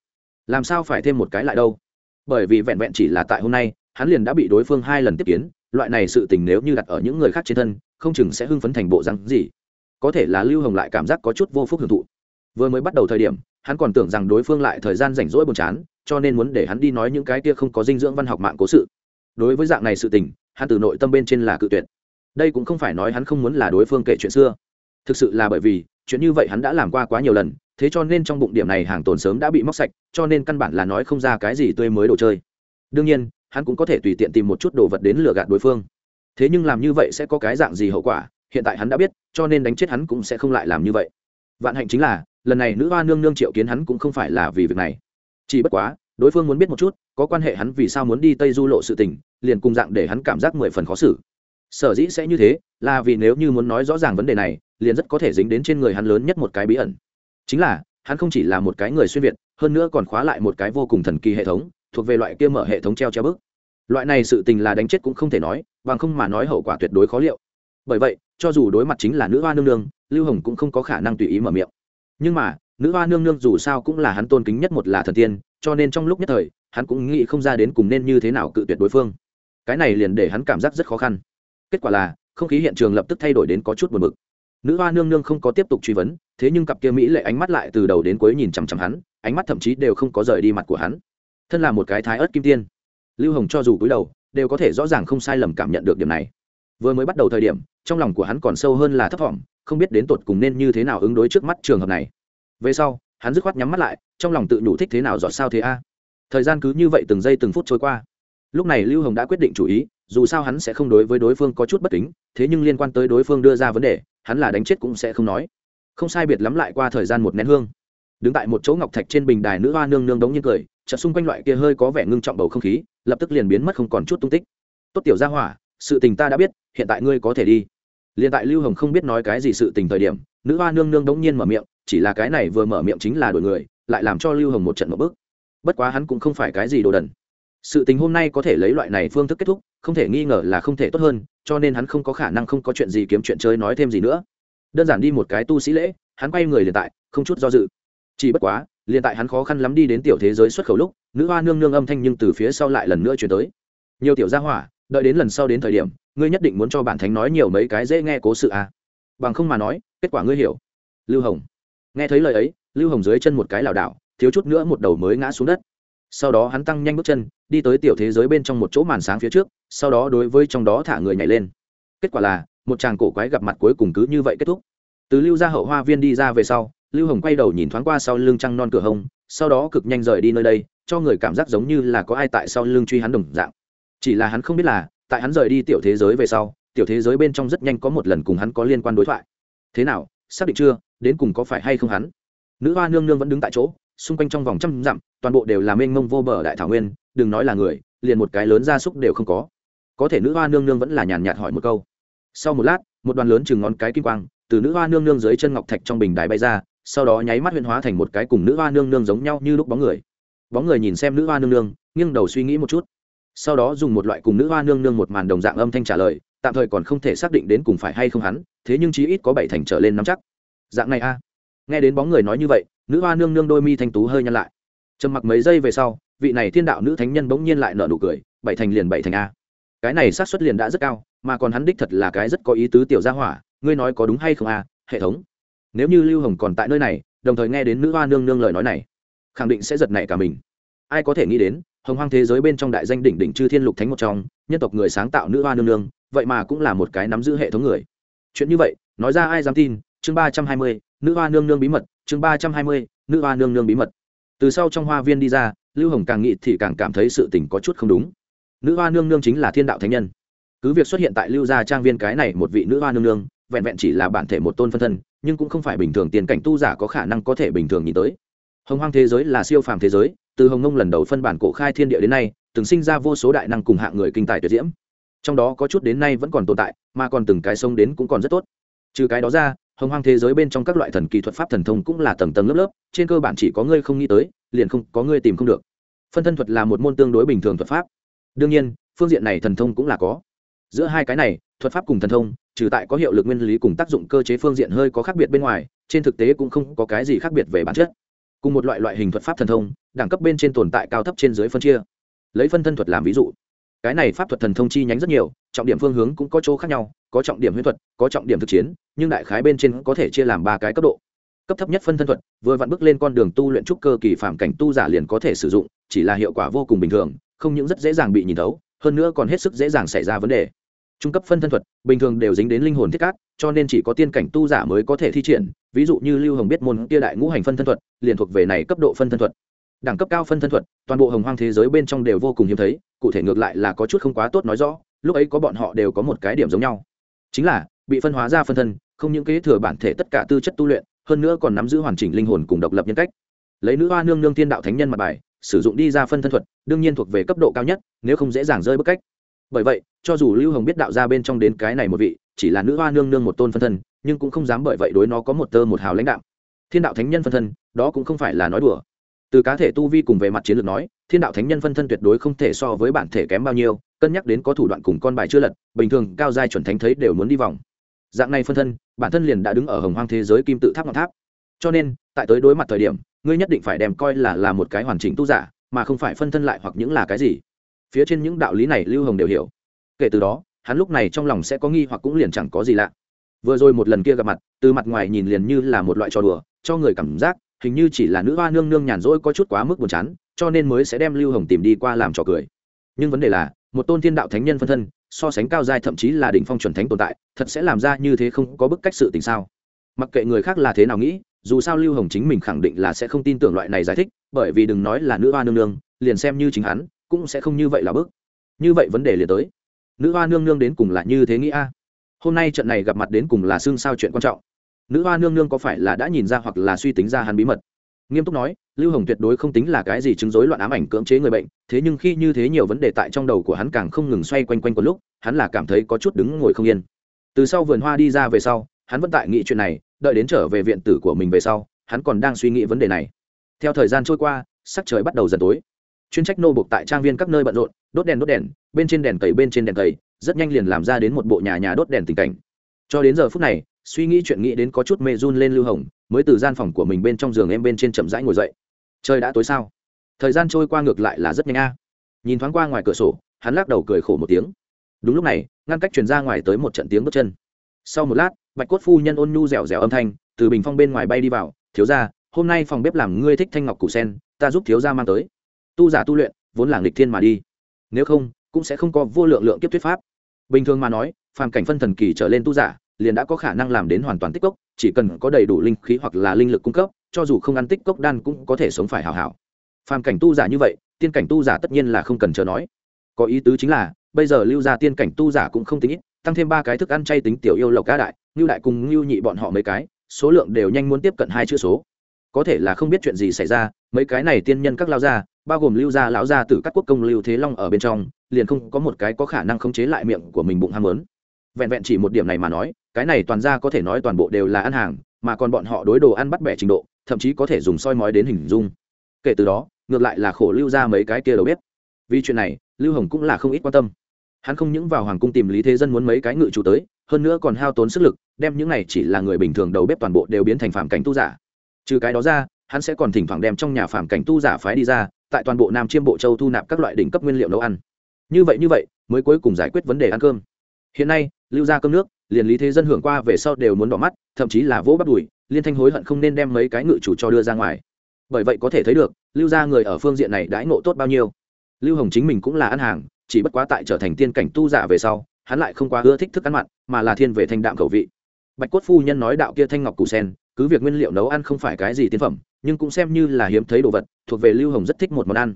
Làm sao phải thêm một cái lại đâu? Bởi vì vẹn vẹn chỉ là tại hôm nay, hắn liền đã bị đối phương hai lần tiếp kiến, loại này sự tình nếu như đặt ở những người khác trên thân, không chừng sẽ hưng phấn thành bộ rắn gì. Có thể là lưu hồng lại cảm giác có chút vô phúc hưởng thụ. Vừa mới bắt đầu thời điểm, hắn còn tưởng rằng đối phương lại thời gian rảnh rỗi buồn chán, cho nên muốn để hắn đi nói những cái kia không có dinh dưỡng văn học mạng cố sự. Đối với dạng này sự tình, hắn từ nội tâm bên trên là cự tuyệt đây cũng không phải nói hắn không muốn là đối phương kể chuyện xưa. Thực sự là bởi vì, chuyện như vậy hắn đã làm qua quá nhiều lần, thế cho nên trong bụng điểm này hàng tồn sớm đã bị móc sạch, cho nên căn bản là nói không ra cái gì tươi mới đồ chơi. Đương nhiên, hắn cũng có thể tùy tiện tìm một chút đồ vật đến lừa gạt đối phương. Thế nhưng làm như vậy sẽ có cái dạng gì hậu quả, hiện tại hắn đã biết, cho nên đánh chết hắn cũng sẽ không lại làm như vậy. Vạn hạnh chính là, lần này nữ hoa nương nương triệu kiến hắn cũng không phải là vì việc này. Chỉ bất quá, đối phương muốn biết một chút, có quan hệ hắn vì sao muốn đi tây du lộ sự tình, liền cùng dạng để hắn cảm giác mười phần khó xử sở dĩ sẽ như thế là vì nếu như muốn nói rõ ràng vấn đề này, liền rất có thể dính đến trên người hắn lớn nhất một cái bí ẩn. Chính là, hắn không chỉ là một cái người xuyên việt, hơn nữa còn khóa lại một cái vô cùng thần kỳ hệ thống, thuộc về loại kia mở hệ thống treo treo bức. Loại này sự tình là đánh chết cũng không thể nói, bằng không mà nói hậu quả tuyệt đối khó liệu. Bởi vậy, cho dù đối mặt chính là nữ hoa nương nương, lưu hồng cũng không có khả năng tùy ý mở miệng. Nhưng mà, nữ hoa nương nương dù sao cũng là hắn tôn kính nhất một là thần tiên, cho nên trong lúc nhất thời, hắn cũng nghĩ không ra đến cùng nên như thế nào cự tuyệt đối phương. Cái này liền để hắn cảm giác rất khó khăn kết quả là, không khí hiện trường lập tức thay đổi đến có chút buồn bực. Nữ hoa nương nương không có tiếp tục truy vấn, thế nhưng cặp kia mỹ lệ ánh mắt lại từ đầu đến cuối nhìn chằm chằm hắn, ánh mắt thậm chí đều không có rời đi mặt của hắn. Thân là một cái thái ớt kim tiên, lưu hồng cho dù cúi đầu, đều có thể rõ ràng không sai lầm cảm nhận được điểm này. Vừa mới bắt đầu thời điểm, trong lòng của hắn còn sâu hơn là thấp thỏm, không biết đến tột cùng nên như thế nào ứng đối trước mắt trường hợp này. Về sau, hắn dứt khoát nhắm mắt lại, trong lòng tự nhủ thích thế nào dọn sao thế a. Thời gian cứ như vậy từng giây từng phút trôi qua lúc này lưu hồng đã quyết định chủ ý, dù sao hắn sẽ không đối với đối phương có chút bất kính, thế nhưng liên quan tới đối phương đưa ra vấn đề, hắn là đánh chết cũng sẽ không nói. Không sai biệt lắm lại qua thời gian một nén hương. Đứng tại một chỗ ngọc thạch trên bình đài nữ hoa nương nương đống như cười, chợt xung quanh loại kia hơi có vẻ ngưng trọng bầu không khí, lập tức liền biến mất không còn chút tung tích. Tốt tiểu gia hỏa, sự tình ta đã biết, hiện tại ngươi có thể đi. Liền tại lưu hồng không biết nói cái gì sự tình thời điểm, nữ hoa nương nương đống nhiên mở miệng, chỉ là cái này vừa mở miệng chính là đổi người, lại làm cho lưu hồng một trận một bước bất quá hắn cũng không phải cái gì đồ đần sự tình hôm nay có thể lấy loại này phương thức kết thúc, không thể nghi ngờ là không thể tốt hơn, cho nên hắn không có khả năng không có chuyện gì kiếm chuyện chơi nói thêm gì nữa. Đơn giản đi một cái tu sĩ lễ, hắn quay người liền tại, không chút do dự. Chỉ bất quá, liền tại hắn khó khăn lắm đi đến tiểu thế giới xuất khẩu lúc, nữ hoa nương nương âm thanh nhưng từ phía sau lại lần nữa chuyển tới. Nhiều tiểu gia hỏa, đợi đến lần sau đến thời điểm, ngươi nhất định muốn cho bản thánh nói nhiều mấy cái dễ nghe cố sự à. bằng không mà nói, kết quả ngươi hiểu. Lưu hồng. Nghe thấy lời ấy, lưu hồng dưới chân một cái lảo đảo, thiếu chút nữa một đầu mới ngã xuống đất sau đó hắn tăng nhanh bước chân, đi tới tiểu thế giới bên trong một chỗ màn sáng phía trước, sau đó đối với trong đó thả người nhảy lên. Kết quả là, một chàng cổ quái gặp mặt cuối cùng cứ như vậy kết thúc. Từ lưu ra hậu hoa viên đi ra về sau, lưu hồng quay đầu nhìn thoáng qua sau lưng trăng non cửa hông, sau đó cực nhanh rời đi nơi đây, cho người cảm giác giống như là có ai tại sau lưng truy hắn đồng dạng. Chỉ là hắn không biết là, tại hắn rời đi tiểu thế giới về sau, tiểu thế giới bên trong rất nhanh có một lần cùng hắn có liên quan đối thoại. Thế nào, xác định chưa, đến cùng có phải hay không hắn? Nữ hoa nương nương vẫn đứng tại chỗ xung quanh trong vòng trăm dặm, toàn bộ đều là mênh mông vô bờ đại thảo nguyên, đừng nói là người, liền một cái lớn gia súc đều không có. Có thể nữ hoa nương nương vẫn là nhàn nhạt hỏi một câu. Sau một lát, một đoàn lớn chừng ngón cái kim quang, từ nữ hoa nương nương dưới chân ngọc thạch trong bình đài bay ra, sau đó nháy mắt huyên hóa thành một cái cùng nữ hoa nương nương giống nhau như lúc bóng người. Bóng người nhìn xem nữ hoa nương nương, nghiêng đầu suy nghĩ một chút. Sau đó dùng một loại cùng nữ hoa nương nương một màn đồng dạng âm thanh trả lời, tạm thời còn không thể xác định đến cùng phải hay không hắn, thế nhưng chí ít có bảy thành trở lên nắm chắc. Dạng này a. Nghe đến bóng người nói như vậy nữ hoa nương nương đôi mi thanh tú hơi nhăn lại. Trầm mặc mấy giây về sau, vị này thiên đạo nữ thánh nhân bỗng nhiên lại nở nụ cười, bảy thành liền bảy thành a. Cái này sát suất liền đã rất cao, mà còn hắn đích thật là cái rất có ý tứ tiểu gia hỏa, ngươi nói có đúng hay không a, hệ thống? Nếu như lưu hồng còn tại nơi này, đồng thời nghe đến nữ hoa nương nương lời nói này, khẳng định sẽ giật nảy cả mình. Ai có thể nghĩ đến, hồng hoang thế giới bên trong đại danh đỉnh đỉnh chư thiên lục thánh một trong, nhân tộc người sáng tạo nữ hoa nương nương, vậy mà cũng là một cái nắm giữ hệ thống người. Chuyện như vậy, nói ra ai dám tin chương ba trăm hai mươi, nữ hoa nương nương bí mật, chương ba trăm hai mươi, nữ hoa nương nương bí mật. Từ sau trong hoa viên đi ra, lưu hồng càng nghĩ thì càng cảm thấy sự tình có chút không đúng. Nữ hoa nương nương chính là thiên đạo thánh nhân. Cứ việc xuất hiện tại lưu gia trang viên cái này một vị nữ hoa nương nương, vẹn vẹn chỉ là bản thể một tôn phân thân, nhưng cũng không phải bình thường tiền cảnh tu giả có khả năng có thể bình thường nhìn tới. Hồng hoang thế giới là siêu phàm thế giới, từ hồng nông lần đầu phân bản cổ khai thiên địa đến nay, từng sinh ra vô số đại năng cùng hạng người kinh tài tuyệt diễm. Trong đó có chút đến nay vẫn còn tồn tại, mà còn từng cái sông đến cũng còn rất tốt. Trừ cái đó ra hồng hoang thế giới bên trong các loại thần kỳ thuật pháp thần thông cũng là tầng tầng lớp lớp, trên cơ bản chỉ có ngươi không nghĩ tới, liền không, có ngươi tìm không được. Phân thân thuật là một môn tương đối bình thường thuật pháp. Đương nhiên, phương diện này thần thông cũng là có. Giữa hai cái này, thuật pháp cùng thần thông, trừ tại có hiệu lực nguyên lý cùng tác dụng cơ chế phương diện hơi có khác biệt bên ngoài, trên thực tế cũng không có cái gì khác biệt về bản chất. Cùng một loại loại hình thuật pháp thần thông, đẳng cấp bên trên tồn tại cao thấp trên dưới phân chia. Lấy phân thân thuật làm ví dụ. Cái này pháp thuật thần thông chi nhánh rất nhiều, trọng điểm phương hướng cũng có chỗ khác nhau có trọng điểm huyễn thuật, có trọng điểm thực chiến, nhưng đại khái bên trên có thể chia làm ba cái cấp độ. Cấp thấp nhất phân thân thuật, vừa vặn bước lên con đường tu luyện trúc cơ kỳ phạm cảnh tu giả liền có thể sử dụng, chỉ là hiệu quả vô cùng bình thường, không những rất dễ dàng bị nhìn thấu, hơn nữa còn hết sức dễ dàng xảy ra vấn đề. Trung cấp phân thân thuật, bình thường đều dính đến linh hồn thiết cát, cho nên chỉ có tiên cảnh tu giả mới có thể thi triển, ví dụ như lưu hồng biết môn kia đại ngũ hành phân thân thuật, liền thuộc về này cấp độ phân thân thuật. Đẳng cấp cao phân thân thuật, toàn bộ hồng hoang thế giới bên trong đều vô cùng hiếm thấy, cụ thể ngược lại là có chút không quá tốt nói rõ, lúc ấy có bọn họ đều có một cái điểm giống nhau chính là, bị phân hóa ra phân thân, không những kế thừa bản thể tất cả tư chất tu luyện, hơn nữa còn nắm giữ hoàn chỉnh linh hồn cùng độc lập nhân cách. Lấy nữ hoa nương nương tiên đạo thánh nhân mặt bài, sử dụng đi ra phân thân thuật, đương nhiên thuộc về cấp độ cao nhất, nếu không dễ dàng rơi bức cách. Bởi vậy, cho dù lưu hồng biết đạo ra bên trong đến cái này một vị, chỉ là nữ hoa nương nương một tôn phân thân, nhưng cũng không dám bởi vậy đối nó có một tơ một hào lãnh đạo. Thiên đạo thánh nhân phân thân, đó cũng không phải là nói đùa từ cá thể tu vi cùng về mặt chiến lược nói, thiên đạo thánh nhân phân thân tuyệt đối không thể so với bản thể kém bao nhiêu, cân nhắc đến có thủ đoạn cùng con bài chưa lật, bình thường cao giai chuẩn thánh thấy đều muốn đi vòng. Dạng này phân thân, bản thân liền đã đứng ở hồng hoang thế giới kim tự tháp ngọn tháp. Cho nên, tại tới đối mặt thời điểm, ngươi nhất định phải đem coi là là một cái hoàn chỉnh tu giả, mà không phải phân thân lại hoặc những là cái gì. Phía trên những đạo lý này lưu hồng đều hiểu. Kể từ đó, hắn lúc này trong lòng sẽ có nghi hoặc cũng liền chẳng có gì lạ. Vừa rồi một lần kia gặp mặt, từ mặt ngoài nhìn liền như là một loại trò đùa, cho người cảm giác hình như chỉ là nữ hoa nương nương nhàn rỗi có chút quá mức buồn chán, cho nên mới sẽ đem lưu hồng tìm đi qua làm trò cười. Nhưng vấn đề là, một tôn thiên đạo thánh nhân phân thân, so sánh cao giai thậm chí là đỉnh phong chuẩn thánh tồn tại, thật sẽ làm ra như thế không có bức cách sự tình sao? Mặc kệ người khác là thế nào nghĩ, dù sao lưu hồng chính mình khẳng định là sẽ không tin tưởng loại này giải thích, bởi vì đừng nói là nữ hoa nương nương, liền xem như chính hắn, cũng sẽ không như vậy là bức. Như vậy vấn đề liền tới. Nữ hoa nương nương đến cùng là như thế nghĩ a? Hôm nay trận này gặp mặt đến cùng là xương sao chuyện quan trọng nữ hoa nương nương có phải là đã nhìn ra hoặc là suy tính ra hắn bí mật? Nghiêm túc nói, lưu hồng tuyệt đối không tính là cái gì chứng rối loạn ám ảnh cưỡng chế người bệnh, thế nhưng khi như thế nhiều vấn đề tại trong đầu của hắn càng không ngừng xoay quanh quanh một lúc, hắn là cảm thấy có chút đứng ngồi không yên. Từ sau vườn hoa đi ra về sau, hắn vẫn tại nghĩ chuyện này, đợi đến trở về viện tử của mình về sau, hắn còn đang suy nghĩ vấn đề này. Theo thời gian trôi qua, sắc trời bắt đầu dần tối. Chuyên trách nô bục tại trang viên các nơi bận rộn, đốt đèn đốt đèn, bên trên đèn cầy bên trên đèn cầy, rất nhanh liền làm ra đến một bộ nhà nhà đốt đèn tình cảnh. Cho đến giờ phút này suy nghĩ chuyện nghĩ đến có chút mê run lên lưu hồng, mới từ gian phòng của mình bên trong giường em bên trên chậm rãi ngồi dậy. Trời đã tối sao? Thời gian trôi qua ngược lại là rất nhanh a. Nhìn thoáng qua ngoài cửa sổ, hắn lắc đầu cười khổ một tiếng. Đúng lúc này, ngăn cách truyền ra ngoài tới một trận tiếng bước chân. Sau một lát, bạch cốt phu nhân ôn nhu dẻo dẻo âm thanh, từ bình phong bên ngoài bay đi vào, thiếu ra hôm nay phòng bếp làm ngươi thích thanh ngọc củ sen, ta giúp thiếu ra mang tới. Tu giả tu luyện, vốn là nghịch thiên mà đi. Nếu không, cũng sẽ không có vô lượng lượng kiếp thuyết pháp. Bình thường mà nói, phàm cảnh phân thần kỳ trở lên tu giả liền đã có khả năng làm đến hoàn toàn tích cốc, chỉ cần có đầy đủ linh khí hoặc là linh lực cung cấp, cho dù không ăn tích cốc đan cũng có thể sống phải hào hảo phàm cảnh tu giả như vậy, tiên cảnh tu giả tất nhiên là không cần chờ nói. Có ý tứ chính là, bây giờ lưu ra tiên cảnh tu giả cũng không tính ít, tăng thêm ba cái thức ăn chay tính tiểu yêu lộc ca đại, ngưu đại cùng ngưu nhị bọn họ mấy cái, số lượng đều nhanh muốn tiếp cận hai chữ số. Có thể là không biết chuyện gì xảy ra, mấy cái này tiên nhân các lao gia, bao gồm lưu gia lão gia từ các quốc công lưu thế long ở bên trong, liền không có một cái có khả năng khống chế lại miệng của mình bụng ham muốn vẹn vẹn chỉ một điểm này mà nói, cái này toàn ra có thể nói toàn bộ đều là ăn hàng, mà còn bọn họ đối đồ ăn bắt bẻ trình độ, thậm chí có thể dùng soi mói đến hình dung. Kể từ đó, ngược lại là khổ lưu ra mấy cái kia đầu bếp. Vì chuyện này, lưu hồng cũng là không ít quan tâm. Hắn không những vào hoàng cung tìm lý thế dân muốn mấy cái ngự chủ tới, hơn nữa còn hao tốn sức lực, đem những này chỉ là người bình thường đầu bếp toàn bộ đều biến thành phạm cảnh tu giả. Trừ cái đó ra, hắn sẽ còn thỉnh thoảng đem trong nhà phạm cảnh tu giả phái đi ra, tại toàn bộ nam chiêm bộ châu thu nạp các loại đỉnh cấp nguyên liệu nấu ăn. Như vậy như vậy, mới cuối cùng giải quyết vấn đề ăn cơm. Hiện nay lưu ra cơm nước, liền lý thế dân hưởng qua về sau đều muốn đỏ mắt, thậm chí là vỗ bắt đùi, liên thanh hối hận không nên đem mấy cái ngự chủ cho đưa ra ngoài. Bởi vậy có thể thấy được, lưu ra người ở phương diện này đãi ngộ tốt bao nhiêu. Lưu hồng chính mình cũng là ăn hàng, chỉ bất quá tại trở thành tiên cảnh tu giả về sau, hắn lại không quá ưa thích thức ăn mặn, mà là thiên về thanh đạm khẩu vị. Bạch cốt phu nhân nói đạo kia thanh ngọc củ sen, cứ việc nguyên liệu nấu ăn không phải cái gì tiên phẩm, nhưng cũng xem như là hiếm thấy đồ vật, thuộc về lưu hồng rất thích một món ăn.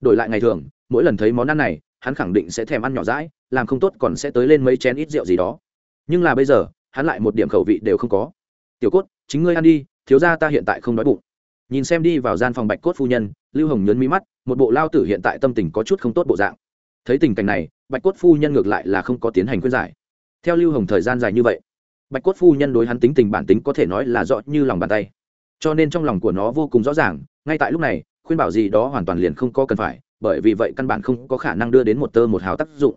Đổi lại ngày thường, mỗi lần thấy món ăn này, hắn khẳng định sẽ thèm ăn nhỏ rãi làm không tốt còn sẽ tới lên mấy chén ít rượu gì đó. Nhưng là bây giờ, hắn lại một điểm khẩu vị đều không có. Tiểu cốt, chính ngươi ăn đi, thiếu ra ta hiện tại không đói bụng. Nhìn xem đi vào gian phòng bạch cốt phu nhân, lưu hồng nhấn mí mắt, một bộ lao tử hiện tại tâm tình có chút không tốt bộ dạng. Thấy tình cảnh này, bạch cốt phu nhân ngược lại là không có tiến hành khuyên giải. Theo lưu hồng thời gian dài như vậy, bạch cốt phu nhân đối hắn tính tình bản tính có thể nói là rõ như lòng bàn tay. Cho nên trong lòng của nó vô cùng rõ ràng, ngay tại lúc này, khuyên bảo gì đó hoàn toàn liền không có cần phải, bởi vì vậy căn bản không có khả năng đưa đến một tơ một hào tác dụng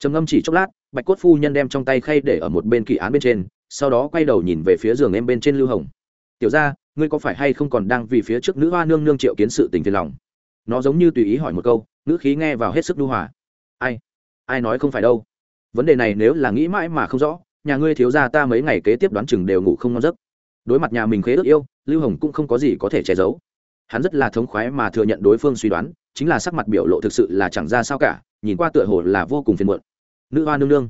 trầm ngâm chỉ chốc lát, bạch cốt phu nhân đem trong tay khay để ở một bên kỳ án bên trên, sau đó quay đầu nhìn về phía giường em bên trên lưu hồng. Tiểu ra ngươi có phải hay không còn đang vì phía trước nữ hoa nương nương triệu kiến sự tình phiền lòng? Nó giống như tùy ý hỏi một câu nữ khí nghe vào hết sức lưu hòa. Ai? Ai nói không phải đâu? Vấn đề này nếu là nghĩ mãi mà không rõ, nhà ngươi thiếu ra ta mấy ngày kế tiếp đoán chừng đều ngủ không ngon giấc. Đối mặt nhà mình khế ước yêu, lưu hồng cũng không có gì có thể che giấu. Hắn rất là thống khoái mà thừa nhận đối phương suy đoán, chính là sắc mặt biểu lộ thực sự là chẳng ra sao cả, nhìn qua tựa hồ là vô cùng phiền muộn nữ hoa nương nương.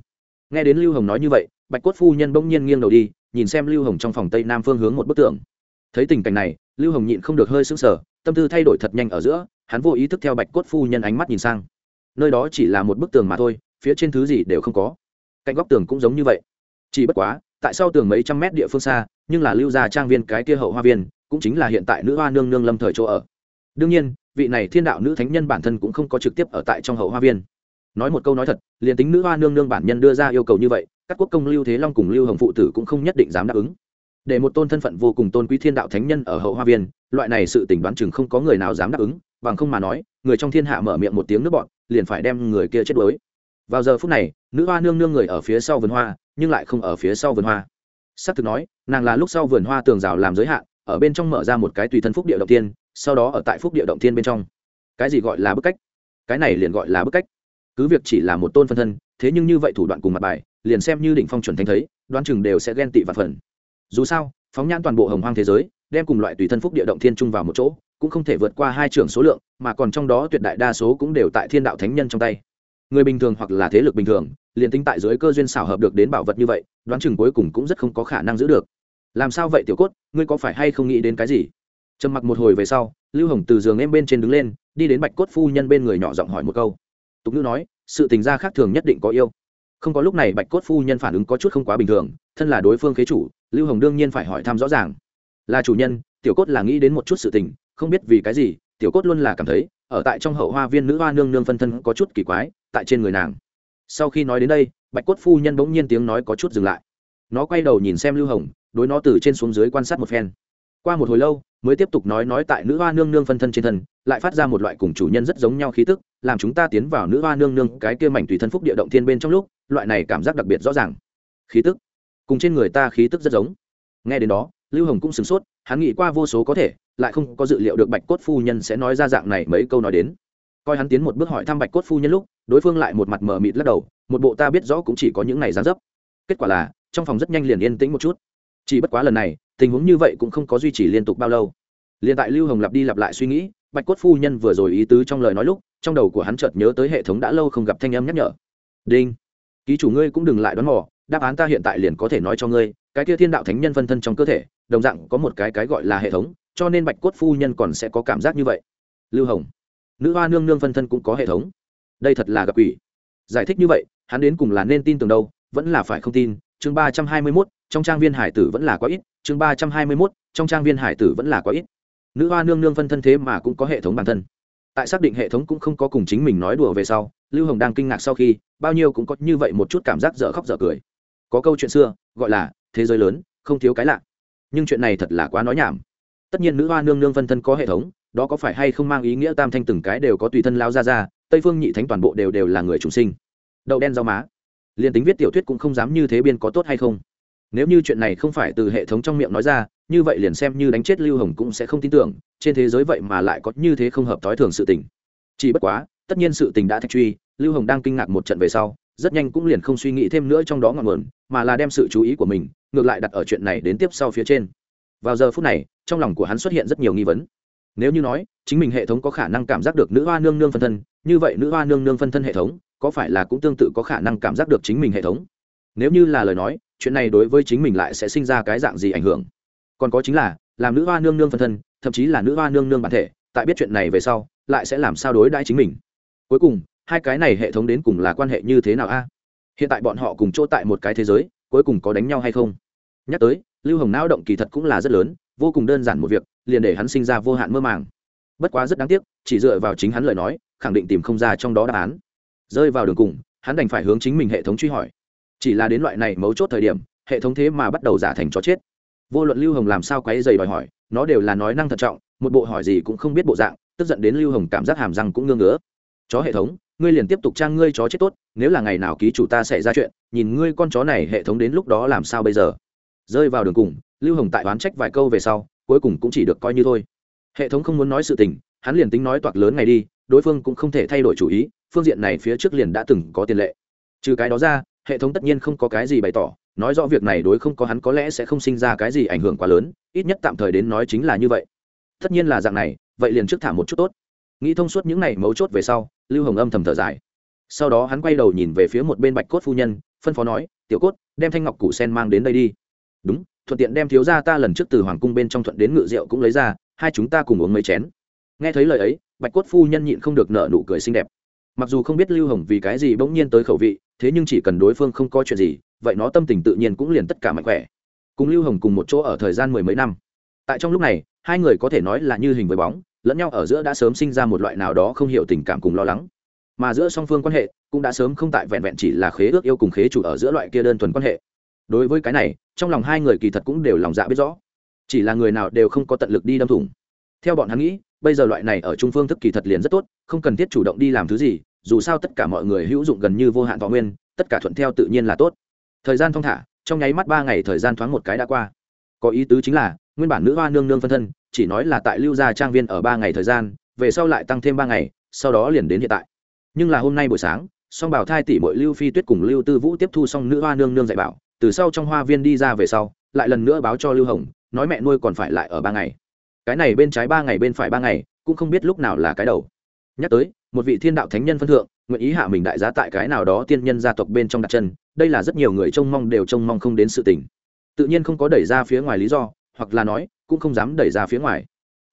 Nghe đến lưu hồng nói như vậy, bạch cốt phu nhân bỗng nhiên nghiêng đầu đi, nhìn xem lưu hồng trong phòng tây nam phương hướng một bức tượng thấy tình cảnh này, lưu hồng nhịn không được hơi sững sờ, tâm tư thay đổi thật nhanh ở giữa, hắn vô ý thức theo bạch cốt phu nhân ánh mắt nhìn sang. Nơi đó chỉ là một bức tường mà thôi, phía trên thứ gì đều không có. Cạnh góc tường cũng giống như vậy. Chỉ bất quá, tại sao tường mấy trăm mét địa phương xa, nhưng là lưu gia trang viên cái kia hậu hoa viên, cũng chính là hiện tại nữ hoa nương nương lâm thời chỗ ở. Đương nhiên, vị này thiên đạo nữ thánh nhân bản thân cũng không có trực tiếp ở tại trong hậu hoa viên nói một câu nói thật, liền tính nữ hoa nương nương bản nhân đưa ra yêu cầu như vậy, các quốc công lưu thế long cùng lưu hồng phụ tử cũng không nhất định dám đáp ứng. Để một tôn thân phận vô cùng tôn quý thiên đạo thánh nhân ở hậu hoa viên, loại này sự tình đoán chừng không có người nào dám đáp ứng, bằng không mà nói, người trong thiên hạ mở miệng một tiếng nước bọn, liền phải đem người kia chết đuối. Vào giờ phút này, nữ hoa nương nương người ở phía sau vườn hoa, nhưng lại không ở phía sau vườn hoa. S ắ c thực nói, nàng là lúc sau vườn hoa tường rào làm giới hạn, ở bên trong mở ra một cái tùy thân phúc địa động tiên sau đó ở tại phúc địa động tiên bên trong. Cái gì gọi là bức cách? Cái này liền gọi là bức cách cứ việc chỉ là một tôn phân thân, thế nhưng như vậy thủ đoạn cùng mặt bài, liền xem như đỉnh phong chuẩn thanh thấy, đoán chừng đều sẽ ghen tị và phần dù sao, phóng nhãn toàn bộ hồng hoang thế giới, đem cùng loại tùy thân phúc địa động thiên trung vào một chỗ, cũng không thể vượt qua hai trưởng số lượng, mà còn trong đó tuyệt đại đa số cũng đều tại thiên đạo thánh nhân trong tay. Người bình thường hoặc là thế lực bình thường, liền tính tại dưới cơ duyên xảo hợp được đến bảo vật như vậy, đoán chừng cuối cùng cũng rất không có khả năng giữ được. Làm sao vậy, tiểu cốt, ngươi có phải hay không nghĩ đến cái gì? Trầm mặc một hồi về sau, lưu hồng từ giường em bên trên đứng lên, đi đến bạch cốt phu nhân bên người nhỏ giọng hỏi một câu tục ngữ nói, sự tình gia khác thường nhất định có yêu. Không có lúc này bạch cốt phu nhân phản ứng có chút không quá bình thường, thân là đối phương khế chủ, lưu hồng đương nhiên phải hỏi thăm rõ ràng. Là chủ nhân, tiểu cốt là nghĩ đến một chút sự tình, không biết vì cái gì, tiểu cốt luôn là cảm thấy, ở tại trong hậu hoa viên nữ hoa nương nương phân thân có chút kỳ quái, tại trên người nàng. Sau khi nói đến đây, bạch cốt phu nhân bỗng nhiên tiếng nói có chút dừng lại. Nó quay đầu nhìn xem lưu hồng, đối nó từ trên xuống dưới quan sát một phen. Qua một hồi lâu mới tiếp tục nói nói tại nữ hoa nương nương phân thân trên thân, lại phát ra một loại cùng chủ nhân rất giống nhau khí tức, làm chúng ta tiến vào nữ hoa nương nương cái kia mảnh tùy thân phúc địa động thiên bên trong lúc, loại này cảm giác đặc biệt rõ ràng. Khí tức. Cùng trên người ta khí tức rất giống. Nghe đến đó, lưu hồng cũng sửng sốt, hắn nghĩ qua vô số có thể, lại không có dự liệu được bạch cốt phu nhân sẽ nói ra dạng này mấy câu nói đến. Coi hắn tiến một bước hỏi thăm bạch cốt phu nhân lúc, đối phương lại một mặt mờ mịt lắc đầu, một bộ ta biết rõ cũng chỉ có những ngày gián dấp. Kết quả là, trong phòng rất nhanh liền yên tĩnh một chút. Chỉ bất quá lần này tình huống như vậy cũng không có duy trì liên tục bao lâu. Liền tại lưu hồng lặp đi lặp lại suy nghĩ, bạch cốt phu nhân vừa rồi ý tứ trong lời nói lúc, trong đầu của hắn chợt nhớ tới hệ thống đã lâu không gặp thanh âm nhắc nhở. Đinh, ký chủ ngươi cũng đừng lại đoán mò, đáp án ta hiện tại liền có thể nói cho ngươi, cái kia thiên đạo thánh nhân phân thân trong cơ thể, đồng dạng có một cái cái gọi là hệ thống, cho nên bạch cốt phu nhân còn sẽ có cảm giác như vậy. Lưu hồng, nữ hoa nương nương phân thân cũng có hệ thống. Đây thật là gặp quỷ. Giải thích như vậy, hắn đến cùng là nên tin tưởng đâu, vẫn là phải không tin, chương ba trăm hai mươi mốt, trong trang viên hải tử vẫn là quá ít chương ba trăm hai mươi mốt, trong trang viên hải tử vẫn là quá ít. Nữ hoa nương nương phân thân thế mà cũng có hệ thống bản thân. Tại xác định hệ thống cũng không có cùng chính mình nói đùa về sau, lưu hồng đang kinh ngạc sau khi, bao nhiêu cũng có như vậy một chút cảm giác dở khóc dở cười. Có câu chuyện xưa, gọi là, thế giới lớn, không thiếu cái lạ. Nhưng chuyện này thật là quá nói nhảm. Tất nhiên nữ hoa nương nương phân thân có hệ thống, đó có phải hay không mang ý nghĩa tam thanh từng cái đều có tùy thân lao ra ra, tây phương nhị thánh toàn bộ đều đều là người trùng sinh. Đậu đen rau má. Liền tính viết tiểu thuyết cũng không dám như thế biên có tốt hay không nếu như chuyện này không phải từ hệ thống trong miệng nói ra, như vậy liền xem như đánh chết lưu hồng cũng sẽ không tin tưởng, trên thế giới vậy mà lại có như thế không hợp t ố i thường sự tình. Chỉ bất quá, tất nhiên sự tình đã thạch truy, lưu hồng đang kinh ngạc một trận về sau, rất nhanh cũng liền không suy nghĩ thêm nữa trong đó ngọn nguồn, mà là đem sự chú ý của mình, ngược lại đặt ở chuyện này đến tiếp sau phía trên. Vào giờ phút này, trong lòng của hắn xuất hiện rất nhiều nghi vấn. Nếu như nói, chính mình hệ thống có khả năng cảm giác được nữ hoa nương nương phân thân, như vậy nữ hoa nương nương phân thân hệ thống, có phải là cũng tương tự có khả năng cảm giác được chính mình hệ thống? Nếu như là lời nói chuyện này đối với chính mình lại sẽ sinh ra cái dạng gì ảnh hưởng? Còn có chính là, làm nữ hoa nương nương phân thân, thậm chí là nữ hoa nương nương bản thể, tại biết chuyện này về sau, lại sẽ làm sao đối đãi chính mình? Cuối cùng, hai cái này hệ thống đến cùng là quan hệ như thế nào a? Hiện tại bọn họ cùng chỗ tại một cái thế giới, cuối cùng có đánh nhau hay không? Nhắc tới, lưu hồng não động kỳ thật cũng là rất lớn, vô cùng đơn giản một việc, liền để hắn sinh ra vô hạn mơ màng. Bất quá rất đáng tiếc, chỉ dựa vào chính hắn lời nói, khẳng định tìm không ra trong đó đáp án. Rơi vào đường cùng, hắn đành phải hướng chính mình hệ thống truy hỏi chỉ là đến loại này mấu chốt thời điểm, hệ thống thế mà bắt đầu giả thành chó chết. Vô luận lưu hồng làm sao quấy dày đòi hỏi, nó đều là nói năng thận trọng, một bộ hỏi gì cũng không biết bộ dạng, tức giận đến lưu hồng cảm giác hàm răng cũng ngưng ngứa. Chó hệ thống, ngươi liền tiếp tục trang ngươi chó chết tốt, nếu là ngày nào ký chủ ta sẽ ra chuyện, nhìn ngươi con chó này hệ thống đến lúc đó làm sao bây giờ. Rơi vào đường cùng, lưu hồng tại oán trách vài câu về sau, cuối cùng cũng chỉ được coi như thôi. Hệ thống không muốn nói sự tình, hắn liền tính nói toạc lớn ngày đi, đối phương cũng không thể thay đổi chủ ý, phương diện này phía trước liền đã từng có tiền lệ. Trừ cái đó ra hệ thống tất nhiên không có cái gì bày tỏ, nói rõ việc này đối không có hắn có lẽ sẽ không sinh ra cái gì ảnh hưởng quá lớn, ít nhất tạm thời đến nói chính là như vậy. Tất nhiên là dạng này, vậy liền trước thả một chút tốt. Nghĩ thông suốt những này mấu chốt về sau, lưu hồng âm thầm thở dài. Sau đó hắn quay đầu nhìn về phía một bên bạch cốt phu nhân, phân phó nói, tiểu cốt, đem thanh ngọc củ sen mang đến đây đi. Đúng, thuận tiện đem thiếu ra ta lần trước từ hoàng cung bên trong thuận đến ngự rượu cũng lấy ra, hai chúng ta cùng uống mấy chén. Nghe thấy lời ấy, bạch cốt phu nhân nhịn không được nợ nụ cười xinh đẹp. Mặc dù không biết lưu hồng vì cái gì bỗng nhiên tới khẩu vị thế nhưng chỉ cần đối phương không có chuyện gì, vậy nó tâm tình tự nhiên cũng liền tất cả mạnh khỏe. Cùng lưu hồng cùng một chỗ ở thời gian mười mấy năm. Tại trong lúc này, hai người có thể nói là như hình với bóng, lẫn nhau ở giữa đã sớm sinh ra một loại nào đó không hiểu tình cảm cùng lo lắng. Mà giữa song phương quan hệ cũng đã sớm không tại vẹn vẹn chỉ là khế ước yêu cùng khế chủ ở giữa loại kia đơn thuần quan hệ. Đối với cái này, trong lòng hai người kỳ thật cũng đều lòng dạ biết rõ. Chỉ là người nào đều không có tận lực đi đâm thủng. Theo bọn hắn nghĩ, bây giờ loại này ở trung phương thức kỳ thật liền rất tốt, không cần thiết chủ động đi làm thứ gì dù sao tất cả mọi người hữu dụng gần như vô hạn thọ nguyên, tất cả thuận theo tự nhiên là tốt. Thời gian thong thả, trong nháy mắt ba ngày thời gian thoáng một cái đã qua. Có ý tứ chính là, nguyên bản nữ hoa nương nương phân thân, chỉ nói là tại lưu gia trang viên ở ba ngày thời gian, về sau lại tăng thêm ba ngày, sau đó liền đến hiện tại. Nhưng là hôm nay buổi sáng, song bảo thai tỷ mội lưu phi tuyết cùng lưu tư vũ tiếp thu xong nữ hoa nương nương dạy bảo, từ sau trong hoa viên đi ra về sau, lại lần nữa báo cho lưu hồng, nói mẹ nuôi còn phải lại ở ba ngày. Cái này bên trái ba ngày bên phải ba ngày, cũng không biết lúc nào là cái đầu. Nhắc tới một vị thiên đạo thánh nhân phân thượng, nguyện ý hạ mình đại giá tại cái nào đó tiên nhân gia tộc bên trong đặt chân, đây là rất nhiều người trông mong đều trông mong không đến sự tình. Tự nhiên không có đẩy ra phía ngoài lý do, hoặc là nói, cũng không dám đẩy ra phía ngoài.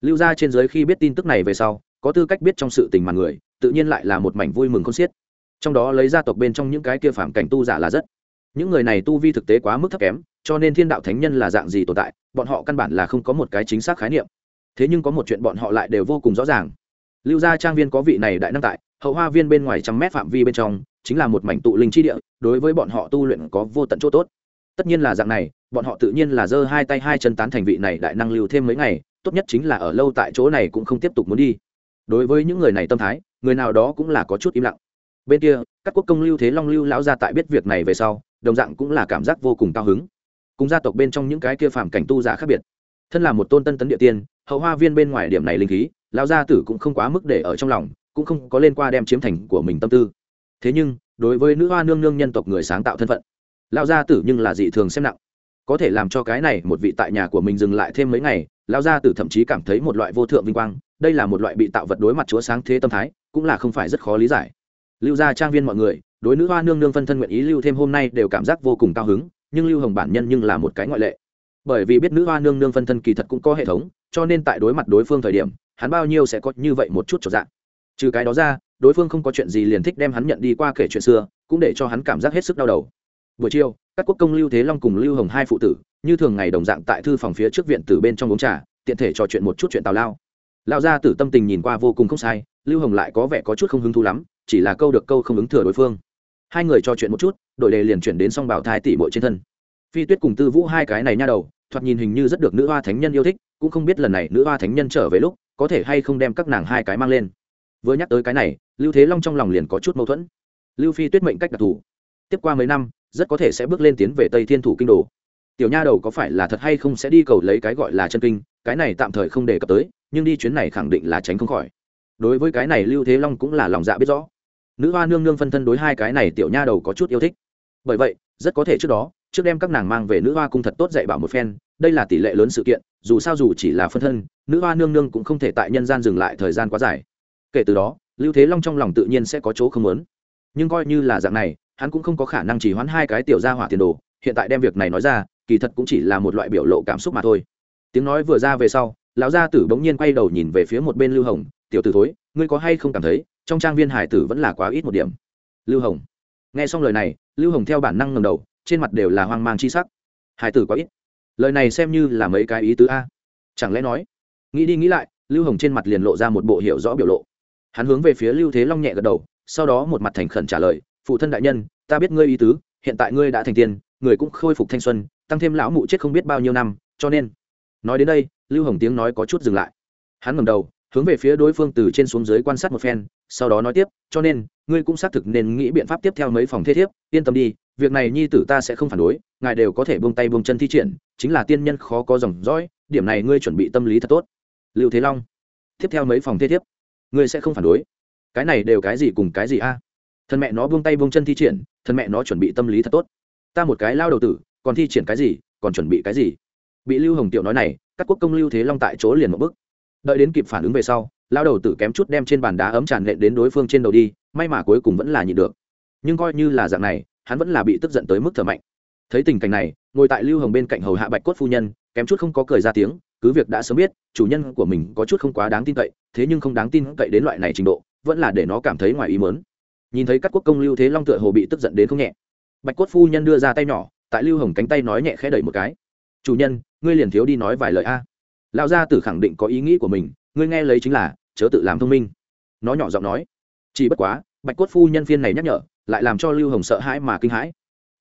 Lưu ra trên giới khi biết tin tức này về sau, có tư cách biết trong sự tình mà người, tự nhiên lại là một mảnh vui mừng con xiết. Trong đó lấy gia tộc bên trong những cái kia phạm cảnh tu giả là rất. Những người này tu vi thực tế quá mức thấp kém, cho nên thiên đạo thánh nhân là dạng gì tồn tại, bọn họ căn bản là không có một cái chính xác khái niệm. Thế nhưng có một chuyện bọn họ lại đều vô cùng rõ ràng lưu gia trang viên có vị này đại năng tại, hậu hoa viên bên ngoài trăm mét phạm vi bên trong, chính là một mảnh tụ linh chi địa, đối với bọn họ tu luyện có vô tận chỗ tốt. Tất nhiên là dạng này, bọn họ tự nhiên là giơ hai tay hai chân tán thành vị này đại năng lưu thêm mấy ngày, tốt nhất chính là ở lâu tại chỗ này cũng không tiếp tục muốn đi. Đối với những người này tâm thái, người nào đó cũng là có chút im lặng. Bên kia, các quốc công lưu thế long, lưu lão gia tại biết việc này về sau, đồng dạng cũng là cảm giác vô cùng cao hứng. Cùng gia tộc bên trong những cái kia phàm cảnh tu giả khác biệt. Thân là một tôn tân tấn địa tiên, hậu hoa viên bên ngoài điểm này linh khí lão gia tử cũng không quá mức để ở trong lòng, cũng không có lên qua đem chiếm thành của mình tâm tư. Thế nhưng, đối với nữ hoa nương nương nhân tộc người sáng tạo thân phận, lão gia tử nhưng là dị thường xem nặng. Có thể làm cho cái này một vị tại nhà của mình dừng lại thêm mấy ngày, lão gia tử thậm chí cảm thấy một loại vô thượng vinh quang, đây là một loại bị tạo vật đối mặt chúa sáng thế tâm thái, cũng là không phải rất khó lý giải. Lưu gia trang viên mọi người, đối nữ hoa nương nương phân thân nguyện ý lưu thêm hôm nay đều cảm giác vô cùng cao hứng, nhưng lưu hồng bản nhân nhưng là một cái ngoại lệ. Bởi vì biết nữ hoa nương nương phân thân kỳ thật cũng có hệ thống, cho nên tại đối mặt đối phương thời điểm hắn bao nhiêu sẽ có như vậy một chút trọn dạng trừ cái đó ra, đối phương không có chuyện gì liền thích đem hắn nhận đi qua kể chuyện xưa, cũng để cho hắn cảm giác hết sức đau đầu. Buổi chiều, các quốc công lưu thế long cùng lưu hồng hai phụ tử, như thường ngày đồng dạng tại thư phòng phía trước viện từ bên trong uống trà, tiện thể trò chuyện một chút chuyện tào lao. Lão gia tử tâm tình nhìn qua vô cùng không sai, lưu hồng lại có vẻ có chút không hứng thú lắm, chỉ là câu được câu không ứng thừa đối phương. Hai người trò chuyện một chút, đội đề liền chuyển đến song bảo thai tỷ bội trên thân. Phi tuyết cùng tư vũ hai cái này nha đầu, thoạt nhìn hình như rất được nữ hoa thánh nhân yêu thích, cũng không biết lần này nữ hoa thánh nhân trở về lúc có thể hay không đem các nàng hai cái mang lên. Vừa nhắc tới cái này, lưu thế long trong lòng liền có chút mâu thuẫn. Lưu phi tuyết mệnh cách đặc thù. Tiếp qua mấy năm, rất có thể sẽ bước lên tiến về tây thiên thủ kinh đồ. Tiểu nha đầu có phải là thật hay không sẽ đi cầu lấy cái gọi là chân kinh, cái này tạm thời không đề cập tới, nhưng đi chuyến này khẳng định là tránh không khỏi. Đối với cái này lưu thế long cũng là lòng dạ biết rõ. Nữ hoa nương nương phân thân đối hai cái này tiểu nha đầu có chút yêu thích. Bởi vậy, rất có thể trước đó, trước đem các nàng mang về nữ hoa cung thật tốt dạy bảo một phen, đây là tỷ lệ lớn sự kiện dù sao dù chỉ là phân thân, nữ hoa nương nương cũng không thể tại nhân gian dừng lại thời gian quá dài. Kể từ đó, lưu thế long trong lòng tự nhiên sẽ có chỗ không lớn nhưng coi như là dạng này, hắn cũng không có khả năng chỉ hoãn hai cái tiểu gia hỏa tiền đồ, hiện tại đem việc này nói ra, kỳ thật cũng chỉ là một loại biểu lộ cảm xúc mà thôi. Tiếng nói vừa ra về sau, lão gia tử bỗng nhiên quay đầu nhìn về phía một bên lưu hồng, tiểu tử thối, ngươi có hay không cảm thấy, trong trang viên hải tử vẫn là quá ít một điểm? Lưu hồng. Nghe xong lời này, lưu hồng theo bản năng ngầm đầu, trên mặt đều là hoang mang chi sắc. Hải tử quá ít lời này xem như là mấy cái ý tứ a. Chẳng lẽ nói? Nghĩ đi nghĩ lại, lưu hồng trên mặt liền lộ ra một bộ hiểu rõ biểu lộ. Hắn hướng về phía lưu thế long nhẹ gật đầu, sau đó một mặt thành khẩn trả lời, phụ thân đại nhân, ta biết ngươi ý tứ, hiện tại ngươi đã thành tiên, người cũng khôi phục thanh xuân, tăng thêm lão mụ chết không biết bao nhiêu năm, cho nên nói đến đây, lưu hồng tiếng nói có chút dừng lại. Hắn ngầm đầu, hướng về phía đối phương từ trên xuống dưới quan sát một phen, sau đó nói tiếp, cho nên, ngươi cũng xác thực nên nghĩ biện pháp tiếp theo mấy phòng thế thiếp, yên tâm đi việc này nhi tử ta sẽ không phản đối, ngài đều có thể buông tay buông chân thi triển, chính là tiên nhân khó có dòng dõi, điểm này ngươi chuẩn bị tâm lý thật tốt. Lưu thế long, tiếp theo mấy phòng thế thiếp, ngươi sẽ không phản đối. Cái này đều cái gì cùng cái gì a? Thân mẹ nó buông tay buông chân thi triển thân mẹ nó chuẩn bị tâm lý thật tốt. Ta một cái lao đầu tử, còn thi triển cái gì, còn chuẩn bị cái gì? Bị lưu hồng tiểu nói này các quốc công lưu thế long tại chỗ liền một bức đợi đến kịp phản ứng về sau, lao đầu tử kém chút đem trên bàn đá ấm tràn lệ đến đối phương trên đầu đi, may mà cuối cùng vẫn là nhịn được. Nhưng coi như là dạng này hắn vẫn là bị tức giận tới mức thở mạnh. Thấy tình cảnh này, ngồi tại lưu hồng bên cạnh hầu hạ bạch cốt phu nhân, kém chút không có cười ra tiếng, cứ việc đã sớm biết, chủ nhân của mình có chút không quá đáng tin cậy, thế nhưng không đáng tin cậy đến loại này trình độ, vẫn là để nó cảm thấy ngoài ý mớn nhìn thấy các quốc công lưu thế long tựa hồ bị tức giận đến không nhẹ. Bạch cốt phu nhân đưa ra tay nhỏ, tại lưu hồng cánh tay nói nhẹ khẽ đẩy một cái. Chủ nhân, ngươi liền thiếu đi nói vài lời a. Lão gia tử khẳng định có ý nghĩ của mình, ngươi nghe lấy chính là, chớ tự làm thông minh. Nó nhỏ giọng nói. Chỉ bất quá, bạch cốt phu nhân phiên này nhắc nhở lại làm cho lưu hồng sợ hãi mà kinh hãi.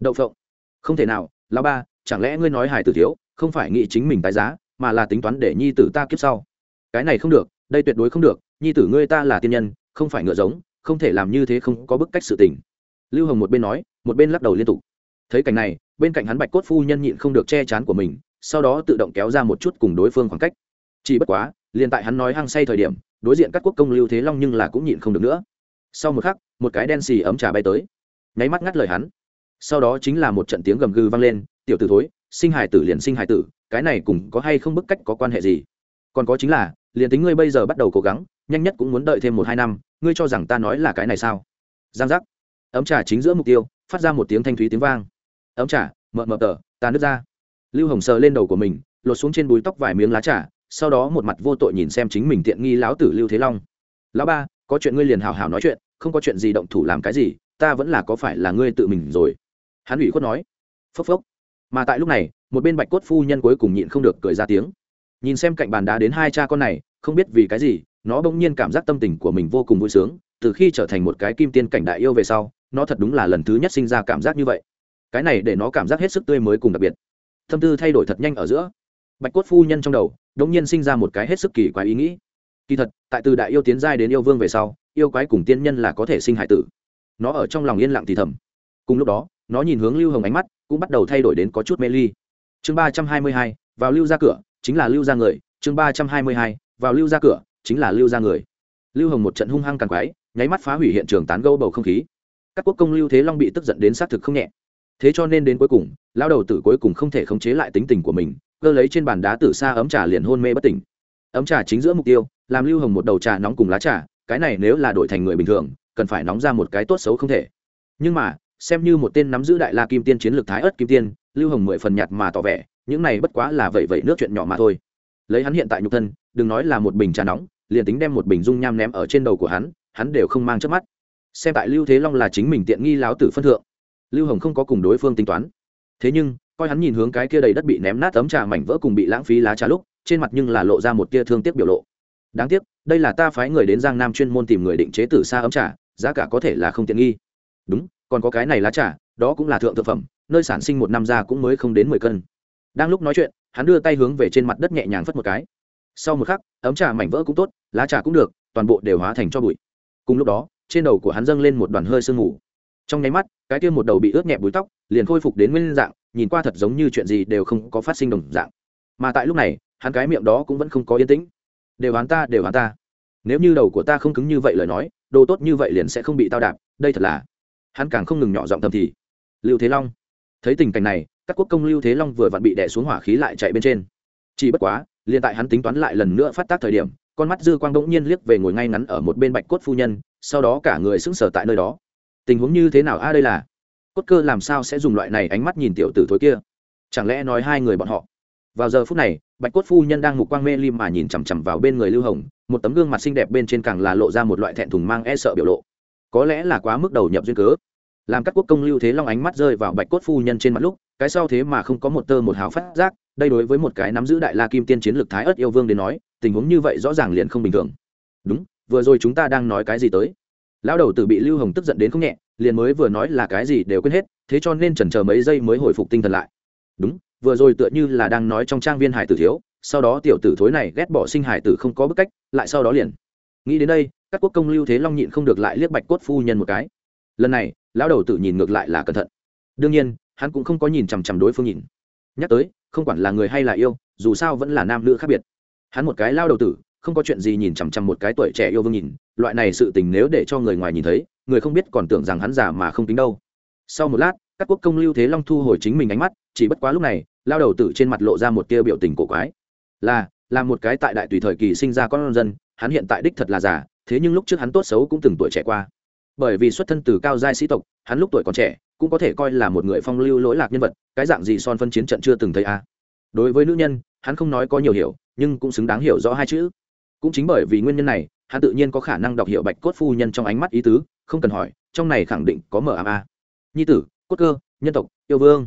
Đậu phộng, không thể nào, lão ba, chẳng lẽ ngươi nói Hải tử thiếu, không phải nghĩ chính mình tái giá, mà là tính toán để nhi tử ta kiếp sau? Cái này không được, đây tuyệt đối không được, nhi tử ngươi ta là tiên nhân, không phải ngựa giống, không thể làm như thế không có bức cách sự tình. Lưu hồng một bên nói, một bên lắc đầu liên tục. Thấy cảnh này, bên cạnh hắn bạch cốt phu nhân nhịn không được che chán của mình, sau đó tự động kéo ra một chút cùng đối phương khoảng cách. Chỉ bất quá, liền tại hắn nói hăng say thời điểm, đối diện các quốc công lưu thế long nhưng là cũng nhịn không được nữa sau một khắc, một cái đen xì ấm trà bay tới. Nháy mắt ngắt lời hắn. Sau đó chính là một trận tiếng gầm gừ vang lên, tiểu tử thối, sinh hài tử liền sinh hài tử, cái này cùng có hay không bức cách có quan hệ gì? Còn có chính là, liền tính ngươi bây giờ bắt đầu cố gắng, nhanh nhất cũng muốn đợi thêm một hai năm, ngươi cho rằng ta nói là cái này sao? Giang giác. Ấm trà chính giữa mục tiêu, phát ra một tiếng thanh thúy tiếng vang. Ấm trà mờ mờ tờ, ta nứt ra. Lưu hồng sờ lên đầu của mình, lột xuống trên búi tóc vài miếng lá trà, sau đó một mặt vô tội nhìn xem chính mình tiện nghi lão tử lưu thế long. Lão ba, có chuyện ngươi liền hào hào nói chuyện không có chuyện gì động thủ làm cái gì, ta vẫn là có phải là ngươi tự mình rồi. Hắn ủy khuất nói. Phốc phốc. Mà tại lúc này, một bên bạch cốt phu nhân cuối cùng nhịn không được cười ra tiếng. Nhìn xem cạnh bàn đá đến hai cha con này, không biết vì cái gì, nó bỗng nhiên cảm giác tâm tình của mình vô cùng vui sướng, từ khi trở thành một cái kim tiên cảnh đại yêu về sau, nó thật đúng là lần thứ nhất sinh ra cảm giác như vậy. Cái này để nó cảm giác hết sức tươi mới cùng đặc biệt. Tâm tư thay đổi thật nhanh ở giữa. Bạch cốt phu nhân trong đầu đống nhiên sinh ra một cái hết sức kỳ quái ý nghĩ. Kỳ thật, tại từ đại yêu tiến giai đến yêu vương về sau yêu quái cùng tiên nhân là có thể sinh hải tử. Nó ở trong lòng yên lặng thì thầm. Cùng lúc đó, nó nhìn hướng lưu hồng ánh mắt, cũng bắt đầu thay đổi đến có chút mê ly. Chương ba trăm hai mươi hai, vào lưu ra cửa, chính là lưu ra người. Chương ba trăm hai mươi hai, vào lưu ra cửa, chính là lưu ra người. Lưu hồng một trận hung hăng càng quái, nháy mắt phá hủy hiện trường tán gâu bầu không khí. Các quốc công lưu thế long bị tức giận đến xác thực không nhẹ. Thế cho nên đến cuối cùng lao đầu tử cuối cùng không thể khống chế lại tính tình của mình, cơ lấy trên bàn đá từ xa ấm trà liền hôn mê bất tỉnh. Ấm trà chính giữa mục tiêu, làm lưu hồng một đầu trà nóng cùng lá trà cái này nếu là đổi thành người bình thường, cần phải nóng ra một cái tốt xấu không thể. Nhưng mà, xem như một tên nắm giữ đại la kim tiên chiến lược thái ớt kim tiên, lưu hồng mười phần nhạt mà tỏ vẻ, những này bất quá là vậy vậy nước chuyện nhỏ mà thôi. Lấy hắn hiện tại nhục thân, đừng nói là một bình trà nóng, liền tính đem một bình dung nham ném ở trên đầu của hắn hắn đều không mang chớp mắt. Xem tại lưu thế long là chính mình tiện nghi láo tử phân thượng. Lưu hồng không có cùng đối phương tính toán. Thế nhưng, coi hắn nhìn hướng cái kia đầy đất bị ném nát tấm trà mảnh vỡ cùng bị lãng phí lá trà lúc, trên mặt nhưng là lộ ra một tia thương tiếc biểu lộ đáng tiếc, đây là ta phái người đến giang nam chuyên môn tìm người định chế tử xa ấm trà, giá cả có thể là không tiện nghi. Đúng, còn có cái này lá trà, đó cũng là thượng thực phẩm, nơi sản sinh một năm ra cũng mới không đến mười cân. Đang lúc nói chuyện, hắn đưa tay hướng về trên mặt đất nhẹ nhàng phất một cái. Sau một khắc, ấm trà mảnh vỡ cũng tốt, lá trà cũng được, toàn bộ đều hóa thành cho bụi. Cùng lúc đó, trên đầu của hắn dâng lên một đoàn hơi sương mù. Trong nháy mắt, cái kia một đầu bị ướt nhẹ búi tóc, liền khôi phục đến nguyên dạng, nhìn qua thật giống như chuyện gì đều không có phát sinh đồng dạng. Mà tại lúc này, hắn cái miệng đó cũng vẫn không có yên tĩnh đều hắn ta, đều hắn ta. Nếu như đầu của ta không cứng như vậy lời nói, đồ tốt như vậy liền sẽ không bị tao đạp, đây thật là. Hắn càng không ngừng nhỏ giọng thầm thì. Lưu thế long. Thấy tình cảnh này, các quốc công lưu thế long vừa vặn bị đè xuống hỏa khí lại chạy bên trên. Chỉ bất quá, liền tại hắn tính toán lại lần nữa phát tác thời điểm, con mắt dư quang đỗng nhiên liếc về ngồi ngay ngắn ở một bên bạch cốt phu nhân, sau đó cả người sững sờ tại nơi đó. Tình huống như thế nào a, đây là? Cốt cơ làm sao sẽ dùng loại này ánh mắt nhìn tiểu tử thối kia? Chẳng lẽ nói hai người bọn họ vào giờ phút này, bạch cốt phu nhân đang mục quang mê lim mà nhìn chằm chằm vào bên người lưu hồng, một tấm gương mặt xinh đẹp bên trên càng là lộ ra một loại thẹn thùng mang e sợ biểu lộ. Có lẽ là quá mức đầu nhập duyên cớ. Làm các quốc công lưu thế long ánh mắt rơi vào bạch cốt phu nhân trên mặt lúc, cái sau thế mà không có một tơ một hào phát giác, đây đối với một cái nắm giữ đại la kim tiên chiến lược thái ớt yêu vương đến nói, tình huống như vậy rõ ràng liền không bình thường. Đúng, vừa rồi chúng ta đang nói cái gì tới? Lão đầu tử bị lưu hồng tức giận đến không nhẹ, liền mới vừa nói là cái gì đều quên hết, thế cho nên chần chờ mấy giây mới hồi phục tinh thần lại. Đúng vừa rồi tựa như là đang nói trong trang viên hải tử thiếu, sau đó tiểu tử thối này ghét bỏ sinh hải tử không có bức cách, lại sau đó liền. Nghĩ đến đây, các quốc công lưu thế long nhịn không được lại liếc bạch cốt phu nhân một cái. Lần này, lão đầu tử nhìn ngược lại là cẩn thận. Đương nhiên, hắn cũng không có nhìn chằm chằm đối phương nhìn. Nhắc tới, không quản là người hay là yêu, dù sao vẫn là nam nữ khác biệt. Hắn một cái lao đầu tử, không có chuyện gì nhìn chằm chằm một cái tuổi trẻ yêu vương nhìn, loại này sự tình nếu để cho người ngoài nhìn thấy, người không biết còn tưởng rằng hắn giả mà không tính đâu. Sau một lát, các quốc công lưu thế long thu hồi chính mình ánh mắt chỉ bất quá lúc này, lao đầu tử trên mặt lộ ra một tia biểu tình cổ quái. Là là một cái tại đại tùy thời kỳ sinh ra con dân, hắn hiện tại đích thật là giả thế nhưng lúc trước hắn tốt xấu cũng từng tuổi trẻ qua. Bởi vì xuất thân từ cao giai sĩ tộc, hắn lúc tuổi còn trẻ, cũng có thể coi là một người phong lưu lỗi lạc nhân vật, cái dạng gì son phân chiến trận chưa từng thấy a. À. đối với nữ nhân, hắn không nói có nhiều hiểu, nhưng cũng xứng đáng hiểu rõ hai chữ. Cũng chính bởi vì nguyên nhân này, hắn tự nhiên có khả năng đọc hiểu bạch cốt phu nhân trong ánh mắt ý tứ, không cần hỏi, trong này khẳng định có mở a. Nhi tử, cốt cơ, nhân tộc, yêu vương.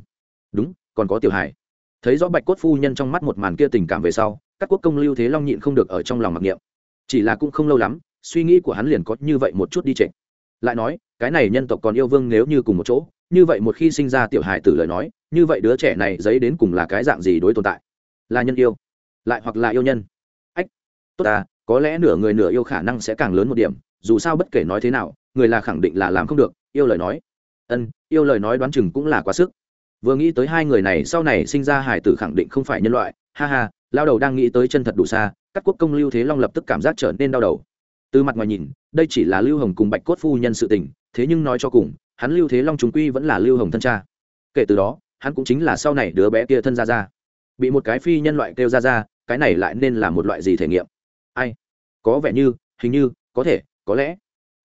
Đúng còn có tiểu hải thấy rõ bạch cốt phu nhân trong mắt một màn kia tình cảm về sau, các quốc công lưu thế long nhịn không được ở trong lòng mặc niệm. Chỉ là cũng không lâu lắm, suy nghĩ của hắn liền có như vậy một chút đi trệ lại nói, cái này nhân tộc còn yêu vương nếu như cùng một chỗ, như vậy một khi sinh ra tiểu hài tử lời nói, như vậy đứa trẻ này giấy đến cùng là cái dạng gì đối tồn tại? Là nhân yêu, lại hoặc là yêu nhân? Ách, tốt ta, có lẽ nửa người nửa yêu khả năng sẽ càng lớn một điểm, dù sao bất kể nói thế nào, người là khẳng định là làm không được, yêu lời nói. Ân, yêu lời nói đoán chừng cũng là quá sức vừa nghĩ tới hai người này sau này sinh ra hải tử khẳng định không phải nhân loại, ha ha, lao đầu đang nghĩ tới chân thật đủ xa, các quốc công lưu thế long lập tức cảm giác trở nên đau đầu. Từ mặt ngoài nhìn, đây chỉ là lưu hồng cùng bạch cốt phu nhân sự tình, thế nhưng nói cho cùng, hắn lưu thế long chúng quy vẫn là lưu hồng thân cha. Kể từ đó, hắn cũng chính là sau này đứa bé kia thân ra ra bị một cái phi nhân loại kêu ra ra cái này lại nên là một loại gì thể nghiệm? Ai? Có vẻ như, hình như, có thể, có lẽ.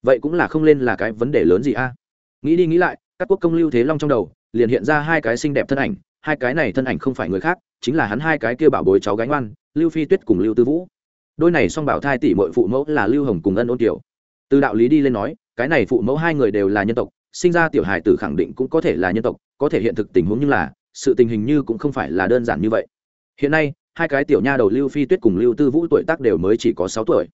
Vậy cũng là không lên là cái vấn đề lớn gì a? Nghĩ đi nghĩ lại các quốc công lưu thế long trong đầu, liền hiện ra hai cái xinh đẹp thân ảnh, hai cái này thân ảnh không phải người khác, chính là hắn hai cái kia bảo bối cháu gánh oan lưu phi tuyết cùng lưu tư vũ. Đôi này song bảo thai tỷ mội phụ mẫu là lưu hồng cùng ân ôn tiểu. Từ đạo lý đi lên nói, cái này phụ mẫu hai người đều là nhân tộc, sinh ra tiểu hài tử khẳng định cũng có thể là nhân tộc, có thể hiện thực tình huống như là, sự tình hình như cũng không phải là đơn giản như vậy. Hiện nay, hai cái tiểu nha đầu lưu phi tuyết cùng lưu tư vũ tuổi tác đều mới chỉ có sáu tuổi.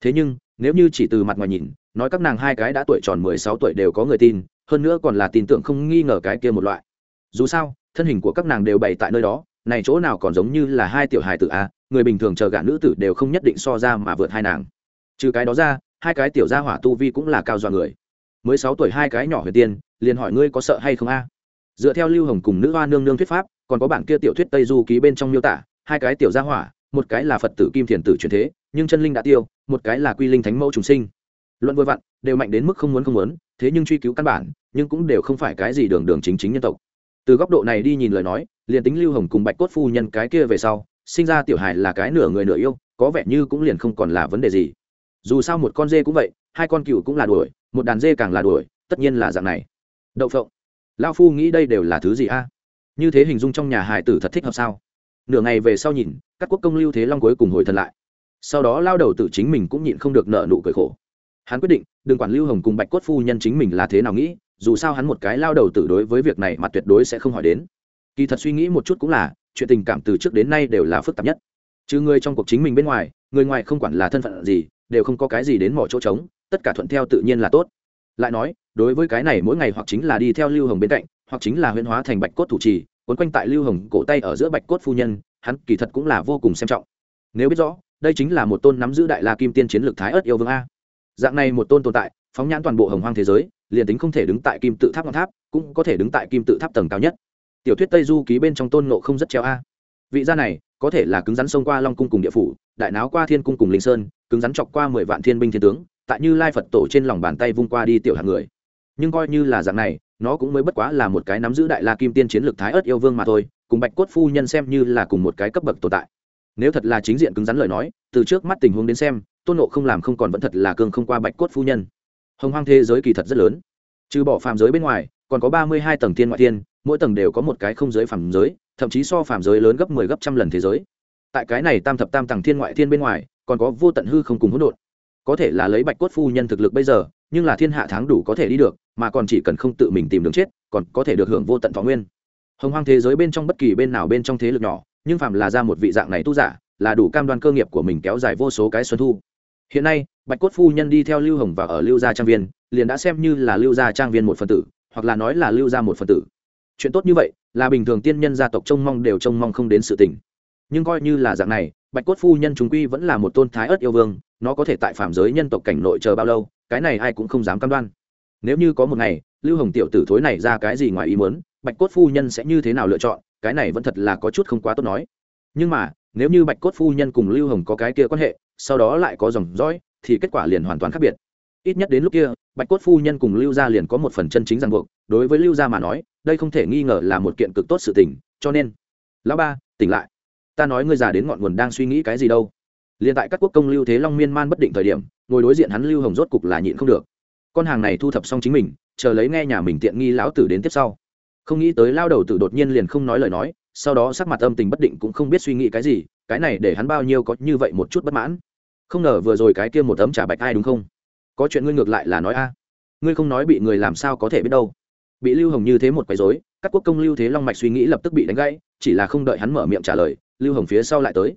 Thế nhưng, nếu như chỉ từ mặt ngoài nhìn, nói các nàng hai cái đã tuổi tròn mười sáu tuổi đều có người tin hơn nữa còn là tin tưởng không nghi ngờ cái kia một loại. Dù sao, thân hình của các nàng đều bày tại nơi đó, này chỗ nào còn giống như là hai tiểu hài tử a người bình thường chờ gã nữ tử đều không nhất định so ra mà vượt hai nàng. Trừ cái đó ra, hai cái tiểu gia hỏa tu vi cũng là cao dọa người. Mới sáu tuổi hai cái nhỏ huyền tiên, liền hỏi ngươi có sợ hay không a? Dựa theo lưu hồng cùng nữ hoa nương nương thuyết pháp, còn có bản kia tiểu thuyết tây du ký bên trong miêu tả, hai cái tiểu gia hỏa, một cái là phật tử kim thiền tử truyền thế, nhưng chân linh đã tiêu, một cái là quy linh thánh mẫu trùng sinh. Luận vội vặn, đều mạnh đến mức không muốn không muốn thế nhưng truy cứu căn bản, nhưng cũng đều không phải cái gì đường đường chính chính nhân tộc. Từ góc độ này đi nhìn lời nói, liền tính lưu hồng cùng bạch cốt phu nhân cái kia về sau, sinh ra tiểu hài là cái nửa người nửa yêu, có vẻ như cũng liền không còn là vấn đề gì. Dù sao một con dê cũng vậy, hai con cừu cũng là đuổi, một đàn dê càng là đuổi, tất nhiên là dạng này. Đậu phộng. Lao phu nghĩ đây đều là thứ gì a? Như thế hình dung trong nhà hải tử thật thích hợp sao? Nửa ngày về sau nhìn, các quốc công lưu thế long cuối cùng hồi thần lại. Sau đó lao đầu tử chính mình cũng nhịn không được nợ nụ cười khổ hắn quyết định, đừng quản lưu hồng cùng bạch cốt phu nhân chính mình là thế nào nghĩ, dù sao hắn một cái lao đầu tử đối với việc này mà tuyệt đối sẽ không hỏi đến. Kỳ thật suy nghĩ một chút cũng là, chuyện tình cảm từ trước đến nay đều là phức tạp nhất. Chứ người trong cuộc chính mình bên ngoài, người ngoài không quản là thân phận gì, đều không có cái gì đến mỏ chỗ trống, tất cả thuận theo tự nhiên là tốt. Lại nói, đối với cái này mỗi ngày hoặc chính là đi theo lưu hồng bên cạnh, hoặc chính là huyễn hóa thành bạch cốt thủ trì quấn quanh tại lưu hồng cổ tay ở giữa bạch cốt phu nhân, hắn kỳ thật cũng là vô cùng xem trọng. Nếu biết rõ, đây chính là một tôn nắm giữ đại la kim tiên chiến lược thái ớt yêu vương a dạng này một tôn tồn tại, phóng nhãn toàn bộ hồng hoang thế giới, liền tính không thể đứng tại kim tự tháp ngọn tháp, cũng có thể đứng tại kim tự tháp tầng cao nhất. Tiểu thuyết tây du ký bên trong tôn nộ không rất treo a. Vị gia này, có thể là cứng rắn xông qua long cung cùng địa phủ, đại náo qua thiên cung cùng linh sơn, cứng rắn chọc qua mười vạn thiên binh thiên tướng, tại như lai phật tổ trên lòng bàn tay vung qua đi tiểu hạng người. Nhưng coi như là dạng này, nó cũng mới bất quá là một cái nắm giữ đại la kim tiên chiến lược thái ớt yêu vương mà thôi, cùng bạch cốt phu nhân xem như là cùng một cái cấp bậc tồn tại. Nếu thật là chính diện cứng rắn lời nói, từ trước mắt tình huống đến xem tôn nộ không làm không còn vẫn thật là cương không qua bạch cốt phu nhân. Hồng hoang thế giới kỳ thật rất lớn. Trừ bỏ phàm giới bên ngoài, còn có ba mươi hai tầng thiên ngoại thiên, mỗi tầng đều có một cái không giới phàm giới, thậm chí so phàm giới lớn gấp mười 10 gấp trăm lần thế giới. Tại cái này tam thập tam tầng thiên ngoại thiên bên ngoài, còn có vô tận hư không cùng hỗn độn. Có thể là lấy bạch cốt phu nhân thực lực bây giờ, nhưng là thiên hạ tháng đủ có thể đi được, mà còn chỉ cần không tự mình tìm đường chết, còn có thể được hưởng vô tận thọ nguyên. Hồng hoang thế giới bên trong bất kỳ bên nào bên trong thế lực nhỏ, nhưng phạm là ra một vị dạng này tu giả, là đủ cam đoan cơ nghiệp của mình kéo dài vô số cái xuân thu hiện nay, bạch cốt phu nhân đi theo lưu hồng và ở lưu gia trang viên, liền đã xem như là lưu gia trang viên một phần tử, hoặc là nói là lưu gia một phần tử. Chuyện tốt như vậy, là bình thường tiên nhân gia tộc trông mong đều trông mong không đến sự tình. Nhưng coi như là dạng này, bạch cốt phu nhân chúng quy vẫn là một tôn thái ớt yêu vương, nó có thể tại phạm giới nhân tộc cảnh nội chờ bao lâu, cái này ai cũng không dám cam đoan. Nếu như có một ngày, lưu hồng tiểu tử thối này ra cái gì ngoài ý muốn, bạch cốt phu nhân sẽ như thế nào lựa chọn, cái này vẫn thật là có chút không quá tốt nói. Nhưng mà, nếu như bạch cốt phu nhân cùng lưu hồng có cái kia quan hệ sau đó lại có dòng dõi, thì kết quả liền hoàn toàn khác biệt. Ít nhất đến lúc kia, bạch cốt phu nhân cùng lưu gia liền có một phần chân chính ràng buộc, đối với lưu gia mà nói, đây không thể nghi ngờ là một kiện cực tốt sự tình, cho nên, lão ba, tỉnh lại. Ta nói ngươi già đến ngọn nguồn đang suy nghĩ cái gì đâu. Liền tại các quốc công lưu thế long miên man bất định thời điểm, ngồi đối diện hắn lưu hồng rốt cục là nhịn không được. Con hàng này thu thập xong chính mình, chờ lấy nghe nhà mình tiện nghi lão tử đến tiếp sau. Không nghĩ tới lao đầu tử đột nhiên liền không nói lời nói sau đó sắc mặt âm tình bất định cũng không biết suy nghĩ cái gì, cái này để hắn bao nhiêu có như vậy một chút bất mãn. Không ngờ vừa rồi cái kia một tấm trả bạch ai đúng không? Có chuyện ngươi ngược lại là nói a. Ngươi không nói bị người làm sao có thể biết đâu. Bị lưu hồng như thế một quấy dối các quốc công lưu thế long mạch suy nghĩ lập tức bị đánh gãy, chỉ là không đợi hắn mở miệng trả lời, lưu hồng phía sau lại tới.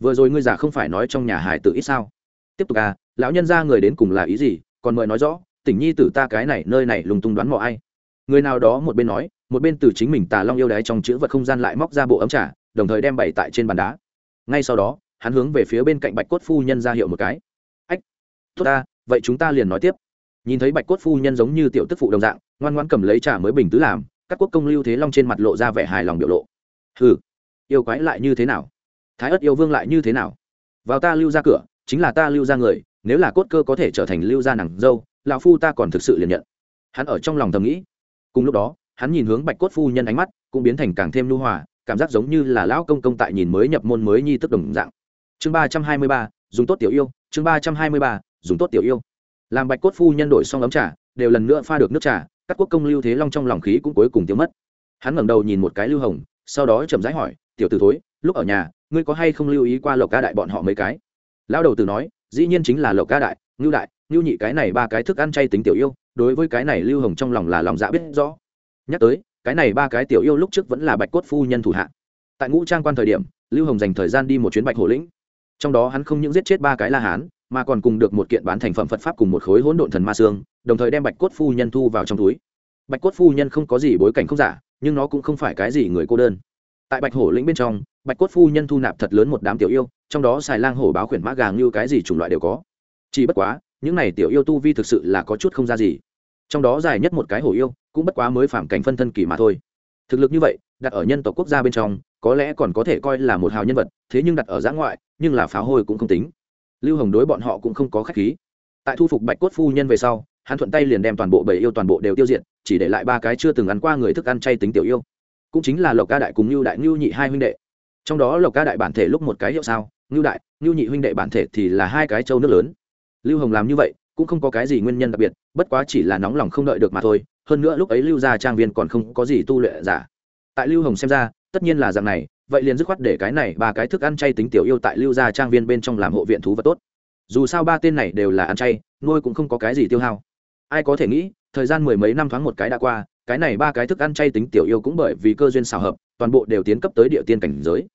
Vừa rồi ngươi già không phải nói trong nhà hải tử ít sao? Tiếp tục à lão nhân ra người đến cùng là ý gì? Còn mời nói rõ, tỉnh nhi tử ta cái này, nơi này lùng tung đoán mò ai? Người nào đó một bên nói một bên từ chính mình tà long yêu đáy trong chữ vật không gian lại móc ra bộ ấm trà, đồng thời đem bày tại trên bàn đá. Ngay sau đó, hắn hướng về phía bên cạnh bạch cốt phu nhân ra hiệu một cái. Ách, tốt ta, vậy chúng ta liền nói tiếp. Nhìn thấy bạch cốt phu nhân giống như tiểu tức phụ đồng dạng, ngoan ngoan cầm lấy trà mới bình tứ làm, các quốc công lưu thế long trên mặt lộ ra vẻ hài lòng biểu lộ. Hừ, yêu quái lại như thế nào? Thái ất yêu vương lại như thế nào? Vào ta lưu ra cửa, chính là ta lưu ra người, nếu là cốt cơ có thể trở thành lưu gia nàng dâu, lão phu ta còn thực sự liền nhận. Hắn ở trong lòng thầm nghĩ. Cùng lúc đó hắn nhìn hướng bạch cốt phu nhân ánh mắt, cũng biến thành càng thêm lưu hòa, cảm giác giống như là lão công công tại nhìn mới nhập môn mới nhi tức đồng dạng. Chương ba trăm hai mươi ba, dùng tốt tiểu yêu, chương ba trăm hai mươi ba, dùng tốt tiểu yêu. Làm bạch cốt phu nhân đổi xong ấm trà, đều lần nữa pha được nước trà, các quốc công lưu thế long trong lòng khí cũng cuối cùng tiêu mất. Hắn ngẩng đầu nhìn một cái lưu hồng, sau đó chậm rãi hỏi, tiểu t ử thối, lúc ở nhà, ngươi có hay không lưu ý qua lộc ca đại bọn họ mấy cái? Lão đầu tử nói, dĩ nhiên chính là lộc ca đại, ngưu đại, ngưu nhị cái này ba cái thức ăn chay tính tiểu yêu, đối với cái này lưu hồng trong lòng là lòng dạ biết rõ nhắc tới, cái này ba cái tiểu yêu lúc trước vẫn là bạch cốt phu nhân thủ hạ. Tại ngũ trang quan thời điểm, lưu hồng dành thời gian đi một chuyến bạch hổ lĩnh. Trong đó hắn không những giết chết ba cái la hán, mà còn cùng được một kiện bán thành phẩm phật pháp cùng một khối hỗn độn thần ma xương, đồng thời đem bạch cốt phu nhân thu vào trong túi. Bạch cốt phu nhân không có gì bối cảnh không giả, nhưng nó cũng không phải cái gì người cô đơn. Tại bạch hổ lĩnh bên trong, bạch cốt phu nhân thu nạp thật lớn một đám tiểu yêu, trong đó xài lang hổ báo khuyển mã gàng như cái gì chủng loại đều có. Chỉ bất quá, những này tiểu yêu tu vi thực sự là có chút không ra gì trong đó dài nhất một cái hổ yêu, cũng bất quá mới phạm cảnh phân thân kỳ mà thôi. Thực lực như vậy, đặt ở nhân tộc quốc gia bên trong, có lẽ còn có thể coi là một hào nhân vật, thế nhưng đặt ở giã ngoại, nhưng là phá hôi cũng không tính. Lưu hồng đối bọn họ cũng không có khách khí. Tại thu phục bạch cốt phu nhân về sau, hắn thuận tay liền đem toàn bộ bầy yêu toàn bộ đều tiêu diệt, chỉ để lại ba cái chưa từng ăn qua người thức ăn chay tính tiểu yêu. Cũng chính là lộc ca đại cùng ngưu đại, ngưu nhị hai huynh đệ. Trong đó lộc ca đại bản thể lúc một cái hiệu sao, ngưu đại, ngưu nhị huynh đệ bản thể thì là hai cái châu nước lớn. Lưu hồng làm như vậy cũng không có cái gì nguyên nhân đặc biệt, bất quá chỉ là nóng lòng không đợi được mà thôi, hơn nữa lúc ấy lưu gia trang viên còn không có gì tu luyện giả. Tại lưu hồng xem ra, tất nhiên là dạng này, vậy liền dứt khoát để cái này ba cái thức ăn chay tính tiểu yêu tại lưu gia trang viên bên trong làm hộ viện thú vật tốt. Dù sao ba tên này đều là ăn chay, nuôi cũng không có cái gì tiêu hao. Ai có thể nghĩ, thời gian mười mấy năm thoáng một cái đã qua, cái này ba cái thức ăn chay tính tiểu yêu cũng bởi vì cơ duyên xào hợp, toàn bộ đều tiến cấp tới địa tiên cảnh giới.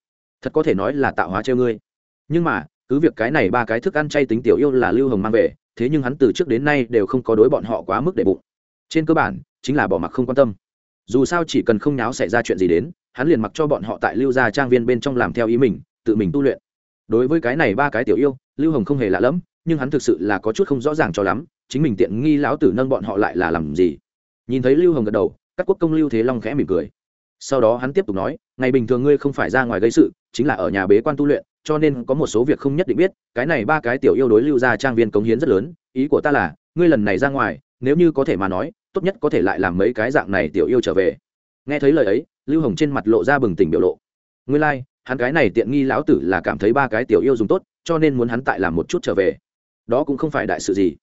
Thật có thể nói là tạo hóa treo ngươi. Nhưng mà, cứ việc cái này ba cái thức ăn chay tính tiểu yêu là lưu hồng mang về thế nhưng hắn từ trước đến nay đều không có đối bọn họ quá mức để bụng. Trên cơ bản, chính là bỏ mặc không quan tâm. Dù sao chỉ cần không nháo xảy ra chuyện gì đến, hắn liền mặc cho bọn họ tại lưu gia trang viên bên trong làm theo ý mình, tự mình tu luyện. Đối với cái này ba cái tiểu yêu, lưu hồng không hề lạ lẫm, nhưng hắn thực sự là có chút không rõ ràng cho lắm, chính mình tiện nghi lão tử nâng bọn họ lại là làm gì. Nhìn thấy lưu hồng gật đầu các quốc công lưu thế long khẽ mỉm cười. Sau đó hắn tiếp tục nói, ngày bình thường ngươi không phải ra ngoài gây sự, chính là ở nhà bế quan tu luyện cho nên có một số việc không nhất định biết cái này ba cái tiểu yêu đối lưu gia trang viên cống hiến rất lớn ý của ta là ngươi lần này ra ngoài nếu như có thể mà nói tốt nhất có thể lại làm mấy cái dạng này tiểu yêu trở về. Nghe thấy lời ấy lưu hồng trên mặt lộ ra bừng tỉnh biểu lộ. Ngươi lai、like, hắn cái này tiện nghi lão tử là cảm thấy ba cái tiểu yêu dùng tốt cho nên muốn hắn tại làm một chút trở về. Đó cũng không phải đại sự gì.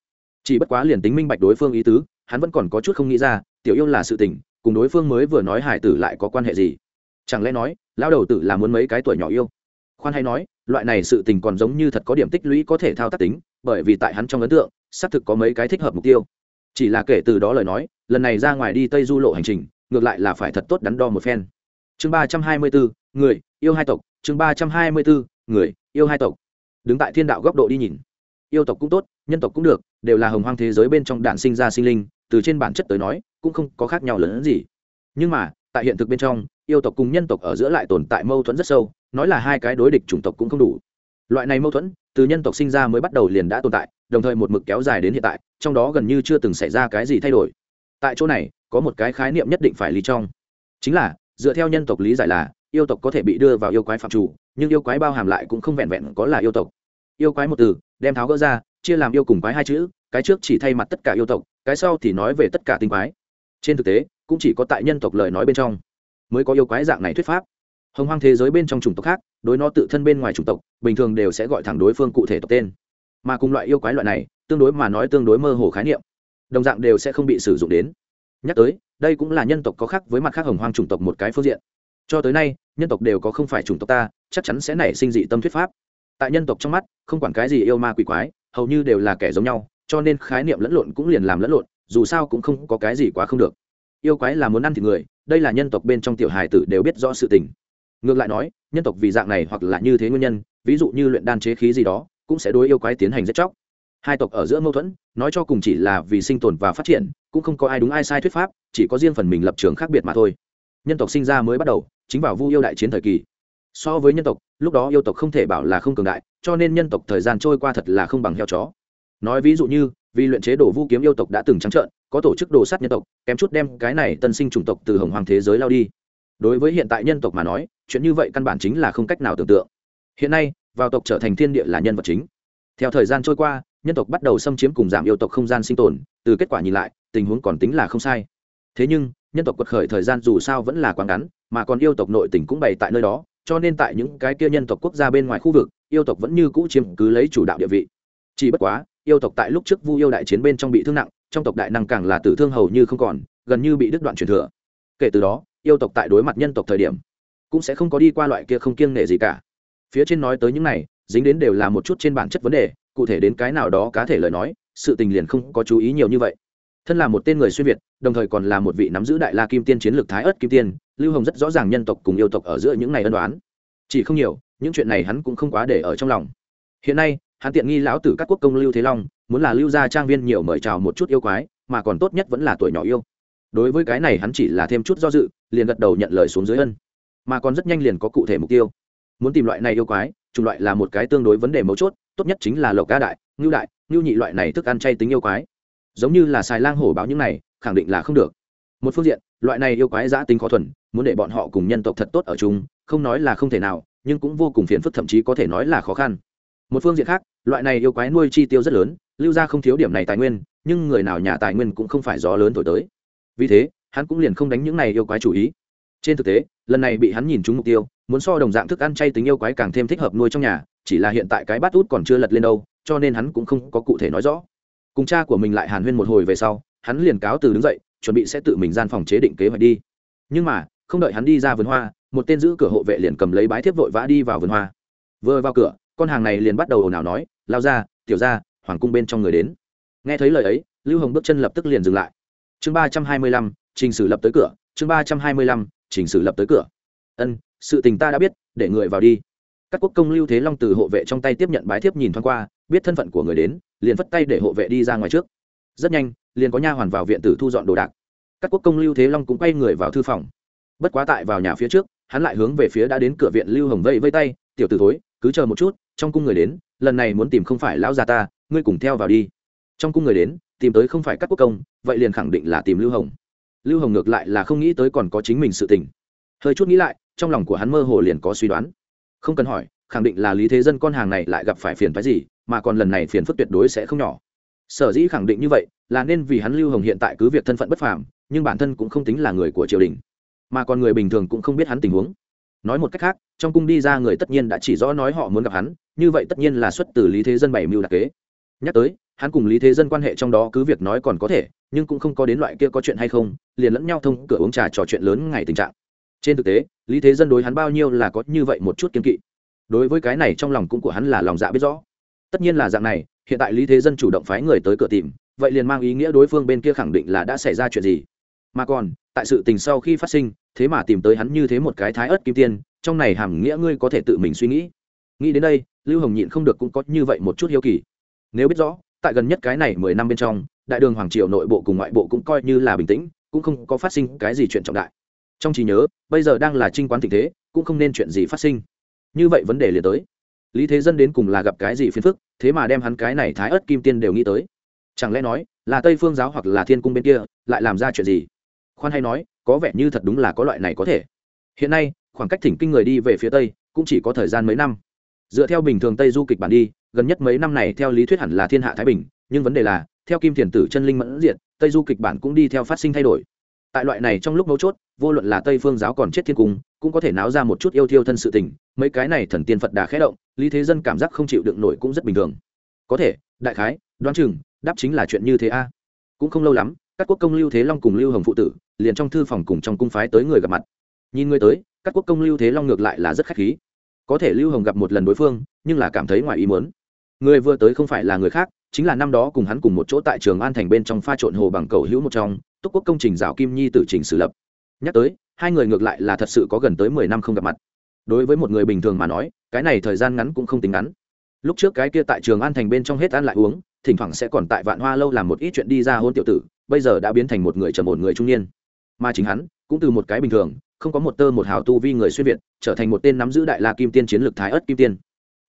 Chỉ bất quá liền tính minh bạch đối phương ý tứ hắn vẫn còn có chút không nghĩ ra tiểu yêu là sự tình cùng đối phương mới vừa nói hải tử lại có quan hệ gì. Chẳng lẽ nói lão đầu tử là muốn mấy cái tuổi nhỏ yêu? Khoan hay nói, loại này sự tình còn giống như thật có điểm tích lũy có thể thao tác tính, bởi vì tại hắn trong ấn tượng, xác thực có mấy cái thích hợp mục tiêu. Chỉ là kể từ đó lời nói, lần này ra ngoài đi tây du lộ hành trình, ngược lại là phải thật tốt đắn đo một phen. Chương ba trăm hai mươi bốn, người, yêu hai tộc. Chương ba trăm hai mươi bốn, người, yêu hai tộc. Đứng tại thiên đạo góc độ đi nhìn. Yêu tộc cũng tốt, nhân tộc cũng được, đều là hồng hoang thế giới bên trong đạn sinh ra sinh linh, từ trên bản chất tới nói, cũng không có khác nhau lớn hơn gì. Nhưng mà, tại hiện thực bên trong, yêu tộc cùng nhân tộc ở giữa lại tồn tại mâu thuẫn rất sâu nói là hai cái đối địch chủng tộc cũng không đủ. Loại này mâu thuẫn, từ nhân tộc sinh ra mới bắt đầu liền đã tồn tại, đồng thời một mực kéo dài đến hiện tại, trong đó gần như chưa từng xảy ra cái gì thay đổi. Tại chỗ này, có một cái khái niệm nhất định phải lý trong. Chính là, dựa theo nhân tộc lý giải là, yêu tộc có thể bị đưa vào yêu quái phạm chủ, nhưng yêu quái bao hàm lại cũng không vẹn vẹn có là yêu tộc. Yêu quái một từ, đem tháo gỡ ra, chia làm yêu cùng quái hai chữ, cái trước chỉ thay mặt tất cả yêu tộc, cái sau thì nói về tất cả tinh quái. Trên thực tế, cũng chỉ có tại nhân tộc lời nói bên trong mới có yêu quái dạng này thuyết pháp hồng hoang thế giới bên trong chủng tộc khác, đối nó tự thân bên ngoài chủng tộc, bình thường đều sẽ gọi thẳng đối phương cụ thể tộc tên. Mà cùng loại yêu quái loại này, tương đối mà nói tương đối mơ hồ khái niệm. Đồng dạng đều sẽ không bị sử dụng đến. Nhắc tới, đây cũng là nhân tộc có khác với mặt khác hồng hoang chủng tộc một cái phương diện. Cho tới nay, nhân tộc đều có không phải chủng tộc ta, chắc chắn sẽ nảy sinh dị tâm thuyết pháp. Tại nhân tộc trong mắt, không quản cái gì yêu ma quỷ quái, hầu như đều là kẻ giống nhau, cho nên khái niệm lẫn lộn cũng liền làm lẫn lộn, dù sao cũng không có cái gì quá không được. Yêu quái là muốn ăn thịt người, đây là nhân tộc bên trong tiểu hài tử đều biết rõ sự tình ngược lại nói, nhân tộc vì dạng này hoặc là như thế nguyên nhân, ví dụ như luyện đan chế khí gì đó, cũng sẽ đối yêu quái tiến hành giết chóc. Hai tộc ở giữa mâu thuẫn, nói cho cùng chỉ là vì sinh tồn và phát triển, cũng không có ai đúng ai sai thuyết pháp, chỉ có riêng phần mình lập trường khác biệt mà thôi. Nhân tộc sinh ra mới bắt đầu, chính vào vu yêu đại chiến thời kỳ. So với nhân tộc, lúc đó yêu tộc không thể bảo là không cường đại, cho nên nhân tộc thời gian trôi qua thật là không bằng heo chó. Nói ví dụ như, vì luyện chế đồ vu kiếm yêu tộc đã từng trắng trợn, có tổ chức đồ sát nhân tộc, kém chút đem cái này tân sinh chủng tộc từ hồng hoàng thế giới lao đi đối với hiện tại nhân tộc mà nói, chuyện như vậy căn bản chính là không cách nào tưởng tượng. Hiện nay, vào tộc trở thành thiên địa là nhân vật chính. Theo thời gian trôi qua, nhân tộc bắt đầu xâm chiếm cùng giảm yêu tộc không gian sinh tồn, từ kết quả nhìn lại, tình huống còn tính là không sai. Thế nhưng, nhân tộc quật khởi thời gian dù sao vẫn là quá ngắn, mà còn yêu tộc nội tỉnh cũng bày tại nơi đó, cho nên tại những cái kia nhân tộc quốc gia bên ngoài khu vực, yêu tộc vẫn như cũ chiếm cứ lấy chủ đạo địa vị. Chỉ bất quá, yêu tộc tại lúc trước vu yêu đại chiến bên trong bị thương nặng, trong tộc đại năng càng là tử thương hầu như không còn, gần như bị đứt đoạn truyền thừa. Kể từ đó yêu tộc tại đối mặt nhân tộc thời điểm, cũng sẽ không có đi qua loại kia không kiêng nể gì cả. Phía trên nói tới những này, dính đến đều là một chút trên bản chất vấn đề, cụ thể đến cái nào đó cá thể lời nói, sự tình liền không có chú ý nhiều như vậy. Thân là một tên người xuyên việt, đồng thời còn là một vị nắm giữ đại la kim tiên chiến lược thái ớt kim tiên, lưu hồng rất rõ ràng nhân tộc cùng yêu tộc ở giữa những ngày ân đoán chỉ không nhiều, những chuyện này hắn cũng không quá để ở trong lòng. Hiện nay, hắn tiện nghi lão tử các quốc công lưu thế long, muốn là lưu gia trang viên nhiều mời chào một chút yêu quái, mà còn tốt nhất vẫn là tuổi nhỏ yêu đối với cái này hắn chỉ là thêm chút do dự, liền gật đầu nhận lời xuống dưới ân. Mà còn rất nhanh liền có cụ thể mục tiêu. Muốn tìm loại này yêu quái, chủng loại là một cái tương đối vấn đề mấu chốt, tốt nhất chính là lộc ca đại, ngưu đại, ngưu nhị loại này thức ăn chay tính yêu quái. Giống như là xài lang hổ báo những này, khẳng định là không được. Một phương diện, loại này yêu quái giã tính khó thuần, muốn để bọn họ cùng nhân tộc thật tốt ở chung, không nói là không thể nào, nhưng cũng vô cùng phiền phức thậm chí có thể nói là khó khăn. Một phương diện khác, loại này yêu quái nuôi chi tiêu rất lớn, lưu ra không thiếu điểm này tài nguyên, nhưng người nào nhà tài nguyên cũng không phải gió lớn thổi tới vì thế, hắn cũng liền không đánh những này yêu quái chủ ý. Trên thực tế, lần này bị hắn nhìn trúng mục tiêu, muốn so đồng dạng thức ăn chay tính yêu quái càng thêm thích hợp nuôi trong nhà, chỉ là hiện tại cái bát út còn chưa lật lên đâu, cho nên hắn cũng không có cụ thể nói rõ. Cùng cha của mình lại hàn huyên một hồi về sau, hắn liền cáo từ đứng dậy, chuẩn bị sẽ tự mình gian phòng chế định kế hoạch đi. Nhưng mà, không đợi hắn đi ra vườn hoa, một tên giữ cửa hộ vệ liền cầm lấy bái thiếp vội vã đi vào vườn hoa. Vừa vào cửa, con hàng này liền bắt đầu ồn ào nói, lao ra, tiểu ra, hoàng cung bên trong người đến. Nghe thấy lời ấy, lưu hồng bước chân lập tức liền dừng lại chương ba trăm hai mươi lăm, trình sử lập tới cửa. Chương ba trăm hai mươi lăm, trình sử lập tới cửa. Ân, sự tình ta đã biết, để người vào đi. Các quốc công lưu thế long từ hộ vệ trong tay tiếp nhận bái thiếp nhìn thoáng qua, biết thân phận của người đến, liền phất tay để hộ vệ đi ra ngoài trước. Rất nhanh, liền có nha hoàn vào viện tử thu dọn đồ đạc. Các quốc công lưu thế long cũng quay người vào thư phòng. Bất quá tại vào nhà phía trước, hắn lại hướng về phía đã đến cửa viện lưu hồng vây vây tay, tiểu t ử thối, cứ chờ một chút, trong cung người đến, lần này muốn tìm không phải lão già ta, ngươi cùng theo vào đi trong cung người đến, tìm tới không phải các quốc công, vậy liền khẳng định là tìm lưu hồng. Lưu hồng ngược lại là không nghĩ tới còn có chính mình sự tình. Hơi chút nghĩ lại, trong lòng của hắn mơ hồ liền có suy đoán. Không cần hỏi, khẳng định là lý thế dân con hàng này lại gặp phải phiền phái gì, mà còn lần này phiền phức tuyệt đối sẽ không nhỏ. Sở dĩ khẳng định như vậy, là nên vì hắn lưu hồng hiện tại cứ việc thân phận bất phàm, nhưng bản thân cũng không tính là người của triều đình. Mà còn người bình thường cũng không biết hắn tình huống. Nói một cách khác, trong cung đi ra người tất nhiên đã chỉ rõ nói họ muốn gặp hắn, như vậy tất nhiên là xuất từ lý thế dân bảy mưu đặc kế nhắc tới, hắn cùng lý thế dân quan hệ trong đó cứ việc nói còn có thể, nhưng cũng không có đến loại kia có chuyện hay không, liền lẫn nhau thông cửa uống trà trò chuyện lớn ngày tình trạng. Trên thực tế, lý thế dân đối hắn bao nhiêu là có như vậy một chút kiên kỵ. Đối với cái này trong lòng cũng của hắn là lòng dạ biết rõ. Tất nhiên là dạng này, hiện tại lý thế dân chủ động phái người tới cửa tìm, vậy liền mang ý nghĩa đối phương bên kia khẳng định là đã xảy ra chuyện gì. Mà còn, tại sự tình sau khi phát sinh, thế mà tìm tới hắn như thế một cái thái ớt kim tiên, trong này hàm nghĩa ngươi có thể tự mình suy nghĩ. Nghĩ đến đây, lưu hồng nhịn không được cũng có như vậy một chút hiếu kỳ nếu biết rõ, tại gần nhất cái này mười năm bên trong, đại đường hoàng triều nội bộ cùng ngoại bộ cũng coi như là bình tĩnh, cũng không có phát sinh cái gì chuyện trọng đại. Trong trí nhớ, bây giờ đang là trinh quán tình thế, cũng không nên chuyện gì phát sinh. Như vậy vấn đề liền tới. Lý thế dân đến cùng là gặp cái gì phiền phức, thế mà đem hắn cái này thái ớt kim tiên đều nghĩ tới. Chẳng lẽ nói, là tây phương giáo hoặc là thiên cung bên kia, lại làm ra chuyện gì? Khoan hay nói, có vẻ như thật đúng là có loại này có thể. Hiện nay, khoảng cách thỉnh kinh người đi về phía tây, cũng chỉ có thời gian mấy năm. Dựa theo bình thường tây du kịch bản đi gần nhất mấy năm này theo lý thuyết hẳn là thiên hạ thái bình, nhưng vấn đề là, theo kim thiền tử chân linh mẫn diện tây du kịch bản cũng đi theo phát sinh thay đổi. Tại loại này trong lúc mấu chốt, vô luận là tây phương giáo còn chết thiên cung, cũng có thể náo ra một chút yêu thiêu thân sự tình, mấy cái này thần tiên phật đà khẽ động, lý thế dân cảm giác không chịu đựng nổi cũng rất bình thường. Có thể, đại khái, đoán chừng, đáp chính là chuyện như thế a. Cũng không lâu lắm, các quốc công lưu thế long cùng lưu hồng phụ tử, liền trong thư phòng cùng trong cung phái tới người gặp mặt. Nhìn người tới, các quốc công lưu thế long ngược lại là rất khách khí. Có thể lưu hồng gặp một lần đối phương, nhưng là cảm thấy ngoài ý muốn người vừa tới không phải là người khác, chính là năm đó cùng hắn cùng một chỗ tại trường an thành bên trong pha trộn hồ bằng cầu hữu một trong, túc quốc công trình rào kim nhi tự trình sử lập. Nhắc tới, hai người ngược lại là thật sự có gần tới mười năm không gặp mặt. Đối với một người bình thường mà nói, cái này thời gian ngắn cũng không tính ngắn. Lúc trước cái kia tại trường an thành bên trong hết ăn lại uống, thỉnh thoảng sẽ còn tại vạn hoa lâu làm một ít chuyện đi ra hôn tiểu tử, bây giờ đã biến thành một người trầm ổn người trung niên. Mà chính hắn, cũng từ một cái bình thường, không có một tơ một hào tu vi người xuyên việt, trở thành một tên nắm giữ đại la kim tiên chiến lược thái ất kim tiên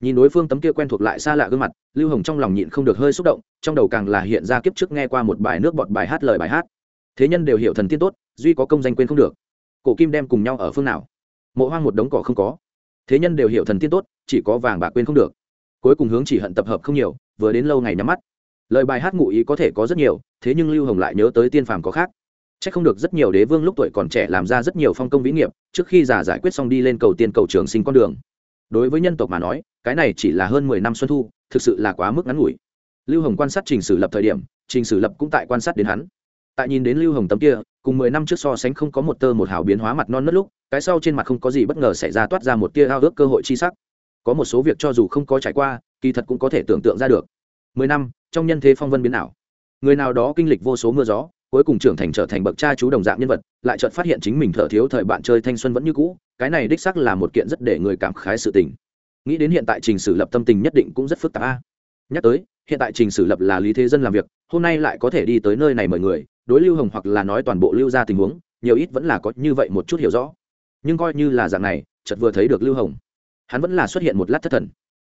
nhìn đối phương tấm kia quen thuộc lại xa lạ gương mặt lưu hồng trong lòng nhịn không được hơi xúc động trong đầu càng là hiện ra kiếp trước nghe qua một bài nước bọt bài hát lời bài hát. Thế nhân đều hiểu thần tiên tốt duy có công danh quên không được. Cổ kim đem cùng nhau ở phương nào? Mộ hoang một đống cỏ không có. Thế nhân đều hiểu thần tiên tốt chỉ có vàng bạc quên không được. Cuối cùng hướng chỉ hận tập hợp không nhiều vừa đến lâu ngày nhắm mắt. Lời bài hát ngụ ý có thể có rất nhiều thế nhưng lưu hồng lại nhớ tới tiên phàm có khác. Chắc không được rất nhiều đế vương lúc tuổi còn trẻ làm ra rất nhiều phong công vĩ nghiệp, trước khi già giải quyết xong đi lên cầu tiên cầu trường sinh con đường. Đối với nhân tộc mà nói, cái này chỉ là hơn mười năm xuân thu, thực sự là quá mức ngắn ngủi. Lưu Hồng quan sát Trình Sử Lập thời điểm, Trình Sử Lập cũng tại quan sát đến hắn. Tại nhìn đến Lưu Hồng tấm kia, cùng mười năm trước so sánh không có một tơ một hào biến hóa mặt non nớt lúc, cái sau trên mặt không có gì bất ngờ xảy ra toát ra một tia ao ước cơ hội chi sắc. Có một số việc cho dù không có trải qua, kỳ thật cũng có thể tưởng tượng ra được. Mười năm, trong nhân thế phong vân biến ảo. Người nào đó kinh lịch vô số mưa gió, cuối cùng trưởng thành trở thành bậc cha chú đồng dạng nhân vật, lại chợt phát hiện chính mình thở thiếu thời bạn chơi thanh xuân vẫn như cũ, cái này đích xác là một kiện rất để người cảm khái sự tình. Nghĩ đến hiện tại trình sử lập tâm tình nhất định cũng rất phức tạp a. Nhắc tới, hiện tại trình sử lập là lý thế dân làm việc, hôm nay lại có thể đi tới nơi này mời người, đối lưu hồng hoặc là nói toàn bộ lưu ra tình huống, nhiều ít vẫn là có như vậy một chút hiểu rõ. Nhưng coi như là dạng này, chợt vừa thấy được lưu hồng, hắn vẫn là xuất hiện một lát thất thần.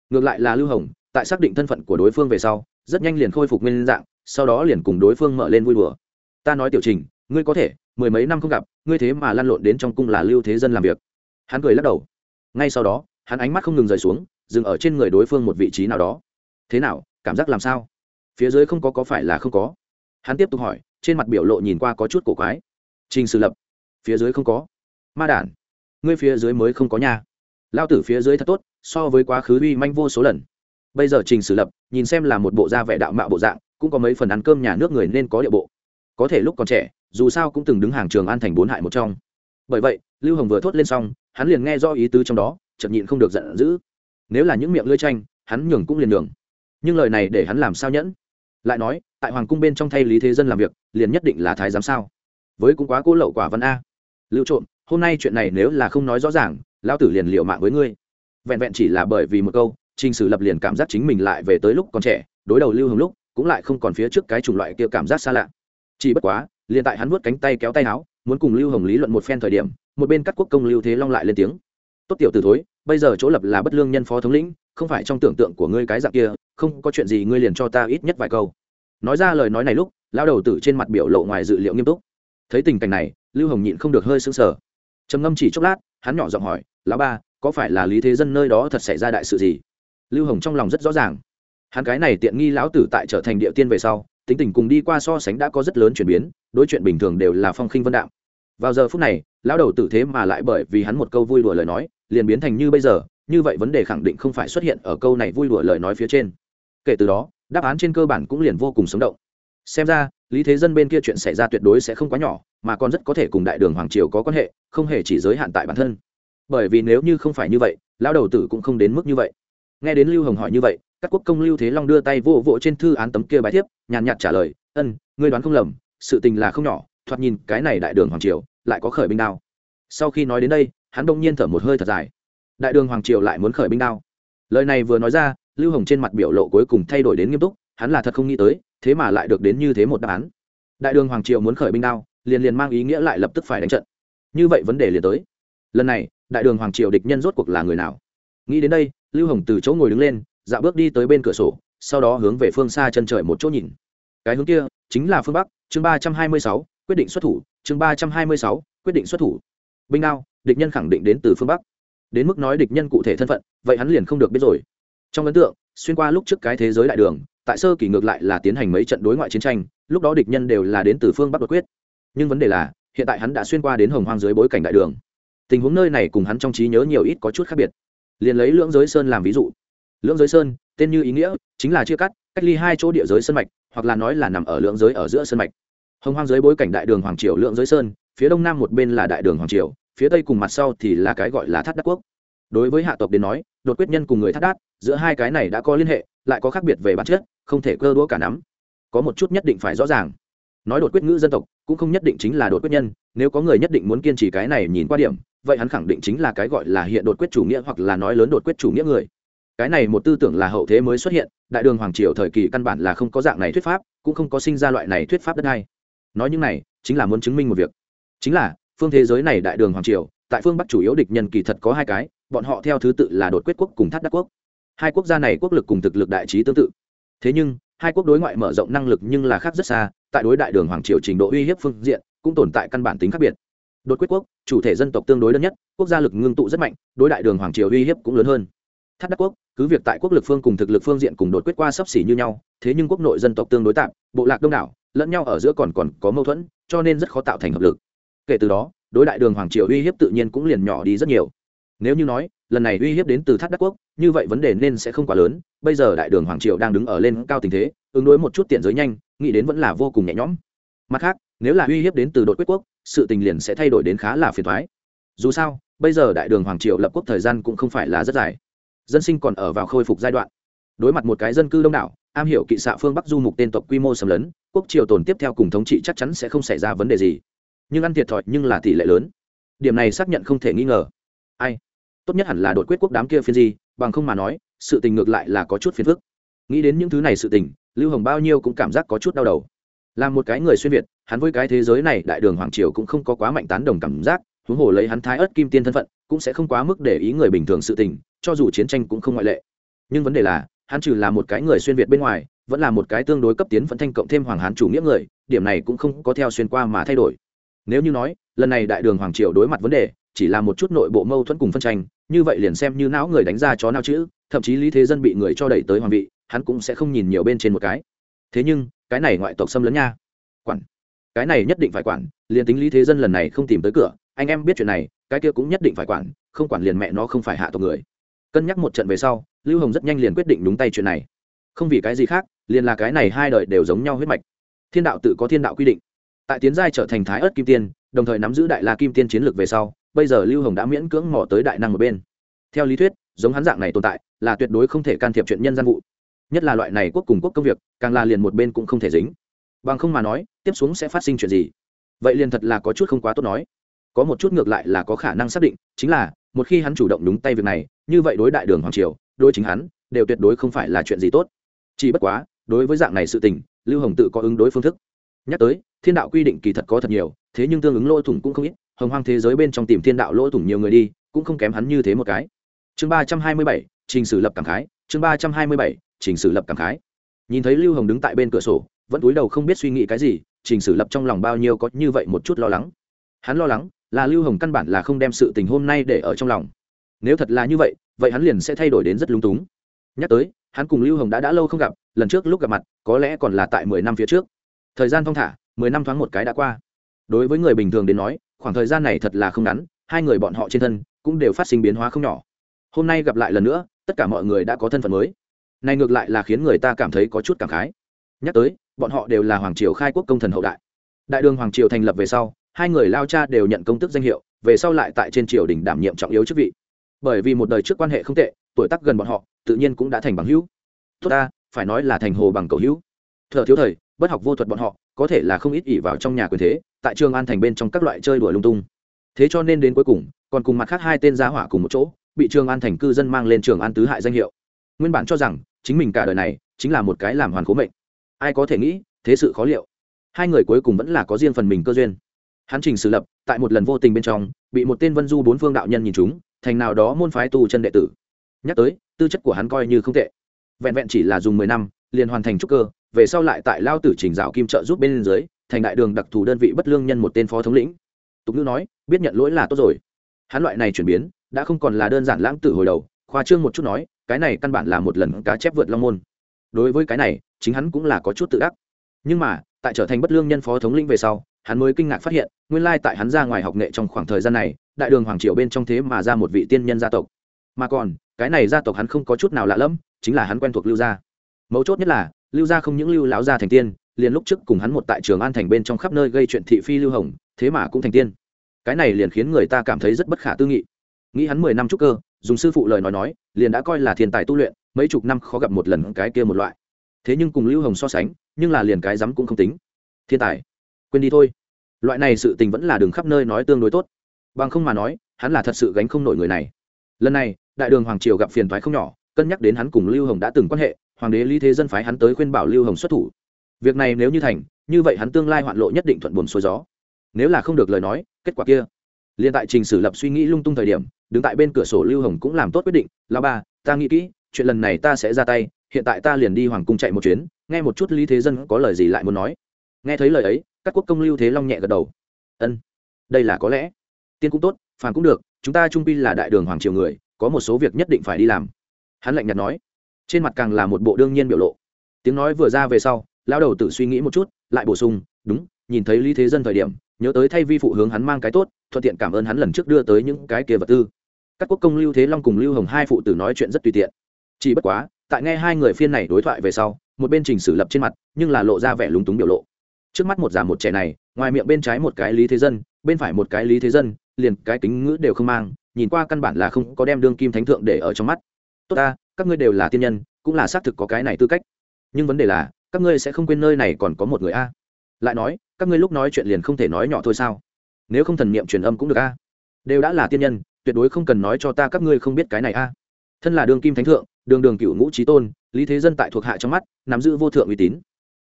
Ngược lại là lưu hồng, tại xác định thân phận của đối phương về sau, rất nhanh liền khôi phục nguyên dạng, sau đó liền cùng đối phương mở lên vui đùa ta nói tiểu trình, ngươi có thể, mười mấy năm không gặp, ngươi thế mà lăn lộn đến trong cung là lưu thế dân làm việc. Hắn cười lắc đầu. Ngay sau đó, hắn ánh mắt không ngừng rời xuống, dừng ở trên người đối phương một vị trí nào đó. Thế nào, cảm giác làm sao? Phía dưới không có có phải là không có? Hắn tiếp tục hỏi, trên mặt biểu lộ nhìn qua có chút cổ quái. Trình sử lập. Phía dưới không có. Ma đản. Ngươi phía dưới mới không có nhà lao tử phía dưới thật tốt, so với quá khứ uy manh vô số lần. Bây giờ trình sử lập, nhìn xem là một bộ da vẻ đạo mạo bộ dạng, cũng có mấy phần ăn cơm nhà nước người nên có địa bộ có thể lúc còn trẻ, dù sao cũng từng đứng hàng trường an thành bốn hại một trong. Bởi vậy, lưu hồng vừa thốt lên xong, hắn liền nghe do ý tứ trong đó chậm nhịn không được giận dữ. Nếu là những miệng lưỡi tranh, hắn nhường cũng liền nhường. Nhưng lời này để hắn làm sao nhẫn? Lại nói, tại hoàng cung bên trong thay lý thế dân làm việc, liền nhất định là thái giám sao? Với cũng quá cố lậu quả văn a. Lưu trộm, hôm nay chuyện này nếu là không nói rõ ràng, lão tử liền liệu mạng với ngươi. Vẹn vẹn chỉ là bởi vì một câu, trình sử lập liền cảm giác chính mình lại về tới lúc còn trẻ, đối đầu lưu hồng lúc, cũng lại không còn phía trước cái chủng loại kia cảm giác xa lạ chỉ bất quá, liền tại hắn vuốt cánh tay kéo tay áo, muốn cùng lưu hồng lý luận một phen thời điểm, một bên cắt quốc công lưu thế long lại lên tiếng. Tốt tiểu t thối, bây giờ chỗ lập là bất lương nhân phó thống lĩnh, không phải trong tưởng tượng của ngươi cái dạng kia, không có chuyện gì ngươi liền cho ta ít nhất vài câu. Nói ra lời nói này lúc lao đầu tử trên mặt biểu lộ ngoài dự liệu nghiêm túc. Thấy tình cảnh này, lưu hồng nhịn không được hơi sững sờ. Trầm ngâm chỉ chốc lát, hắn nhỏ giọng hỏi, lão ba, có phải là lý thế dân nơi đó thật xảy ra đại sự gì? Lưu hồng trong lòng rất rõ ràng. Hắn cái này tiện nghi lão tử tại trở thành địa tiên về sau tính tình cùng đi qua so sánh đã có rất lớn chuyển biến, đối chuyện bình thường đều là phong khinh vân đạo vào giờ phút này, lão đầu tử thế mà lại bởi vì hắn một câu vui đùa lời nói, liền biến thành như bây giờ, như vậy vấn đề khẳng định không phải xuất hiện ở câu này vui đùa lời nói phía trên. Kể từ đó, đáp án trên cơ bản cũng liền vô cùng sống động. Xem ra, lý thế dân bên kia chuyện xảy ra tuyệt đối sẽ không quá nhỏ, mà còn rất có thể cùng đại đường hoàng triều có quan hệ, không hề chỉ giới hạn tại bản thân. Bởi vì nếu như không phải như vậy, lão đầu tử cũng không đến mức như vậy. Nghe đến lưu hồng hỏi như vậy, các quốc công lưu thế long đưa tay vô vỗ trên thư án tấm kia bài thiếp nhàn nhạt trả lời, ân, ngươi đoán không lầm, sự tình là không nhỏ, thoạt nhìn cái này đại đường hoàng triều lại có khởi binh đao. Sau khi nói đến đây, hắn đông nhiên thở một hơi thật dài. Đại đường hoàng triều lại muốn khởi binh đao. Lời này vừa nói ra, lưu hồng trên mặt biểu lộ cuối cùng thay đổi đến nghiêm túc, hắn là thật không nghĩ tới, thế mà lại được đến như thế một đáp án. Đại đường hoàng triều muốn khởi binh đao, liền liền mang ý nghĩa lại lập tức phải đánh trận. Như vậy vấn đề liền tới. Lần này, đại đường hoàng triều địch nhân rốt cuộc là người nào? Nghĩ đến đây, lưu hồng từ chỗ ngồi đứng lên dạo bước đi tới bên cửa sổ, sau đó hướng về phương xa chân trời một chỗ nhìn. Cái hướng kia chính là phương bắc, chương ba trăm hai mươi sáu, quyết định xuất thủ, chương ba trăm hai mươi sáu, quyết định xuất thủ. Binh đao, địch nhân khẳng định đến từ phương bắc. Đến mức nói địch nhân cụ thể thân phận, vậy hắn liền không được biết rồi. Trong ấn tượng, xuyên qua lúc trước cái thế giới đại đường, tại sơ kỷ ngược lại là tiến hành mấy trận đối ngoại chiến tranh, lúc đó địch nhân đều là đến từ phương bắc đột quyết. Nhưng vấn đề là, hiện tại hắn đã xuyên qua đến hồng hoang dưới bối cảnh đại đường. Tình huống nơi này cùng hắn trong trí nhớ nhiều ít có chút khác biệt. Liền lấy lưỡng giới sơn làm ví dụ lưỡng giới sơn, tên như ý nghĩa chính là chia cắt, cách ly hai chỗ địa giới sơn mạch, hoặc là nói là nằm ở lưỡng giới ở giữa sơn mạch. Hồng hoang giới bối cảnh đại đường hoàng triều lưỡng giới sơn, phía đông nam một bên là đại đường hoàng triều, phía tây cùng mặt sau thì là cái gọi là thắt đắc quốc. Đối với hạ tộc đến nói, đột quyết nhân cùng người thắt đát, giữa hai cái này đã có liên hệ, lại có khác biệt về bản chất, không thể cơ đũa cả nắm. Có một chút nhất định phải rõ ràng. Nói đột quyết ngữ dân tộc, cũng không nhất định chính là đột quyết nhân, nếu có người nhất định muốn kiên trì cái này nhìn qua điểm, vậy hắn khẳng định chính là cái gọi là hiện đột quyết chủ nghĩa hoặc là nói lớn đột quyết chủ nghĩa người cái này một tư tưởng là hậu thế mới xuất hiện, đại đường hoàng triều thời kỳ căn bản là không có dạng này thuyết pháp, cũng không có sinh ra loại này thuyết pháp đất hay nói những này, chính là muốn chứng minh một việc. Chính là, phương thế giới này đại đường hoàng triều, tại phương bắc chủ yếu địch nhân kỳ thật có hai cái, bọn họ theo thứ tự là đột quyết quốc cùng thắt đắc quốc. Hai quốc gia này quốc lực cùng thực lực đại trí tương tự. Thế nhưng, hai quốc đối ngoại mở rộng năng lực nhưng là khác rất xa, tại đối đại đường hoàng triều trình độ uy hiếp phương diện, cũng tồn tại căn bản tính khác biệt. Đột quyết quốc, chủ thể dân tộc tương đối lớn nhất, quốc gia lực ngưng tụ rất mạnh, đối đại đường hoàng triều uy hiếp cũng lớn hơn thắt đắc quốc, cứ việc tại quốc lực phương cùng thực lực phương diện cùng đột quyết qua sấp xỉ như nhau, thế nhưng quốc nội dân tộc tương đối tạm, bộ lạc đông đảo, lẫn nhau ở giữa còn còn có mâu thuẫn, cho nên rất khó tạo thành hợp lực. Kể từ đó, đối đại đường hoàng triều uy hiếp tự nhiên cũng liền nhỏ đi rất nhiều. Nếu như nói, lần này uy hiếp đến từ thác đắc quốc, như vậy vấn đề nên sẽ không quá lớn, bây giờ đại đường hoàng triều đang đứng ở lên cao tình thế, ứng đối một chút tiện giới nhanh, nghĩ đến vẫn là vô cùng nhẹ nhõm. Mặt khác, nếu là uy hiếp đến từ đội quyết quốc, sự tình liền sẽ thay đổi đến khá là phiền thoái. Dù sao, bây giờ đại đường hoàng triều lập quốc thời gian cũng không phải là rất dài dân sinh còn ở vào khôi phục giai đoạn. Đối mặt một cái dân cư đông đảo, am hiểu kỵ xạ phương bắc du mục tên tộc quy mô sầm lấn quốc triều tồn tiếp theo cùng thống trị chắc chắn sẽ không xảy ra vấn đề gì. Nhưng ăn thiệt thòi nhưng là tỷ lệ lớn. Điểm này xác nhận không thể nghi ngờ. Ai? Tốt nhất hẳn là đội quyết quốc đám kia phiên gì bằng không mà nói, sự tình ngược lại là có chút phiền phức. Nghĩ đến những thứ này sự tình, lưu hồng bao nhiêu cũng cảm giác có chút đau đầu. Là một cái người xuyên việt, hắn với cái thế giới này đại đường hoàng triều cũng không có quá mạnh tán đồng cảm giác, huống hồ lấy hắn thái ớt kim tiên thân phận, cũng sẽ không quá mức để ý người bình thường sự tình cho dù chiến tranh cũng không ngoại lệ. Nhưng vấn đề là, hắn trừ là một cái người xuyên việt bên ngoài, vẫn là một cái tương đối cấp tiến phấn thanh cộng thêm hoàng hán chủ nghĩa người, điểm này cũng không có theo xuyên qua mà thay đổi. Nếu như nói, lần này đại đường hoàng triều đối mặt vấn đề, chỉ là một chút nội bộ mâu thuẫn cùng phân tranh, như vậy liền xem như não người đánh ra chó não chữ, thậm chí lý thế dân bị người cho đẩy tới hoàng vị, hắn cũng sẽ không nhìn nhiều bên trên một cái. Thế nhưng, cái này ngoại tộc xâm lấn nha. Quản. Cái này nhất định phải quản, liền tính lý thế dân lần này không tìm tới cửa, anh em biết chuyện này, cái kia cũng nhất định phải quản, không quản liền mẹ nó không phải hạ tộc người cân nhắc một trận về sau, lưu hồng rất nhanh liền quyết định đúng tay chuyện này. Không vì cái gì khác, liền là cái này hai đời đều giống nhau huyết mạch. Thiên đạo tự có thiên đạo quy định. Tại tiến giai trở thành thái ớt kim tiên, đồng thời nắm giữ đại la kim tiên chiến lược về sau, bây giờ lưu hồng đã miễn cưỡng mò tới đại năng một bên. Theo lý thuyết, giống hắn dạng này tồn tại, là tuyệt đối không thể can thiệp chuyện nhân gian vụ. Nhất là loại này quốc cùng quốc công việc, càng là liền một bên cũng không thể dính. Bằng không mà nói, tiếp xuống sẽ phát sinh chuyện gì? Vậy liền thật là có chút không quá tốt nói. Có một chút ngược lại là có khả năng xác định, chính là, một khi hắn chủ động đúng tay việc này như vậy đối đại đường hoàng triều, đối chính hắn, đều tuyệt đối không phải là chuyện gì tốt. Chỉ bất quá, đối với dạng này sự tình, lưu hồng tự có ứng đối phương thức. Nhắc tới, thiên đạo quy định kỳ thật có thật nhiều, thế nhưng tương ứng lỗ thủng cũng không ít. Hồng hoang thế giới bên trong tìm thiên đạo lỗ thủng nhiều người đi, cũng không kém hắn như thế một cái. Chương ba trăm hai mươi bảy, trình sử lập cảm khái, chương ba trăm hai mươi bảy, trình sử lập cảm khái. Nhìn thấy lưu hồng đứng tại bên cửa sổ, vẫn túi đầu không biết suy nghĩ cái gì, trình sử lập trong lòng bao nhiêu có như vậy một chút lo lắng. Hắn lo lắng là lưu hồng căn bản là không đem sự tình hôm nay để ở trong lòng nếu thật là như vậy vậy hắn liền sẽ thay đổi đến rất lung túng. Nhắc tới, hắn cùng lưu hồng đã đã lâu không gặp, lần trước lúc gặp mặt, có lẽ còn là tại mười năm phía trước. Thời gian thong thả, mười năm thoáng một cái đã qua. Đối với người bình thường đến nói, khoảng thời gian này thật là không ngắn, hai người bọn họ trên thân cũng đều phát sinh biến hóa không nhỏ. Hôm nay gặp lại lần nữa, tất cả mọi người đã có thân phận mới. Này ngược lại là khiến người ta cảm thấy có chút cảm khái. Nhắc tới, bọn họ đều là hoàng triều khai quốc công thần hậu đại. Đại đường hoàng triều thành lập về sau, hai người lao cha đều nhận công tức danh hiệu, về sau lại tại trên triều đình đảm nhiệm trọng yếu chức vị bởi vì một đời trước quan hệ không tệ, tuổi tác gần bọn họ, tự nhiên cũng đã thành bằng hữu. Tốt ta, phải nói là thành hồ bằng cầu hữu. Thợ thiếu thời, bất học vô thuật bọn họ, có thể là không ít ỉ vào trong nhà quyền thế, tại trường an thành bên trong các loại chơi đùa lung tung. Thế cho nên đến cuối cùng, còn cùng mặt khác hai tên gia hỏa cùng một chỗ, bị trường an thành cư dân mang lên trường an tứ hại danh hiệu. Nguyên bản cho rằng, chính mình cả đời này, chính là một cái làm hoàn cố mệnh. Ai có thể nghĩ, thế sự khó liệu. Hai người cuối cùng vẫn là có riêng phần mình cơ duyên. Hắn trình sử lập, tại một lần vô tình bên trong, bị một tên vân du bốn phương đạo nhân nhìn chúng thành nào đó môn phái tu chân đệ tử. Nhắc tới, tư chất của hắn coi như không tệ. Vẹn vẹn chỉ là dùng mười năm, liền hoàn thành trúc cơ, về sau lại tại lao tử trình dạo kim trợ giúp bên dưới, thành đại đường đặc thù đơn vị bất lương nhân một tên phó thống lĩnh. Tục ngữ nói, biết nhận lỗi là tốt rồi. Hắn loại này chuyển biến, đã không còn là đơn giản lãng tử hồi đầu, khoa trương một chút nói, cái này căn bản là một lần cá chép vượt long môn. Đối với cái này, chính hắn cũng là có chút tự đắc. Nhưng mà, tại trở thành bất lương nhân phó thống lĩnh về sau, hắn mới kinh ngạc phát hiện, nguyên lai tại hắn ra ngoài học nghệ trong khoảng thời gian này đại đường hoàng triều bên trong thế mà ra một vị tiên nhân gia tộc. Mà còn, cái này gia tộc hắn không có chút nào lạ lẫm, chính là hắn quen thuộc lưu gia. Mấu chốt nhất là, lưu gia không những lưu Lão gia thành tiên, liền lúc trước cùng hắn một tại trường an thành bên trong khắp nơi gây chuyện thị phi lưu hồng, thế mà cũng thành tiên. Cái này liền khiến người ta cảm thấy rất bất khả tư nghị. Nghĩ hắn mười năm trúc cơ, dùng sư phụ lời nói nói, liền đã coi là thiên tài tu luyện, mấy chục năm khó gặp một lần cái kia một loại. Thế nhưng cùng lưu hồng so sánh, nhưng là liền cái rắm cũng không tính. Thiên tài, quên đi thôi. Loại này sự tình vẫn là đường khắp nơi nói tương đối tốt bằng không mà nói, hắn là thật sự gánh không nổi người này. Lần này, đại đường hoàng triều gặp phiền thoái không nhỏ, cân nhắc đến hắn cùng lưu hồng đã từng quan hệ, hoàng đế lý thế dân phái hắn tới khuyên bảo lưu hồng xuất thủ. Việc này nếu như thành, như vậy hắn tương lai hoạn lộ nhất định thuận buồn xuôi gió. Nếu là không được lời nói, kết quả kia. Liên tại trình sử lập suy nghĩ lung tung thời điểm, đứng tại bên cửa sổ lưu hồng cũng làm tốt quyết định lao ba ta nghĩ kỹ, chuyện lần này ta sẽ ra tay, hiện tại ta liền đi hoàng cung chạy một chuyến, nghe một chút lý thế dân có lời gì lại muốn nói. Nghe thấy lời ấy, các quốc công lưu thế long nhẹ gật đầu. Ân, đây là có lẽ tiên cũng tốt, phàm cũng được, chúng ta trung pi là đại đường hoàng triều người, có một số việc nhất định phải đi làm. Hắn lạnh nhạt nói. Trên mặt càng là một bộ đương nhiên biểu lộ. Tiếng nói vừa ra về sau lao đầu tự suy nghĩ một chút, lại bổ sung, đúng, nhìn thấy lý thế dân thời điểm, nhớ tới thay vi phụ hướng hắn mang cái tốt, thuận tiện cảm ơn hắn lần trước đưa tới những cái kia vật tư. Các quốc công lưu thế long cùng lưu hồng hai phụ tử nói chuyện rất tùy tiện. Chỉ bất quá, tại nghe hai người phiên này đối thoại về sau, một bên trình sử lập trên mặt, nhưng là lộ ra vẻ lúng túng biểu lộ. Trước mắt một già một trẻ này, ngoài miệng bên trái một cái lý thế dân, bên phải một cái lý thế dân liền cái kính ngữ đều không mang, nhìn qua căn bản là không có đem đương kim thánh thượng để ở trong mắt. Tốt ta, các ngươi đều là tiên nhân, cũng là xác thực có cái này tư cách. Nhưng vấn đề là, các ngươi sẽ không quên nơi này còn có một người a. Lại nói, các ngươi lúc nói chuyện liền không thể nói nhỏ thôi sao? Nếu không thần niệm truyền âm cũng được a. Đều đã là tiên nhân, tuyệt đối không cần nói cho ta các ngươi không biết cái này a. Thân là đương kim thánh thượng, đường đường cựu ngũ trí tôn, lý thế dân tại thuộc hạ trong mắt, nắm giữ vô thượng uy tín.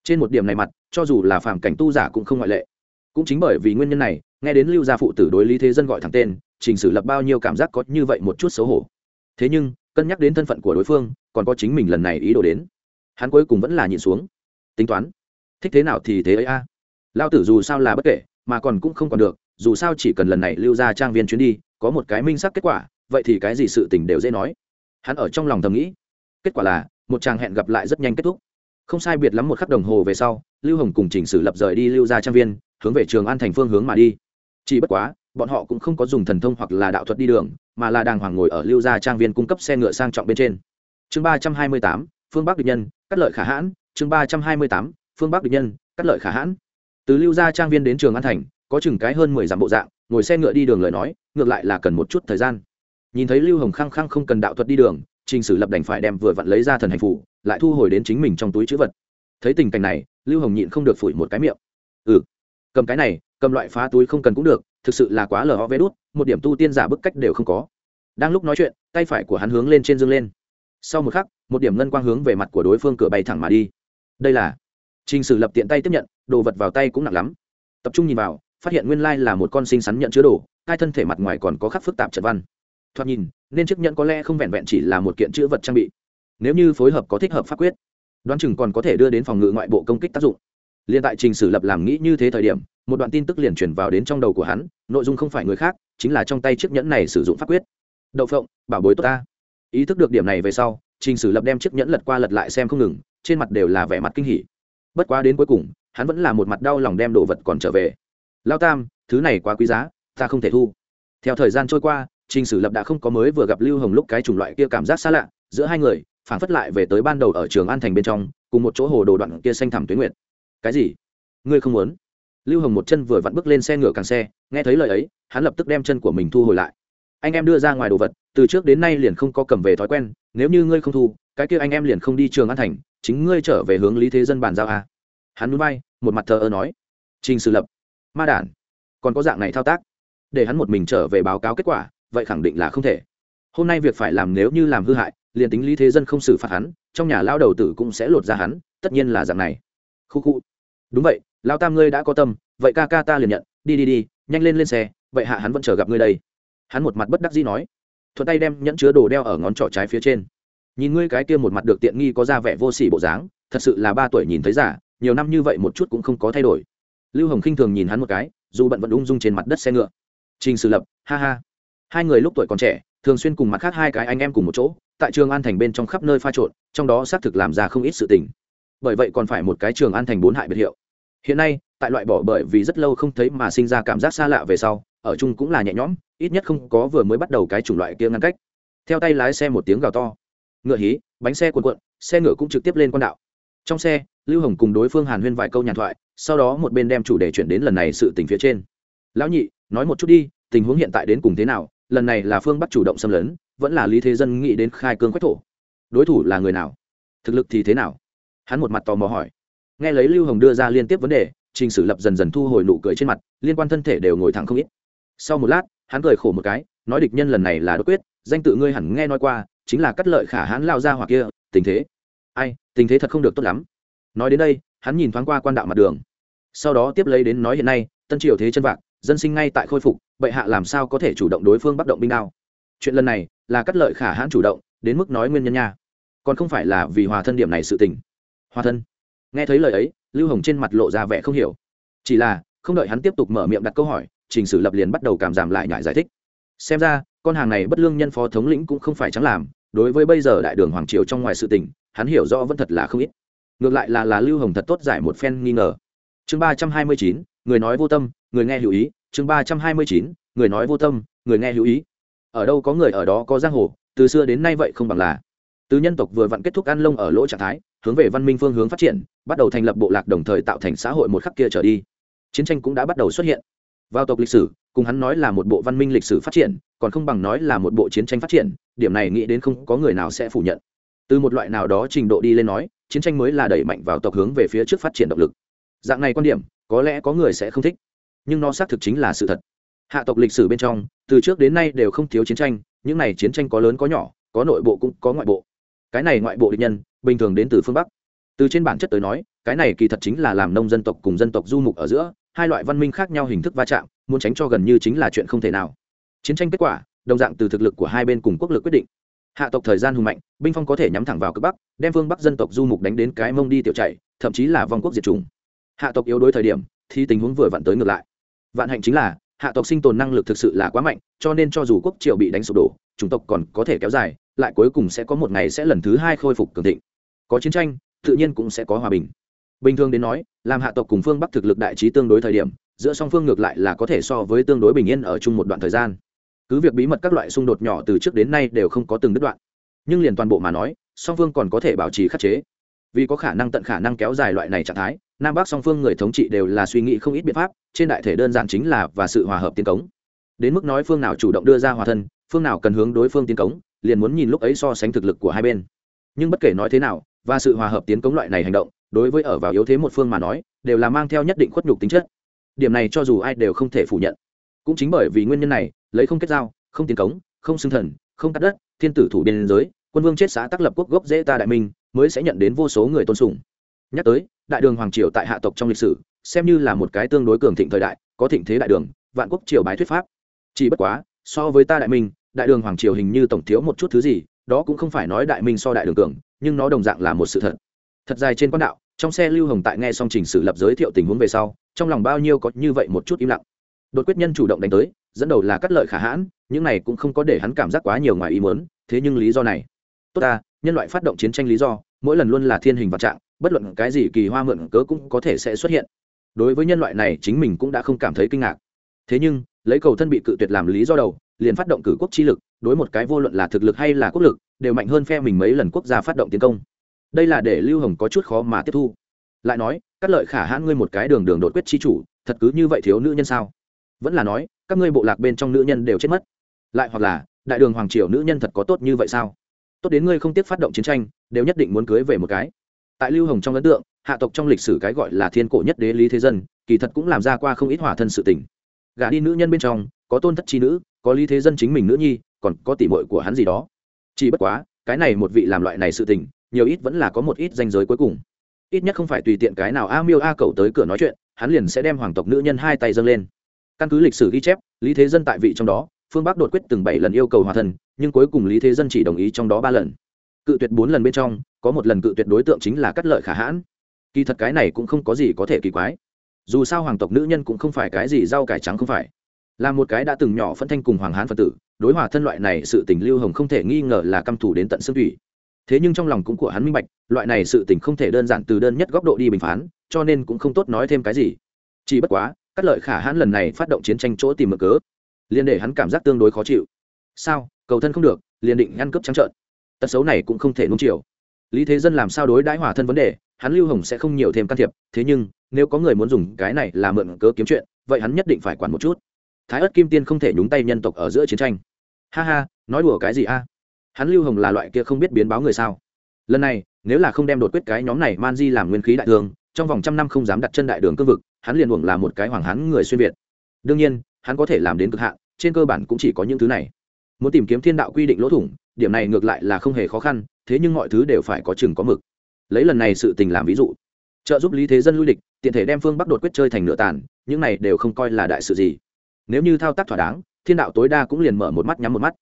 Trên một điểm này mặt, cho dù là phàm cảnh tu giả cũng không ngoại lệ. Cũng chính bởi vì nguyên nhân này nghe đến lưu gia phụ tử đối lý thế dân gọi thẳng tên, trình sử lập bao nhiêu cảm giác có như vậy một chút xấu hổ. Thế nhưng, cân nhắc đến thân phận của đối phương, còn có chính mình lần này ý đồ đến. Hắn cuối cùng vẫn là nhịn xuống. Tính toán. Thích thế nào thì thế ấy a. À. lao tử dù sao là bất kể, mà còn cũng không còn được, dù sao chỉ cần lần này lưu ra trang viên chuyến đi, có một cái minh sắc kết quả, vậy thì cái gì sự tình đều dễ nói. Hắn ở trong lòng thầm nghĩ. Kết quả là, một chàng hẹn gặp lại rất nhanh kết thúc. Không sai biệt lắm một khắc đồng hồ về sau, lưu hồng cùng chỉnh sử lập rời đi lưu ra trang viên, hướng về trường an thành phương hướng mà đi chỉ bất quá, bọn họ cũng không có dùng thần thông hoặc là đạo thuật đi đường, mà là đàng hoàng ngồi ở lưu gia trang viên cung cấp xe ngựa sang trọng bên trên. Chương ba trăm hai mươi tám, phương bắc địch nhân, cắt lợi khả hãn. Chương ba trăm hai mươi tám, phương bắc địch nhân, cắt lợi khả hãn. Từ lưu gia trang viên đến trường an thành, có chừng cái hơn mười dặm bộ dạng, ngồi xe ngựa đi đường lời nói, ngược lại là cần một chút thời gian. Nhìn thấy lưu hồng khăng khăng không cần đạo thuật đi đường, trình sử lập đành phải đem vừa vặn lấy ra thần hành phủ lại thu hồi đến chính mình trong túi chữ vật. Thấy tình cảnh này, lưu hồng nhịn không được phủi một cái miệng. Ừ cầm cái này, cầm loại phá túi không cần cũng được, thực sự là quá lờ ho vé đút, một điểm tu tiên giả bức cách đều không có. Đang lúc nói chuyện, tay phải của hắn hướng lên trên dương lên. Sau một khắc, một điểm ngân quang hướng về mặt của đối phương cửa bay thẳng mà đi. Đây là trình sử lập tiện tay tiếp nhận, đồ vật vào tay cũng nặng lắm. Tập trung nhìn vào, phát hiện nguyên lai là một con sinh sắn nhận chứa đồ, hai thân thể mặt ngoài còn có khắc phức tạp trật văn. Thoạt nhìn, nên chiếc nhẫn có lẽ không vẹn vẹn chỉ là một kiện chữ vật trang bị. Nếu như phối hợp có thích hợp pháp quyết, đoán chừng còn có thể đưa đến phòng ngự ngoại bộ công kích tác dụng liên tại trình sử lập làm nghĩ như thế thời điểm, một đoạn tin tức liền truyền vào đến trong đầu của hắn, nội dung không phải người khác, chính là trong tay chiếc nhẫn này sử dụng pháp quyết. Đậu phộng, bảo bối tốt ta. Ý thức được điểm này về sau, trình sử lập đem chiếc nhẫn lật qua lật lại xem không ngừng, trên mặt đều là vẻ mặt kinh hỉ. Bất quá đến cuối cùng, hắn vẫn là một mặt đau lòng đem đồ vật còn trở về. Lao tam, thứ này quá quý giá, ta không thể thu. Theo thời gian trôi qua, trình sử lập đã không có mới vừa gặp lưu hồng lúc cái chủng loại kia cảm giác xa lạ, giữa hai người phản phất lại về tới ban đầu ở trường an thành bên trong, cùng một chỗ hồ đồ đoạn kia xanh thẳm tuyến nguyệt cái gì? Ngươi không muốn? Lưu hồng một chân vừa vặn bước lên xe ngựa càng xe, nghe thấy lời ấy, hắn lập tức đem chân của mình thu hồi lại. Anh em đưa ra ngoài đồ vật, từ trước đến nay liền không có cầm về thói quen, nếu như ngươi không thu, cái kia anh em liền không đi trường an thành, chính ngươi trở về hướng lý thế dân bàn giao à. hắn núi bay một mặt thờ ơ nói. Trình sử lập, ma đản, còn có dạng này thao tác? Để hắn một mình trở về báo cáo kết quả, vậy khẳng định là không thể. Hôm nay việc phải làm nếu như làm hư hại, liền tính lý thế dân không xử phạt hắn, trong nhà lao đầu tử cũng sẽ lột ra hắn, tất nhiên là dạng này khu khu đúng vậy lao tam ngươi đã có tâm, vậy ca ca ta liền nhận, đi đi đi, nhanh lên lên xe, vậy hạ hắn vẫn chờ gặp ngươi đây. Hắn một mặt bất đắc dĩ nói. Thuận tay đem nhẫn chứa đồ đeo ở ngón trỏ trái phía trên. Nhìn ngươi cái kia một mặt được tiện nghi có ra vẻ vô s ỉ bộ dáng, thật sự là ba tuổi nhìn thấy giả nhiều năm như vậy một chút cũng không có thay đổi. Lưu hồng khinh thường nhìn hắn một cái, dù bận vẫn ung dung trên mặt đất xe ngựa. Trình sử lập, ha ha. Hai người lúc tuổi còn trẻ, thường xuyên cùng mặt khác hai cái anh em cùng một chỗ, tại trường an thành bên trong khắp nơi pha trộn, trong đó xác thực làm ra không ít sự tình bởi vậy còn phải một cái trường an thành bốn hại biệt hiệu. Hiện nay, tại loại bỏ bởi vì rất lâu không thấy mà sinh ra cảm giác xa lạ về sau, ở chung cũng là nhẹ nhõm, ít nhất không có vừa mới bắt đầu cái chủng loại kia ngăn cách. Theo tay lái xe một tiếng gào to. Ngựa hí, bánh xe cuộn cuộn, xe ngựa cũng trực tiếp lên con đạo. Trong xe, lưu hồng cùng đối phương hàn huyên vài câu nhàn thoại, sau đó một bên đem chủ đề chuyển đến lần này sự tình phía trên. Lão nhị, nói một chút đi, tình huống hiện tại đến cùng thế nào? Lần này là phương bắc chủ động xâm lấn, vẫn là lý thế dân nghĩ đến khai cương quách thổ. Đối thủ là người nào? Thực lực thì thế nào? Hắn một mặt tò mò hỏi. Nghe lấy lưu hồng đưa ra liên tiếp vấn đề, trình sử lập dần dần thu hồi nụ cười trên mặt, liên quan thân thể đều ngồi thẳng không ít. Sau một lát, hắn cười khổ một cái, nói địch nhân lần này là đột quyết, danh tự ngươi hẳn nghe nói qua, chính là cắt lợi khả hãn lao ra hoặc kia, tình thế. Ai, tình thế thật không được tốt lắm. Nói đến đây, hắn nhìn thoáng qua quan đạo mặt đường. Sau đó tiếp lấy đến nói hiện nay, tân triều thế chân vạc, dân sinh ngay tại khôi phục, bệ hạ làm sao có thể chủ động đối phương bắt động binh đao? Chuyện lần này là cắt lợi khả hãn chủ động, đến mức nói nguyên nhân nha. Còn không phải là vì hòa thân điểm này sự tình hòa thân. Nghe thấy lời ấy, lưu hồng trên mặt lộ ra vẻ không hiểu. Chỉ là, không đợi hắn tiếp tục mở miệng đặt câu hỏi, trình sử lập liền bắt đầu cảm giảm lại nhại giải thích. Xem ra, con hàng này bất lương nhân phó thống lĩnh cũng không phải chẳng làm, đối với bây giờ đại đường hoàng triều trong ngoài sự tình, hắn hiểu rõ vẫn thật là không ít. Ngược lại là là lưu hồng thật tốt giải một phen nghi ngờ. Chương ba trăm hai mươi chín, người nói vô tâm, người nghe hữu ý. Chương ba trăm hai mươi chín, người nói vô tâm, người nghe hữu ý. Ở đâu có người ở đó có giang hồ, từ xưa đến nay vậy không bằng là từ nhân tộc vừa vặn kết thúc ăn lông ở lỗ trạng thái, hướng về văn minh phương hướng phát triển, bắt đầu thành lập bộ lạc đồng thời tạo thành xã hội một khắc kia trở đi. Chiến tranh cũng đã bắt đầu xuất hiện. Vào tộc lịch sử, cùng hắn nói là một bộ văn minh lịch sử phát triển, còn không bằng nói là một bộ chiến tranh phát triển, điểm này nghĩ đến không có người nào sẽ phủ nhận. Từ một loại nào đó trình độ đi lên nói, chiến tranh mới là đẩy mạnh vào tộc hướng về phía trước phát triển động lực. Dạng này quan điểm, có lẽ có người sẽ không thích. Nhưng nó xác thực chính là sự thật. Hạ tộc lịch sử bên trong, từ trước đến nay đều không thiếu chiến tranh, những này chiến tranh có lớn có nhỏ, có nội bộ cũng có ngoại bộ cái này ngoại bộ địch nhân, bình thường đến từ phương bắc. Từ trên bản chất tới nói, cái này kỳ thật chính là làm nông dân tộc cùng dân tộc du mục ở giữa, hai loại văn minh khác nhau hình thức va chạm, muốn tránh cho gần như chính là chuyện không thể nào. Chiến tranh kết quả, đồng dạng từ thực lực của hai bên cùng quốc lực quyết định. Hạ tộc thời gian hùng mạnh, binh phong có thể nhắm thẳng vào cực bắc, đem phương bắc dân tộc du mục đánh đến cái mông đi tiểu chạy thậm chí là vong quốc diệt chủng. Hạ tộc yếu đối thời điểm, thì tình huống vừa vặn tới ngược lại. Vạn hạnh chính là, hạ tộc sinh tồn năng lực thực sự là quá mạnh, cho nên cho dù quốc triều bị đánh sụp đổ chủng tộc còn có thể kéo dài, lại cuối cùng sẽ có một ngày sẽ lần thứ hai khôi phục cường thịnh. Có chiến tranh, tự nhiên cũng sẽ có hòa bình. Bình thường đến nói, làm hạ tộc cùng phương bắc thực lực đại trí tương đối thời điểm, giữa song phương ngược lại là có thể so với tương đối bình yên ở chung một đoạn thời gian. Cứ việc bí mật các loại xung đột nhỏ từ trước đến nay đều không có từng đứt đoạn. Nhưng liền toàn bộ mà nói, song phương còn có thể bảo trì khắc chế. Vì có khả năng tận khả năng kéo dài loại này trạng thái, nam bắc song phương người thống trị đều là suy nghĩ không ít biện pháp, trên đại thể đơn giản chính là và sự hòa hợp tiến cống. Đến mức nói phương nào chủ động đưa ra hòa thân phương nào cần hướng đối phương tiến cống, liền muốn nhìn lúc ấy so sánh thực lực của hai bên. Nhưng bất kể nói thế nào, và sự hòa hợp tiến cống loại này hành động, đối với ở vào yếu thế một phương mà nói, đều là mang theo nhất định khuất nhục tính chất. Điểm này cho dù ai đều không thể phủ nhận. Cũng chính bởi vì nguyên nhân này, lấy không kết giao, không tiến cống, không xưng thần, không cắt đất, thiên tử thủ biên giới, quân vương chết xã tác lập quốc gốc dễ ta đại minh, mới sẽ nhận đến vô số người tôn sùng. Nhắc tới, đại đường hoàng triều tại hạ tộc trong lịch sử, xem như là một cái tương đối cường thịnh thời đại, có thịnh thế đại đường, vạn quốc triều bái thuyết pháp. Chỉ bất quá so với ta đại minh, đại đường hoàng triều hình như tổng thiếu một chút thứ gì, đó cũng không phải nói đại minh so đại đường cường, nhưng nó đồng dạng là một sự thật. Thật dài trên quan đạo, trong xe lưu hồng tại nghe xong trình sử lập giới thiệu tình huống về sau, trong lòng bao nhiêu có như vậy một chút im lặng. Đột quyết nhân chủ động đánh tới, dẫn đầu là cắt lợi khả hãn, những này cũng không có để hắn cảm giác quá nhiều ngoài ý muốn, thế nhưng lý do này. Tốt ta, nhân loại phát động chiến tranh lý do, mỗi lần luôn là thiên hình vạn trạng, bất luận cái gì kỳ hoa mượn cớ cũng có thể sẽ xuất hiện. Đối với nhân loại này, chính mình cũng đã không cảm thấy kinh ngạc thế nhưng, lấy cầu thân bị cự tuyệt làm lý do đầu, liền phát động cử quốc chi lực, đối một cái vô luận là thực lực hay là quốc lực, đều mạnh hơn phe mình mấy lần quốc gia phát động tiến công. Đây là để lưu hồng có chút khó mà tiếp thu. Lại nói, các lợi khả hãn ngươi một cái đường đường đột quyết chi chủ, thật cứ như vậy thiếu nữ nhân sao? Vẫn là nói, các ngươi bộ lạc bên trong nữ nhân đều chết mất. Lại hoặc là, đại đường hoàng triều nữ nhân thật có tốt như vậy sao? Tốt đến ngươi không tiếc phát động chiến tranh, đều nhất định muốn cưới về một cái. Tại lưu hồng trong ấn tượng, hạ tộc trong lịch sử cái gọi là thiên cổ nhất đế lý thế dân, kỳ thật cũng làm ra qua không ít hỏa thân sự tình gả đi nữ nhân bên trong, có tôn thất chi nữ, có lý thế dân chính mình nữ nhi, còn có tỷ muội của hắn gì đó. Chỉ bất quá, cái này một vị làm loại này sự tình, nhiều ít vẫn là có một ít danh giới cuối cùng. Ít nhất không phải tùy tiện cái nào a miêu a cậu tới cửa nói chuyện, hắn liền sẽ đem hoàng tộc nữ nhân hai tay dâng lên. Căn cứ lịch sử ghi chép, lý thế dân tại vị trong đó, phương bắc đột quyết từng bảy lần yêu cầu hòa thân, nhưng cuối cùng lý thế dân chỉ đồng ý trong đó ba lần. Cự tuyệt bốn lần bên trong, có một lần cự tuyệt đối tượng chính là cắt lợi khả hãn. Kỳ thật cái này cũng không có gì có thể kỳ quái dù sao hoàng tộc nữ nhân cũng không phải cái gì rau cải trắng không phải. Là một cái đã từng nhỏ phân thanh cùng hoàng hán phật tử, đối hòa thân loại này sự tình lưu hồng không thể nghi ngờ là căm thủ đến tận xương thủy. Thế nhưng trong lòng cũng của hắn minh bạch, loại này sự tình không thể đơn giản từ đơn nhất góc độ đi bình phán, cho nên cũng không tốt nói thêm cái gì. Chỉ bất quá các lợi khả hãn lần này phát động chiến tranh chỗ tìm mở cớ, liền để hắn cảm giác tương đối khó chịu. Sao? Cầu thân không được, liền định ngăn cướp trắng trợn. Tật xấu này cũng không thể nung chiều. Lý thế dân làm sao đối đãi hòa thân vấn đề, hắn lưu hồng sẽ không nhiều thêm can thiệp, thế nhưng nếu có người muốn dùng cái này là mượn cớ kiếm chuyện, vậy hắn nhất định phải quản một chút. Thái ất kim tiên không thể nhúng tay nhân tộc ở giữa chiến tranh. Ha ha, nói đùa cái gì a? Hắn lưu hồng là loại kia không biết biến báo người sao? Lần này, nếu là không đem đột quyết cái nhóm này man di làm nguyên khí đại thương, trong vòng trăm năm không dám đặt chân đại đường cương vực, hắn liền uổng là một cái hoàng hán người xuyên việt. Đương nhiên, hắn có thể làm đến cực hạn, trên cơ bản cũng chỉ có những thứ này. Muốn tìm kiếm thiên đạo quy định lỗ thủng, điểm này ngược lại là không hề khó khăn, thế nhưng mọi thứ đều phải có chừng có mực. Lấy lần này sự tình làm ví dụ trợ giúp lý thế dân lui lịch tiện thể đem phương bắc đột quyết chơi thành nửa tàn, những này đều không coi là đại sự gì. Nếu như thao tác thỏa đáng, thiên đạo tối đa cũng liền mở một mắt nhắm một mắt.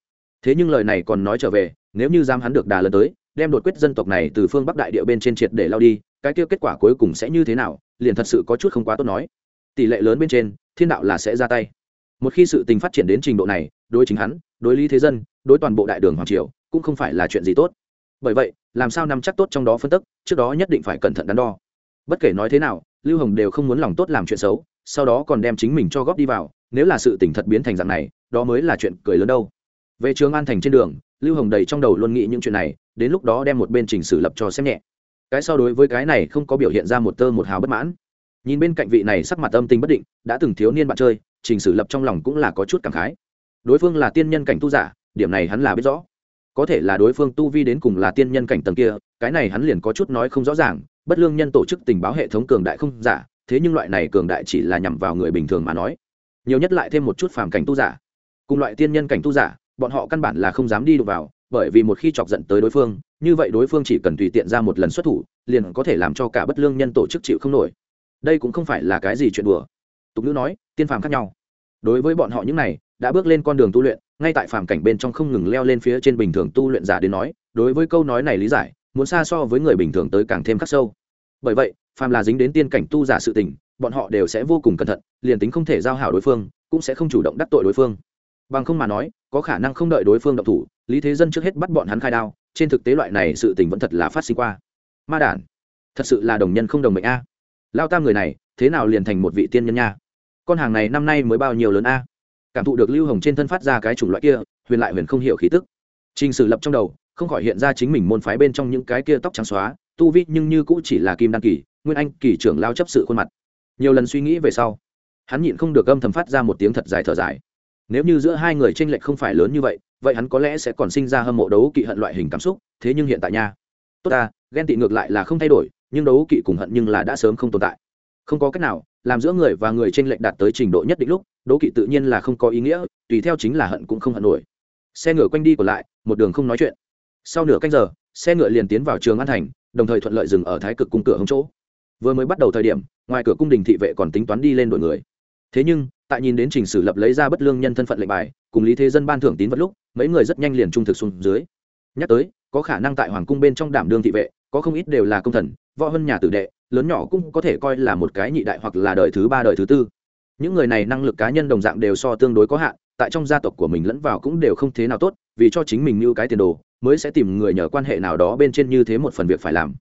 Thế nhưng lời này còn nói trở về, nếu như dám hắn được đà lần tới, đem đột quyết dân tộc này từ phương bắc đại địa bên trên triệt để lao đi, cái kia kết quả cuối cùng sẽ như thế nào, liền thật sự có chút không quá tốt nói. Tỷ lệ lớn bên trên, thiên đạo là sẽ ra tay. Một khi sự tình phát triển đến trình độ này, đối chính hắn, đối lý thế dân, đối toàn bộ đại đường hoàng triều, cũng không phải là chuyện gì tốt. Bởi vậy, làm sao nắm chắc tốt trong đó phân tức, trước đó nhất định phải cẩn thận đắn đo bất kể nói thế nào, lưu hồng đều không muốn lòng tốt làm chuyện xấu, sau đó còn đem chính mình cho góp đi vào, nếu là sự tỉnh thật biến thành dạng này, đó mới là chuyện cười lớn đâu. Về trường an thành trên đường, lưu hồng đầy trong đầu luôn nghĩ những chuyện này, đến lúc đó đem một bên trình xử lập cho xem nhẹ. Cái so đối với cái này không có biểu hiện ra một tơ một hào bất mãn. Nhìn bên cạnh vị này sắc mặt âm tình bất định, đã từng thiếu niên bạn chơi trình sử lập trong lòng cũng là có chút cảm khái. Đối phương là tiên nhân cảnh tu giả, điểm này hắn là biết rõ. Có thể là đối phương tu vi đến cùng là tiên nhân cảnh tầng kia, cái này hắn liền có chút nói không rõ ràng bất lương nhân tổ chức tình báo hệ thống cường đại không giả, thế nhưng loại này cường đại chỉ là nhằm vào người bình thường mà nói. Nhiều nhất lại thêm một chút phàm cảnh tu giả. Cùng loại tiên nhân cảnh tu giả, bọn họ căn bản là không dám đi đụng vào, bởi vì một khi chọc giận tới đối phương, như vậy đối phương chỉ cần tùy tiện ra một lần xuất thủ, liền có thể làm cho cả bất lương nhân tổ chức chịu không nổi. Đây cũng không phải là cái gì chuyện đùa. Tục ngữ nói, tiên phàm khác nhau. Đối với bọn họ những này, đã bước lên con đường tu luyện, ngay tại phàm cảnh bên trong không ngừng leo lên phía trên bình thường tu luyện giả đến nói, đối với câu nói này lý giải muốn xa so với người bình thường tới càng thêm khắc sâu. Bởi vậy, phàm là dính đến tiên cảnh tu giả sự tình, bọn họ đều sẽ vô cùng cẩn thận, liền tính không thể giao hảo đối phương, cũng sẽ không chủ động đắc tội đối phương. Bằng không mà nói, có khả năng không đợi đối phương động thủ, lý thế dân trước hết bắt bọn hắn khai đao, trên thực tế loại này sự tình vẫn thật là phát sinh qua. Ma đản, thật sự là đồng nhân không đồng mệnh a. Lao tam người này, thế nào liền thành một vị tiên nhân nha? Con hàng này năm nay mới bao nhiêu lớn a? Cảm thụ được lưu hồng trên thân phát ra cái chủng loại kia, huyền lại huyền không hiểu khí tức. Trình sử lập trong đầu không khỏi hiện ra chính mình môn phái bên trong những cái kia tóc trắng xóa, tu vi nhưng như cũng chỉ là kim đăng kỳ, nguyên anh kỳ trưởng lao chấp sự khuôn mặt. Nhiều lần suy nghĩ về sau, hắn nhịn không được âm thầm phát ra một tiếng thật dài thở dài. Nếu như giữa hai người tranh lệch không phải lớn như vậy vậy hắn có lẽ sẽ còn sinh ra hâm mộ đấu kỵ hận loại hình cảm xúc, thế nhưng hiện tại nha. Tốt ta, ghen tị ngược lại là không thay đổi, nhưng đấu kỵ cùng hận nhưng là đã sớm không tồn tại. Không có cách nào, làm giữa người và người tranh lệch đạt tới trình độ nhất định lúc, đấu kỵ tự nhiên là không có ý nghĩa, tùy theo chính là hận cũng không hận nổi. Xe ngựa quanh đi còn lại, một đường không nói chuyện sau nửa canh giờ, xe ngựa liền tiến vào trường an thành, đồng thời thuận lợi dừng ở thái cực cung cửa hông chỗ. Vừa mới bắt đầu thời điểm, ngoài cửa cung đình thị vệ còn tính toán đi lên đội người. Thế nhưng, tại nhìn đến trình sử lập lấy ra bất lương nhân thân phận lệnh bài, cùng lý thế dân ban thưởng tín vật lúc, mấy người rất nhanh liền trung thực xuống dưới. Nhắc tới, có khả năng tại hoàng cung bên trong đảm đương thị vệ, có không ít đều là công thần, võ hơn nhà tử đệ, lớn nhỏ cũng có thể coi là một cái nhị đại hoặc là đời thứ ba, đời thứ tư. Những người này năng lực cá nhân đồng dạng đều so tương đối có hạn tại trong gia tộc của mình lẫn vào cũng đều không thế nào tốt, vì cho chính mình như cái tiền đồ, mới sẽ tìm người nhờ quan hệ nào đó bên trên như thế một phần việc phải làm.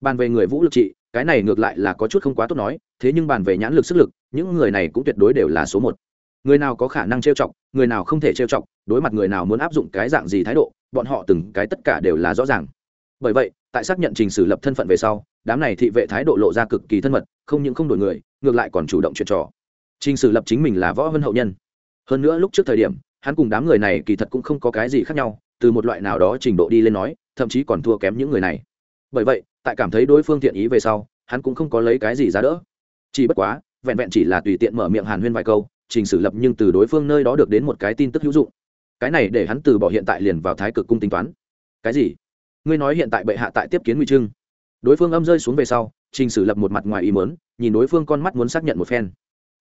Bàn về người vũ lực trị, cái này ngược lại là có chút không quá tốt nói, thế nhưng bàn về nhãn lực sức lực, những người này cũng tuyệt đối đều là số một. Người nào có khả năng trêu chọc, người nào không thể trêu chọc, đối mặt người nào muốn áp dụng cái dạng gì thái độ, bọn họ từng cái tất cả đều là rõ ràng. Bởi vậy, tại xác nhận trình sử lập thân phận về sau, đám này thị vệ thái độ lộ ra cực kỳ thân mật, không những không đổi người, ngược lại còn chủ động chuyện trò. Trình sử lập chính mình là võ vân hậu nhân hơn nữa lúc trước thời điểm, hắn cùng đám người này kỳ thật cũng không có cái gì khác nhau, từ một loại nào đó trình độ đi lên nói, thậm chí còn thua kém những người này. Bởi vậy, tại cảm thấy đối phương thiện ý về sau, hắn cũng không có lấy cái gì ra đỡ. Chỉ bất quá, vẹn vẹn chỉ là tùy tiện mở miệng hàn huyên vài câu, trình sử lập nhưng từ đối phương nơi đó được đến một cái tin tức hữu dụng. Cái này để hắn từ bỏ hiện tại liền vào thái cực cung tính toán. Cái gì? Ngươi nói hiện tại bệ hạ tại tiếp kiến nguy trưng. Đối phương âm rơi xuống về sau, trình sử lập một mặt ngoài ý mớn nhìn đối phương con mắt muốn xác nhận một phen.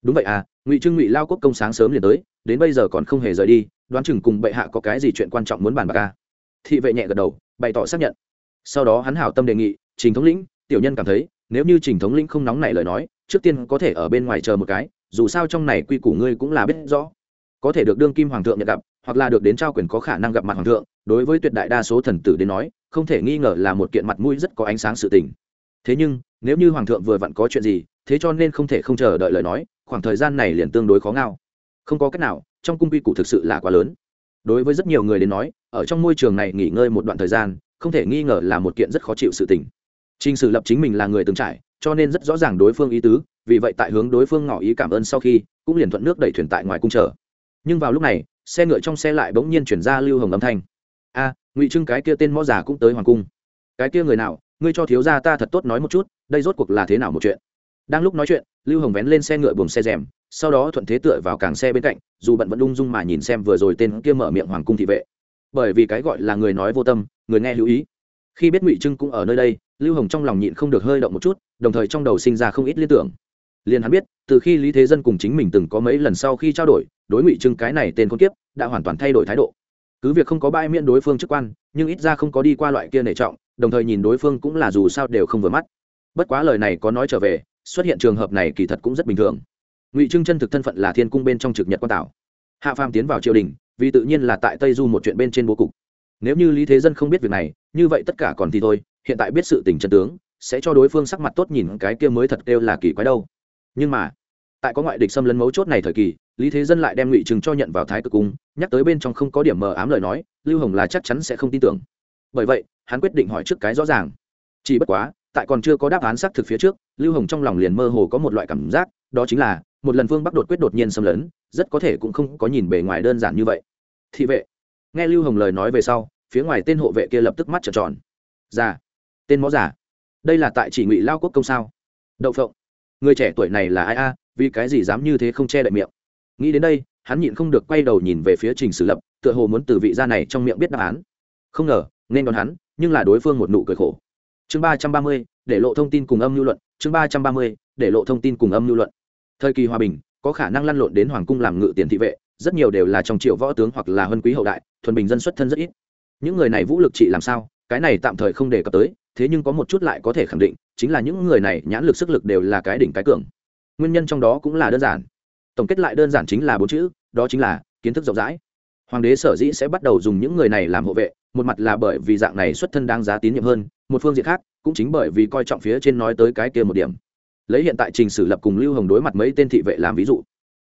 Đúng vậy à ngụy trưng ngụy lao quốc công sáng sớm liền tới đến bây giờ còn không hề rời đi, đoán chừng cùng bệ hạ có cái gì chuyện quan trọng muốn bàn bạc ca à? thị vệ nhẹ gật đầu, bày tỏ xác nhận. Sau đó hắn hảo tâm đề nghị, trình thống lĩnh, tiểu nhân cảm thấy, nếu như trình thống lĩnh không nóng nảy lời nói, trước tiên có thể ở bên ngoài chờ một cái, dù sao trong này quy củ ngươi cũng là biết rõ. Có thể được đương kim hoàng thượng nhận gặp, hoặc là được đến trao quyền có khả năng gặp mặt hoàng thượng, đối với tuyệt đại đa số thần tử đến nói, không thể nghi ngờ là một kiện mặt mũi rất có ánh sáng sự tình. Thế nhưng, nếu như hoàng thượng vừa vặn có chuyện gì, thế cho nên không thể không chờ đợi lời nói, khoảng thời gian này liền tương đối khó ngao không có cách nào trong cung quy củ thực sự là quá lớn đối với rất nhiều người đến nói ở trong môi trường này nghỉ ngơi một đoạn thời gian không thể nghi ngờ là một kiện rất khó chịu sự tình Trình Sử Lập chính mình là người từng trải, cho nên rất rõ ràng đối phương ý tứ, vì vậy tại hướng đối phương ngỏ ý cảm ơn sau khi, cũng liền thuận nước đẩy thuyền tại ngoài cung chờ. Nhưng vào lúc này, xe ngựa trong xe lại bỗng nhiên chuyển ra lưu hồng âm thanh. "A, Ngụy Trưng cái kia tên mõ già cũng tới hoàng cung. Cái kia người nào, ngươi cho thiếu gia ta thật tốt nói một chút, đây rốt cuộc là thế nào một chuyện?" Đang lúc nói chuyện, Lưu Hồng vén lên xe ngựa buồng xe rèm, sau đó thuận thế tựa vào càng xe bên cạnh, dù bận vẫn ung dung mà nhìn xem vừa rồi tên kia mở miệng hoàng cung thị vệ. Bởi vì cái gọi là người nói vô tâm, người nghe hữu ý. Khi biết Ngụy Trưng cũng ở nơi đây, lưu hồng trong lòng nhịn không được hơi động một chút đồng thời trong đầu sinh ra không ít liên tưởng liền hắn biết từ khi lý thế dân cùng chính mình từng có mấy lần sau khi trao đổi đối ngụy trưng cái này tên con kiếp đã hoàn toàn thay đổi thái độ cứ việc không có bãi miễn đối phương chức quan nhưng ít ra không có đi qua loại kia nể trọng đồng thời nhìn đối phương cũng là dù sao đều không vừa mắt bất quá lời này có nói trở về xuất hiện trường hợp này kỳ thật cũng rất bình thường. Ngụy trưng chân thực thân phận là thiên cung bên trong trực nhật quan tảo. Hạ phàm tiến vào triều đình, vì tự nhiên là tại tây du một chuyện bên trên bố cục. Nếu như lý thế dân không biết việc này, như vậy tất cả còn thì thôi, hiện tại biết sự tình chân tướng, sẽ cho đối phương sắc mặt tốt nhìn cái kia mới thật kêu là kỳ quái đâu. Nhưng mà, tại có ngoại địch xâm lấn mấu chốt này thời kỳ, lý thế dân lại đem ngụy trừng cho nhận vào thái cực cung, nhắc tới bên trong không có điểm mờ ám lời nói, lưu hồng là chắc chắn sẽ không tin tưởng. Bởi vậy, hắn quyết định hỏi trước cái rõ ràng. Chỉ bất quá tại còn chưa có đáp án xác thực phía trước, lưu hồng trong lòng liền mơ hồ có một loại cảm giác, đó chính là, một lần phương bắc đột quyết đột nhiên xâm lấn, rất có thể cũng không có nhìn bề ngoài đơn giản như vậy. Thị vệ. Nghe lưu hồng lời nói về sau, phía ngoài tên hộ vệ kia lập tức mắt trợn tròn. Già. Tên mó giả đây là tại chỉ ngụy lao quốc công sao? Đậu phộng. Người trẻ tuổi này là ai a? Vì cái gì dám như thế không che đậy miệng? Nghĩ đến đây, hắn nhịn không được quay đầu nhìn về phía trình sử lập, tựa hồ muốn từ vị gia này trong miệng biết đáp án. Không ngờ, nên đón hắn, nhưng là đối phương một nụ cười khổ chương ba trăm ba mươi, để lộ thông tin cùng âm lưu luận. Chương ba trăm ba mươi, để lộ thông tin cùng âm lưu luận. Thời kỳ hòa bình, có khả năng lăn lộn đến hoàng cung làm ngự tiền thị vệ, rất nhiều đều là trong triệu võ tướng hoặc là huân quý hậu đại, thuần bình dân xuất thân rất ít. Những người này vũ lực trị làm sao, cái này tạm thời không đề cập tới, thế nhưng có một chút lại có thể khẳng định, chính là những người này nhãn lực sức lực đều là cái đỉnh cái cường. Nguyên nhân trong đó cũng là đơn giản. Tổng kết lại đơn giản chính là bốn chữ, đó chính là kiến thức rộng rãi. Hoàng đế sở dĩ sẽ bắt đầu dùng những người này làm hộ vệ một mặt là bởi vì dạng này xuất thân đáng giá tín nhiệm hơn, một phương diện khác cũng chính bởi vì coi trọng phía trên nói tới cái kia một điểm. Lấy hiện tại trình sử lập cùng lưu hồng đối mặt mấy tên thị vệ làm ví dụ.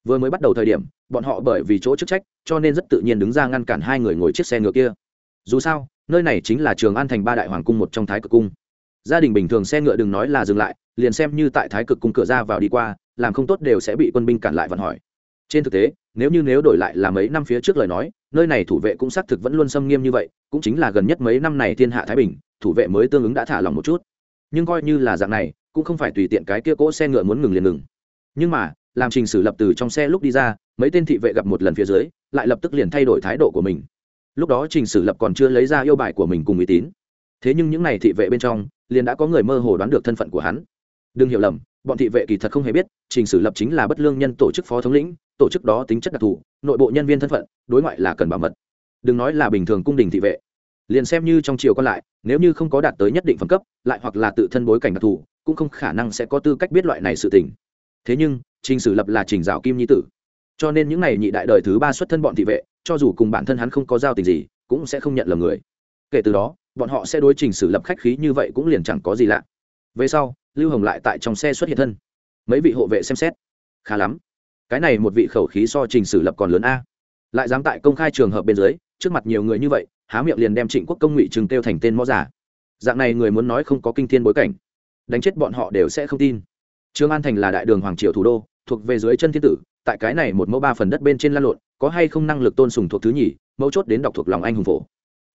Vừa mới bắt đầu thời điểm, bọn họ bởi vì chỗ chức trách, cho nên rất tự nhiên đứng ra ngăn cản hai người ngồi chiếc xe ngựa kia. Dù sao, nơi này chính là trường an thành ba đại hoàng cung một trong thái cực cung. Gia đình bình thường xe ngựa đừng nói là dừng lại, liền xem như tại thái cực cung cửa ra vào đi qua, làm không tốt đều sẽ bị quân binh cản lại vận hỏi. Trên thực tế, nếu như nếu đổi lại là mấy năm phía trước lời nói nơi này thủ vệ cũng xác thực vẫn luôn xâm nghiêm như vậy, cũng chính là gần nhất mấy năm này thiên hạ thái bình, thủ vệ mới tương ứng đã thả lòng một chút. Nhưng coi như là dạng này, cũng không phải tùy tiện cái kia cỗ xe ngựa muốn ngừng liền ngừng. Nhưng mà, làm trình sử lập từ trong xe lúc đi ra, mấy tên thị vệ gặp một lần phía dưới, lại lập tức liền thay đổi thái độ của mình. Lúc đó trình sử lập còn chưa lấy ra yêu bài của mình cùng uy tín. Thế nhưng những n à y thị vệ bên trong, liền đã có người mơ hồ đoán được thân phận của hắn. Đừng hiểu lầm bọn thị vệ kỳ thật không hề biết, trình sử lập chính là bất lương nhân tổ chức phó thống lĩnh, tổ chức đó tính chất đặc thù, nội bộ nhân viên thân phận, đối ngoại là cần bảo mật. Đừng nói là bình thường cung đình thị vệ. Liền xem như trong chiều còn lại, nếu như không có đạt tới nhất định phẩm cấp, lại hoặc là tự thân bối cảnh đặc thù, cũng không khả năng sẽ có tư cách biết loại này sự tình. Thế nhưng, trình sử lập là trình rào kim nhi tử. Cho nên những n à y nhị đại đời thứ ba xuất thân bọn thị vệ, cho dù cùng bản thân hắn không có giao tình gì, cũng sẽ không nhận lầm người. Kể từ đó, bọn họ sẽ đối trình xử lập khách khí như vậy cũng liền chẳng có gì lạ. Về sau lưu hồng lại tại trong xe xuất hiện thân. Mấy vị hộ vệ xem xét. Khá lắm. Cái này một vị khẩu khí so trình sử lập còn lớn a. Lại dám tại công khai trường hợp bên dưới, trước mặt nhiều người như vậy, há miệng liền đem trịnh quốc công ngụy trừng tiêu thành tên mõ giả. Dạng này người muốn nói không có kinh thiên bối cảnh. Đánh chết bọn họ đều sẽ không tin. Trương an thành là đại đường hoàng triều thủ đô, thuộc về dưới chân thiên tử, tại cái này một mẫu ba phần đất bên trên lan lộn, có hay không năng lực tôn sùng thuộc thứ nhì mẫu chốt đến đọc thuộc lòng anh hùng phổ.